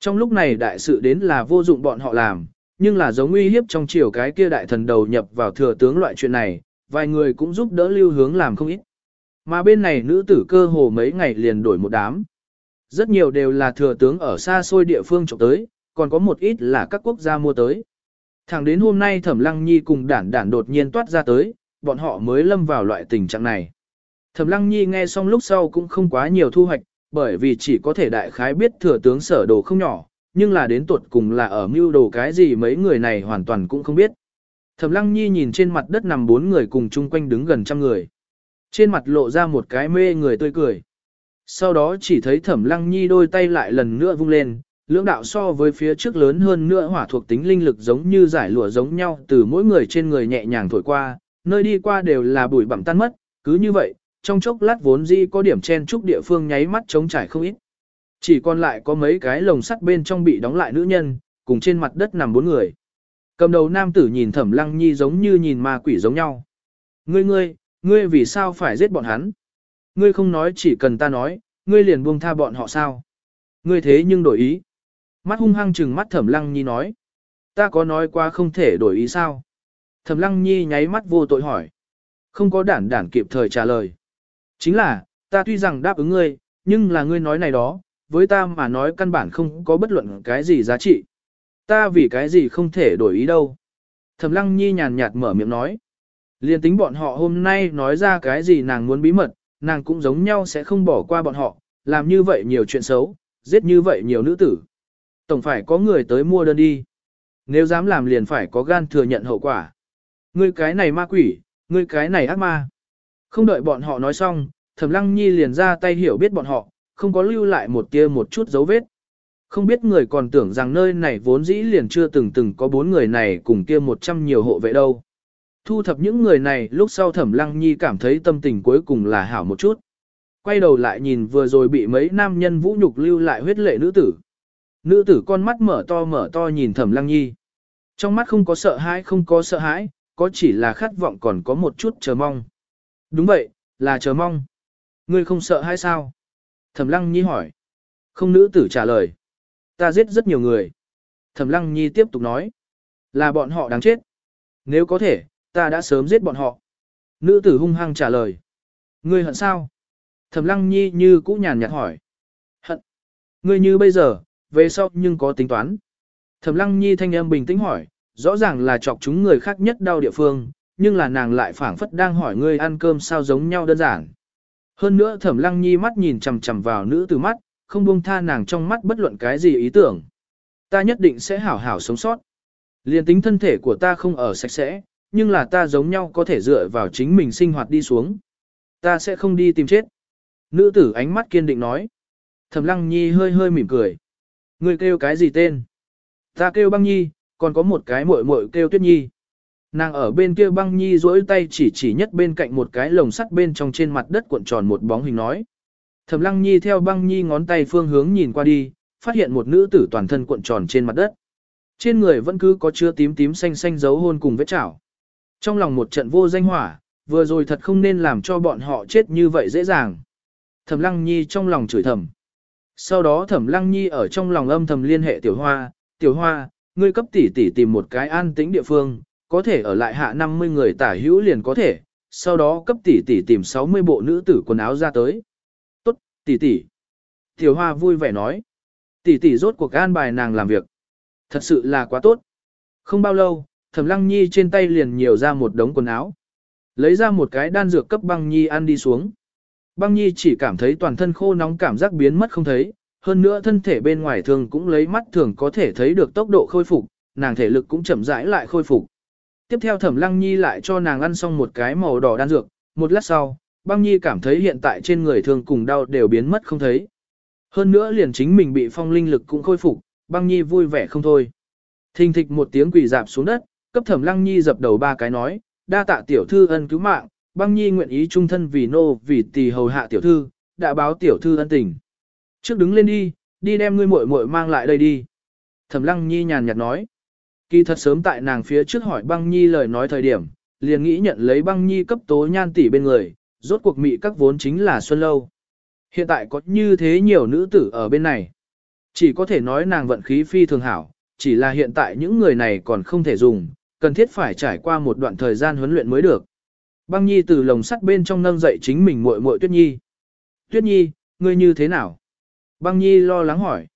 Trong lúc này đại sự đến là vô dụng bọn họ làm, nhưng là giống uy hiếp trong chiều cái kia đại thần đầu nhập vào thừa tướng loại chuyện này, vài người cũng giúp đỡ lưu hướng làm không ít. Mà bên này nữ tử cơ hồ mấy ngày liền đổi một đám. Rất nhiều đều là thừa tướng ở xa xôi địa phương trộm tới, còn có một ít là các quốc gia mua tới. Thẳng đến hôm nay Thẩm Lăng Nhi cùng đản đản đột nhiên toát ra tới, bọn họ mới lâm vào loại tình trạng này. Thẩm Lăng Nhi nghe xong lúc sau cũng không quá nhiều thu hoạch, bởi vì chỉ có thể đại khái biết thừa tướng sở đồ không nhỏ, nhưng là đến tuột cùng là ở mưu đồ cái gì mấy người này hoàn toàn cũng không biết. Thẩm Lăng Nhi nhìn trên mặt đất nằm bốn người cùng chung quanh đứng gần trăm người. Trên mặt lộ ra một cái mê người tươi cười. Sau đó chỉ thấy Thẩm Lăng Nhi đôi tay lại lần nữa vung lên, lưỡng đạo so với phía trước lớn hơn nữa hỏa thuộc tính linh lực giống như giải lụa giống nhau từ mỗi người trên người nhẹ nhàng thổi qua, nơi đi qua đều là bụi bặm tan mất, cứ như vậy, trong chốc lát vốn dĩ có điểm chen trúc địa phương nháy mắt trống trải không ít. Chỉ còn lại có mấy cái lồng sắt bên trong bị đóng lại nữ nhân, cùng trên mặt đất nằm bốn người. Cầm đầu nam tử nhìn thẩm lăng nhi giống như nhìn ma quỷ giống nhau. Ngươi ngươi, ngươi vì sao phải giết bọn hắn? Ngươi không nói chỉ cần ta nói, ngươi liền buông tha bọn họ sao? Ngươi thế nhưng đổi ý. Mắt hung hăng chừng mắt thẩm lăng nhi nói. Ta có nói qua không thể đổi ý sao? Thẩm lăng nhi nháy mắt vô tội hỏi. Không có đản đản kịp thời trả lời. Chính là, ta tuy rằng đáp ứng ngươi, nhưng là ngươi nói này đó, với ta mà nói căn bản không có bất luận cái gì giá trị. Ta vì cái gì không thể đổi ý đâu. Thẩm lăng nhi nhàn nhạt mở miệng nói. Liên tính bọn họ hôm nay nói ra cái gì nàng muốn bí mật, nàng cũng giống nhau sẽ không bỏ qua bọn họ, làm như vậy nhiều chuyện xấu, giết như vậy nhiều nữ tử. Tổng phải có người tới mua đơn đi. Nếu dám làm liền phải có gan thừa nhận hậu quả. Ngươi cái này ma quỷ, ngươi cái này ác ma. Không đợi bọn họ nói xong, Thẩm Lăng Nhi liền ra tay hiểu biết bọn họ, không có lưu lại một tia một chút dấu vết. Không biết người còn tưởng rằng nơi này vốn dĩ liền chưa từng từng có bốn người này cùng kia một trăm nhiều hộ vệ đâu. Thu thập những người này lúc sau Thẩm Lăng Nhi cảm thấy tâm tình cuối cùng là hảo một chút. Quay đầu lại nhìn vừa rồi bị mấy nam nhân vũ nhục lưu lại huyết lệ nữ tử. Nữ tử con mắt mở to mở to nhìn Thẩm Lăng Nhi. Trong mắt không có sợ hãi không có sợ hãi, có chỉ là khát vọng còn có một chút chờ mong. Đúng vậy, là chờ mong. Ngươi không sợ hay sao? Thẩm Lăng Nhi hỏi. Không nữ tử trả lời. Ta giết rất nhiều người. Thẩm Lăng Nhi tiếp tục nói. Là bọn họ đáng chết. Nếu có thể, ta đã sớm giết bọn họ. Nữ tử hung hăng trả lời. Ngươi hận sao? Thẩm Lăng Nhi như cũ nhàn nhạt hỏi. Hận. Ngươi như bây giờ, về sau nhưng có tính toán. Thẩm Lăng Nhi thanh âm bình tĩnh hỏi, rõ ràng là chọc chúng người khác nhất đau địa phương, nhưng là nàng lại phảng phất đang hỏi ngươi ăn cơm sao giống nhau đơn giản. Hơn nữa thẩm lăng nhi mắt nhìn chằm chằm vào nữ từ mắt, không buông tha nàng trong mắt bất luận cái gì ý tưởng. Ta nhất định sẽ hảo hảo sống sót. Liên tính thân thể của ta không ở sạch sẽ, nhưng là ta giống nhau có thể dựa vào chính mình sinh hoạt đi xuống. Ta sẽ không đi tìm chết. Nữ tử ánh mắt kiên định nói. Thẩm lăng nhi hơi hơi mỉm cười. Ngươi kêu cái gì tên? Ta kêu băng nhi, còn có một cái muội muội kêu tuyết nhi. Nàng ở bên kia băng nhi duỗi tay chỉ chỉ nhất bên cạnh một cái lồng sắt bên trong trên mặt đất cuộn tròn một bóng hình nói. Thẩm lăng nhi theo băng nhi ngón tay phương hướng nhìn qua đi, phát hiện một nữ tử toàn thân cuộn tròn trên mặt đất. Trên người vẫn cứ có chứa tím tím xanh xanh dấu hôn cùng vết chảo. Trong lòng một trận vô danh hỏa, vừa rồi thật không nên làm cho bọn họ chết như vậy dễ dàng. Thẩm lăng nhi trong lòng chửi thầm. Sau đó thẩm lăng nhi ở trong lòng âm thầm liên hệ tiểu hoa, tiểu hoa, ngươi cấp tỷ tỷ tìm một cái an tĩnh địa phương, có thể ở lại hạ 50 người tả hữu liền có thể, sau đó cấp tỷ tỷ tìm 60 bộ nữ tử quần áo ra tới. Tốt, tỷ tỷ. Tiểu Hoa vui vẻ nói. Tỷ tỷ rốt cuộc an bài nàng làm việc. Thật sự là quá tốt. Không bao lâu, Thẩm Lăng Nhi trên tay liền nhiều ra một đống quần áo. Lấy ra một cái đan dược cấp băng Nhi ăn đi xuống. Băng Nhi chỉ cảm thấy toàn thân khô nóng cảm giác biến mất không thấy, hơn nữa thân thể bên ngoài thường cũng lấy mắt thường có thể thấy được tốc độ khôi phục, nàng thể lực cũng chậm rãi lại khôi phục. Tiếp theo Thẩm Lăng Nhi lại cho nàng ăn xong một cái màu đỏ đan dược, một lát sau, Băng Nhi cảm thấy hiện tại trên người thường cùng đau đều biến mất không thấy. Hơn nữa liền chính mình bị phong linh lực cũng khôi phục, Băng Nhi vui vẻ không thôi. Thình thịch một tiếng quỳ dạp xuống đất, cấp Thẩm Lăng Nhi dập đầu ba cái nói, đa tạ tiểu thư ân cứu mạng, Băng Nhi nguyện ý trung thân vì nô vì tỳ hầu hạ tiểu thư, đã báo tiểu thư ân tình. Trước đứng lên đi, đi đem ngươi muội muội mang lại đây đi. Thẩm Lăng Nhi nhàn nhạt nói. Kỳ thật sớm tại nàng phía trước hỏi băng nhi lời nói thời điểm, liền nghĩ nhận lấy băng nhi cấp tố nhan tỷ bên người, rốt cuộc mị các vốn chính là Xuân Lâu. Hiện tại có như thế nhiều nữ tử ở bên này. Chỉ có thể nói nàng vận khí phi thường hảo, chỉ là hiện tại những người này còn không thể dùng, cần thiết phải trải qua một đoạn thời gian huấn luyện mới được. Băng Nhi từ lồng sắt bên trong nâng dậy chính mình muội muội Tuyết Nhi. Tuyết Nhi, ngươi như thế nào? Băng Nhi lo lắng hỏi.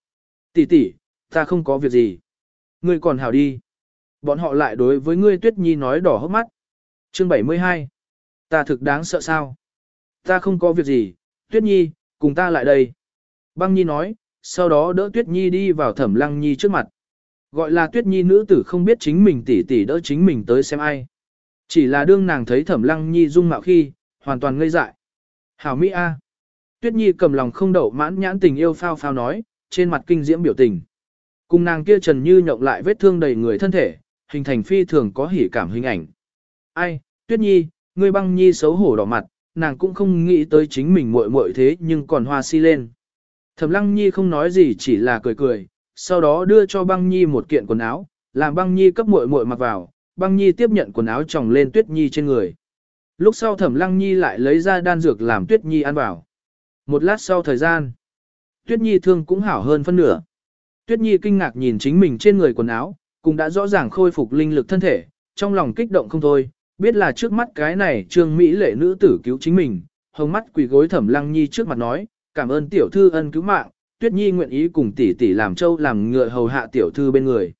Tỷ tỷ, ta không có việc gì. Ngươi còn hảo đi. Bọn họ lại đối với ngươi Tuyết Nhi nói đỏ hốc mắt. Chương 72. Ta thực đáng sợ sao? Ta không có việc gì, Tuyết Nhi, cùng ta lại đây. Băng Nhi nói, sau đó đỡ Tuyết Nhi đi vào Thẩm Lăng Nhi trước mặt. Gọi là Tuyết Nhi nữ tử không biết chính mình tỷ tỷ đỡ chính mình tới xem ai. Chỉ là đương nàng thấy Thẩm Lăng Nhi dung mạo khi, hoàn toàn ngây dại. Hảo Mỹ A. Tuyết Nhi cầm lòng không đậu mãn nhãn tình yêu phao phao nói, trên mặt kinh diễm biểu tình. Cùng nàng kia trần như nhộng lại vết thương đầy người thân thể, hình thành phi thường có hỉ cảm hình ảnh. Ai, Tuyết Nhi, ngươi băng Nhi xấu hổ đỏ mặt, nàng cũng không nghĩ tới chính mình muội muội thế nhưng còn hoa si lên. Thẩm Lăng Nhi không nói gì chỉ là cười cười, sau đó đưa cho băng Nhi một kiện quần áo, làm băng Nhi cấp muội muội mặc vào, băng Nhi tiếp nhận quần áo tròng lên Tuyết Nhi trên người. Lúc sau Thẩm Lăng Nhi lại lấy ra đan dược làm Tuyết Nhi ăn vào. Một lát sau thời gian, Tuyết Nhi thương cũng hảo hơn phân nửa. Tuyết Nhi kinh ngạc nhìn chính mình trên người quần áo, cũng đã rõ ràng khôi phục linh lực thân thể, trong lòng kích động không thôi, biết là trước mắt cái này trương Mỹ lệ nữ tử cứu chính mình, hồng mắt quỳ gối thẩm lăng nhi trước mặt nói, cảm ơn tiểu thư ân cứu mạng, Tuyết Nhi nguyện ý cùng tỷ tỷ làm châu làm ngựa hầu hạ tiểu thư bên người.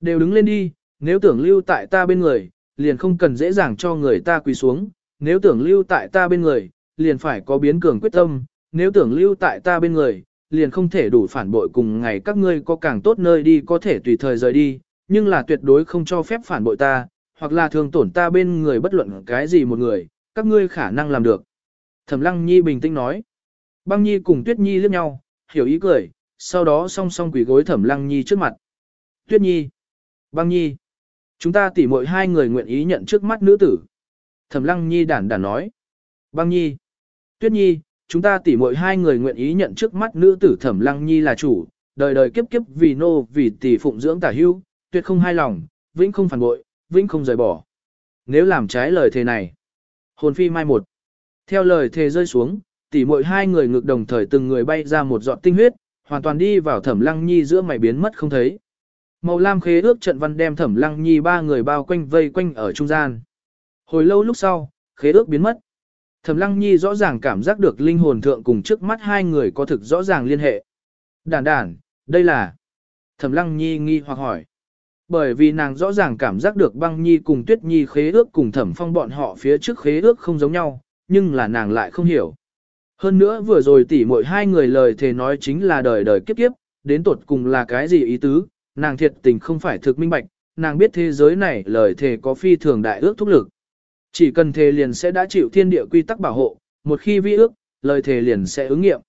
Đều đứng lên đi, nếu tưởng lưu tại ta bên người, liền không cần dễ dàng cho người ta quỳ xuống, nếu tưởng lưu tại ta bên người, liền phải có biến cường quyết tâm, nếu tưởng lưu tại ta bên người, liền không thể đủ phản bội cùng ngày các ngươi có càng tốt nơi đi có thể tùy thời rời đi, nhưng là tuyệt đối không cho phép phản bội ta, hoặc là thường tổn ta bên người bất luận cái gì một người, các ngươi khả năng làm được. Thẩm Lăng Nhi bình tĩnh nói. Băng Nhi cùng Tuyết Nhi liếc nhau, hiểu ý cười, sau đó song song quỳ gối Thẩm Lăng Nhi trước mặt. Tuyết Nhi, Băng Nhi, chúng ta tỉ muội hai người nguyện ý nhận trước mắt nữ tử. Thẩm Lăng Nhi đản đản nói. Băng Nhi, Tuyết Nhi, chúng ta tỉ muội hai người nguyện ý nhận trước mắt nữ tử Thẩm Lăng Nhi là chủ, đời đời kiếp kiếp vì nô vì tỷ phụng dưỡng tả hưu, tuyệt không hai lòng, vĩnh không phản bội, vĩnh không rời bỏ. Nếu làm trái lời thề này, hồn phi mai một. Theo lời thề rơi xuống, tỉ muội hai người ngược đồng thời từng người bay ra một giọt tinh huyết, hoàn toàn đi vào Thẩm Lăng Nhi giữa mày biến mất không thấy. Màu lam khế ước trận văn đem Thẩm Lăng Nhi ba người bao quanh vây quanh ở trung gian. Hồi lâu lúc sau, khế ước biến mất. Thẩm Lăng Nhi rõ ràng cảm giác được linh hồn thượng cùng trước mắt hai người có thực rõ ràng liên hệ. Đản đản, đây là... Thẩm Lăng Nhi nghi hoặc hỏi. Bởi vì nàng rõ ràng cảm giác được băng nhi cùng tuyết nhi khế ước cùng thẩm phong bọn họ phía trước khế ước không giống nhau, nhưng là nàng lại không hiểu. Hơn nữa vừa rồi tỉ mỗi hai người lời thề nói chính là đời đời kiếp kiếp, đến tột cùng là cái gì ý tứ, nàng thiệt tình không phải thực minh bạch, nàng biết thế giới này lời thề có phi thường đại ước thúc lực. Chỉ cần thề liền sẽ đã chịu thiên địa quy tắc bảo hộ, một khi vi ước, lời thề liền sẽ ứng nghiệm.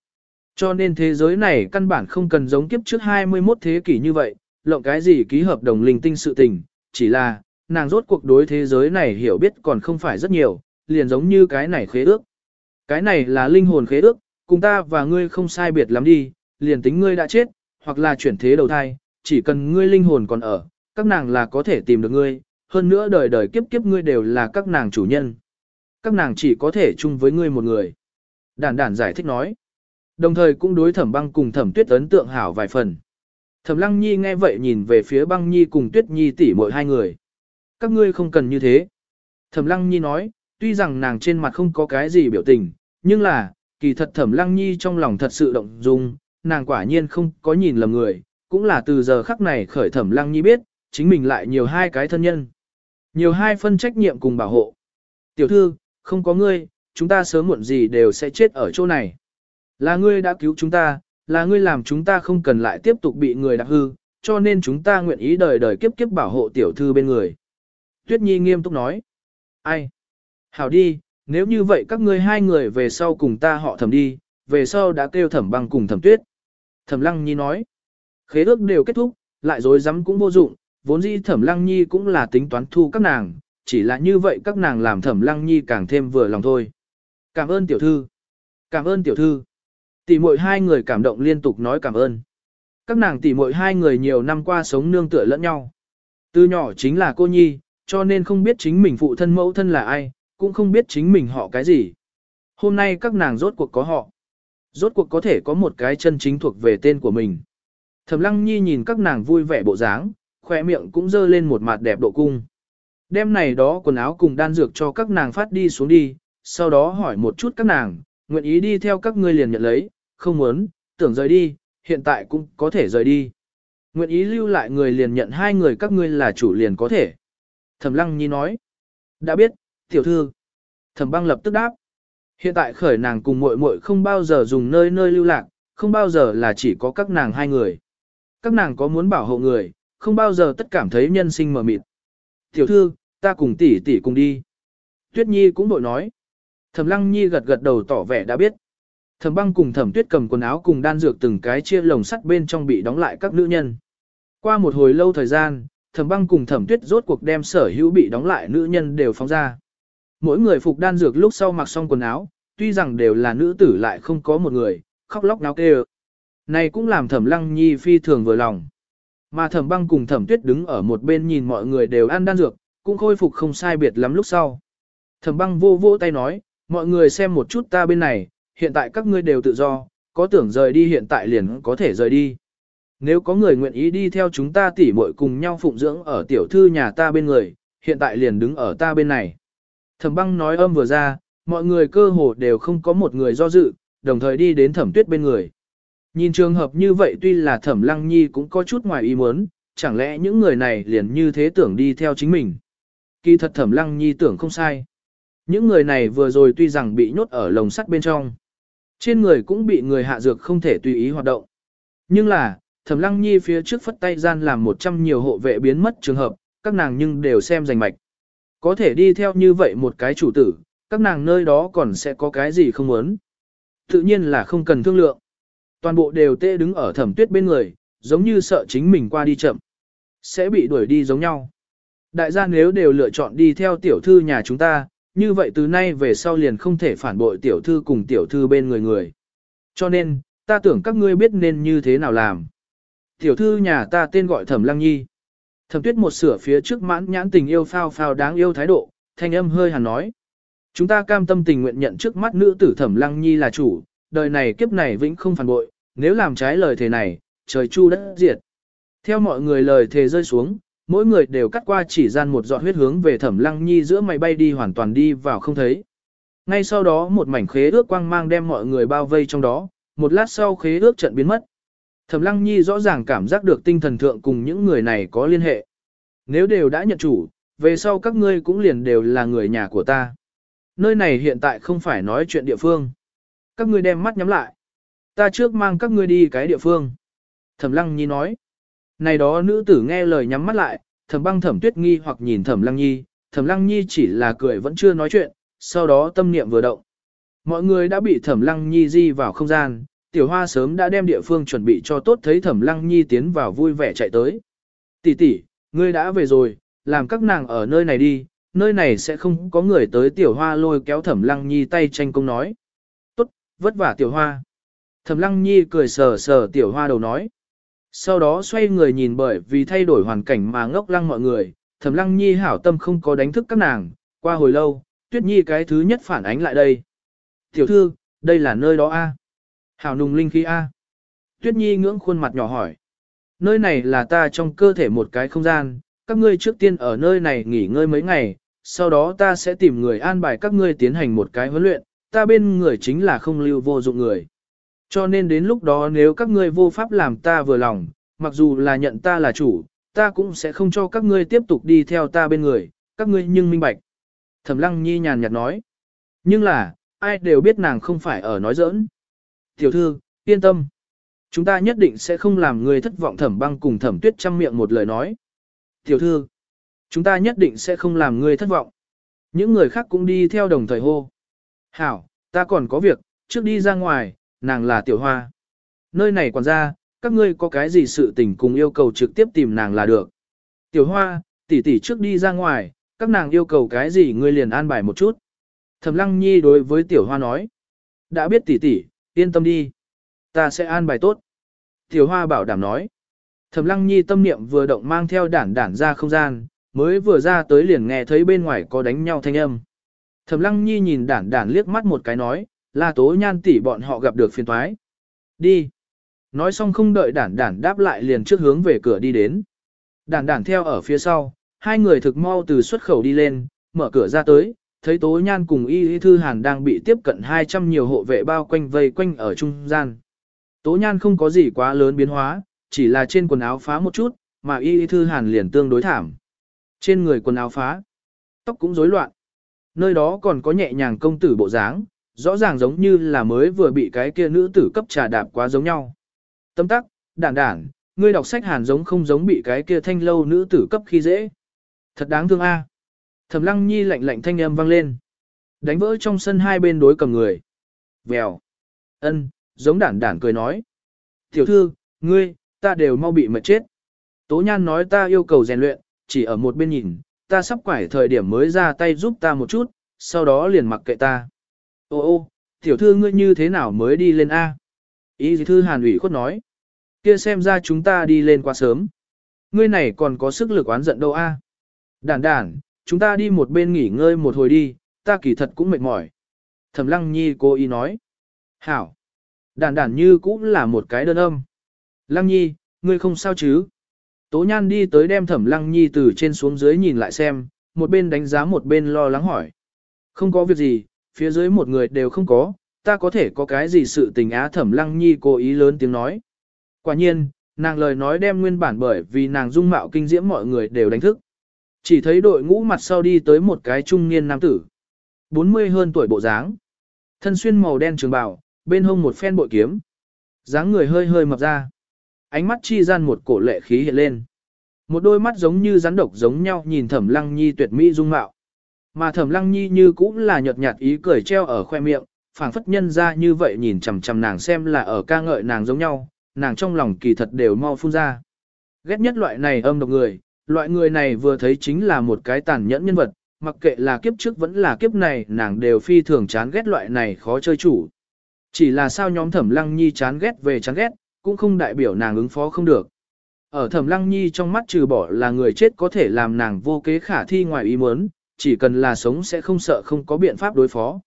Cho nên thế giới này căn bản không cần giống kiếp trước 21 thế kỷ như vậy, lộng cái gì ký hợp đồng linh tinh sự tình, chỉ là, nàng rốt cuộc đối thế giới này hiểu biết còn không phải rất nhiều, liền giống như cái này khế ước. Cái này là linh hồn khế ước, cùng ta và ngươi không sai biệt lắm đi, liền tính ngươi đã chết, hoặc là chuyển thế đầu thai, chỉ cần ngươi linh hồn còn ở, các nàng là có thể tìm được ngươi, hơn nữa đời đời kiếp kiếp ngươi đều là các nàng chủ nhân. Các nàng chỉ có thể chung với ngươi một người. Đản đản giải thích nói. Đồng thời cũng đối thẩm băng cùng thẩm tuyết ấn tượng hảo vài phần. Thẩm Lăng Nhi nghe vậy nhìn về phía Băng Nhi cùng Tuyết Nhi tỷ mỗi hai người. Các ngươi không cần như thế. Thẩm Lăng Nhi nói, tuy rằng nàng trên mặt không có cái gì biểu tình, nhưng là, kỳ thật Thẩm Lăng Nhi trong lòng thật sự động dung, nàng quả nhiên không có nhìn lầm người, cũng là từ giờ khắc này khởi Thẩm Lăng Nhi biết, chính mình lại nhiều hai cái thân nhân. Nhiều hai phân trách nhiệm cùng bảo hộ. Tiểu thư, không có ngươi, chúng ta sớm muộn gì đều sẽ chết ở chỗ này. Là ngươi đã cứu chúng ta, là ngươi làm chúng ta không cần lại tiếp tục bị người đạp hư, cho nên chúng ta nguyện ý đời đời kiếp kiếp bảo hộ tiểu thư bên người. Tuyết Nhi nghiêm túc nói. Ai? Hảo đi, nếu như vậy các ngươi hai người về sau cùng ta họ thẩm đi, về sau đã kêu thẩm băng cùng thẩm tuyết. Thẩm Lăng Nhi nói. Khế ước đều kết thúc, lại dối rắm cũng vô dụng, vốn dĩ thẩm Lăng Nhi cũng là tính toán thu các nàng, chỉ là như vậy các nàng làm thẩm Lăng Nhi càng thêm vừa lòng thôi. Cảm ơn tiểu thư. Cảm ơn tiểu thư. Tỷ muội hai người cảm động liên tục nói cảm ơn. Các nàng tỷ muội hai người nhiều năm qua sống nương tựa lẫn nhau. Từ nhỏ chính là cô nhi, cho nên không biết chính mình phụ thân mẫu thân là ai, cũng không biết chính mình họ cái gì. Hôm nay các nàng rốt cuộc có họ. Rốt cuộc có thể có một cái chân chính thuộc về tên của mình. Thẩm Lăng Nhi nhìn các nàng vui vẻ bộ dáng, khỏe miệng cũng dơ lên một mặt đẹp độ cung. Đêm này đó quần áo cùng đan dược cho các nàng phát đi xuống đi, sau đó hỏi một chút các nàng, nguyện ý đi theo các ngươi liền nhận lấy, không muốn, tưởng rời đi, hiện tại cũng có thể rời đi. Nguyện ý lưu lại người liền nhận hai người các ngươi là chủ liền có thể. Thẩm Lăng Nhi nói. Đã biết, tiểu thư. Thẩm băng lập tức đáp. Hiện tại khởi nàng cùng muội muội không bao giờ dùng nơi nơi lưu lạc, không bao giờ là chỉ có các nàng hai người. Các nàng có muốn bảo hộ người, không bao giờ tất cảm thấy nhân sinh mờ mịt. Tiểu thư, ta cùng tỷ tỷ cùng đi. Tuyết Nhi cũng bội nói. Thẩm Lăng Nhi gật gật đầu tỏ vẻ đã biết. Thẩm Băng cùng Thẩm Tuyết cầm quần áo cùng đan dược từng cái chia lồng sắt bên trong bị đóng lại các nữ nhân. Qua một hồi lâu thời gian, Thẩm Băng cùng Thẩm Tuyết rốt cuộc đem sở hữu bị đóng lại nữ nhân đều phóng ra. Mỗi người phục đan dược lúc sau mặc xong quần áo, tuy rằng đều là nữ tử lại không có một người, khóc lóc náo kêu. Này cũng làm Thẩm Lăng Nhi phi thường vừa lòng. Mà Thẩm Băng cùng Thẩm Tuyết đứng ở một bên nhìn mọi người đều ăn đan dược, cũng khôi phục không sai biệt lắm lúc sau. Thẩm Băng vô vô tay nói, mọi người xem một chút ta bên này, hiện tại các ngươi đều tự do, có tưởng rời đi hiện tại liền có thể rời đi. Nếu có người nguyện ý đi theo chúng ta tỉ muội cùng nhau phụng dưỡng ở tiểu thư nhà ta bên người, hiện tại liền đứng ở ta bên này. Thẩm băng nói âm vừa ra, mọi người cơ hồ đều không có một người do dự, đồng thời đi đến thẩm tuyết bên người. Nhìn trường hợp như vậy tuy là thẩm lăng nhi cũng có chút ngoài ý muốn, chẳng lẽ những người này liền như thế tưởng đi theo chính mình. Kỳ thật thẩm lăng nhi tưởng không sai. Những người này vừa rồi tuy rằng bị nhốt ở lồng sắt bên trong. Trên người cũng bị người hạ dược không thể tùy ý hoạt động. Nhưng là, thẩm lăng nhi phía trước phất tay gian làm một trăm nhiều hộ vệ biến mất trường hợp, các nàng nhưng đều xem rành mạch. Có thể đi theo như vậy một cái chủ tử, các nàng nơi đó còn sẽ có cái gì không muốn. Tự nhiên là không cần thương lượng. Toàn bộ đều tê đứng ở thẩm tuyết bên người, giống như sợ chính mình qua đi chậm. Sẽ bị đuổi đi giống nhau. Đại gia nếu đều lựa chọn đi theo tiểu thư nhà chúng ta, như vậy từ nay về sau liền không thể phản bội tiểu thư cùng tiểu thư bên người người. Cho nên, ta tưởng các ngươi biết nên như thế nào làm. Tiểu thư nhà ta tên gọi Thẩm Lăng Nhi. Thẩm Tuyết một sửa phía trước mãn nhãn tình yêu phao phao đáng yêu thái độ, thanh âm hơi hàn nói. Chúng ta cam tâm tình nguyện nhận trước mắt nữ tử Thẩm Lăng Nhi là chủ, đời này kiếp này vĩnh không phản bội, nếu làm trái lời thề này, trời chu đất diệt. Theo mọi người lời thề rơi xuống, mỗi người đều cắt qua chỉ gian một giọt huyết hướng về Thẩm Lăng Nhi giữa mày bay đi hoàn toàn đi vào không thấy. Ngay sau đó một mảnh khế ước quang mang đem mọi người bao vây trong đó, một lát sau khế ước trận biến mất. Thẩm Lăng Nhi rõ ràng cảm giác được tinh thần thượng cùng những người này có liên hệ. Nếu đều đã nhận chủ, về sau các ngươi cũng liền đều là người nhà của ta. Nơi này hiện tại không phải nói chuyện địa phương. Các ngươi đem mắt nhắm lại. Ta trước mang các ngươi đi cái địa phương. Thẩm Lăng Nhi nói. Này đó nữ tử nghe lời nhắm mắt lại, thẩm băng thẩm tuyết nghi hoặc nhìn thẩm Lăng Nhi, thẩm Lăng Nhi chỉ là cười vẫn chưa nói chuyện, sau đó tâm niệm vừa động. Mọi người đã bị thẩm Lăng Nhi di vào không gian, tiểu hoa sớm đã đem địa phương chuẩn bị cho tốt thấy thẩm lăng nhi tiến vào vui vẻ chạy tới. Tỷ tỷ, ngươi đã về rồi, làm các nàng ở nơi này đi, nơi này sẽ không có người tới tiểu hoa lôi kéo thẩm lăng nhi tay tranh công nói. Tốt, vất vả tiểu hoa. Thẩm lăng nhi cười sờ sờ tiểu hoa đầu nói. Sau đó xoay người nhìn bởi vì thay đổi hoàn cảnh mà ngốc lăng mọi người, thẩm lăng nhi hảo tâm không có đánh thức các nàng, qua hồi lâu, tuyết nhi cái thứ nhất phản ánh lại đây. Tiểu thư, đây là nơi đó a. Hảo nùng linh khí A. Tuyết Nhi ngưỡng khuôn mặt nhỏ hỏi. Nơi này là ta trong cơ thể một cái không gian, các ngươi trước tiên ở nơi này nghỉ ngơi mấy ngày, sau đó ta sẽ tìm người an bài các ngươi tiến hành một cái huấn luyện, ta bên người chính là không lưu vô dụng người. Cho nên đến lúc đó nếu các ngươi vô pháp làm ta vừa lòng, mặc dù là nhận ta là chủ, ta cũng sẽ không cho các ngươi tiếp tục đi theo ta bên người, các ngươi nhưng minh bạch. Thẩm lăng nhi nhàn nhạt nói. Nhưng là, ai đều biết nàng không phải ở nói giỡn. Tiểu thư, yên tâm. Chúng ta nhất định sẽ không làm người thất vọng thẩm băng cùng thẩm tuyết chăm miệng một lời nói. Tiểu thư, chúng ta nhất định sẽ không làm người thất vọng. Những người khác cũng đi theo đồng thời hô. Hảo, ta còn có việc, trước đi ra ngoài, nàng là tiểu hoa. Nơi này quản gia, các ngươi có cái gì sự tình cùng yêu cầu trực tiếp tìm nàng là được. Tiểu hoa, tỷ tỷ trước đi ra ngoài, các nàng yêu cầu cái gì ngươi liền an bài một chút. Thẩm lăng nhi đối với tiểu hoa nói. Đã biết tỷ tỷ, yên tâm đi. Ta sẽ an bài tốt. Tiểu hoa bảo đảm nói. Thẩm lăng nhi tâm niệm vừa động mang theo đản đản ra không gian, mới vừa ra tới liền nghe thấy bên ngoài có đánh nhau thanh âm. Thẩm lăng nhi nhìn đản đản liếc mắt một cái nói, là tố nhan tỷ bọn họ gặp được phiền toái. Đi. Nói xong không đợi đản đản đáp lại liền trước hướng về cửa đi đến. Đản đản theo ở phía sau, hai người thực mau từ xuất khẩu đi lên, mở cửa ra tới, thấy Tố Nhan cùng Y Y Thư Hàn đang bị tiếp cận 200 nhiều hộ vệ bao quanh vây quanh ở trung gian. Tố Nhan không có gì quá lớn biến hóa, chỉ là trên quần áo phá một chút, mà Y Y Thư Hàn liền tương đối thảm. Trên người quần áo phá, tóc cũng rối loạn. Nơi đó còn có nhẹ nhàng công tử bộ dáng, rõ ràng giống như là mới vừa bị cái kia nữ tử cấp trà đạp quá giống nhau. Tâm tắc, đản đản, ngươi đọc sách hàn giống không giống bị cái kia thanh lâu nữ tử cấp khi dễ. Thật đáng thương a. Thẩm Lăng Nhi lạnh lạnh thanh âm vang lên. Đánh vỡ trong sân hai bên đối cầm người. Vèo. Ân, giống đản đản cười nói. Tiểu thư, ngươi, ta đều mau bị mệt chết. Tố Nhan nói ta yêu cầu rèn luyện, chỉ ở một bên nhìn, ta sắp quải thời điểm mới ra tay giúp ta một chút, sau đó liền mặc kệ ta. Ô ô, tiểu thư ngươi như thế nào mới đi lên A? Ý thư hàn ủy khuất nói. Kia xem ra chúng ta đi lên quá sớm. Ngươi này còn có sức lực oán giận đâu A? Đản đản, chúng ta đi một bên nghỉ ngơi một hồi đi, ta kỳ thật cũng mệt mỏi. Thẩm lăng nhi cô ý nói. Hảo. Đản đản như cũng là một cái đơn âm. Lăng nhi, ngươi không sao chứ? Tố nhan đi tới đem thẩm lăng nhi từ trên xuống dưới nhìn lại xem, một bên đánh giá một bên lo lắng hỏi. Không có việc gì, phía dưới một người đều không có, ta có thể có cái gì sự tình á thẩm lăng nhi cố ý lớn tiếng nói. Quả nhiên, nàng lời nói đem nguyên bản bởi vì nàng dung mạo kinh diễm mọi người đều đánh thức. Chỉ thấy đội ngũ mặt sau đi tới một cái trung niên nam tử. 40 hơn tuổi bộ dáng. Thân xuyên màu đen trường bào, bên hông một phen bội kiếm. dáng người hơi hơi mập ra. Ánh mắt chi gian một cổ lệ khí hiện lên. Một đôi mắt giống như rắn độc giống nhau nhìn thẩm lăng nhi tuyệt mỹ dung mạo. Mà thẩm lăng nhi như cũng là nhợt nhạt ý cười treo ở khoe miệng, phảng phất nhân ra như vậy nhìn chằm chằm nàng xem là ở ca ngợi nàng giống nhau, nàng trong lòng kỳ thật đều mau phun ra. Ghét nhất loại này âm độc người, loại người này vừa thấy chính là một cái tàn nhẫn nhân vật, mặc kệ là kiếp trước vẫn là kiếp này nàng đều phi thường chán ghét loại này khó chơi chủ. Chỉ là sao nhóm thẩm lăng nhi chán ghét về chán ghét, cũng không đại biểu nàng ứng phó không được. Ở thẩm lăng nhi trong mắt trừ bỏ là người chết có thể làm nàng vô kế khả thi ngoài ý muốn, chỉ cần là sống sẽ không sợ không có biện pháp đối phó.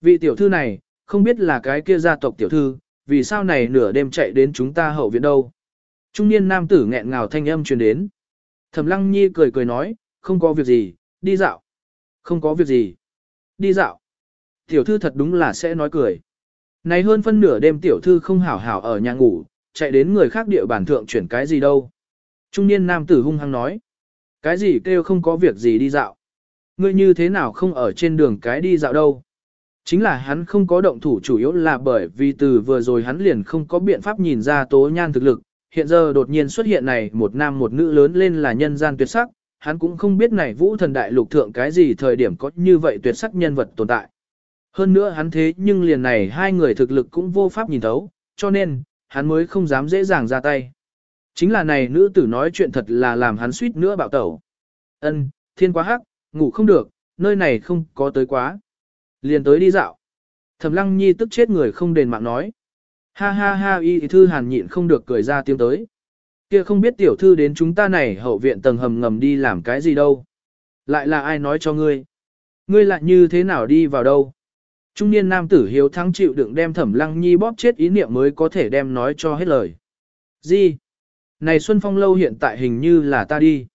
Vị tiểu thư này, không biết là cái kia gia tộc tiểu thư, vì sao này nửa đêm chạy đến chúng ta hậu viện đâu. Trung niên nam tử nghẹn ngào thanh âm truyền đến. Thẩm lăng nhi cười cười nói, không có việc gì, đi dạo. Không có việc gì. Đi dạo. Tiểu thư thật đúng là sẽ nói cười. Này hơn phân nửa đêm tiểu thư không hảo hảo ở nhà ngủ, chạy đến người khác địa bàn thượng chuyển cái gì đâu. Trung niên nam tử hung hăng nói. Cái gì kêu không có việc gì đi dạo. Ngươi như thế nào không ở trên đường cái đi dạo đâu. Chính là hắn không có động thủ chủ yếu là bởi vì từ vừa rồi hắn liền không có biện pháp nhìn ra tố nhan thực lực. Hiện giờ đột nhiên xuất hiện này một nam một nữ lớn lên là nhân gian tuyệt sắc, hắn cũng không biết này vũ thần đại lục thượng cái gì thời điểm có như vậy tuyệt sắc nhân vật tồn tại. Hơn nữa hắn thế nhưng liền này hai người thực lực cũng vô pháp nhìn thấu, cho nên, hắn mới không dám dễ dàng ra tay. Chính là này nữ tử nói chuyện thật là làm hắn suýt nữa bạo tẩu. Ân, thiên quá hắc, ngủ không được, nơi này không có tới quá. Liền tới đi dạo. Thẩm lăng nhi tức chết người không đền mạng nói. Ha ha ha y thư hàn nhịn không được cười ra tiếng tới. Kia không biết tiểu thư đến chúng ta này hậu viện tầng hầm ngầm đi làm cái gì đâu. Lại là ai nói cho ngươi? Ngươi lại như thế nào đi vào đâu? Trung niên nam tử hiếu thắng chịu đựng đem thẩm lăng nhi bóp chết ý niệm mới có thể đem nói cho hết lời. Gì? Này Xuân Phong lâu hiện tại hình như là ta đi.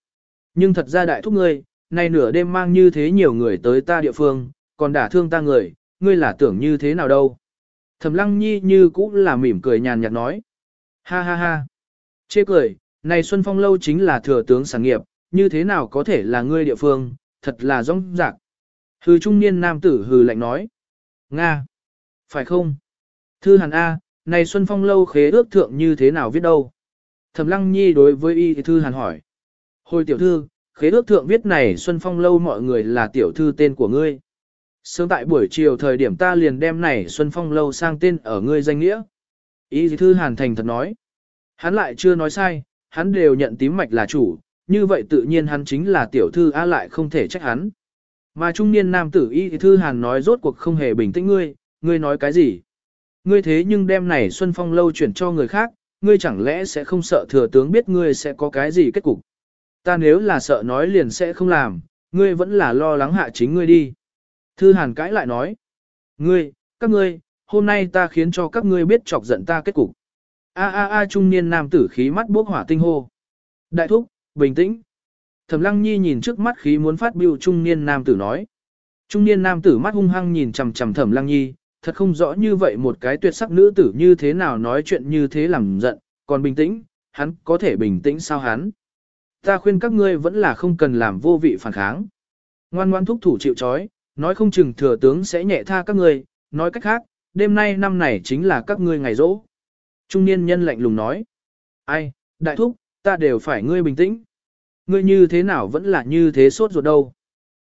Nhưng thật ra đại thúc ngươi, nay nửa đêm mang như thế nhiều người tới ta địa phương, còn đả thương ta người, ngươi là tưởng như thế nào đâu. Thẩm lăng nhi như cũng là mỉm cười nhàn nhạt nói. Ha ha ha. Chê cười, này Xuân Phong lâu chính là thừa tướng sản nghiệp, như thế nào có thể là ngươi địa phương, thật là rong rạc. Hư trung niên nam tử hừ lạnh nói. Nga. Phải không? Thư hàn A, này Xuân Phong lâu khế ước thượng như thế nào viết đâu? Thẩm lăng nhi đối với y thư hàn hỏi. Hồi tiểu thư, khế ước thượng viết này Xuân Phong lâu mọi người là tiểu thư tên của ngươi. Sớm tại buổi chiều thời điểm ta liền đem này Xuân Phong lâu sang tên ở ngươi danh nghĩa. Y thư hàn thành thật nói. Hắn lại chưa nói sai, hắn đều nhận tím mạch là chủ, như vậy tự nhiên hắn chính là tiểu thư A lại không thể trách hắn. Mà trung niên nam tử y thư hàn nói rốt cuộc không hề bình tĩnh ngươi, ngươi nói cái gì? Ngươi thế nhưng đem này Xuân Phong lâu chuyển cho người khác, ngươi chẳng lẽ sẽ không sợ thừa tướng biết ngươi sẽ có cái gì kết cục? Ta nếu là sợ nói liền sẽ không làm, ngươi vẫn là lo lắng hạ chính ngươi đi. Thư hàn cãi lại nói. Ngươi, các ngươi, hôm nay ta khiến cho các ngươi biết chọc giận ta kết cục. A a a trung niên nam tử khí mắt bốc hỏa tinh hô. Đại thúc, bình tĩnh. Thẩm Lăng Nhi nhìn trước mắt khí muốn phát biểu trung niên nam tử nói. Trung niên nam tử mắt hung hăng nhìn chằm chằm Thẩm Lăng Nhi, thật không rõ như vậy một cái tuyệt sắc nữ tử như thế nào nói chuyện như thế làm giận, còn bình tĩnh, hắn có thể bình tĩnh sao hắn? Ta khuyên các ngươi vẫn là không cần làm vô vị phản kháng. Ngoan ngoan thúc thủ chịu trói, nói không chừng thừa tướng sẽ nhẹ tha các ngươi, nói cách khác, đêm nay năm này chính là các ngươi ngày rỗ. Trung niên nhân lạnh lùng nói. Ai, đại thúc, ta đều phải ngươi bình tĩnh. Ngươi như thế nào vẫn là như thế sốt ruột đâu.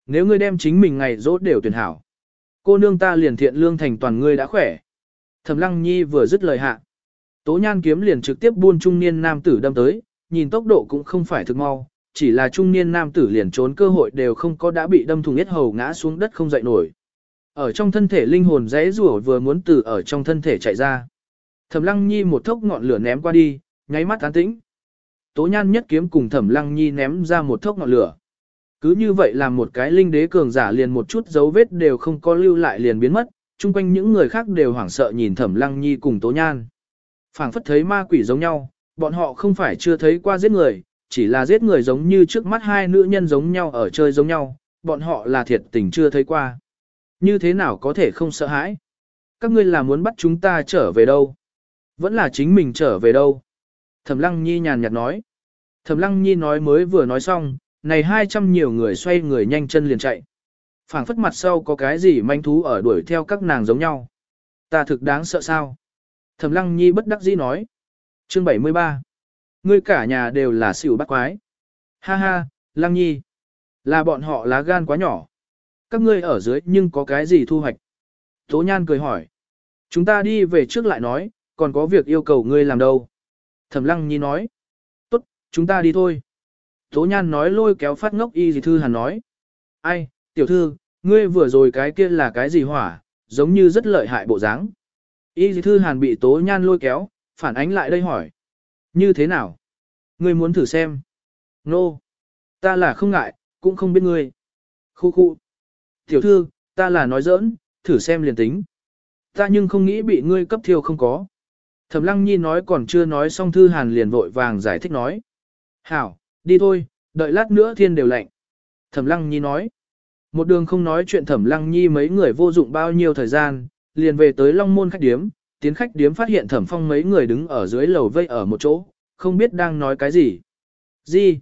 Nếu ngươi đem chính mình ngày rỗ đều tuyển hảo. Cô nương ta liền thiện lương thành toàn ngươi đã khỏe. Thẩm lăng nhi vừa dứt lời hạ. Tố nhan kiếm liền trực tiếp buôn trung niên nam tử đâm tới, nhìn tốc độ cũng không phải thực mau, chỉ là trung niên nam tử liền trốn cơ hội đều không có đã bị đâm thùng yết hầu ngã xuống đất không dậy nổi. Ở trong thân thể linh hồn rẽ rủa vừa muốn từ ở trong thân thể chạy ra. Thẩm Lăng Nhi một thốc ngọn lửa ném qua đi, nháy mắt tán tĩnh. Tố Nhan nhất kiếm cùng Thẩm Lăng Nhi ném ra một thốc ngọn lửa. Cứ như vậy làm một cái linh đế cường giả liền một chút dấu vết đều không có lưu lại liền biến mất, chung quanh những người khác đều hoảng sợ nhìn Thẩm Lăng Nhi cùng Tố Nhan. Phảng phất thấy ma quỷ giống nhau, bọn họ không phải chưa thấy qua giết người, chỉ là giết người giống như trước mắt hai nữ nhân giống nhau ở chơi giống nhau, bọn họ là thiệt tình chưa thấy qua. Như thế nào có thể không sợ hãi? Các ngươi là muốn bắt chúng ta trở về đâu? Vẫn là chính mình trở về đâu? Thẩm Lăng Nhi nhàn nhạt nói. Thẩm Lăng Nhi nói mới vừa nói xong, này hai trăm nhiều người xoay người nhanh chân liền chạy. phảng phất mặt sau có cái gì manh thú ở đuổi theo các nàng giống nhau. Ta thực đáng sợ sao? Thẩm Lăng Nhi bất đắc dĩ nói. Chương 73. Ngươi cả nhà đều là xỉu bắt quái. Ha ha, Lăng Nhi. Là bọn họ lá gan quá nhỏ. Các ngươi ở dưới nhưng có cái gì thu hoạch? Tố Nhan cười hỏi. Chúng ta đi về trước lại nói, còn có việc yêu cầu ngươi làm đâu? Thẩm Lăng Nhi nói. Tốt, chúng ta đi thôi. Tố Nhan nói lôi kéo phát ngốc y gì thư hàn nói. Ai, tiểu thư, ngươi vừa rồi cái kia là cái gì hỏa, giống như rất lợi hại bộ dáng. Y dì thư hàn bị Tố Nhan lôi kéo, phản ánh lại đây hỏi. Như thế nào? Ngươi muốn thử xem. Nô. No. Ta là không ngại, cũng không biết ngươi. Khu khu. Tiểu thư, ta là nói giỡn, thử xem liền tính. Ta nhưng không nghĩ bị ngươi cấp thiêu không có. Thẩm lăng nhi nói còn chưa nói xong thư hàn liền vội vàng giải thích nói. Hảo, đi thôi, đợi lát nữa thiên đều lạnh. Thẩm lăng nhi nói. Một đường không nói chuyện thẩm lăng nhi mấy người vô dụng bao nhiêu thời gian, liền về tới long môn khách điếm, tiến khách điếm phát hiện thẩm phong mấy người đứng ở dưới lầu vây ở một chỗ, không biết đang nói cái gì. Gì?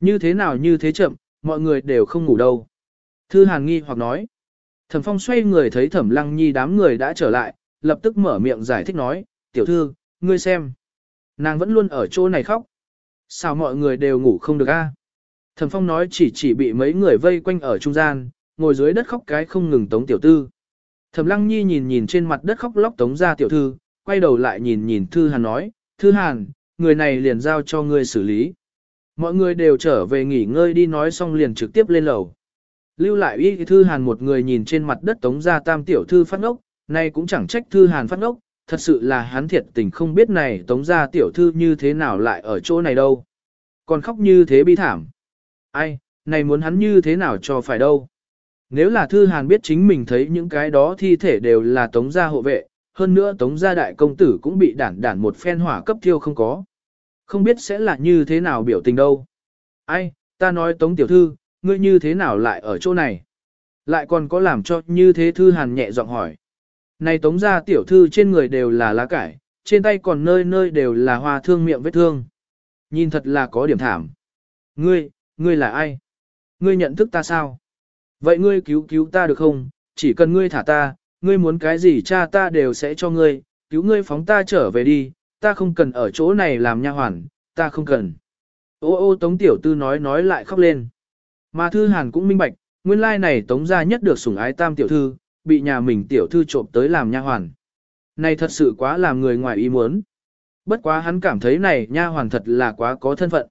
Như thế nào như thế chậm, mọi người đều không ngủ đâu. Thư Hàn nghi hoặc nói. Thẩm Phong xoay người thấy Thẩm Lăng Nhi đám người đã trở lại, lập tức mở miệng giải thích nói, tiểu thư, ngươi xem. Nàng vẫn luôn ở chỗ này khóc. Sao mọi người đều ngủ không được a? Thẩm Phong nói chỉ chỉ bị mấy người vây quanh ở trung gian, ngồi dưới đất khóc cái không ngừng tống tiểu tư. Thẩm Lăng Nhi nhìn nhìn trên mặt đất khóc lóc tống gia tiểu thư, quay đầu lại nhìn nhìn Thư Hàn nói, Thư Hàn, người này liền giao cho ngươi xử lý. Mọi người đều trở về nghỉ ngơi đi nói xong liền trực tiếp lên lầu. Lưu lại y thư hàn một người nhìn trên mặt đất tống gia tam tiểu thư phát ngốc, nay cũng chẳng trách thư hàn phát ngốc, thật sự là hắn thiệt tình không biết này tống gia tiểu thư như thế nào lại ở chỗ này đâu. Còn khóc như thế bi thảm. Ai, này muốn hắn như thế nào cho phải đâu. Nếu là thư hàn biết chính mình thấy những cái đó thi thể đều là tống gia hộ vệ, hơn nữa tống gia đại công tử cũng bị đản đản một phen hỏa cấp thiêu không có. Không biết sẽ là như thế nào biểu tình đâu. Ai, ta nói tống tiểu thư, ngươi như thế nào lại ở chỗ này? Lại còn có làm cho như thế thư hàn nhẹ giọng hỏi. Này tống gia tiểu thư trên người đều là lá cải, trên tay còn nơi nơi đều là hoa thương miệng vết thương. Nhìn thật là có điểm thảm. Ngươi, ngươi là ai? Ngươi nhận thức ta sao? Vậy ngươi cứu cứu ta được không? Chỉ cần ngươi thả ta, ngươi muốn cái gì cha ta đều sẽ cho ngươi, cứu ngươi phóng ta trở về đi, ta không cần ở chỗ này làm nha hoàn, ta không cần. Ô ô tống tiểu tư nói nói lại khóc lên. Mà thư hàn cũng minh bạch, nguyên lai này tống gia nhất được sủng ái tam tiểu thư, bị nhà mình tiểu thư trộm tới làm nha hoàn. Này thật sự quá làm người ngoài ý muốn. Bất quá hắn cảm thấy này nha hoàn thật là quá có thân phận.